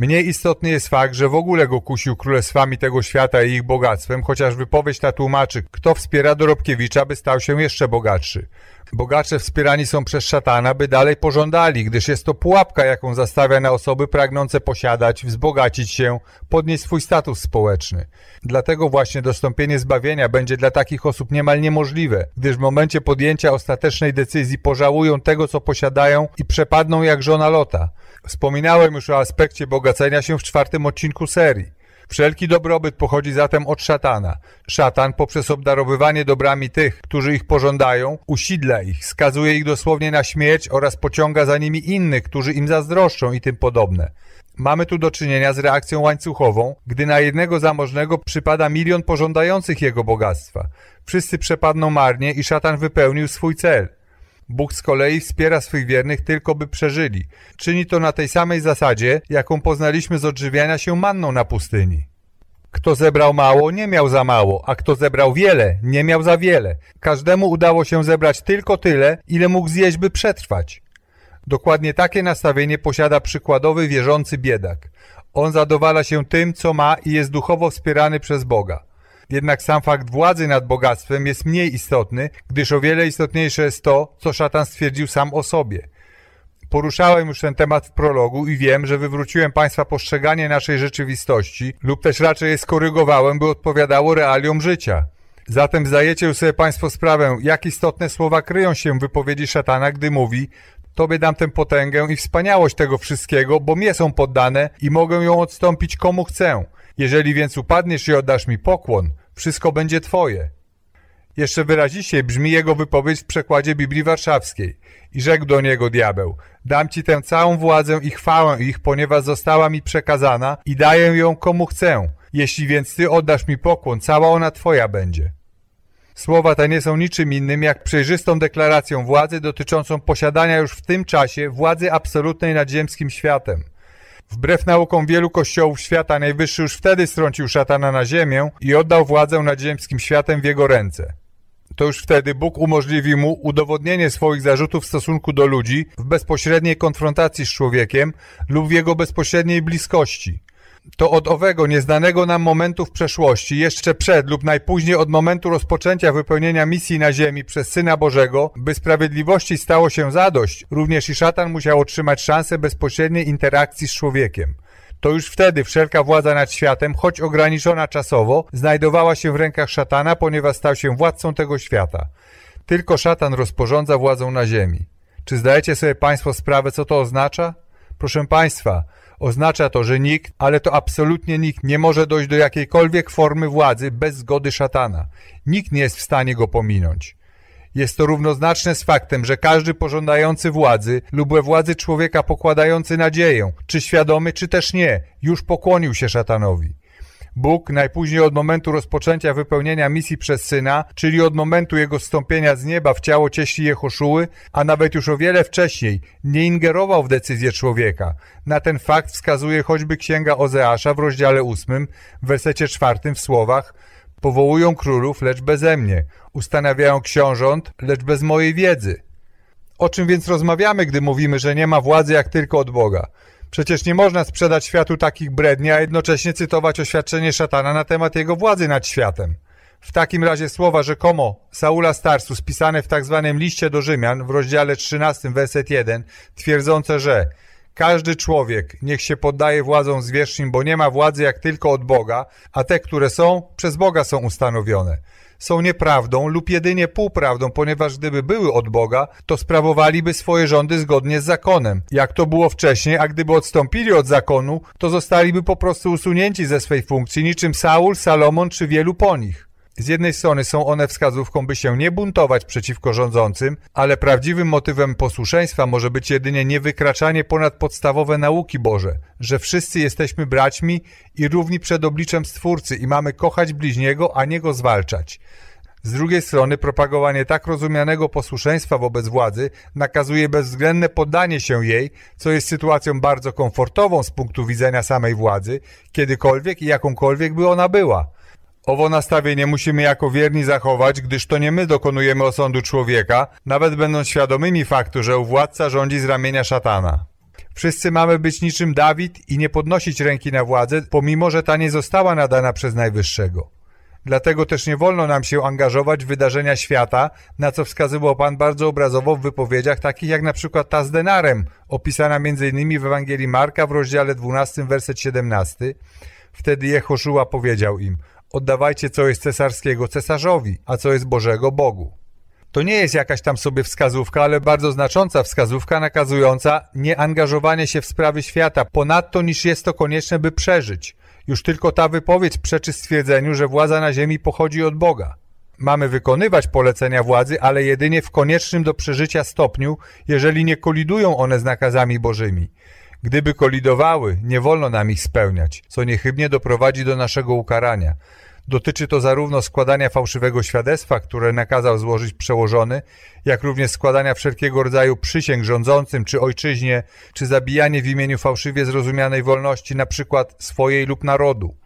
Mniej istotny jest fakt, że w ogóle go kusił królestwami tego świata i ich bogactwem, chociaż wypowiedź ta tłumaczy, kto wspiera Dorobkiewicza, by stał się jeszcze bogatszy. Bogacze wspierani są przez szatana, by dalej pożądali, gdyż jest to pułapka, jaką zastawia na osoby pragnące posiadać, wzbogacić się, podnieść swój status społeczny. Dlatego właśnie dostąpienie zbawienia będzie dla takich osób niemal niemożliwe, gdyż w momencie podjęcia ostatecznej decyzji pożałują tego, co posiadają i przepadną jak żona Lota. Wspominałem już o aspekcie bogacenia się w czwartym odcinku serii. Wszelki dobrobyt pochodzi zatem od szatana. Szatan poprzez obdarowywanie dobrami tych, którzy ich pożądają, usidla ich, skazuje ich dosłownie na śmierć oraz pociąga za nimi innych, którzy im zazdroszczą i tym podobne. Mamy tu do czynienia z reakcją łańcuchową, gdy na jednego zamożnego przypada milion pożądających jego bogactwa. Wszyscy przepadną marnie i szatan wypełnił swój cel. Bóg z kolei wspiera swych wiernych tylko by przeżyli. Czyni to na tej samej zasadzie, jaką poznaliśmy z odżywiania się manną na pustyni. Kto zebrał mało, nie miał za mało, a kto zebrał wiele, nie miał za wiele. Każdemu udało się zebrać tylko tyle, ile mógł zjeść, by przetrwać. Dokładnie takie nastawienie posiada przykładowy wierzący biedak. On zadowala się tym, co ma i jest duchowo wspierany przez Boga. Jednak sam fakt władzy nad bogactwem jest mniej istotny, gdyż o wiele istotniejsze jest to, co szatan stwierdził sam o sobie. Poruszałem już ten temat w prologu i wiem, że wywróciłem Państwa postrzeganie naszej rzeczywistości lub też raczej je skorygowałem, by odpowiadało realiom życia. Zatem zdajecie sobie Państwo sprawę, jak istotne słowa kryją się w wypowiedzi szatana, gdy mówi Tobie dam tę potęgę i wspaniałość tego wszystkiego, bo mnie są poddane i mogę ją odstąpić komu chcę. Jeżeli więc upadniesz i oddasz mi pokłon, wszystko będzie Twoje. Jeszcze wyraziście brzmi jego wypowiedź w przekładzie Biblii Warszawskiej. I rzekł do niego diabeł, dam ci tę całą władzę i chwałę ich, ponieważ została mi przekazana i daję ją komu chcę. Jeśli więc ty oddasz mi pokłon, cała ona twoja będzie. Słowa te nie są niczym innym jak przejrzystą deklaracją władzy dotyczącą posiadania już w tym czasie władzy absolutnej nad ziemskim światem. Wbrew naukom wielu kościołów świata Najwyższy już wtedy strącił szatana na ziemię i oddał władzę nad ziemskim światem w jego ręce. To już wtedy Bóg umożliwi mu udowodnienie swoich zarzutów w stosunku do ludzi w bezpośredniej konfrontacji z człowiekiem lub w jego bezpośredniej bliskości. To od owego nieznanego nam momentu w przeszłości, jeszcze przed lub najpóźniej od momentu rozpoczęcia wypełnienia misji na ziemi przez Syna Bożego, by sprawiedliwości stało się zadość, również i szatan musiał otrzymać szansę bezpośredniej interakcji z człowiekiem. To już wtedy wszelka władza nad światem, choć ograniczona czasowo, znajdowała się w rękach szatana, ponieważ stał się władcą tego świata. Tylko szatan rozporządza władzą na ziemi. Czy zdajecie sobie Państwo sprawę, co to oznacza? Proszę Państwa, Oznacza to, że nikt, ale to absolutnie nikt nie może dojść do jakiejkolwiek formy władzy bez zgody szatana. Nikt nie jest w stanie go pominąć. Jest to równoznaczne z faktem, że każdy pożądający władzy lub władzy człowieka pokładający nadzieję, czy świadomy, czy też nie, już pokłonił się szatanowi. Bóg najpóźniej od momentu rozpoczęcia wypełnienia misji przez Syna, czyli od momentu Jego wstąpienia z nieba w ciało cieśli Jehoszuły, a nawet już o wiele wcześniej, nie ingerował w decyzję człowieka. Na ten fakt wskazuje choćby Księga Ozeasza w rozdziale 8, w wersecie 4 w słowach Powołują królów, lecz beze mnie. Ustanawiają książąt, lecz bez mojej wiedzy. O czym więc rozmawiamy, gdy mówimy, że nie ma władzy jak tylko od Boga? Przecież nie można sprzedać światu takich bredni, a jednocześnie cytować oświadczenie szatana na temat jego władzy nad światem. W takim razie słowa rzekomo Saula Starsu spisane w tak zwanym liście do Rzymian w rozdziale 13, werset 1, twierdzące, że każdy człowiek niech się poddaje władzom zwierzchnim, bo nie ma władzy jak tylko od Boga, a te, które są, przez Boga są ustanowione. Są nieprawdą lub jedynie półprawdą, ponieważ gdyby były od Boga, to sprawowaliby swoje rządy zgodnie z zakonem, jak to było wcześniej, a gdyby odstąpili od zakonu, to zostaliby po prostu usunięci ze swej funkcji, niczym Saul, Salomon czy wielu po nich. Z jednej strony są one wskazówką, by się nie buntować przeciwko rządzącym, ale prawdziwym motywem posłuszeństwa może być jedynie niewykraczanie ponad podstawowe nauki Boże, że wszyscy jesteśmy braćmi i równi przed obliczem Stwórcy i mamy kochać bliźniego, a nie go zwalczać. Z drugiej strony propagowanie tak rozumianego posłuszeństwa wobec władzy nakazuje bezwzględne poddanie się jej, co jest sytuacją bardzo komfortową z punktu widzenia samej władzy, kiedykolwiek i jakąkolwiek by ona była – Owo nastawienie musimy jako wierni zachować, gdyż to nie my dokonujemy osądu człowieka, nawet będąc świadomymi faktu, że władca rządzi z ramienia szatana. Wszyscy mamy być niczym Dawid i nie podnosić ręki na władzę, pomimo że ta nie została nadana przez Najwyższego. Dlatego też nie wolno nam się angażować w wydarzenia świata, na co wskazywał Pan bardzo obrazowo w wypowiedziach takich jak na przykład ta z denarem, opisana m.in. w Ewangelii Marka w rozdziale 12, werset 17. Wtedy Jehoszua powiedział im – Oddawajcie, co jest cesarskiego cesarzowi, a co jest Bożego Bogu. To nie jest jakaś tam sobie wskazówka, ale bardzo znacząca wskazówka nakazująca nieangażowanie się w sprawy świata ponadto niż jest to konieczne, by przeżyć. Już tylko ta wypowiedź przeczy stwierdzeniu, że władza na ziemi pochodzi od Boga. Mamy wykonywać polecenia władzy, ale jedynie w koniecznym do przeżycia stopniu, jeżeli nie kolidują one z nakazami bożymi. Gdyby kolidowały, nie wolno nam ich spełniać, co niechybnie doprowadzi do naszego ukarania. Dotyczy to zarówno składania fałszywego świadectwa, które nakazał złożyć przełożony, jak również składania wszelkiego rodzaju przysięg rządzącym czy ojczyźnie, czy zabijanie w imieniu fałszywie zrozumianej wolności, na przykład swojej lub narodu.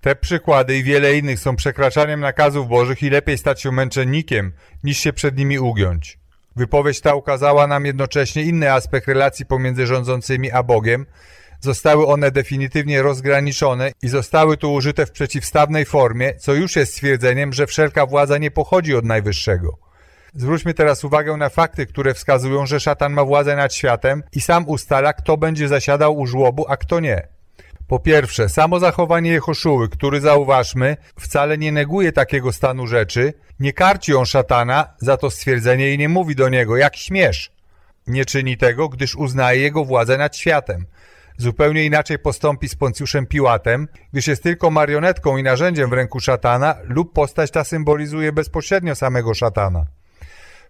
Te przykłady i wiele innych są przekraczaniem nakazów bożych i lepiej stać się męczennikiem, niż się przed nimi ugiąć. Wypowiedź ta ukazała nam jednocześnie inny aspekt relacji pomiędzy rządzącymi a Bogiem. Zostały one definitywnie rozgraniczone i zostały tu użyte w przeciwstawnej formie, co już jest stwierdzeniem, że wszelka władza nie pochodzi od Najwyższego. Zwróćmy teraz uwagę na fakty, które wskazują, że szatan ma władzę nad światem i sam ustala, kto będzie zasiadał u żłobu, a kto nie. Po pierwsze, samo zachowanie Jehoszuły, który zauważmy, wcale nie neguje takiego stanu rzeczy, nie karci on szatana za to stwierdzenie i nie mówi do niego, jak śmiesz. Nie czyni tego, gdyż uznaje jego władzę nad światem. Zupełnie inaczej postąpi z Poncjuszem Piłatem, gdyż jest tylko marionetką i narzędziem w ręku szatana lub postać ta symbolizuje bezpośrednio samego szatana.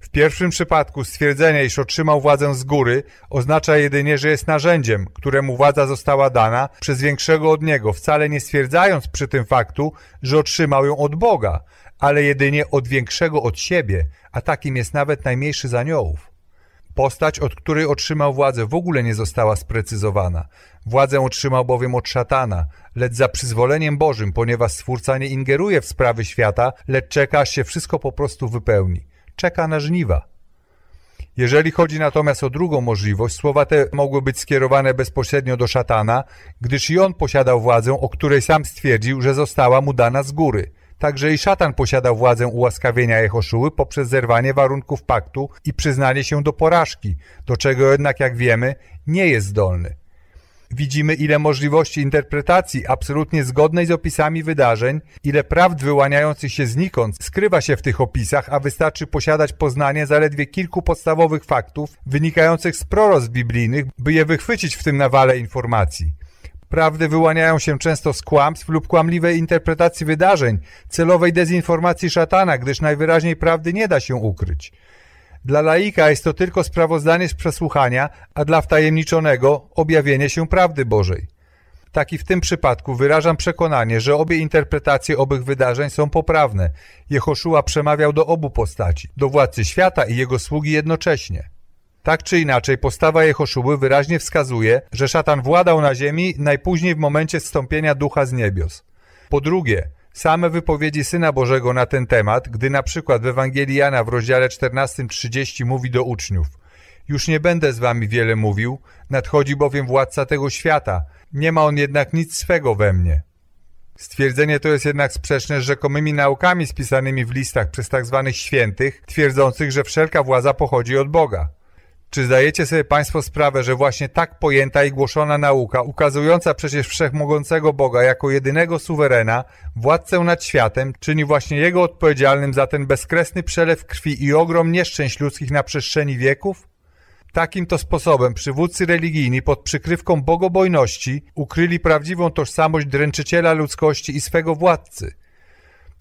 W pierwszym przypadku stwierdzenie, iż otrzymał władzę z góry, oznacza jedynie, że jest narzędziem, któremu władza została dana przez większego od niego, wcale nie stwierdzając przy tym faktu, że otrzymał ją od Boga, ale jedynie od większego od siebie, a takim jest nawet najmniejszy z aniołów. Postać, od której otrzymał władzę, w ogóle nie została sprecyzowana. Władzę otrzymał bowiem od szatana, lecz za przyzwoleniem Bożym, ponieważ Stwórca nie ingeruje w sprawy świata, lecz czeka, aż się wszystko po prostu wypełni czeka na żniwa. Jeżeli chodzi natomiast o drugą możliwość, słowa te mogły być skierowane bezpośrednio do szatana, gdyż i on posiadał władzę, o której sam stwierdził, że została mu dana z góry. Także i szatan posiadał władzę ułaskawienia Jehoszuły poprzez zerwanie warunków paktu i przyznanie się do porażki, do czego jednak, jak wiemy, nie jest zdolny widzimy, ile możliwości interpretacji absolutnie zgodnej z opisami wydarzeń, ile prawd wyłaniających się znikąd skrywa się w tych opisach, a wystarczy posiadać poznanie zaledwie kilku podstawowych faktów wynikających z proroc biblijnych, by je wychwycić w tym nawale informacji. Prawdy wyłaniają się często z kłamstw lub kłamliwej interpretacji wydarzeń, celowej dezinformacji szatana, gdyż najwyraźniej prawdy nie da się ukryć. Dla laika jest to tylko sprawozdanie z przesłuchania, a dla wtajemniczonego objawienie się prawdy Bożej. Tak i w tym przypadku wyrażam przekonanie, że obie interpretacje owych wydarzeń są poprawne. Jehoszua przemawiał do obu postaci, do władcy świata i jego sługi jednocześnie. Tak czy inaczej, postawa Jehoszuły wyraźnie wskazuje, że szatan władał na ziemi najpóźniej w momencie zstąpienia ducha z niebios. Po drugie, Same wypowiedzi Syna Bożego na ten temat, gdy na przykład w Ewangelii Jana w rozdziale 14-30 mówi do uczniów Już nie będę z wami wiele mówił, nadchodzi bowiem władca tego świata. Nie ma on jednak nic swego we mnie. Stwierdzenie to jest jednak sprzeczne z rzekomymi naukami spisanymi w listach przez tzw. Tak świętych, twierdzących, że wszelka władza pochodzi od Boga. Czy zdajecie sobie Państwo sprawę, że właśnie tak pojęta i głoszona nauka, ukazująca przecież wszechmogącego Boga jako jedynego suwerena, władcę nad światem, czyni właśnie Jego odpowiedzialnym za ten bezkresny przelew krwi i ogrom nieszczęść ludzkich na przestrzeni wieków? Takim to sposobem przywódcy religijni pod przykrywką bogobojności ukryli prawdziwą tożsamość dręczyciela ludzkości i swego władcy –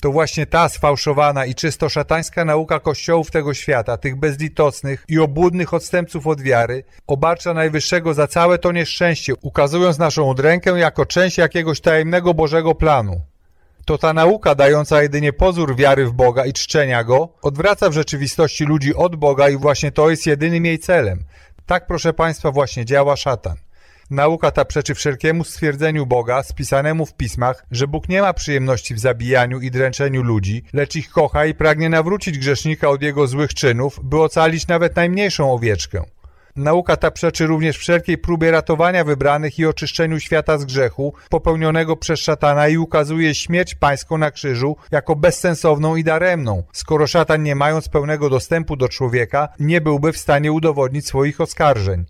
to właśnie ta sfałszowana i czysto szatańska nauka kościołów tego świata, tych bezlitosnych i obłudnych odstępców od wiary, obarcza Najwyższego za całe to nieszczęście, ukazując naszą udrękę jako część jakiegoś tajemnego Bożego planu. To ta nauka dająca jedynie pozór wiary w Boga i czczenia Go, odwraca w rzeczywistości ludzi od Boga i właśnie to jest jedynym jej celem. Tak, proszę Państwa, właśnie działa szatan. Nauka ta przeczy wszelkiemu stwierdzeniu Boga, spisanemu w pismach, że Bóg nie ma przyjemności w zabijaniu i dręczeniu ludzi, lecz ich kocha i pragnie nawrócić grzesznika od jego złych czynów, by ocalić nawet najmniejszą owieczkę. Nauka ta przeczy również wszelkiej próbie ratowania wybranych i oczyszczeniu świata z grzechu popełnionego przez szatana i ukazuje śmierć pańską na krzyżu jako bezsensowną i daremną, skoro szatan nie mając pełnego dostępu do człowieka nie byłby w stanie udowodnić swoich oskarżeń.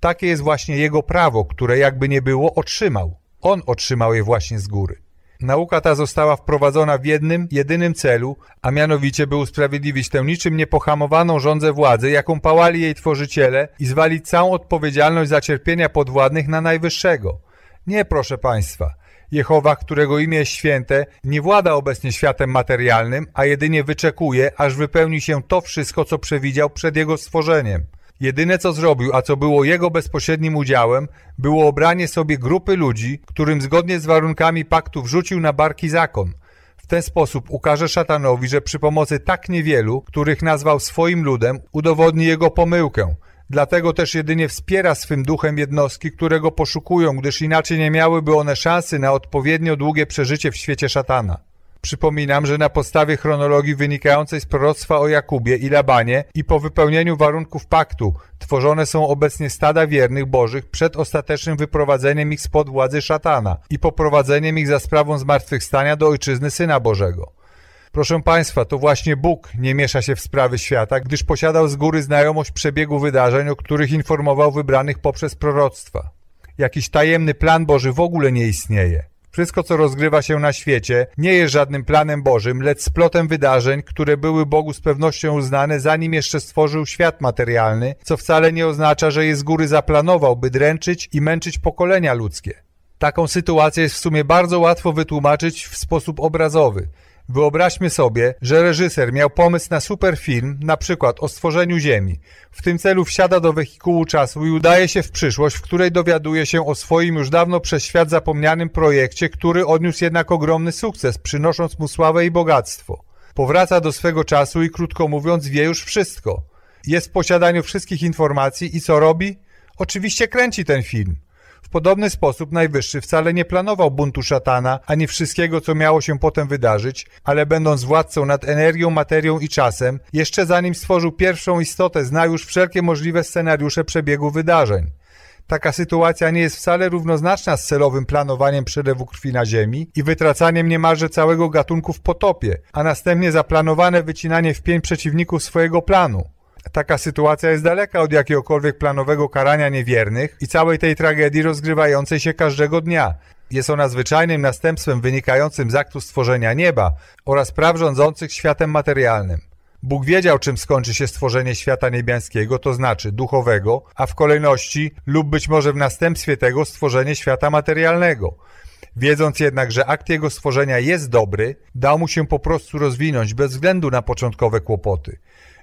Takie jest właśnie jego prawo, które jakby nie było otrzymał. On otrzymał je właśnie z góry. Nauka ta została wprowadzona w jednym, jedynym celu, a mianowicie by usprawiedliwić tę niczym niepohamowaną rządzę władzy, jaką pałali jej tworzyciele i zwalić całą odpowiedzialność za cierpienia podwładnych na Najwyższego. Nie, proszę Państwa. Jehowa, którego imię jest święte, nie włada obecnie światem materialnym, a jedynie wyczekuje, aż wypełni się to wszystko, co przewidział przed jego stworzeniem. Jedyne co zrobił, a co było jego bezpośrednim udziałem, było obranie sobie grupy ludzi, którym zgodnie z warunkami paktu wrzucił na barki zakon. W ten sposób ukaże szatanowi, że przy pomocy tak niewielu, których nazwał swoim ludem, udowodni jego pomyłkę. Dlatego też jedynie wspiera swym duchem jednostki, które go poszukują, gdyż inaczej nie miałyby one szansy na odpowiednio długie przeżycie w świecie szatana. Przypominam, że na podstawie chronologii wynikającej z proroctwa o Jakubie i Labanie i po wypełnieniu warunków paktu tworzone są obecnie stada wiernych bożych przed ostatecznym wyprowadzeniem ich spod władzy szatana i poprowadzeniem ich za sprawą zmartwychwstania do ojczyzny Syna Bożego. Proszę Państwa, to właśnie Bóg nie miesza się w sprawy świata, gdyż posiadał z góry znajomość przebiegu wydarzeń, o których informował wybranych poprzez proroctwa. Jakiś tajemny plan Boży w ogóle nie istnieje. Wszystko, co rozgrywa się na świecie, nie jest żadnym planem Bożym, lecz splotem wydarzeń, które były Bogu z pewnością uznane, zanim jeszcze stworzył świat materialny, co wcale nie oznacza, że je z góry zaplanował, by dręczyć i męczyć pokolenia ludzkie. Taką sytuację jest w sumie bardzo łatwo wytłumaczyć w sposób obrazowy. Wyobraźmy sobie, że reżyser miał pomysł na superfilm, na przykład o stworzeniu Ziemi. W tym celu wsiada do wehikułu czasu i udaje się w przyszłość, w której dowiaduje się o swoim już dawno przez świat zapomnianym projekcie, który odniósł jednak ogromny sukces, przynosząc mu sławę i bogactwo. Powraca do swego czasu i krótko mówiąc wie już wszystko. Jest w posiadaniu wszystkich informacji i co robi? Oczywiście kręci ten film. W podobny sposób Najwyższy wcale nie planował buntu szatana, ani wszystkiego, co miało się potem wydarzyć, ale będąc władcą nad energią, materią i czasem, jeszcze zanim stworzył pierwszą istotę, zna już wszelkie możliwe scenariusze przebiegu wydarzeń. Taka sytuacja nie jest wcale równoznaczna z celowym planowaniem przelewu krwi na Ziemi i wytracaniem niemalże całego gatunku w potopie, a następnie zaplanowane wycinanie w pień przeciwników swojego planu. Taka sytuacja jest daleka od jakiegokolwiek planowego karania niewiernych i całej tej tragedii rozgrywającej się każdego dnia. Jest ona zwyczajnym następstwem wynikającym z aktu stworzenia nieba oraz praw rządzących światem materialnym. Bóg wiedział, czym skończy się stworzenie świata niebiańskiego, to znaczy duchowego, a w kolejności lub być może w następstwie tego stworzenie świata materialnego. Wiedząc jednak, że akt jego stworzenia jest dobry, dał mu się po prostu rozwinąć bez względu na początkowe kłopoty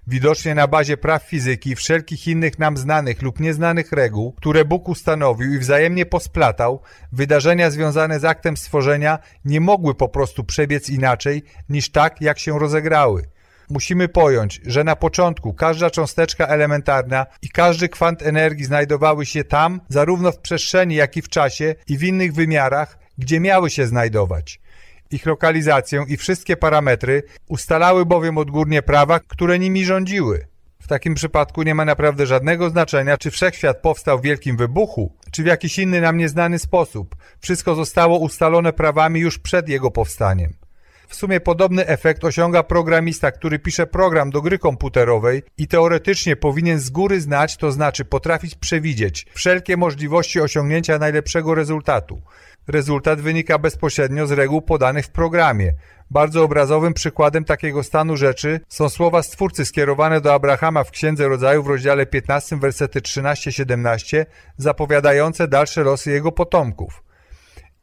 widocznie na bazie praw fizyki i wszelkich innych nam znanych lub nieznanych reguł, które Bóg ustanowił i wzajemnie posplatał, wydarzenia związane z aktem stworzenia nie mogły po prostu przebiec inaczej niż tak, jak się rozegrały. Musimy pojąć, że na początku każda cząsteczka elementarna i każdy kwant energii znajdowały się tam, zarówno w przestrzeni, jak i w czasie i w innych wymiarach, gdzie miały się znajdować ich lokalizację i wszystkie parametry ustalały bowiem odgórnie prawa, które nimi rządziły. W takim przypadku nie ma naprawdę żadnego znaczenia, czy wszechświat powstał w wielkim wybuchu, czy w jakiś inny nam nieznany sposób. Wszystko zostało ustalone prawami już przed jego powstaniem. W sumie podobny efekt osiąga programista, który pisze program do gry komputerowej i teoretycznie powinien z góry znać, to znaczy potrafić przewidzieć wszelkie możliwości osiągnięcia najlepszego rezultatu. Rezultat wynika bezpośrednio z reguł podanych w programie. Bardzo obrazowym przykładem takiego stanu rzeczy są słowa Stwórcy skierowane do Abrahama w Księdze Rodzaju w rozdziale 15, wersety 13-17, zapowiadające dalsze losy jego potomków.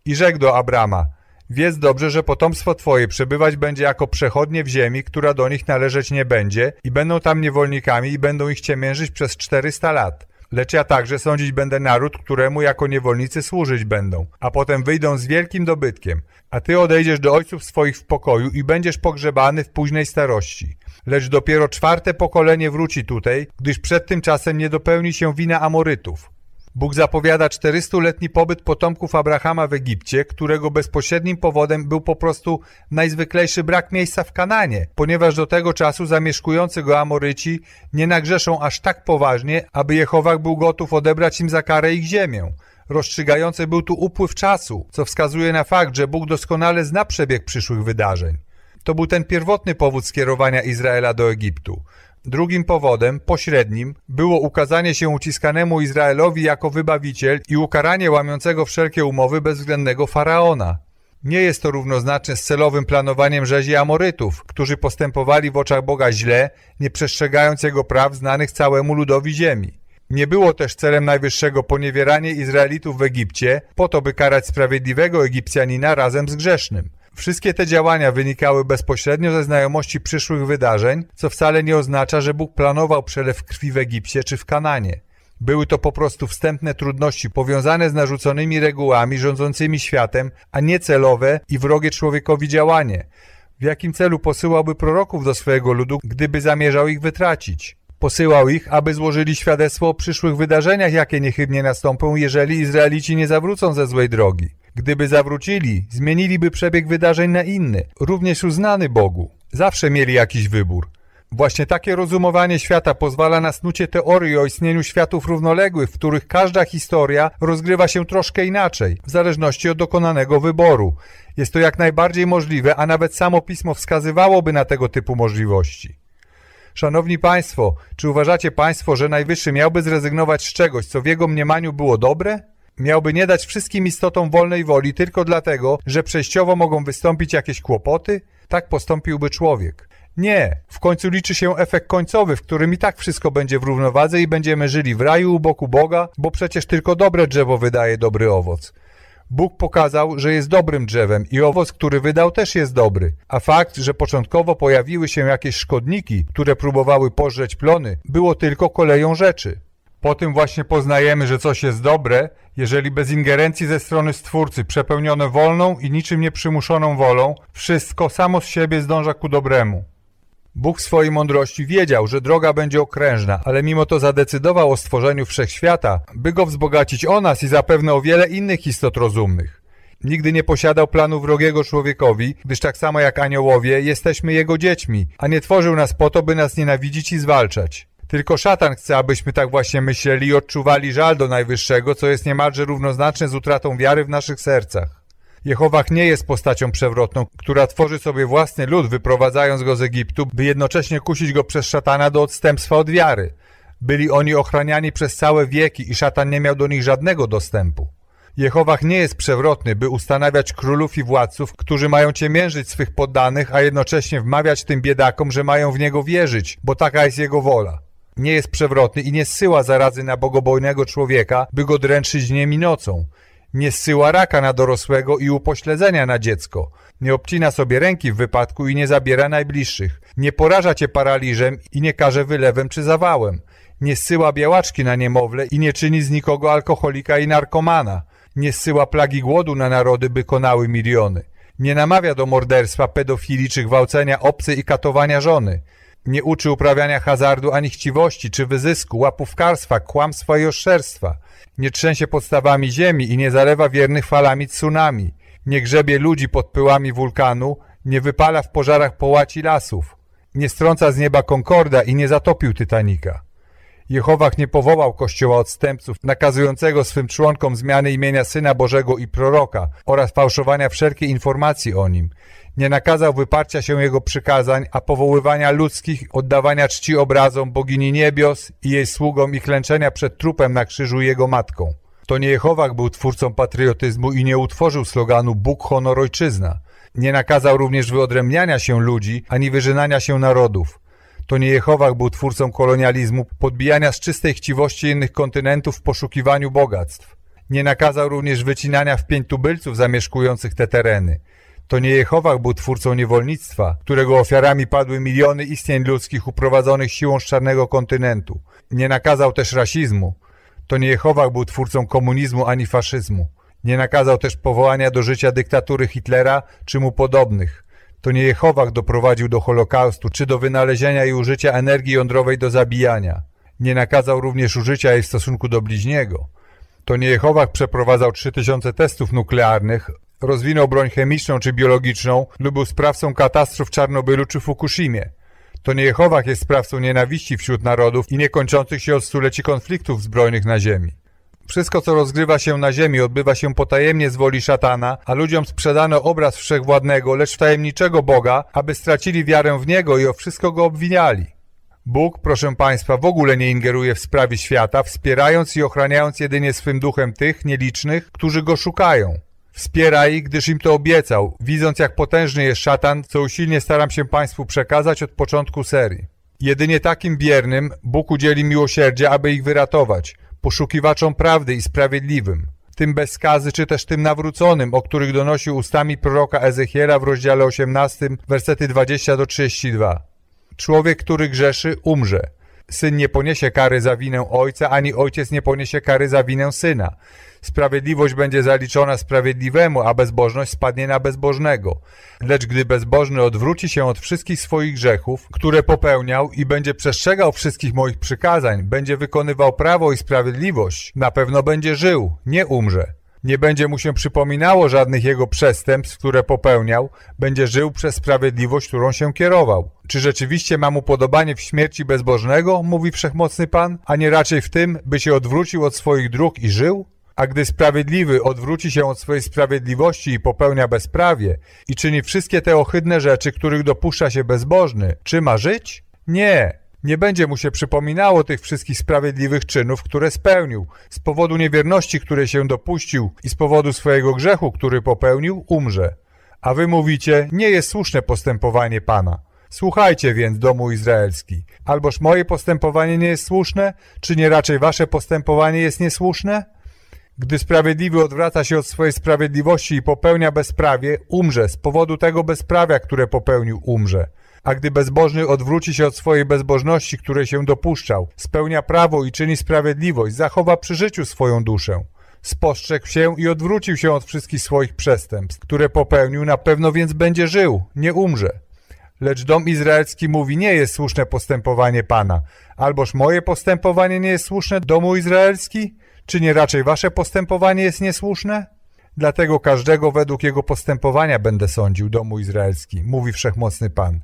I rzekł do Abrama – Wiedz dobrze, że potomstwo Twoje przebywać będzie jako przechodnie w ziemi, która do nich należeć nie będzie i będą tam niewolnikami i będą ich ciemiężyć przez 400 lat. Lecz ja także sądzić będę naród, któremu jako niewolnicy służyć będą, a potem wyjdą z wielkim dobytkiem, a Ty odejdziesz do ojców swoich w pokoju i będziesz pogrzebany w późnej starości. Lecz dopiero czwarte pokolenie wróci tutaj, gdyż przed tym czasem nie dopełni się wina Amorytów. Bóg zapowiada 400-letni pobyt potomków Abrahama w Egipcie, którego bezpośrednim powodem był po prostu najzwyklejszy brak miejsca w Kananie, ponieważ do tego czasu zamieszkujący go Amoryci nie nagrzeszą aż tak poważnie, aby Jehowach był gotów odebrać im za karę ich ziemię. Rozstrzygający był tu upływ czasu, co wskazuje na fakt, że Bóg doskonale zna przebieg przyszłych wydarzeń. To był ten pierwotny powód skierowania Izraela do Egiptu. Drugim powodem, pośrednim, było ukazanie się uciskanemu Izraelowi jako wybawiciel i ukaranie łamiącego wszelkie umowy bezwzględnego faraona. Nie jest to równoznaczne z celowym planowaniem rzezi Amorytów, którzy postępowali w oczach Boga źle, nie przestrzegając Jego praw znanych całemu ludowi ziemi. Nie było też celem najwyższego poniewieranie Izraelitów w Egipcie, po to by karać sprawiedliwego Egipcjanina razem z grzesznym. Wszystkie te działania wynikały bezpośrednio ze znajomości przyszłych wydarzeń, co wcale nie oznacza, że Bóg planował przelew krwi w Egipcie czy w Kananie. Były to po prostu wstępne trudności powiązane z narzuconymi regułami rządzącymi światem, a nie celowe i wrogie człowiekowi działanie. W jakim celu posyłałby proroków do swojego ludu, gdyby zamierzał ich wytracić? Posyłał ich, aby złożyli świadectwo o przyszłych wydarzeniach, jakie niechybnie nastąpią, jeżeli Izraelici nie zawrócą ze złej drogi. Gdyby zawrócili, zmieniliby przebieg wydarzeń na inny, również uznany Bogu. Zawsze mieli jakiś wybór. Właśnie takie rozumowanie świata pozwala na snucie teorii o istnieniu światów równoległych, w których każda historia rozgrywa się troszkę inaczej, w zależności od dokonanego wyboru. Jest to jak najbardziej możliwe, a nawet samo pismo wskazywałoby na tego typu możliwości. Szanowni Państwo, czy uważacie Państwo, że Najwyższy miałby zrezygnować z czegoś, co w jego mniemaniu było dobre? Miałby nie dać wszystkim istotom wolnej woli tylko dlatego, że przejściowo mogą wystąpić jakieś kłopoty? Tak postąpiłby człowiek. Nie, w końcu liczy się efekt końcowy, w którym i tak wszystko będzie w równowadze i będziemy żyli w raju u boku Boga, bo przecież tylko dobre drzewo wydaje dobry owoc. Bóg pokazał, że jest dobrym drzewem i owoc, który wydał też jest dobry. A fakt, że początkowo pojawiły się jakieś szkodniki, które próbowały pożreć plony, było tylko koleją rzeczy. Po tym właśnie poznajemy, że coś jest dobre, jeżeli bez ingerencji ze strony Stwórcy, przepełnione wolną i niczym nieprzymuszoną wolą, wszystko samo z siebie zdąża ku dobremu. Bóg swojej mądrości wiedział, że droga będzie okrężna, ale mimo to zadecydował o stworzeniu wszechświata, by go wzbogacić o nas i zapewne o wiele innych istot rozumnych. Nigdy nie posiadał planu wrogiego człowiekowi, gdyż tak samo jak aniołowie jesteśmy jego dziećmi, a nie tworzył nas po to, by nas nienawidzić i zwalczać. Tylko szatan chce, abyśmy tak właśnie myśleli i odczuwali żal do Najwyższego, co jest niemalże równoznaczne z utratą wiary w naszych sercach. Jehowach nie jest postacią przewrotną, która tworzy sobie własny lud, wyprowadzając go z Egiptu, by jednocześnie kusić go przez szatana do odstępstwa od wiary. Byli oni ochraniani przez całe wieki i szatan nie miał do nich żadnego dostępu. Jehowach nie jest przewrotny, by ustanawiać królów i władców, którzy mają ciemiężyć swych poddanych, a jednocześnie wmawiać tym biedakom, że mają w niego wierzyć, bo taka jest jego wola nie jest przewrotny i nie zsyła zarazy na bogobojnego człowieka, by go dręczyć dniem i nocą. Nie zsyła raka na dorosłego i upośledzenia na dziecko. Nie obcina sobie ręki w wypadku i nie zabiera najbliższych. Nie poraża cię paraliżem i nie każe wylewem czy zawałem. Nie zsyła białaczki na niemowlę i nie czyni z nikogo alkoholika i narkomana. Nie zsyła plagi głodu na narody, by konały miliony. Nie namawia do morderstwa, pedofilii czy gwałcenia obcy i katowania żony. Nie uczy uprawiania hazardu ani chciwości czy wyzysku, łapówkarstwa, kłamstwa i oszczerstwa. Nie trzęsie podstawami ziemi i nie zalewa wiernych falami tsunami. Nie grzebie ludzi pod pyłami wulkanu, nie wypala w pożarach połaci lasów. nie strąca z nieba Concorda i nie zatopił Titanika. Jehowach nie powołał kościoła odstępców, nakazującego swym członkom zmiany imienia Syna Bożego i proroka oraz fałszowania wszelkiej informacji o nim. Nie nakazał wyparcia się jego przykazań, a powoływania ludzkich, oddawania czci obrazom bogini niebios i jej sługom i klęczenia przed trupem na krzyżu jego matką. To nie Jehowach był twórcą patriotyzmu i nie utworzył sloganu Bóg, honor, ojczyzna. Nie nakazał również wyodrębniania się ludzi, ani wyżynania się narodów. To nie Jehowach był twórcą kolonializmu, podbijania z czystej chciwości innych kontynentów w poszukiwaniu bogactw. Nie nakazał również wycinania w pięć tubylców zamieszkujących te tereny. To nie Jehowach był twórcą niewolnictwa, którego ofiarami padły miliony istnień ludzkich uprowadzonych siłą z czarnego kontynentu. Nie nakazał też rasizmu. To nie Jehowach był twórcą komunizmu ani faszyzmu. Nie nakazał też powołania do życia dyktatury Hitlera czy mu podobnych. To nie Jehowach doprowadził do Holokaustu czy do wynalezienia i użycia energii jądrowej do zabijania. Nie nakazał również użycia jej w stosunku do bliźniego. To nie Jehowach przeprowadzał 3000 testów nuklearnych, rozwinął broń chemiczną czy biologiczną lub był sprawcą katastrof w Czarnobylu czy Fukushimie. To nie Jehowach jest sprawcą nienawiści wśród narodów i niekończących się od stuleci konfliktów zbrojnych na ziemi. Wszystko, co rozgrywa się na ziemi, odbywa się potajemnie z woli szatana, a ludziom sprzedano obraz wszechwładnego, lecz tajemniczego Boga, aby stracili wiarę w Niego i o wszystko Go obwiniali. Bóg, proszę Państwa, w ogóle nie ingeruje w sprawy świata, wspierając i ochraniając jedynie swym duchem tych nielicznych, którzy Go szukają. Wspiera ich, gdyż im to obiecał, widząc jak potężny jest szatan, co usilnie staram się Państwu przekazać od początku serii. Jedynie takim biernym Bóg udzieli miłosierdzia, aby ich wyratować, poszukiwaczom prawdy i sprawiedliwym, tym bez skazy czy też tym nawróconym, o których donosił ustami proroka Ezechiela w rozdziale 18, wersety 20 do 32. Człowiek, który grzeszy, umrze. Syn nie poniesie kary za winę ojca, ani ojciec nie poniesie kary za winę syna. Sprawiedliwość będzie zaliczona sprawiedliwemu, a bezbożność spadnie na bezbożnego. Lecz gdy bezbożny odwróci się od wszystkich swoich grzechów, które popełniał i będzie przestrzegał wszystkich moich przykazań, będzie wykonywał prawo i sprawiedliwość, na pewno będzie żył, nie umrze. Nie będzie mu się przypominało żadnych jego przestępstw, które popełniał, będzie żył przez sprawiedliwość, którą się kierował. Czy rzeczywiście ma mu podobanie w śmierci bezbożnego, mówi wszechmocny Pan, a nie raczej w tym, by się odwrócił od swoich dróg i żył? A gdy sprawiedliwy odwróci się od swojej sprawiedliwości i popełnia bezprawie i czyni wszystkie te ohydne rzeczy, których dopuszcza się bezbożny, czy ma żyć? Nie. Nie będzie mu się przypominało tych wszystkich sprawiedliwych czynów, które spełnił. Z powodu niewierności, której się dopuścił i z powodu swojego grzechu, który popełnił, umrze. A wy mówicie, nie jest słuszne postępowanie Pana. Słuchajcie więc, domu izraelski. Alboż moje postępowanie nie jest słuszne, czy nie raczej wasze postępowanie jest niesłuszne? Gdy sprawiedliwy odwraca się od swojej sprawiedliwości i popełnia bezprawie, umrze. Z powodu tego bezprawia, które popełnił, umrze. A gdy bezbożny odwróci się od swojej bezbożności, której się dopuszczał, spełnia prawo i czyni sprawiedliwość, zachowa przy życiu swoją duszę. Spostrzegł się i odwrócił się od wszystkich swoich przestępstw, które popełnił, na pewno więc będzie żył, nie umrze. Lecz dom izraelski mówi, nie jest słuszne postępowanie Pana. Alboż moje postępowanie nie jest słuszne, domu izraelski? Czy nie raczej wasze postępowanie jest niesłuszne? Dlatego każdego według jego postępowania będę sądził, domu izraelski, mówi wszechmocny Pan.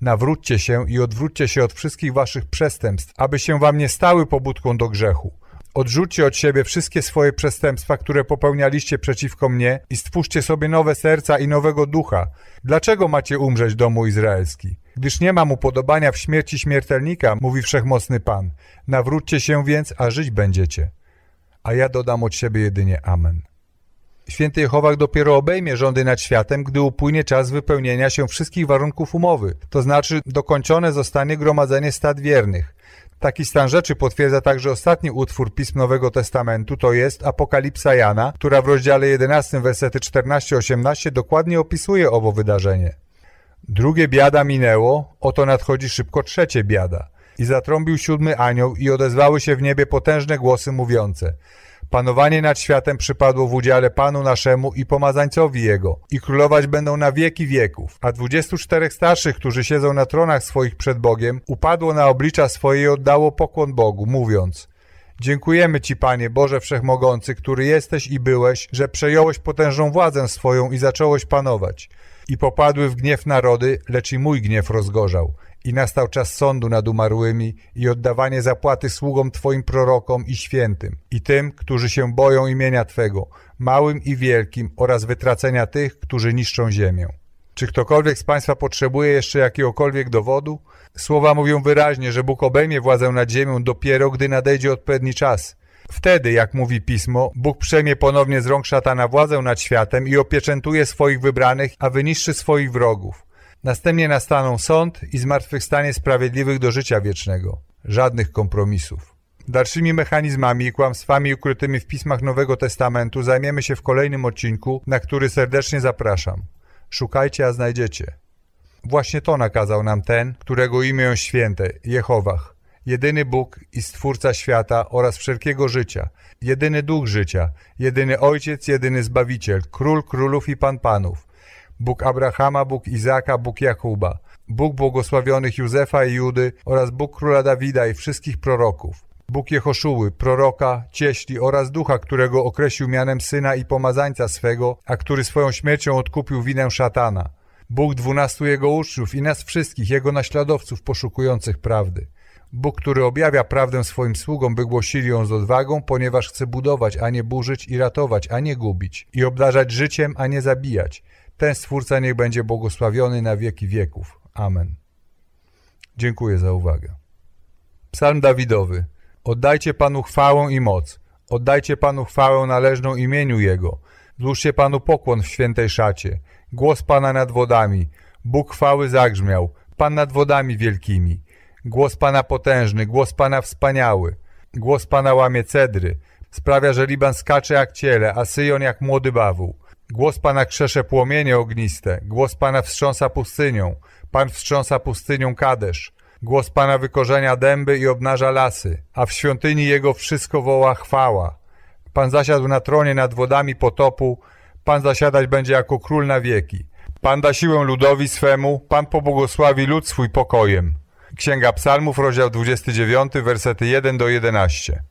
Nawróćcie się i odwróćcie się od wszystkich waszych przestępstw, aby się wam nie stały pobudką do grzechu. Odrzućcie od siebie wszystkie swoje przestępstwa, które popełnialiście przeciwko mnie i stwórzcie sobie nowe serca i nowego ducha. Dlaczego macie umrzeć, domu izraelski? Gdyż nie ma mu podobania w śmierci śmiertelnika, mówi wszechmocny Pan. Nawróćcie się więc, a żyć będziecie. A ja dodam od siebie jedynie Amen. Święty Jehowach dopiero obejmie rządy nad światem, gdy upłynie czas wypełnienia się wszystkich warunków umowy, to znaczy dokończone zostanie gromadzenie stad wiernych. Taki stan rzeczy potwierdza także ostatni utwór Pism Nowego Testamentu, to jest Apokalipsa Jana, która w rozdziale 11, wersety 14-18 dokładnie opisuje owo wydarzenie. Drugie biada minęło, oto nadchodzi szybko trzecie biada. I zatrąbił siódmy anioł i odezwały się w niebie potężne głosy mówiące – Panowanie nad światem przypadło w udziale Panu naszemu i pomazańcowi Jego i królować będą na wieki wieków. A dwudziestu czterech starszych, którzy siedzą na tronach swoich przed Bogiem, upadło na oblicza swoje i oddało pokłon Bogu, mówiąc Dziękujemy Ci, Panie Boże Wszechmogący, który jesteś i byłeś, że przejąłeś potężną władzę swoją i zacząłeś panować. I popadły w gniew narody, lecz i mój gniew rozgorzał i nastał czas sądu nad umarłymi i oddawanie zapłaty sługom Twoim prorokom i świętym i tym, którzy się boją imienia Twego, małym i wielkim oraz wytracenia tych, którzy niszczą ziemię. Czy ktokolwiek z Państwa potrzebuje jeszcze jakiegokolwiek dowodu? Słowa mówią wyraźnie, że Bóg obejmie władzę nad ziemią dopiero, gdy nadejdzie odpowiedni czas. Wtedy, jak mówi Pismo, Bóg przejmie ponownie z rąk szatana władzę nad światem i opieczętuje swoich wybranych, a wyniszczy swoich wrogów. Następnie nastaną sąd i zmartwychwstanie sprawiedliwych do życia wiecznego. Żadnych kompromisów. Dalszymi mechanizmami i kłamstwami ukrytymi w pismach Nowego Testamentu zajmiemy się w kolejnym odcinku, na który serdecznie zapraszam. Szukajcie, a znajdziecie. Właśnie to nakazał nam ten, którego imię święte, Jehowach, jedyny Bóg i Stwórca świata oraz wszelkiego życia, jedyny Duch życia, jedyny Ojciec, jedyny Zbawiciel, Król królów i Pan panów, Bóg Abrahama, Bóg Izaka, Bóg Jakuba, Bóg błogosławionych Józefa i Judy oraz Bóg króla Dawida i wszystkich proroków. Bóg Jehoszuły, proroka, cieśli oraz ducha, którego określił mianem syna i pomazańca swego, a który swoją śmiercią odkupił winę szatana. Bóg dwunastu jego uczniów i nas wszystkich, jego naśladowców poszukujących prawdy. Bóg, który objawia prawdę swoim sługom, by głosili ją z odwagą, ponieważ chce budować, a nie burzyć i ratować, a nie gubić, i obdarzać życiem, a nie zabijać. Ten Stwórca niech będzie błogosławiony na wieki wieków. Amen. Dziękuję za uwagę. Psalm Dawidowy. Oddajcie Panu chwałę i moc. Oddajcie Panu chwałę należną imieniu Jego. Złóżcie Panu pokłon w świętej szacie. Głos Pana nad wodami. Bóg chwały zagrzmiał. Pan nad wodami wielkimi. Głos Pana potężny, głos Pana wspaniały. Głos Pana łamie cedry. Sprawia, że Liban skacze jak ciele, a Syjon jak młody bawół. Głos Pana krzesze płomienie ogniste. Głos Pana wstrząsa pustynią. Pan wstrząsa pustynią Kadesz. Głos Pana wykorzenia dęby i obnaża lasy, a w świątyni Jego wszystko woła chwała. Pan zasiadł na tronie nad wodami potopu, Pan zasiadać będzie jako król na wieki. Pan da siłę ludowi swemu, Pan pobłogosławi lud swój pokojem. Księga Psalmów, rozdział 29, wersety 1 do 11.